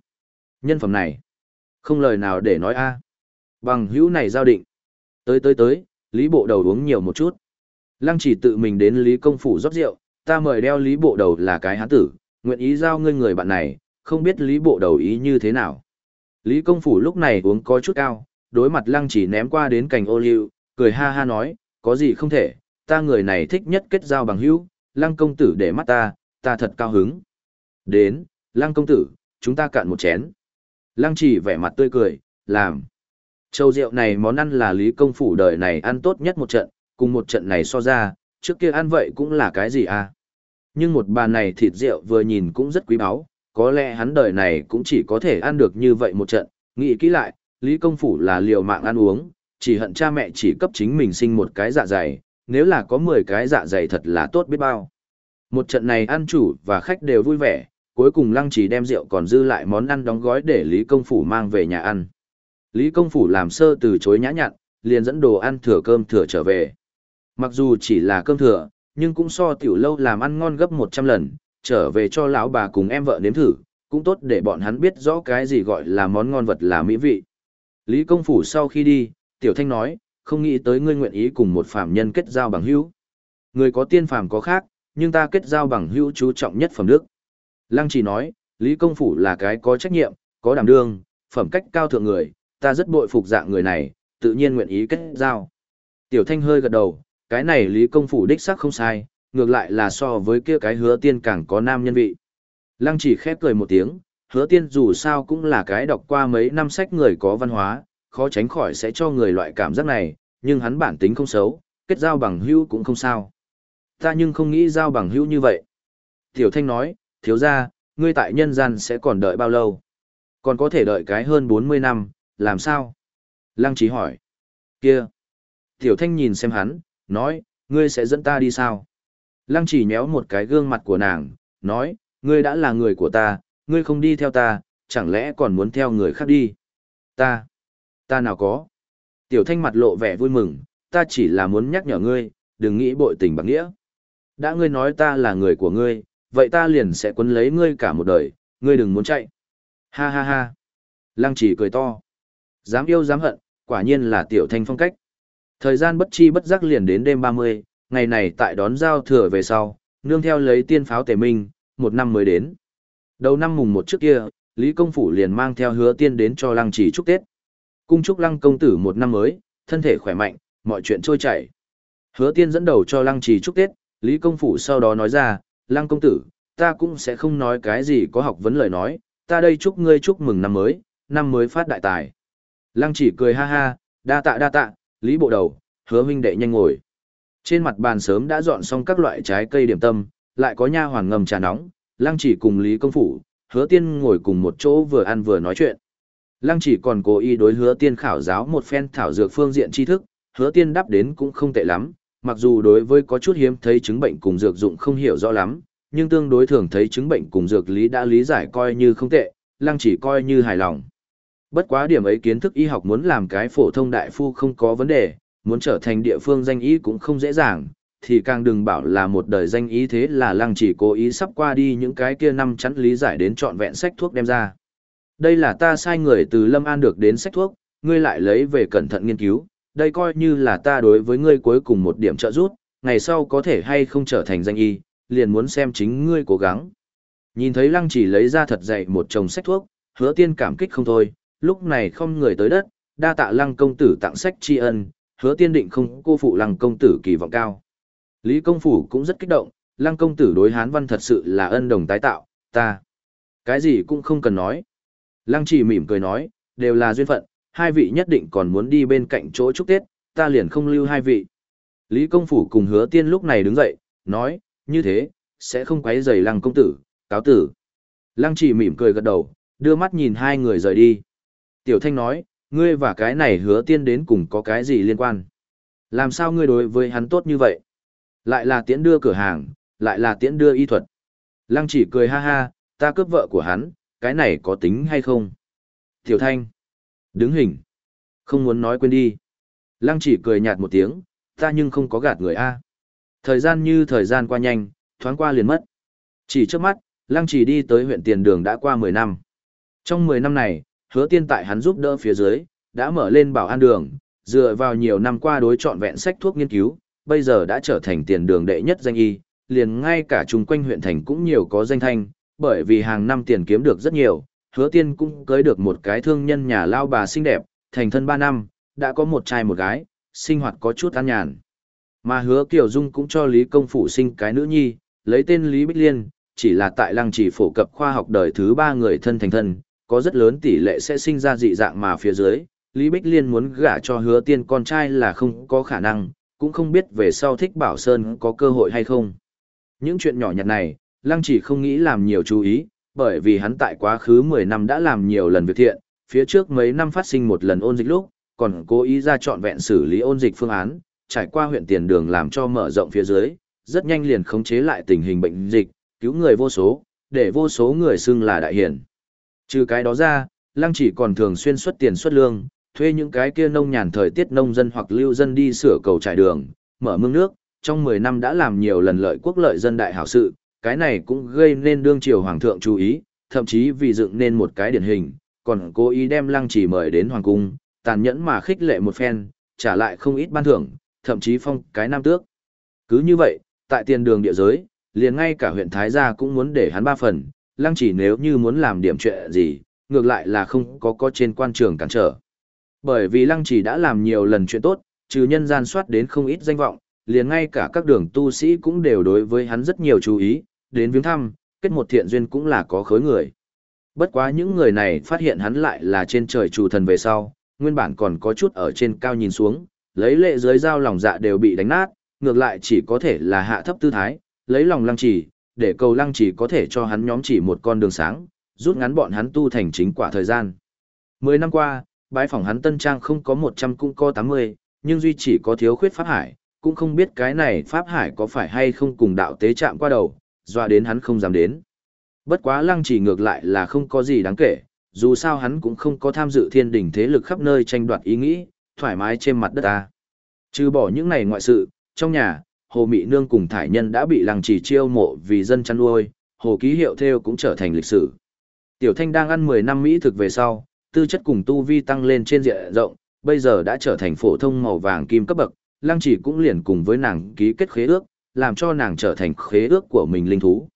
nhân phẩm này. Không lời nào để nói a Bằng hữu này giao định. Tới tới tới, Lý Bộ Đầu uống nhiều một chút. Lăng chỉ tự mình đến Lý Công Phủ rót rượu, ta mời đeo Lý Bộ Đầu là cái hán tử, nguyện ý giao ngươi người bạn này, không biết Lý Bộ Đầu ý như thế nào. Lý Công Phủ lúc này uống có chút cao, đối mặt lăng chỉ ném qua đến cành ô liu, cười ha ha nói, có gì không thể, ta người này thích nhất kết giao bằng hữu, lăng công tử để mắt ta, ta thật cao hứng. Đến, lăng công tử, chúng ta cạn một chén. Lăng chỉ vẻ mặt tươi cười, làm. Châu rượu này món ăn là lý công phủ đời này ăn tốt nhất một trận, cùng một trận này so ra, trước kia ăn vậy cũng là cái gì à? Nhưng một bàn này thịt rượu vừa nhìn cũng rất quý báu, có lẽ hắn đời này cũng chỉ có thể ăn được như vậy một trận, nghĩ kỹ lại, Lý Công Phủ là liều mạng ăn uống, chỉ hận cha mẹ chỉ cấp chính mình sinh một cái dạ dày, nếu là có 10 cái dạ dày thật là tốt biết bao. Một trận này ăn chủ và khách đều vui vẻ, cuối cùng lăng chỉ đem rượu còn dư lại món ăn đóng gói để Lý Công Phủ mang về nhà ăn. Lý Công Phủ làm sơ từ chối nhã nhặn, liền dẫn đồ ăn thừa cơm thừa trở về. Mặc dù chỉ là cơm thừa, nhưng cũng so tiểu lâu làm ăn ngon gấp 100 lần, trở về cho lão bà cùng em vợ nếm thử, cũng tốt để bọn hắn biết rõ cái gì gọi là món ngon vật là mỹ vị. Lý Công Phủ sau khi đi, Tiểu Thanh nói, không nghĩ tới ngươi nguyện ý cùng một phàm nhân kết giao bằng hữu. Người có tiên phàm có khác, nhưng ta kết giao bằng hữu chú trọng nhất phẩm đức. Lăng chỉ nói, Lý Công Phủ là cái có trách nhiệm, có đảm đương, phẩm cách cao thượng người, ta rất bội phục dạng người này, tự nhiên nguyện ý kết giao. Tiểu Thanh hơi gật đầu, cái này Lý Công Phủ đích xác không sai, ngược lại là so với kia cái hứa tiên càng có nam nhân vị. Lăng chỉ khép cười một tiếng, hứa tiên dù sao cũng là cái đọc qua mấy năm sách người có văn hóa, khó tránh khỏi sẽ cho người loại cảm giác này, nhưng hắn bản tính không xấu, kết giao bằng hữu cũng không sao. Ta nhưng không nghĩ giao bằng hữu như vậy. Tiểu Thanh nói, thiếu ra, ngươi tại nhân gian sẽ còn đợi bao lâu? Còn có thể đợi cái hơn 40 năm, làm sao? Lăng trí hỏi. Kia. Tiểu Thanh nhìn xem hắn, nói, ngươi sẽ dẫn ta đi sao? Lăng chỉ nhéo một cái gương mặt của nàng, nói, ngươi đã là người của ta, ngươi không đi theo ta, chẳng lẽ còn muốn theo người khác đi? Ta, ta nào có? Tiểu thanh mặt lộ vẻ vui mừng, ta chỉ là muốn nhắc nhở ngươi, đừng nghĩ bội tình bạc nghĩa. Đã ngươi nói ta là người của ngươi, vậy ta liền sẽ quấn lấy ngươi cả một đời, ngươi đừng muốn chạy. Ha ha ha. Lăng chỉ cười to. Dám yêu dám hận, quả nhiên là tiểu thanh phong cách. Thời gian bất chi bất giác liền đến đêm 30, ngày này tại đón giao thừa về sau, nương theo lấy tiên pháo tề minh, một năm mới đến. Đầu năm mùng một trước kia, Lý Công Phủ liền mang theo hứa tiên đến cho lăng chỉ chúc Tết. Cung chúc lăng công tử một năm mới, thân thể khỏe mạnh, mọi chuyện trôi chảy. Hứa tiên dẫn đầu cho lăng trì chúc Tết, Lý Công Phủ sau đó nói ra, lăng công tử, ta cũng sẽ không nói cái gì có học vấn lời nói, ta đây chúc ngươi chúc mừng năm mới, năm mới phát đại tài. Lăng chỉ cười ha ha, đa tạ đa tạ, Lý bộ đầu, hứa huynh đệ nhanh ngồi. Trên mặt bàn sớm đã dọn xong các loại trái cây điểm tâm, lại có nha hoàn ngầm trà nóng, Lăng Chỉ cùng Lý Công Phủ, Hứa Tiên ngồi cùng một chỗ vừa ăn vừa nói chuyện. Lăng Chỉ còn cố ý đối Hứa Tiên khảo giáo một phen thảo dược phương diện tri thức, Hứa Tiên đáp đến cũng không tệ lắm, mặc dù đối với có chút hiếm thấy chứng bệnh cùng dược dụng không hiểu rõ lắm, nhưng tương đối thường thấy chứng bệnh cùng dược lý đã lý giải coi như không tệ, Lăng Chỉ coi như hài lòng. Bất quá điểm ấy kiến thức y học muốn làm cái phổ thông đại phu không có vấn đề, muốn trở thành địa phương danh y cũng không dễ dàng, thì càng đừng bảo là một đời danh y thế là lăng chỉ cố ý sắp qua đi những cái kia năm chắn lý giải đến trọn vẹn sách thuốc đem ra. Đây là ta sai người từ Lâm An được đến sách thuốc, ngươi lại lấy về cẩn thận nghiên cứu, đây coi như là ta đối với ngươi cuối cùng một điểm trợ giúp, ngày sau có thể hay không trở thành danh y, liền muốn xem chính ngươi cố gắng. Nhìn thấy lăng chỉ lấy ra thật dậy một chồng sách thuốc, hứa tiên cảm kích không thôi, lúc này không người tới đất, đa tạ lăng công tử tặng sách tri ân, hứa tiên định không cô phụ lăng công tử kỳ vọng cao. Lý công phủ cũng rất kích động, lăng công tử đối hán văn thật sự là ân đồng tái tạo, ta. Cái gì cũng không cần nói. Lăng chỉ mỉm cười nói, đều là duyên phận, hai vị nhất định còn muốn đi bên cạnh chỗ chúc Tết, ta liền không lưu hai vị. Lý công phủ cùng hứa tiên lúc này đứng dậy, nói, như thế, sẽ không quấy rầy lăng công tử, cáo tử. Lăng chỉ mỉm cười gật đầu, đưa mắt nhìn hai người rời đi. Tiểu thanh nói, Ngươi và cái này hứa tiên đến cùng có cái gì liên quan? Làm sao ngươi đối với hắn tốt như vậy? Lại là tiễn đưa cửa hàng, lại là tiễn đưa y thuật. Lăng chỉ cười ha ha, ta cướp vợ của hắn, cái này có tính hay không? Tiểu Thanh. Đứng hình. Không muốn nói quên đi. Lăng chỉ cười nhạt một tiếng, ta nhưng không có gạt người A. Thời gian như thời gian qua nhanh, thoáng qua liền mất. Chỉ trước mắt, Lăng chỉ đi tới huyện tiền đường đã qua 10 năm. Trong 10 năm này, hứa tiên tại hắn giúp đỡ phía dưới, đã mở lên bảo an đường, dựa vào nhiều năm qua đối chọn vẹn sách thuốc nghiên cứu, bây giờ đã trở thành tiền đường đệ nhất danh y, liền ngay cả chung quanh huyện thành cũng nhiều có danh thanh, bởi vì hàng năm tiền kiếm được rất nhiều, hứa tiên cũng cưới được một cái thương nhân nhà lao bà xinh đẹp, thành thân 3 năm, đã có một trai một gái, sinh hoạt có chút an nhàn. Mà hứa Kiều Dung cũng cho Lý Công Phủ sinh cái nữ nhi, lấy tên Lý Bích Liên, chỉ là tại lăng chỉ phổ cập khoa học đời thứ ba người thân thành thân, có rất lớn tỷ lệ sẽ sinh ra dị dạng mà phía dưới, Lý Bích Liên muốn gả cho hứa tiên con trai là không có khả năng, cũng không biết về sau thích Bảo Sơn có cơ hội hay không. Những chuyện nhỏ nhặt này, Lăng chỉ không nghĩ làm nhiều chú ý, bởi vì hắn tại quá khứ 10 năm đã làm nhiều lần việc thiện, phía trước mấy năm phát sinh một lần ôn dịch lúc, còn cố ý ra chọn vẹn xử lý ôn dịch phương án, trải qua huyện tiền đường làm cho mở rộng phía dưới, rất nhanh liền khống chế lại tình hình bệnh dịch, cứu người vô số, để vô số người xưng là đại hiển. Trừ cái đó ra, Lăng chỉ còn thường xuyên xuất tiền xuất lương, thuê những cái kia nông nhàn thời tiết nông dân hoặc lưu dân đi sửa cầu trải đường, mở mương nước, trong 10 năm đã làm nhiều lần lợi quốc lợi dân đại hảo sự, cái này cũng gây nên đương triều hoàng thượng chú ý, thậm chí vì dựng nên một cái điển hình, còn cố ý đem lăng chỉ mời đến hoàng cung, tàn nhẫn mà khích lệ một phen, trả lại không ít ban thưởng, thậm chí phong cái nam tước. Cứ như vậy, tại tiền đường địa giới, liền ngay cả huyện Thái Gia cũng muốn để hắn ba phần, lăng chỉ nếu như muốn làm điểm chuyện gì, ngược lại là không có có trên quan trường cản trở. Bởi vì lăng chỉ đã làm nhiều lần chuyện tốt, trừ nhân gian soát đến không ít danh vọng, liền ngay cả các đường tu sĩ cũng đều đối với hắn rất nhiều chú ý, đến viếng thăm, kết một thiện duyên cũng là có khối người. Bất quá những người này phát hiện hắn lại là trên trời chủ thần về sau, nguyên bản còn có chút ở trên cao nhìn xuống, lấy lệ dưới dao lòng dạ đều bị đánh nát, ngược lại chỉ có thể là hạ thấp tư thái, lấy lòng lăng chỉ, để cầu lăng chỉ có thể cho hắn nhóm chỉ một con đường sáng, rút ngắn bọn hắn tu thành chính quả thời gian. Mười năm qua, bãi phòng hắn tân trang không có 100 cũng có 80, nhưng duy chỉ có thiếu khuyết pháp hải, cũng không biết cái này pháp hải có phải hay không cùng đạo tế chạm qua đầu, dọa đến hắn không dám đến. Bất quá lăng chỉ ngược lại là không có gì đáng kể, dù sao hắn cũng không có tham dự thiên đỉnh thế lực khắp nơi tranh đoạt ý nghĩ, thoải mái trên mặt đất ta. Trừ bỏ những này ngoại sự, trong nhà, Hồ Mị Nương cùng Thải Nhân đã bị lăng chỉ chiêu mộ vì dân chăn nuôi, Hồ Ký Hiệu theo cũng trở thành lịch sử. Tiểu Thanh đang ăn 10 năm Mỹ thực về sau, tư chất cùng tu vi tăng lên trên diện rộng, bây giờ đã trở thành phổ thông màu vàng kim cấp bậc, lăng chỉ cũng liền cùng với nàng ký kết khế ước, làm cho nàng trở thành khế ước của mình linh thú.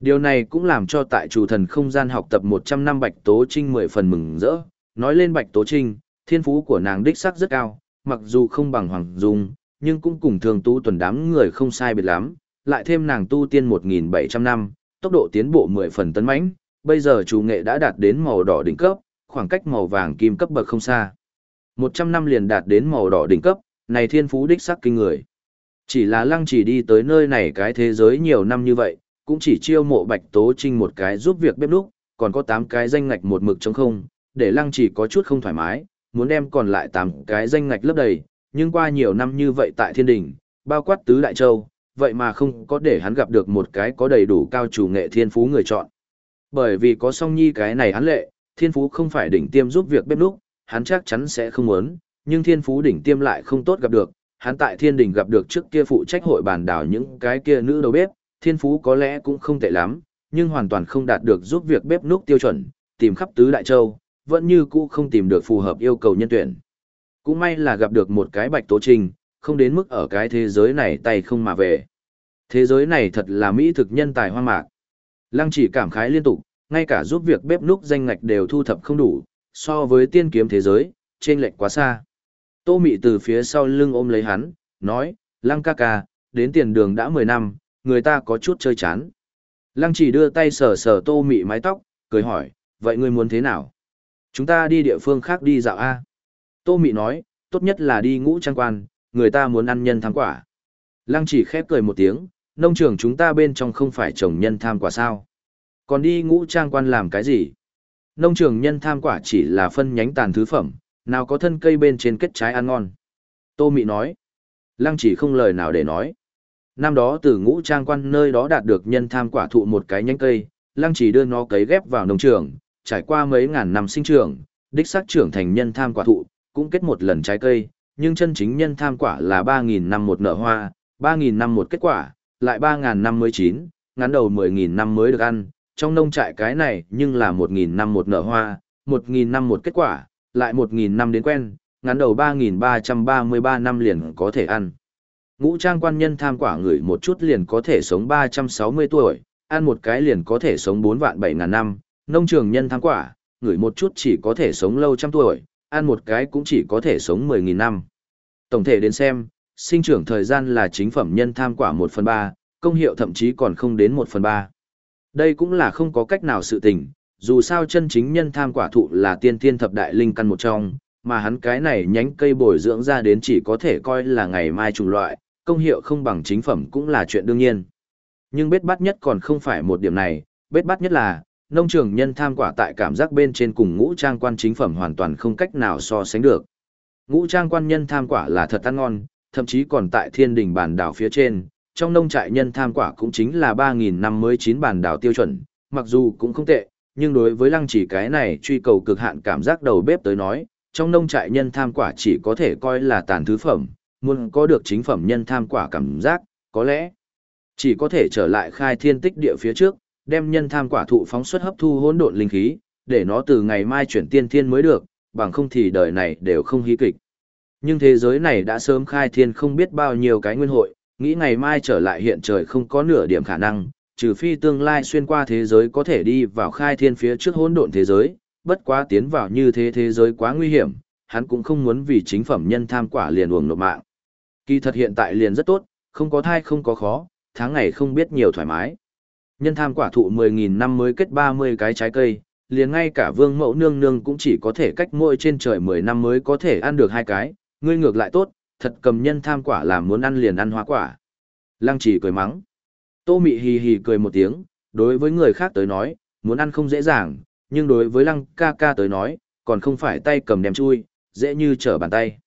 Điều này cũng làm cho tại chủ thần không gian học tập 100 năm Bạch Tố Trinh 10 phần mừng rỡ. Nói lên Bạch Tố Trinh, thiên phú của nàng đích sắc rất cao, mặc dù không bằng Hoàng Dung, nhưng cũng cùng thường tu tuần đám người không sai biệt lắm, lại thêm nàng tu tiên 1.700 năm, tốc độ tiến bộ 10 phần tấn mãnh, bây giờ chủ nghệ đã đạt đến màu đỏ đỉnh cấp, khoảng cách màu vàng kim cấp bậc không xa. 100 năm liền đạt đến màu đỏ đỉnh cấp, này thiên phú đích sắc kinh người. Chỉ là lăng chỉ đi tới nơi này cái thế giới nhiều năm như vậy, cũng chỉ chiêu mộ Bạch Tố Trinh một cái giúp việc bếp núc, còn có 8 cái danh ngạch một mực trống không, để lăng chỉ có chút không thoải mái, muốn đem còn lại 8 cái danh ngạch lấp đầy, nhưng qua nhiều năm như vậy tại thiên đình, bao quát tứ đại châu, vậy mà không có để hắn gặp được một cái có đầy đủ cao chủ nghệ thiên phú người chọn. Bởi vì có song nhi cái này hắn lệ, thiên phú không phải đỉnh tiêm giúp việc bếp núc, hắn chắc chắn sẽ không muốn, nhưng thiên phú đỉnh tiêm lại không tốt gặp được, hắn tại thiên đình gặp được trước kia phụ trách hội bàn đảo những cái kia nữ đầu bếp, thiên phú có lẽ cũng không tệ lắm, nhưng hoàn toàn không đạt được giúp việc bếp núc tiêu chuẩn, tìm khắp tứ đại châu, vẫn như cũ không tìm được phù hợp yêu cầu nhân tuyển. Cũng may là gặp được một cái bạch tố trình, không đến mức ở cái thế giới này tay không mà về. Thế giới này thật là mỹ thực nhân tài hoang mạc. Lăng chỉ cảm khái liên tục, ngay cả giúp việc bếp núc danh ngạch đều thu thập không đủ, so với tiên kiếm thế giới, trên lệch quá xa. Tô Mị từ phía sau lưng ôm lấy hắn, nói, Lăng ca ca, đến tiền đường đã 10 năm, người ta có chút chơi chán. Lăng chỉ đưa tay sờ sờ Tô Mị mái tóc, cười hỏi, vậy ngươi muốn thế nào? Chúng ta đi địa phương khác đi dạo A. Tô Mị nói, tốt nhất là đi ngũ trang quan, người ta muốn ăn nhân tham quả. Lăng chỉ khép cười một tiếng, nông trường chúng ta bên trong không phải trồng nhân tham quả sao. Còn đi ngũ trang quan làm cái gì? Nông trường nhân tham quả chỉ là phân nhánh tàn thứ phẩm, nào có thân cây bên trên kết trái ăn ngon. Tô Mị nói. Lăng chỉ không lời nào để nói. Năm đó từ ngũ trang quan nơi đó đạt được nhân tham quả thụ một cái nhánh cây, lăng chỉ đưa nó cấy ghép vào nông trường, trải qua mấy ngàn năm sinh trưởng, đích xác trưởng thành nhân tham quả thụ, cũng kết một lần trái cây, nhưng chân chính nhân tham quả là 3.000 năm một nở hoa, 3.000 năm một kết quả, lại 3.000 năm mới chín, ngắn đầu 10.000 năm mới được ăn, trong nông trại cái này nhưng là 1.000 năm một nở hoa, 1.000 năm một kết quả, lại 1.000 năm đến quen, ngắn đầu 3.333 năm liền có thể ăn. Ngũ trang quan nhân tham quả người một chút liền có thể sống 360 tuổi, ăn một cái liền có thể sống 4 vạn 7 ngàn năm, nông trường nhân tham quả, người một chút chỉ có thể sống lâu trăm tuổi, ăn một cái cũng chỉ có thể sống 10.000 năm. Tổng thể đến xem, sinh trưởng thời gian là chính phẩm nhân tham quả 1 phần 3, công hiệu thậm chí còn không đến 1 phần 3. Đây cũng là không có cách nào sự tình, dù sao chân chính nhân tham quả thụ là tiên thiên thập đại linh căn một trong, mà hắn cái này nhánh cây bồi dưỡng ra đến chỉ có thể coi là ngày mai trùng loại, công hiệu không bằng chính phẩm cũng là chuyện đương nhiên. Nhưng bết bắt nhất còn không phải một điểm này, bết bắt nhất là, nông trường nhân tham quả tại cảm giác bên trên cùng ngũ trang quan chính phẩm hoàn toàn không cách nào so sánh được. Ngũ trang quan nhân tham quả là thật ăn ngon, thậm chí còn tại thiên đình bản đảo phía trên, trong nông trại nhân tham quả cũng chính là 3.000 năm mới chín bản đảo tiêu chuẩn, mặc dù cũng không tệ, nhưng đối với lăng chỉ cái này truy cầu cực hạn cảm giác đầu bếp tới nói, trong nông trại nhân tham quả chỉ có thể coi là tàn thứ phẩm, muốn có được chính phẩm nhân tham quả cảm giác, có lẽ chỉ có thể trở lại khai thiên tích địa phía trước, đem nhân tham quả thụ phóng xuất hấp thu hỗn độn linh khí, để nó từ ngày mai chuyển tiên thiên mới được, bằng không thì đời này đều không hí kịch. Nhưng thế giới này đã sớm khai thiên không biết bao nhiêu cái nguyên hội, nghĩ ngày mai trở lại hiện trời không có nửa điểm khả năng, trừ phi tương lai xuyên qua thế giới có thể đi vào khai thiên phía trước hỗn độn thế giới, bất quá tiến vào như thế thế giới quá nguy hiểm, hắn cũng không muốn vì chính phẩm nhân tham quả liền uổng nộp mạng. Kỳ thật hiện tại liền rất tốt, không có thai không có khó, tháng ngày không biết nhiều thoải mái. Nhân tham quả thụ 10.000 năm mới kết 30 cái trái cây, liền ngay cả vương mẫu nương nương cũng chỉ có thể cách mỗi trên trời 10 năm mới có thể ăn được hai cái, ngươi ngược lại tốt, thật cầm nhân tham quả làm muốn ăn liền ăn hoa quả. Lăng chỉ cười mắng. Tô mị hì hì cười một tiếng, đối với người khác tới nói, muốn ăn không dễ dàng, nhưng đối với lăng ca ca tới nói, còn không phải tay cầm đem chui, dễ như trở bàn tay.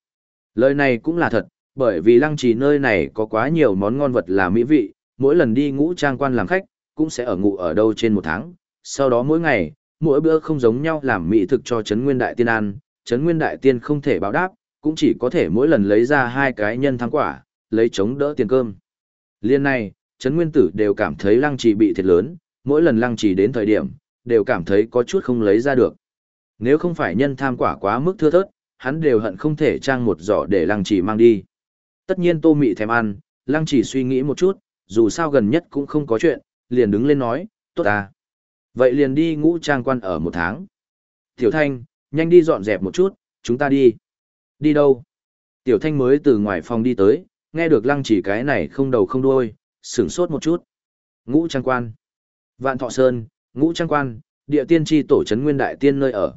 Lời này cũng là thật, bởi vì lăng trì nơi này có quá nhiều món ngon vật là mỹ vị, mỗi lần đi ngũ trang quan làm khách, cũng sẽ ở ngủ ở đâu trên một tháng, sau đó mỗi ngày, mỗi bữa không giống nhau làm mỹ thực cho Trấn Nguyên Đại Tiên ăn, Trấn Nguyên Đại Tiên không thể báo đáp, cũng chỉ có thể mỗi lần lấy ra hai cái nhân thắng quả, lấy chống đỡ tiền cơm. Liên này, Trấn Nguyên Tử đều cảm thấy lăng trì bị thiệt lớn, mỗi lần lăng trì đến thời điểm, đều cảm thấy có chút không lấy ra được. Nếu không phải nhân tham quả quá mức thưa thớt, hắn đều hận không thể trang một giỏ để lăng trì mang đi. Tất nhiên tô mị thèm ăn, lăng trì suy nghĩ một chút, dù sao gần nhất cũng không có chuyện, liền đứng lên nói, tốt à. Vậy liền đi ngũ trang quan ở một tháng. Tiểu Thanh, nhanh đi dọn dẹp một chút, chúng ta đi. Đi đâu? Tiểu Thanh mới từ ngoài phòng đi tới, nghe được lăng chỉ cái này không đầu không đuôi, sửng sốt một chút. Ngũ trang quan. Vạn Thọ Sơn, ngũ trang quan, địa tiên tri tổ trấn nguyên đại tiên nơi ở.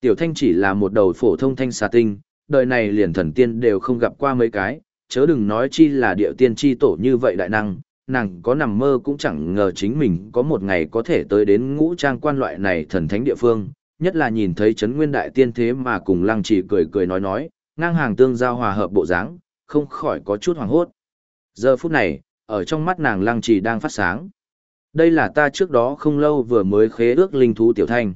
Tiểu Thanh chỉ là một đầu phổ thông thanh xà tinh, đời này liền thần tiên đều không gặp qua mấy cái, chớ đừng nói chi là địa tiên tri tổ như vậy đại năng, nàng có nằm mơ cũng chẳng ngờ chính mình có một ngày có thể tới đến ngũ trang quan loại này thần thánh địa phương, nhất là nhìn thấy Trấn Nguyên Đại Tiên thế mà cùng Lăng Chỉ cười cười nói nói, ngang hàng tương giao hòa hợp bộ dáng, không khỏi có chút hoàng hốt. Giờ phút này, ở trong mắt nàng Lăng Chỉ đang phát sáng. Đây là ta trước đó không lâu vừa mới khế ước linh thú Tiểu Thanh.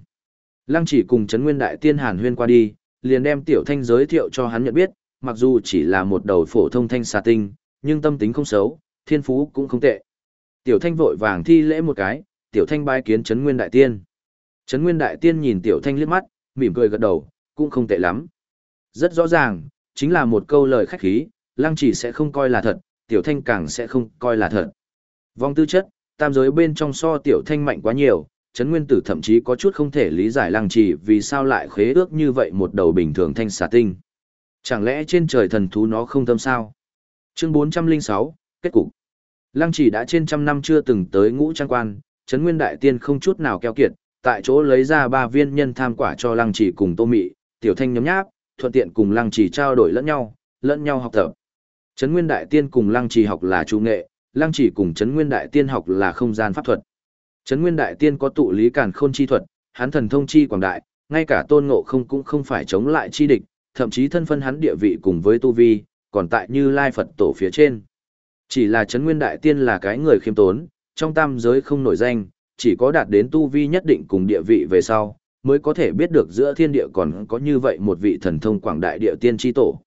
Lăng Chỉ cùng Trấn Nguyên Đại Tiên Hàn huyên qua đi, liền đem Tiểu Thanh giới thiệu cho hắn nhận biết, mặc dù chỉ là một đầu phổ thông thanh xà tinh, nhưng tâm tính không xấu, thiên phú cũng không tệ. Tiểu Thanh vội vàng thi lễ một cái, Tiểu Thanh bái kiến Trấn Nguyên Đại Tiên. Trấn Nguyên Đại Tiên nhìn Tiểu Thanh liếc mắt, mỉm cười gật đầu, cũng không tệ lắm. Rất rõ ràng, chính là một câu lời khách khí, Lăng chỉ sẽ không coi là thật, Tiểu Thanh càng sẽ không coi là thật. Vong tư chất, tam giới bên trong so Tiểu Thanh mạnh quá nhiều, Trấn Nguyên Tử thậm chí có chút không thể lý giải Lăng chỉ vì sao lại khế ước như vậy một đầu bình thường thanh xà tinh. Chẳng lẽ trên trời thần thú nó không tâm sao? Chương 406, kết cục. Lăng chỉ đã trên trăm năm chưa từng tới ngũ trang quan, Trấn Nguyên Đại Tiên không chút nào keo kiệt, tại chỗ lấy ra ba viên nhân tham quả cho Lăng chỉ cùng Tô Mị, Tiểu Thanh nhóm nháp, thuận tiện cùng Lăng chỉ trao đổi lẫn nhau, lẫn nhau học tập. Trấn Nguyên Đại Tiên cùng Lăng chỉ học là trung nghệ, Lăng chỉ cùng Trấn Nguyên Đại Tiên học là không gian pháp thuật. Trấn Nguyên Đại Tiên có tụ lý càn khôn chi thuật, hắn thần thông chi quảng đại, ngay cả tôn ngộ không cũng không phải chống lại chi địch, thậm chí thân phân hắn địa vị cùng với tu vi, còn tại như lai Phật tổ phía trên. Chỉ là Trấn Nguyên Đại Tiên là cái người khiêm tốn, trong tam giới không nổi danh, chỉ có đạt đến tu vi nhất định cùng địa vị về sau, mới có thể biết được giữa thiên địa còn có như vậy một vị thần thông quảng đại địa tiên tri tổ.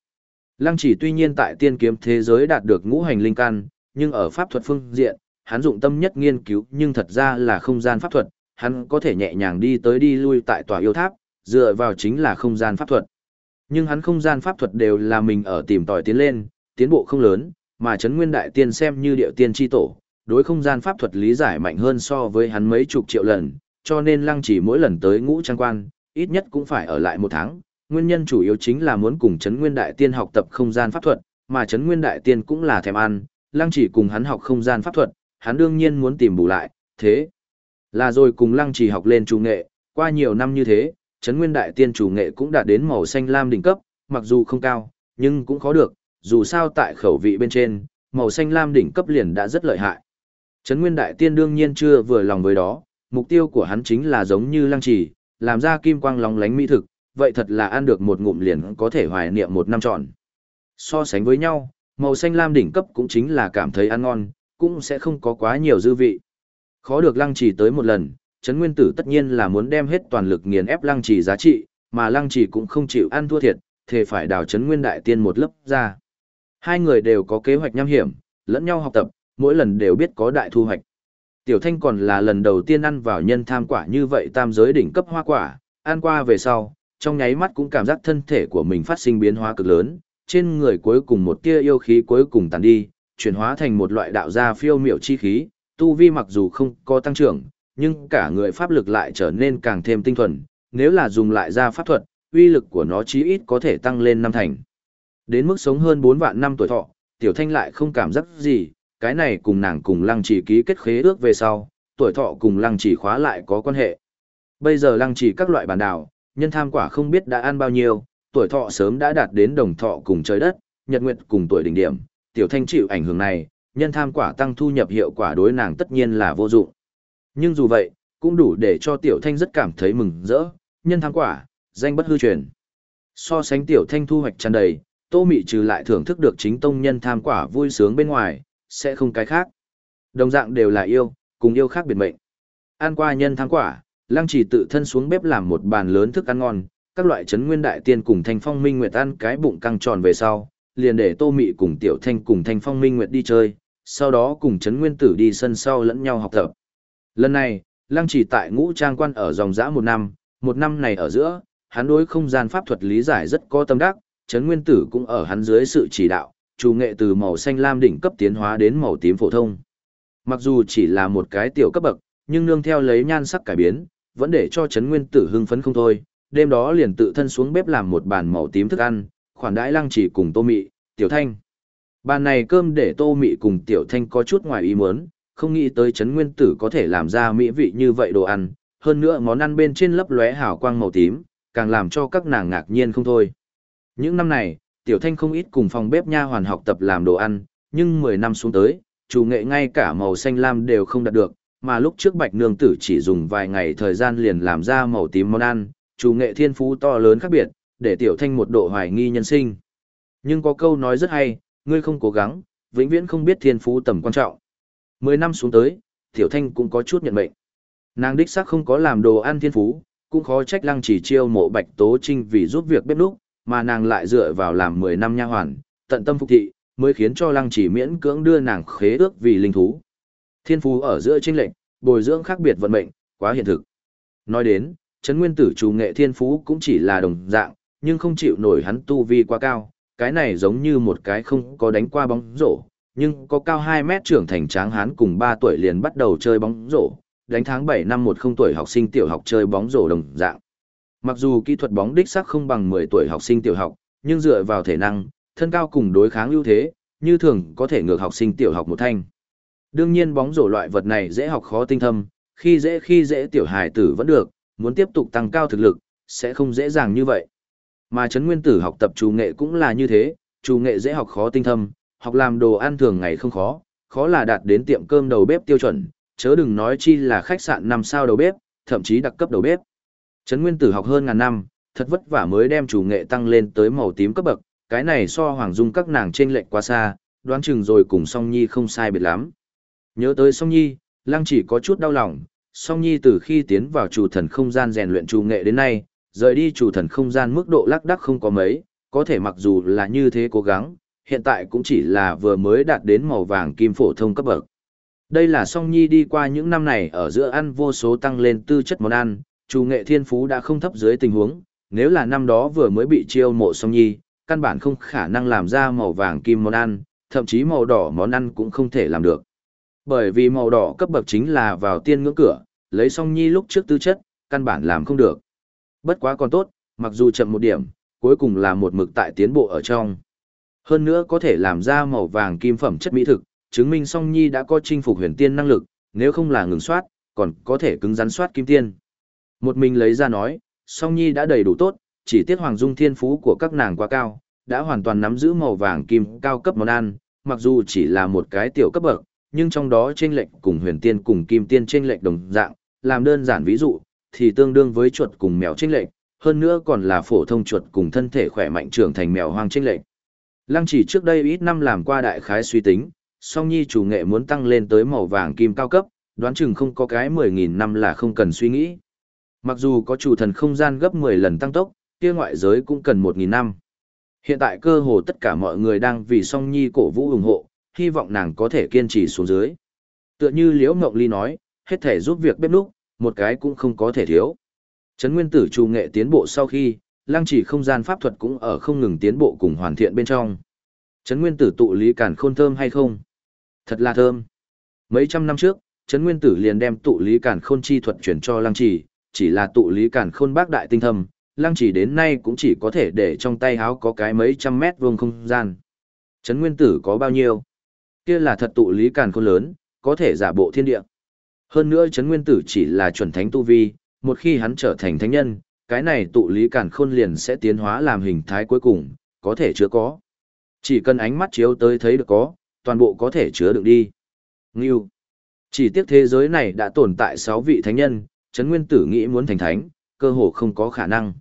Lăng chỉ tuy nhiên tại tiên kiếm thế giới đạt được ngũ hành linh căn, nhưng ở pháp thuật phương diện, hắn dụng tâm nhất nghiên cứu nhưng thật ra là không gian pháp thuật, hắn có thể nhẹ nhàng đi tới đi lui tại tòa yêu tháp, dựa vào chính là không gian pháp thuật. Nhưng hắn không gian pháp thuật đều là mình ở tìm tòi tiến lên, tiến bộ không lớn, mà Trấn Nguyên Đại Tiên xem như điệu tiên tri tổ, đối không gian pháp thuật lý giải mạnh hơn so với hắn mấy chục triệu lần, cho nên lăng chỉ mỗi lần tới ngũ trang quan, ít nhất cũng phải ở lại một tháng. Nguyên nhân chủ yếu chính là muốn cùng Trấn Nguyên Đại Tiên học tập không gian pháp thuật, mà Trấn Nguyên Đại Tiên cũng là thèm ăn, lăng chỉ cùng hắn học không gian pháp thuật, hắn đương nhiên muốn tìm bù lại, thế. Là rồi cùng lăng chỉ học lên chủ nghệ, qua nhiều năm như thế, Trấn Nguyên Đại Tiên chủ nghệ cũng đã đến màu xanh lam đỉnh cấp, mặc dù không cao, nhưng cũng khó được, dù sao tại khẩu vị bên trên, màu xanh lam đỉnh cấp liền đã rất lợi hại. Trấn Nguyên Đại Tiên đương nhiên chưa vừa lòng với đó, mục tiêu của hắn chính là giống như lăng chỉ, làm ra kim quang lóng lánh mỹ thực, vậy thật là ăn được một ngụm liền có thể hoài niệm một năm trọn. So sánh với nhau, màu xanh lam đỉnh cấp cũng chính là cảm thấy ăn ngon, cũng sẽ không có quá nhiều dư vị. Khó được lăng trì tới một lần, Trấn Nguyên Tử tất nhiên là muốn đem hết toàn lực nghiền ép lăng trì giá trị, mà lăng trì cũng không chịu ăn thua thiệt, thề phải đào Trấn Nguyên Đại Tiên một lớp ra. Hai người đều có kế hoạch nham hiểm, lẫn nhau học tập, mỗi lần đều biết có đại thu hoạch. Tiểu Thanh còn là lần đầu tiên ăn vào nhân tham quả như vậy tam giới đỉnh cấp hoa quả, ăn qua về sau, trong nháy mắt cũng cảm giác thân thể của mình phát sinh biến hóa cực lớn, trên người cuối cùng một tia yêu khí cuối cùng tàn đi, chuyển hóa thành một loại đạo gia phiêu miểu chi khí, tu vi mặc dù không có tăng trưởng, nhưng cả người pháp lực lại trở nên càng thêm tinh thuần, nếu là dùng lại ra pháp thuật, uy lực của nó chí ít có thể tăng lên năm thành. Đến mức sống hơn 4 vạn năm tuổi thọ, Tiểu Thanh lại không cảm giác gì, cái này cùng nàng cùng lăng chỉ ký kết khế ước về sau, tuổi thọ cùng lăng chỉ khóa lại có quan hệ. Bây giờ lăng chỉ các loại bản đảo, nhân tham quả không biết đã ăn bao nhiêu, tuổi thọ sớm đã đạt đến đồng thọ cùng trời đất, nhật nguyệt cùng tuổi đỉnh điểm, tiểu thanh chịu ảnh hưởng này, nhân tham quả tăng thu nhập hiệu quả đối nàng tất nhiên là vô dụng. Nhưng dù vậy, cũng đủ để cho tiểu thanh rất cảm thấy mừng rỡ, nhân tham quả, danh bất hư truyền. So sánh tiểu thanh thu hoạch tràn đầy, tô mị trừ lại thưởng thức được chính tông nhân tham quả vui sướng bên ngoài, sẽ không cái khác. Đồng dạng đều là yêu, cùng yêu khác biệt mệnh. Ăn qua nhân tham quả, lăng chỉ tự thân xuống bếp làm một bàn lớn thức ăn ngon, các loại chấn nguyên đại tiên cùng thanh phong minh nguyệt ăn cái bụng căng tròn về sau, liền để tô mị cùng tiểu thanh cùng thanh phong minh nguyệt đi chơi, sau đó cùng chấn nguyên tử đi sân sau lẫn nhau học tập. Lần này, lăng chỉ tại ngũ trang quan ở dòng dã một năm, một năm này ở giữa, hắn đối không gian pháp thuật lý giải rất có tâm đắc, chấn nguyên tử cũng ở hắn dưới sự chỉ đạo, chủ nghệ từ màu xanh lam đỉnh cấp tiến hóa đến màu tím phổ thông. Mặc dù chỉ là một cái tiểu cấp bậc, nhưng nương theo lấy nhan sắc cải biến, vẫn để cho chấn nguyên tử hưng phấn không thôi. Đêm đó liền tự thân xuống bếp làm một bàn màu tím thức ăn, khoản đãi lăng chỉ cùng tô mị, tiểu thanh. Bàn này cơm để tô mị cùng tiểu thanh có chút ngoài ý muốn, không nghĩ tới chấn nguyên tử có thể làm ra mỹ vị như vậy đồ ăn, hơn nữa món ăn bên trên lấp lóe hào quang màu tím, càng làm cho các nàng ngạc nhiên không thôi. Những năm này, tiểu thanh không ít cùng phòng bếp nha hoàn học tập làm đồ ăn, nhưng 10 năm xuống tới, chủ nghệ ngay cả màu xanh lam đều không đạt được, mà lúc trước bạch nương tử chỉ dùng vài ngày thời gian liền làm ra màu tím món ăn, chủ nghệ thiên phú to lớn khác biệt, để tiểu thanh một độ hoài nghi nhân sinh. Nhưng có câu nói rất hay, ngươi không cố gắng, vĩnh viễn không biết thiên phú tầm quan trọng. 10 năm xuống tới, tiểu thanh cũng có chút nhận mệnh. Nàng đích xác không có làm đồ ăn thiên phú, cũng khó trách lăng chỉ chiêu mộ bạch tố trinh vì giúp việc bếp núc, mà nàng lại dựa vào làm 10 năm nha hoàn, tận tâm phục thị, mới khiến cho lăng chỉ miễn cưỡng đưa nàng khế ước vì linh thú. Thiên phú ở giữa tranh lệnh, bồi dưỡng khác biệt vận mệnh, quá hiện thực. Nói đến, Trấn Nguyên Tử chủ nghệ thiên phú cũng chỉ là đồng dạng, nhưng không chịu nổi hắn tu vi quá cao, cái này giống như một cái không có đánh qua bóng rổ, nhưng có cao 2 mét trưởng thành tráng hán cùng 3 tuổi liền bắt đầu chơi bóng rổ, đánh tháng 7 năm 10 tuổi học sinh tiểu học chơi bóng rổ đồng dạng. Mặc dù kỹ thuật bóng đích xác không bằng 10 tuổi học sinh tiểu học, nhưng dựa vào thể năng, thân cao cùng đối kháng ưu thế, như thường có thể ngược học sinh tiểu học một thanh. Đương nhiên bóng rổ loại vật này dễ học khó tinh thâm, khi dễ khi dễ tiểu hài tử vẫn được, muốn tiếp tục tăng cao thực lực, sẽ không dễ dàng như vậy. Mà Trấn Nguyên Tử học tập chủ nghệ cũng là như thế, chủ nghệ dễ học khó tinh thâm, học làm đồ ăn thường ngày không khó, khó là đạt đến tiệm cơm đầu bếp tiêu chuẩn, chớ đừng nói chi là khách sạn 5 sao đầu bếp, thậm chí đặc cấp đầu bếp. Trấn Nguyên Tử học hơn ngàn năm, thật vất vả mới đem chủ nghệ tăng lên tới màu tím cấp bậc, cái này so Hoàng Dung các nàng trên lệch quá xa, đoán chừng rồi cùng Song Nhi không sai biệt lắm. Nhớ tới Song Nhi, Lăng chỉ có chút đau lòng, Song Nhi từ khi tiến vào chủ thần không gian rèn luyện chủ nghệ đến nay, rời đi chủ thần không gian mức độ lắc đắc không có mấy, có thể mặc dù là như thế cố gắng, hiện tại cũng chỉ là vừa mới đạt đến màu vàng kim phổ thông cấp bậc. Đây là Song Nhi đi qua những năm này ở giữa ăn vô số tăng lên tư chất món ăn, chủ nghệ thiên phú đã không thấp dưới tình huống, nếu là năm đó vừa mới bị chiêu mộ Song Nhi, căn bản không khả năng làm ra màu vàng kim món ăn, thậm chí màu đỏ món ăn cũng không thể làm được. Bởi vì màu đỏ cấp bậc chính là vào tiên ngưỡng cửa, lấy Song Nhi lúc trước tư chất, căn bản làm không được. Bất quá còn tốt, mặc dù chậm một điểm, cuối cùng là một mực tại tiến bộ ở trong. Hơn nữa có thể làm ra màu vàng kim phẩm chất mỹ thực, chứng minh Song Nhi đã có chinh phục huyền tiên năng lực, nếu không là ngừng soát, còn có thể cứng rắn soát kim tiên. Một mình lấy ra nói, Song Nhi đã đầy đủ tốt, chỉ tiếc hoàng dung thiên phú của các nàng quá cao, đã hoàn toàn nắm giữ màu vàng kim cao cấp món ăn, mặc dù chỉ là một cái tiểu cấp bậc, nhưng trong đó chênh lệch cùng huyền tiên cùng kim tiên chênh lệch đồng dạng, làm đơn giản ví dụ, thì tương đương với chuột cùng mèo chênh lệch, hơn nữa còn là phổ thông chuột cùng thân thể khỏe mạnh trưởng thành mèo hoang chênh lệch. Lăng chỉ trước đây ít năm làm qua đại khái suy tính, song nhi chủ nghệ muốn tăng lên tới màu vàng kim cao cấp, đoán chừng không có cái 10.000 năm là không cần suy nghĩ. Mặc dù có chủ thần không gian gấp 10 lần tăng tốc, kia ngoại giới cũng cần 1.000 năm. Hiện tại cơ hồ tất cả mọi người đang vì song nhi cổ vũ ủng hộ, hy vọng nàng có thể kiên trì xuống dưới. Tựa như Liễu Ngộng Ly nói, hết thể giúp việc bếp lúc, một cái cũng không có thể thiếu. Trấn Nguyên Tử trù nghệ tiến bộ sau khi, lăng chỉ không gian pháp thuật cũng ở không ngừng tiến bộ cùng hoàn thiện bên trong. Trấn Nguyên Tử tụ lý cản khôn thơm hay không? Thật là thơm. Mấy trăm năm trước, Trấn Nguyên Tử liền đem tụ lý cản khôn chi thuật chuyển cho lăng chỉ, chỉ là tụ lý cản khôn bác đại tinh thâm, lăng chỉ đến nay cũng chỉ có thể để trong tay háo có cái mấy trăm mét vuông không gian. Trấn Nguyên Tử có bao nhiêu? Kia là thật tụ lý càn khôn lớn, có thể giả bộ thiên địa. Hơn nữa chấn Nguyên Tử chỉ là chuẩn thánh tu vi, một khi hắn trở thành thánh nhân, cái này tụ lý càn khôn liền sẽ tiến hóa làm hình thái cuối cùng, có thể chứa có. Chỉ cần ánh mắt chiếu tới thấy được có, toàn bộ có thể chứa được đi. Ngưu. Chỉ tiếc thế giới này đã tồn tại 6 vị thánh nhân, chấn Nguyên Tử nghĩ muốn thành thánh, cơ hồ không có khả năng.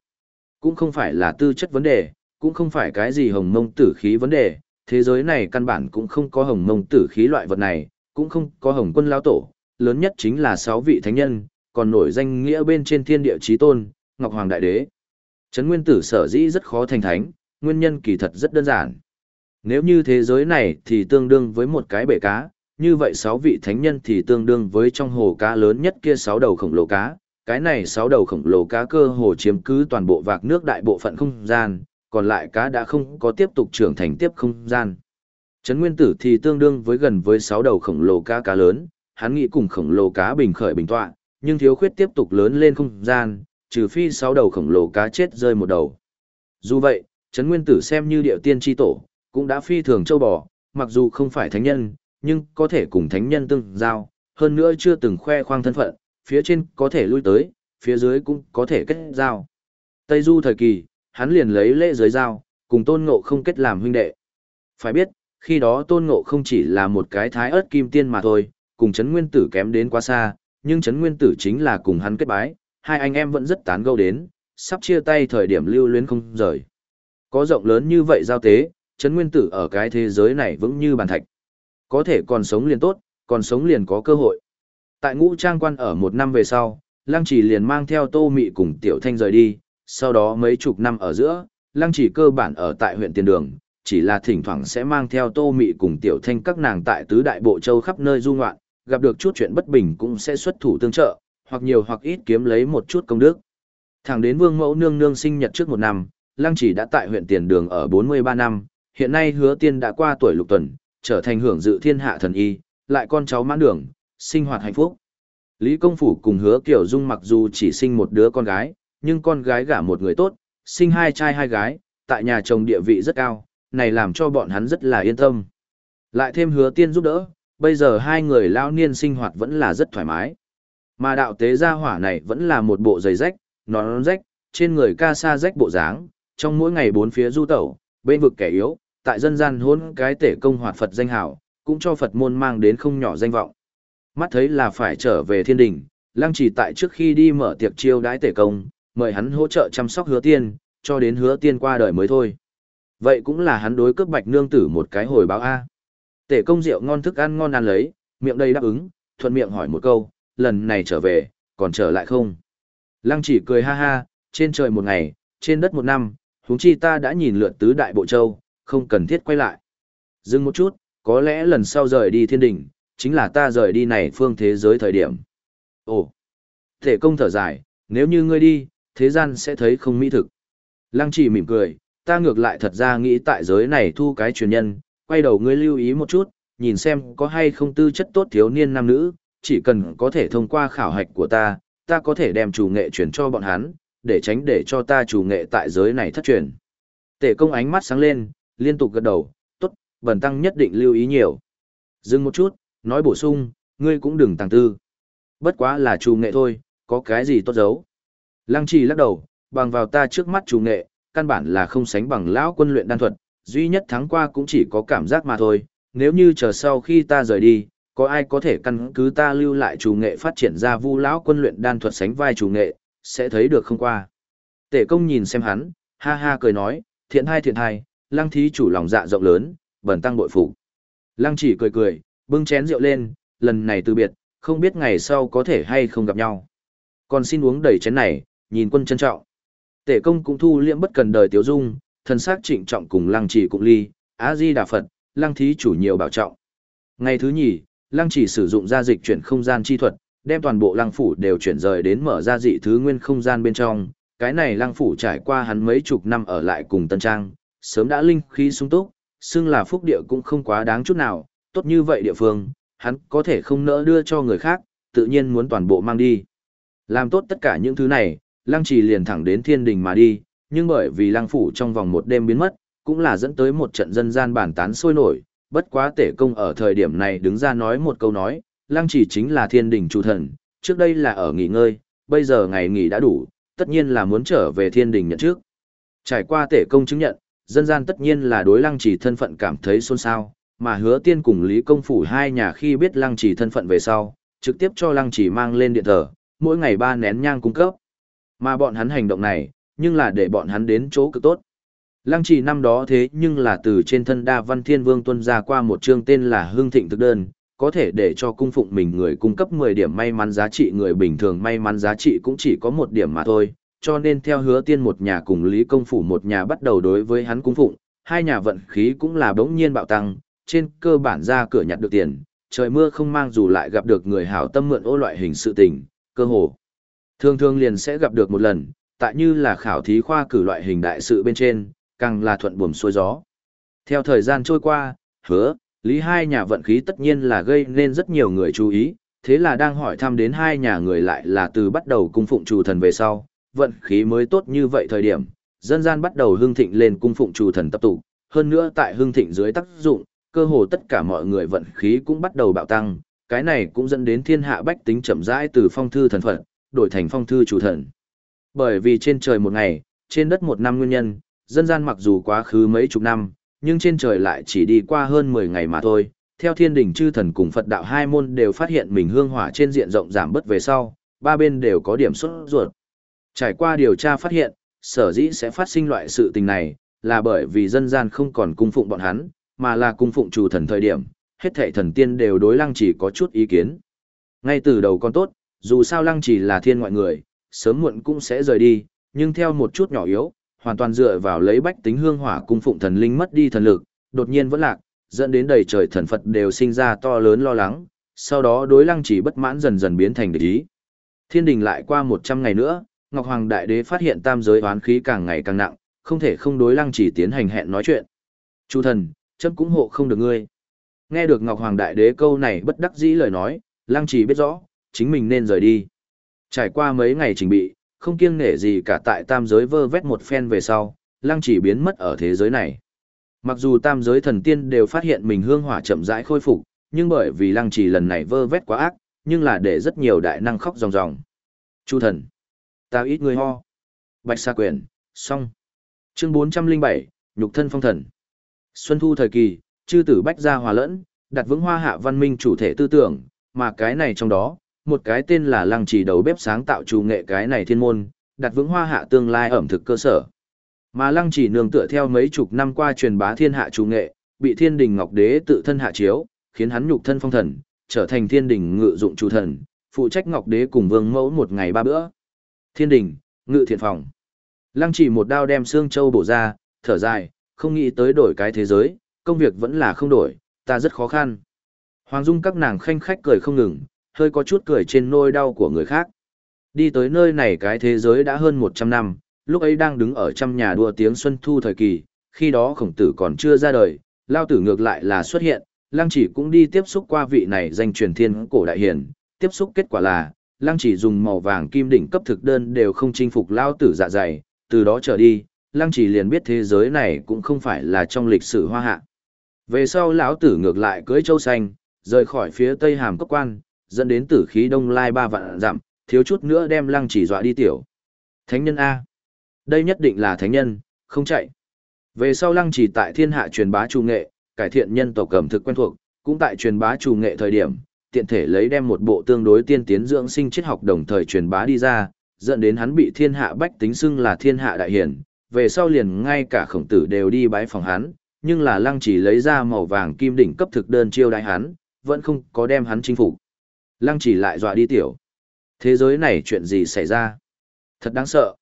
Cũng không phải là tư chất vấn đề, cũng không phải cái gì hồng mông tử khí vấn đề, thế giới này căn bản cũng không có hồng mông tử khí loại vật này, cũng không có hồng quân lao tổ, lớn nhất chính là 6 vị thánh nhân, còn nổi danh nghĩa bên trên thiên địa chí tôn, Ngọc Hoàng Đại Đế. Trấn Nguyên Tử sở dĩ rất khó thành thánh, nguyên nhân kỳ thật rất đơn giản. Nếu như thế giới này thì tương đương với một cái bể cá, như vậy sáu vị thánh nhân thì tương đương với trong hồ cá lớn nhất kia sáu đầu khổng lồ cá. Cái này sáu đầu khổng lồ cá cơ hồ chiếm cứ toàn bộ vạc nước đại bộ phận không gian, còn lại cá đã không có tiếp tục trưởng thành tiếp không gian. Trấn Nguyên Tử thì tương đương với gần với sáu đầu khổng lồ cá cá lớn, hắn nghĩ cùng khổng lồ cá bình khởi bình tọa, nhưng thiếu khuyết tiếp tục lớn lên không gian, trừ phi sáu đầu khổng lồ cá chết rơi một đầu. Dù vậy, Trấn Nguyên Tử xem như điệu tiên tri tổ, cũng đã phi thường châu bò, mặc dù không phải thánh nhân, nhưng có thể cùng thánh nhân tương giao, hơn nữa chưa từng khoe khoang thân phận, phía trên có thể lui tới, phía dưới cũng có thể kết giao. Tây Du thời kỳ, hắn liền lấy lễ giới giao, cùng tôn ngộ không kết làm huynh đệ. Phải biết, khi đó tôn ngộ không chỉ là một cái thái ớt kim tiên mà thôi, cùng chấn nguyên tử kém đến quá xa, nhưng chấn nguyên tử chính là cùng hắn kết bái, hai anh em vẫn rất tán gẫu đến, sắp chia tay thời điểm lưu luyến không rời. Có rộng lớn như vậy giao tế, chấn nguyên tử ở cái thế giới này vững như bàn thạch. Có thể còn sống liền tốt, còn sống liền có cơ hội. Tại ngũ trang quan ở một năm về sau, Lăng Chỉ liền mang theo Tô Mị cùng Tiểu Thanh rời đi, sau đó mấy chục năm ở giữa, Lăng Chỉ cơ bản ở tại huyện Tiền Đường, chỉ là thỉnh thoảng sẽ mang theo Tô Mị cùng Tiểu Thanh các nàng tại tứ đại bộ châu khắp nơi du ngoạn, gặp được chút chuyện bất bình cũng sẽ xuất thủ tương trợ, hoặc nhiều hoặc ít kiếm lấy một chút công đức. Thẳng đến Vương Mẫu nương nương sinh nhật trước một năm, Lăng Chỉ đã tại huyện Tiền Đường ở 43 năm, hiện nay Hứa Tiên đã qua tuổi lục tuần, trở thành hưởng dự thiên hạ thần y, lại con cháu mãn đường, sinh hoạt hạnh phúc. Lý Công Phủ cùng hứa Kiều Dung mặc dù chỉ sinh một đứa con gái, nhưng con gái gả một người tốt, sinh hai trai hai gái, tại nhà chồng địa vị rất cao, này làm cho bọn hắn rất là yên tâm. Lại thêm hứa tiên giúp đỡ, bây giờ hai người lao niên sinh hoạt vẫn là rất thoải mái. Mà đạo tế gia hỏa này vẫn là một bộ giày rách, nón rách, trên người ca sa rách bộ dáng, trong mỗi ngày bốn phía du tẩu, bên vực kẻ yếu, tại dân gian hôn cái tể công hoạt Phật danh hảo, cũng cho Phật môn mang đến không nhỏ danh vọng. Mắt thấy là phải trở về thiên đình, lăng chỉ tại trước khi đi mở tiệc chiêu đãi tể công, mời hắn hỗ trợ chăm sóc hứa tiên, cho đến hứa tiên qua đời mới thôi. Vậy cũng là hắn đối cướp bạch nương tử một cái hồi báo A. Tể công rượu ngon thức ăn ngon ăn lấy, miệng đầy đáp ứng, thuận miệng hỏi một câu, lần này trở về, còn trở lại không? Lăng chỉ cười ha ha, trên trời một ngày, trên đất một năm, huống chi ta đã nhìn lượn tứ đại bộ châu, không cần thiết quay lại. Dừng một chút, có lẽ lần sau rời đi thiên đỉnh, chính là ta rời đi này phương thế giới thời điểm. Ồ, thể công thở dài, nếu như ngươi đi, thế gian sẽ thấy không mỹ thực. Lăng chỉ mỉm cười, ta ngược lại thật ra nghĩ tại giới này thu cái truyền nhân, quay đầu ngươi lưu ý một chút, nhìn xem có hay không tư chất tốt thiếu niên nam nữ, chỉ cần có thể thông qua khảo hạch của ta, ta có thể đem chủ nghệ truyền cho bọn hắn, để tránh để cho ta chủ nghệ tại giới này thất truyền. Tể công ánh mắt sáng lên, liên tục gật đầu, tốt, bần tăng nhất định lưu ý nhiều. Dừng một chút, nói bổ sung, ngươi cũng đừng tăng tư. Bất quá là chủ nghệ thôi, có cái gì tốt giấu. Lăng trì lắc đầu, bằng vào ta trước mắt chủ nghệ, căn bản là không sánh bằng lão quân luyện đan thuật, duy nhất tháng qua cũng chỉ có cảm giác mà thôi, nếu như chờ sau khi ta rời đi, có ai có thể căn cứ ta lưu lại chủ nghệ phát triển ra vu lão quân luyện đan thuật sánh vai chủ nghệ, sẽ thấy được không qua. Tể công nhìn xem hắn, ha ha cười nói, thiện hai thiện hai, lăng thí chủ lòng dạ rộng lớn, bẩn tăng bội phục. Lăng chỉ cười cười, bưng chén rượu lên, lần này từ biệt, không biết ngày sau có thể hay không gặp nhau. Còn xin uống đầy chén này, nhìn quân trân trọng. Tể công cũng thu liễm bất cần đời tiếu dung, thần xác trịnh trọng cùng lăng chỉ cụng ly, á di đà Phật, lăng thí chủ nhiều bảo trọng. Ngày thứ nhì, lăng chỉ sử dụng gia dịch chuyển không gian chi thuật, đem toàn bộ lăng phủ đều chuyển rời đến mở ra dị thứ nguyên không gian bên trong. Cái này lăng phủ trải qua hắn mấy chục năm ở lại cùng tân trang, sớm đã linh khí sung túc, xưng là phúc địa cũng không quá đáng chút nào, tốt như vậy địa phương, hắn có thể không nỡ đưa cho người khác, tự nhiên muốn toàn bộ mang đi. Làm tốt tất cả những thứ này, lăng trì liền thẳng đến thiên đình mà đi, nhưng bởi vì lăng phủ trong vòng một đêm biến mất, cũng là dẫn tới một trận dân gian bản tán sôi nổi, bất quá tể công ở thời điểm này đứng ra nói một câu nói, lăng chỉ chính là thiên đình chủ thần, trước đây là ở nghỉ ngơi, bây giờ ngày nghỉ đã đủ, tất nhiên là muốn trở về thiên đình nhận trước. Trải qua tể công chứng nhận, dân gian tất nhiên là đối lăng chỉ thân phận cảm thấy xôn xao, mà hứa tiên cùng Lý Công Phủ hai nhà khi biết lăng chỉ thân phận về sau, trực tiếp cho lăng chỉ mang lên điện thờ, mỗi ngày ba nén nhang cung cấp. Mà bọn hắn hành động này, nhưng là để bọn hắn đến chỗ cực tốt. Lăng trì năm đó thế nhưng là từ trên thân đa văn thiên vương tuân ra qua một chương tên là hương thịnh thực đơn, có thể để cho cung phụng mình người cung cấp 10 điểm may mắn giá trị người bình thường may mắn giá trị cũng chỉ có một điểm mà thôi, cho nên theo hứa tiên một nhà cùng Lý Công Phủ một nhà bắt đầu đối với hắn cung phụng, hai nhà vận khí cũng là đống nhiên bạo tăng, trên cơ bản ra cửa nhặt được tiền, trời mưa không mang dù lại gặp được người hảo tâm mượn ô loại hình sự tình, cơ hồ. Thường thường liền sẽ gặp được một lần, tại như là khảo thí khoa cử loại hình đại sự bên trên, càng là thuận buồm xuôi gió. Theo thời gian trôi qua, hứa, lý hai nhà vận khí tất nhiên là gây nên rất nhiều người chú ý, thế là đang hỏi thăm đến hai nhà người lại là từ bắt đầu cung phụng chủ thần về sau, vận khí mới tốt như vậy thời điểm, dân gian bắt đầu hưng thịnh lên cung phụng chủ thần tập tụ, hơn nữa tại hưng thịnh dưới tác dụng, cơ hồ tất cả mọi người vận khí cũng bắt đầu bạo tăng, cái này cũng dẫn đến thiên hạ bách tính chậm rãi từ phong thư thần phận, đổi thành phong thư chủ thần. Bởi vì trên trời một ngày, trên đất một năm nguyên nhân, dân gian mặc dù quá khứ mấy chục năm, nhưng trên trời lại chỉ đi qua hơn 10 ngày mà thôi. Theo thiên đình chư thần cùng Phật đạo hai môn đều phát hiện mình hương hỏa trên diện rộng giảm bớt về sau, ba bên đều có điểm xuất ruột. Trải qua điều tra phát hiện, sở dĩ sẽ phát sinh loại sự tình này, là bởi vì dân gian không còn cung phụng bọn hắn, mà là cung phụng chủ thần thời điểm, hết thảy thần tiên đều đối lăng chỉ có chút ý kiến. Ngay từ đầu con tốt, dù sao lăng chỉ là thiên ngoại người, sớm muộn cũng sẽ rời đi, nhưng theo một chút nhỏ yếu, hoàn toàn dựa vào lấy bách tính hương hỏa cung phụng thần linh mất đi thần lực, đột nhiên vẫn lạc, dẫn đến đầy trời thần Phật đều sinh ra to lớn lo lắng, sau đó đối lăng chỉ bất mãn dần dần biến thành địch ý. Thiên đình lại qua 100 ngày nữa, Ngọc Hoàng Đại Đế phát hiện tam giới oán khí càng ngày càng nặng, không thể không đối lăng chỉ tiến hành hẹn nói chuyện. Chu thần, chấm cũng hộ không được ngươi. Nghe được Ngọc Hoàng Đại Đế câu này bất đắc dĩ lời nói, lăng chỉ biết rõ, chính mình nên rời đi. Trải qua mấy ngày trình bị, không kiêng nể gì cả tại tam giới vơ vét một phen về sau, lăng chỉ biến mất ở thế giới này. Mặc dù tam giới thần tiên đều phát hiện mình hương hỏa chậm rãi khôi phục, nhưng bởi vì lăng chỉ lần này vơ vét quá ác, nhưng là để rất nhiều đại năng khóc ròng ròng. Chu thần, tao ít người ho. Bạch sa quyền, xong. Chương 407, nhục thân phong thần. Xuân thu thời kỳ, chư tử bách gia hòa lẫn, đặt vững hoa hạ văn minh chủ thể tư tưởng, mà cái này trong đó, một cái tên là lăng trì đầu bếp sáng tạo chủ nghệ cái này thiên môn, đặt vững hoa hạ tương lai ẩm thực cơ sở. Mà lăng trì nương tựa theo mấy chục năm qua truyền bá thiên hạ chủ nghệ, bị thiên đình ngọc đế tự thân hạ chiếu, khiến hắn nhục thân phong thần, trở thành thiên đình ngự dụng chủ thần, phụ trách Ngọc Đế cùng Vương Mẫu một ngày ba bữa. Thiên đình, ngự thiện phòng. Lăng chỉ một đao đem xương châu bổ ra, thở dài, không nghĩ tới đổi cái thế giới, công việc vẫn là không đổi, ta rất khó khăn. Hoàng Dung các nàng khanh khách cười không ngừng, hơi có chút cười trên nôi đau của người khác. Đi tới nơi này cái thế giới đã hơn 100 năm, lúc ấy đang đứng ở trăm nhà đua tiếng Xuân Thu thời kỳ, khi đó khổng tử còn chưa ra đời, lao tử ngược lại là xuất hiện, lăng chỉ cũng đi tiếp xúc qua vị này danh truyền thiên cổ đại hiền, tiếp xúc kết quả là, lăng chỉ dùng màu vàng kim đỉnh cấp thực đơn đều không chinh phục lao tử dạ dày, từ đó trở đi, lăng chỉ liền biết thế giới này cũng không phải là trong lịch sử hoa hạ. Về sau lão tử ngược lại cưới châu xanh, rời khỏi phía tây hàm cốc quan, dẫn đến tử khí đông lai ba vạn giảm, thiếu chút nữa đem lăng chỉ dọa đi tiểu. Thánh nhân A. Đây nhất định là thánh nhân, không chạy. Về sau lăng chỉ tại thiên hạ truyền bá trù nghệ, cải thiện nhân tộc cẩm thực quen thuộc, cũng tại truyền bá trù nghệ thời điểm, tiện thể lấy đem một bộ tương đối tiên tiến dưỡng sinh triết học đồng thời truyền bá đi ra, dẫn đến hắn bị thiên hạ bách tính xưng là thiên hạ đại hiển, về sau liền ngay cả khổng tử đều đi bái phòng hắn, nhưng là lăng chỉ lấy ra màu vàng kim đỉnh cấp thực đơn chiêu đại hắn, vẫn không có đem hắn chinh phục. Lăng chỉ lại dọa đi tiểu. Thế giới này chuyện gì xảy ra? Thật đáng sợ.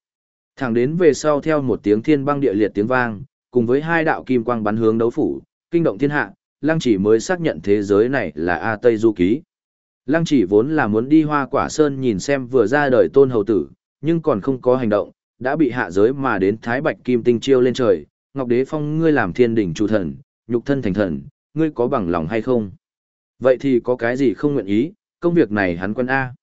Thẳng đến về sau theo một tiếng thiên băng địa liệt tiếng vang, cùng với hai đạo kim quang bắn hướng đấu phủ, kinh động thiên hạ, Lăng chỉ mới xác nhận thế giới này là A Tây Du Ký. Lăng chỉ vốn là muốn đi hoa quả sơn nhìn xem vừa ra đời tôn hầu tử, nhưng còn không có hành động, đã bị hạ giới mà đến Thái Bạch Kim Tinh chiêu lên trời, Ngọc Đế Phong ngươi làm thiên đỉnh chủ thần, nhục thân thành thần, ngươi có bằng lòng hay không? Vậy thì có cái gì không nguyện ý, công việc này hắn quân A.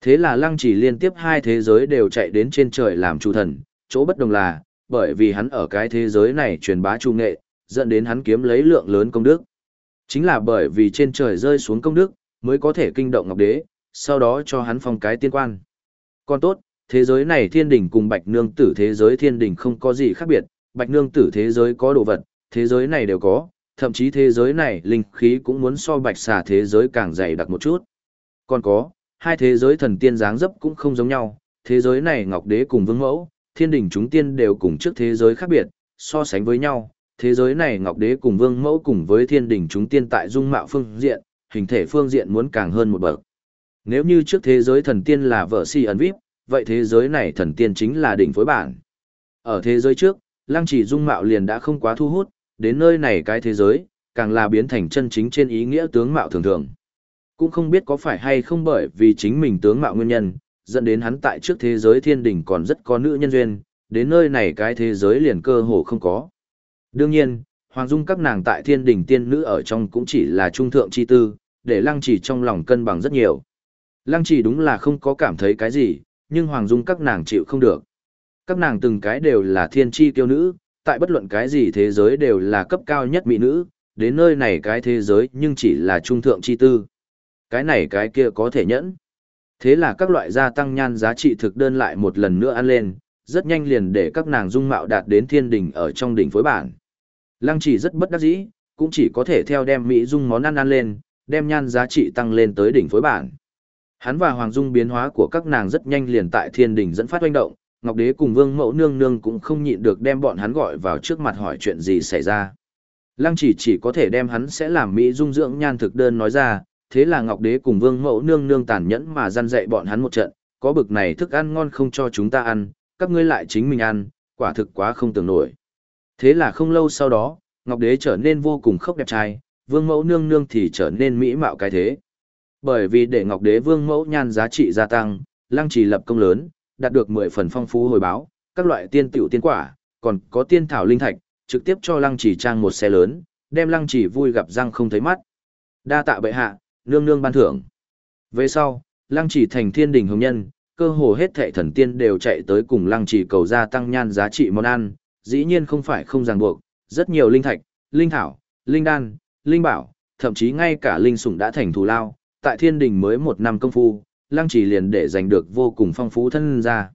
Thế là lăng chỉ liên tiếp hai thế giới đều chạy đến trên trời làm chủ thần, chỗ bất đồng là, bởi vì hắn ở cái thế giới này truyền bá trung nghệ, dẫn đến hắn kiếm lấy lượng lớn công đức. Chính là bởi vì trên trời rơi xuống công đức, mới có thể kinh động Ngọc Đế, sau đó cho hắn phong cái tiên quan. Còn tốt, thế giới này thiên đỉnh cùng bạch nương tử thế giới thiên đỉnh không có gì khác biệt, bạch nương tử thế giới có đồ vật, thế giới này đều có, thậm chí thế giới này linh khí cũng muốn so bạch xà thế giới càng dày đặc một chút. Còn có, hai thế giới thần tiên dáng dấp cũng không giống nhau, thế giới này ngọc đế cùng vương mẫu, thiên đỉnh chúng tiên đều cùng trước thế giới khác biệt, so sánh với nhau, thế giới này ngọc đế cùng vương mẫu cùng với thiên đỉnh chúng tiên tại dung mạo phương diện, hình thể phương diện muốn càng hơn một bậc. Nếu như trước thế giới thần tiên là vợ si ẩn vip, vậy thế giới này thần tiên chính là đỉnh phối bản. Ở thế giới trước, lăng chỉ dung mạo liền đã không quá thu hút, đến nơi này cái thế giới, càng là biến thành chân chính trên ý nghĩa tướng mạo thường thường. Cũng không biết có phải hay không bởi vì chính mình tướng mạo nguyên nhân, dẫn đến hắn tại trước thế giới thiên đỉnh còn rất có nữ nhân duyên, đến nơi này cái thế giới liền cơ hồ không có. Đương nhiên, Hoàng Dung các nàng tại thiên đỉnh tiên nữ ở trong cũng chỉ là trung thượng chi tư, để lăng chỉ trong lòng cân bằng rất nhiều. Lăng chỉ đúng là không có cảm thấy cái gì, nhưng Hoàng Dung các nàng chịu không được. Các nàng từng cái đều là thiên chi kiêu nữ, tại bất luận cái gì thế giới đều là cấp cao nhất mỹ nữ, đến nơi này cái thế giới nhưng chỉ là trung thượng chi tư. Cái này cái kia có thể nhẫn. Thế là các loại gia tăng nhan giá trị thực đơn lại một lần nữa ăn lên, rất nhanh liền để các nàng dung mạo đạt đến thiên đỉnh ở trong đỉnh phối bản. Lăng chỉ rất bất đắc dĩ, cũng chỉ có thể theo đem mỹ dung món ăn ăn lên, đem nhan giá trị tăng lên tới đỉnh phối bản. Hắn và Hoàng Dung biến hóa của các nàng rất nhanh liền tại thiên đỉnh dẫn phát hoành động, Ngọc Đế cùng Vương Mẫu Nương Nương cũng không nhịn được đem bọn hắn gọi vào trước mặt hỏi chuyện gì xảy ra. Lăng chỉ chỉ có thể đem hắn sẽ làm Mỹ dung dưỡng nhan thực đơn nói ra, thế là Ngọc Đế cùng Vương Mẫu Nương Nương tàn nhẫn mà gian dạy bọn hắn một trận, có bực này thức ăn ngon không cho chúng ta ăn, các ngươi lại chính mình ăn, quả thực quá không tưởng nổi. Thế là không lâu sau đó, Ngọc Đế trở nên vô cùng khốc đẹp trai, Vương Mẫu Nương Nương thì trở nên mỹ mạo cái thế. Bởi vì để Ngọc Đế Vương Mẫu nhan giá trị gia tăng, Lăng trì lập công lớn, đạt được 10 phần phong phú hồi báo, các loại tiên tiểu tiên quả, còn có tiên thảo linh thạch, trực tiếp cho Lăng trì trang một xe lớn, đem Lăng trì vui gặp răng không thấy mắt. Đa tạ bệ hạ, nương nương ban thưởng. Về sau, Lăng Chỉ thành thiên đình hồng nhân, cơ hồ hết thệ thần tiên đều chạy tới cùng Lăng Chỉ cầu gia tăng nhan giá trị món ăn, dĩ nhiên không phải không ràng buộc, rất nhiều linh thạch, linh thảo, linh đan, linh bảo, thậm chí ngay cả linh sủng đã thành thù lao, tại thiên đình mới một năm công phu, lăng chỉ liền để giành được vô cùng phong phú thân ra.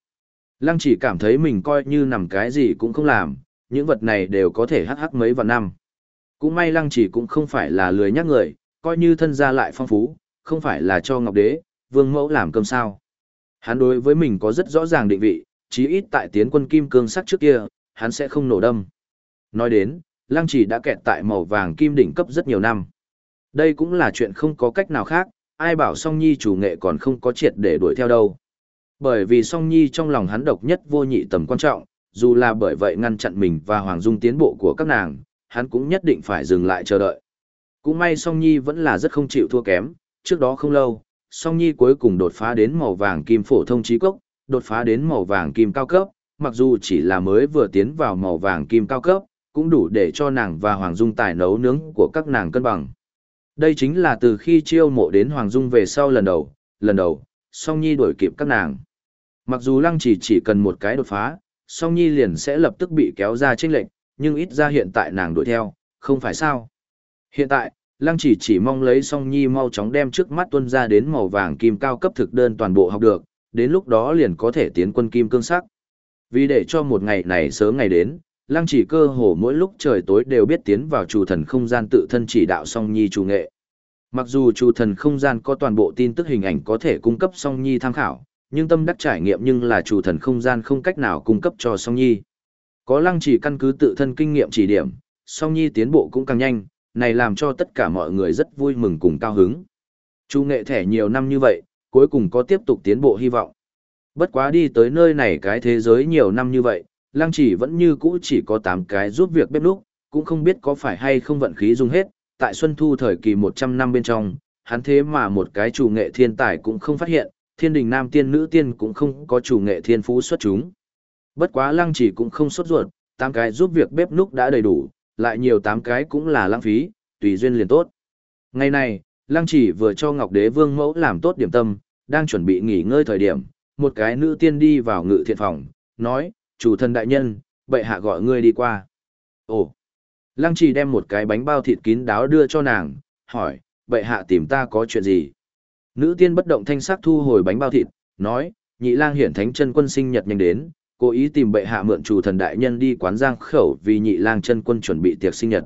Lăng chỉ cảm thấy mình coi như nằm cái gì cũng không làm, những vật này đều có thể hắc hắc mấy vạn năm. Cũng may lăng chỉ cũng không phải là lười nhắc người, coi như thân gia lại phong phú, không phải là cho ngọc đế, vương mẫu làm cơm sao. Hắn đối với mình có rất rõ ràng định vị, chí ít tại tiến quân kim cương sắc trước kia, hắn sẽ không nổ đâm. Nói đến, lăng chỉ đã kẹt tại màu vàng kim đỉnh cấp rất nhiều năm. Đây cũng là chuyện không có cách nào khác, ai bảo song nhi chủ nghệ còn không có triệt để đuổi theo đâu. Bởi vì song nhi trong lòng hắn độc nhất vô nhị tầm quan trọng, dù là bởi vậy ngăn chặn mình và Hoàng Dung tiến bộ của các nàng, hắn cũng nhất định phải dừng lại chờ đợi. Cũng may song nhi vẫn là rất không chịu thua kém, trước đó không lâu, song nhi cuối cùng đột phá đến màu vàng kim phổ thông trí cốc, đột phá đến màu vàng kim cao cấp, mặc dù chỉ là mới vừa tiến vào màu vàng kim cao cấp, cũng đủ để cho nàng và Hoàng Dung tài nấu nướng của các nàng cân bằng. Đây chính là từ khi chiêu mộ đến Hoàng Dung về sau lần đầu, lần đầu, song nhi đuổi kịp các nàng. Mặc dù lăng chỉ chỉ cần một cái đột phá, song nhi liền sẽ lập tức bị kéo ra chênh lệnh, nhưng ít ra hiện tại nàng đuổi theo, không phải sao. Hiện tại, lăng chỉ chỉ mong lấy song nhi mau chóng đem trước mắt tuân ra đến màu vàng kim cao cấp thực đơn toàn bộ học được, đến lúc đó liền có thể tiến quân kim cương sắc. Vì để cho một ngày này sớm ngày đến, lăng chỉ cơ hồ mỗi lúc trời tối đều biết tiến vào chủ thần không gian tự thân chỉ đạo song nhi chủ nghệ. Mặc dù chủ thần không gian có toàn bộ tin tức hình ảnh có thể cung cấp song nhi tham khảo, nhưng tâm đắc trải nghiệm nhưng là chủ thần không gian không cách nào cung cấp cho song nhi. Có lăng chỉ căn cứ tự thân kinh nghiệm chỉ điểm, song nhi tiến bộ cũng càng nhanh, này làm cho tất cả mọi người rất vui mừng cùng cao hứng. Chủ nghệ thẻ nhiều năm như vậy, cuối cùng có tiếp tục tiến bộ hy vọng. Bất quá đi tới nơi này cái thế giới nhiều năm như vậy, lăng chỉ vẫn như cũ chỉ có 8 cái giúp việc bếp núc, cũng không biết có phải hay không vận khí dùng hết, tại Xuân Thu thời kỳ 100 năm bên trong, hắn thế mà một cái chủ nghệ thiên tài cũng không phát hiện, thiên đình nam tiên nữ tiên cũng không có chủ nghệ thiên phú xuất chúng. Bất quá lăng chỉ cũng không sốt ruột, 8 cái giúp việc bếp núc đã đầy đủ, lại nhiều tám cái cũng là lãng phí, tùy duyên liền tốt. Ngày này, lăng chỉ vừa cho Ngọc Đế Vương mẫu làm tốt điểm tâm, đang chuẩn bị nghỉ ngơi thời điểm, một cái nữ tiên đi vào ngự thiện phòng, nói, chủ thần đại nhân, bệ hạ gọi ngươi đi qua. Ồ! Lăng chỉ đem một cái bánh bao thịt kín đáo đưa cho nàng, hỏi, bệ hạ tìm ta có chuyện gì? Nữ tiên bất động thanh sắc thu hồi bánh bao thịt, nói, nhị lang hiển thánh chân quân sinh nhật nhanh đến, cố ý tìm bệ hạ mượn chủ thần đại nhân đi quán giang khẩu vì nhị lang chân quân chuẩn bị tiệc sinh nhật.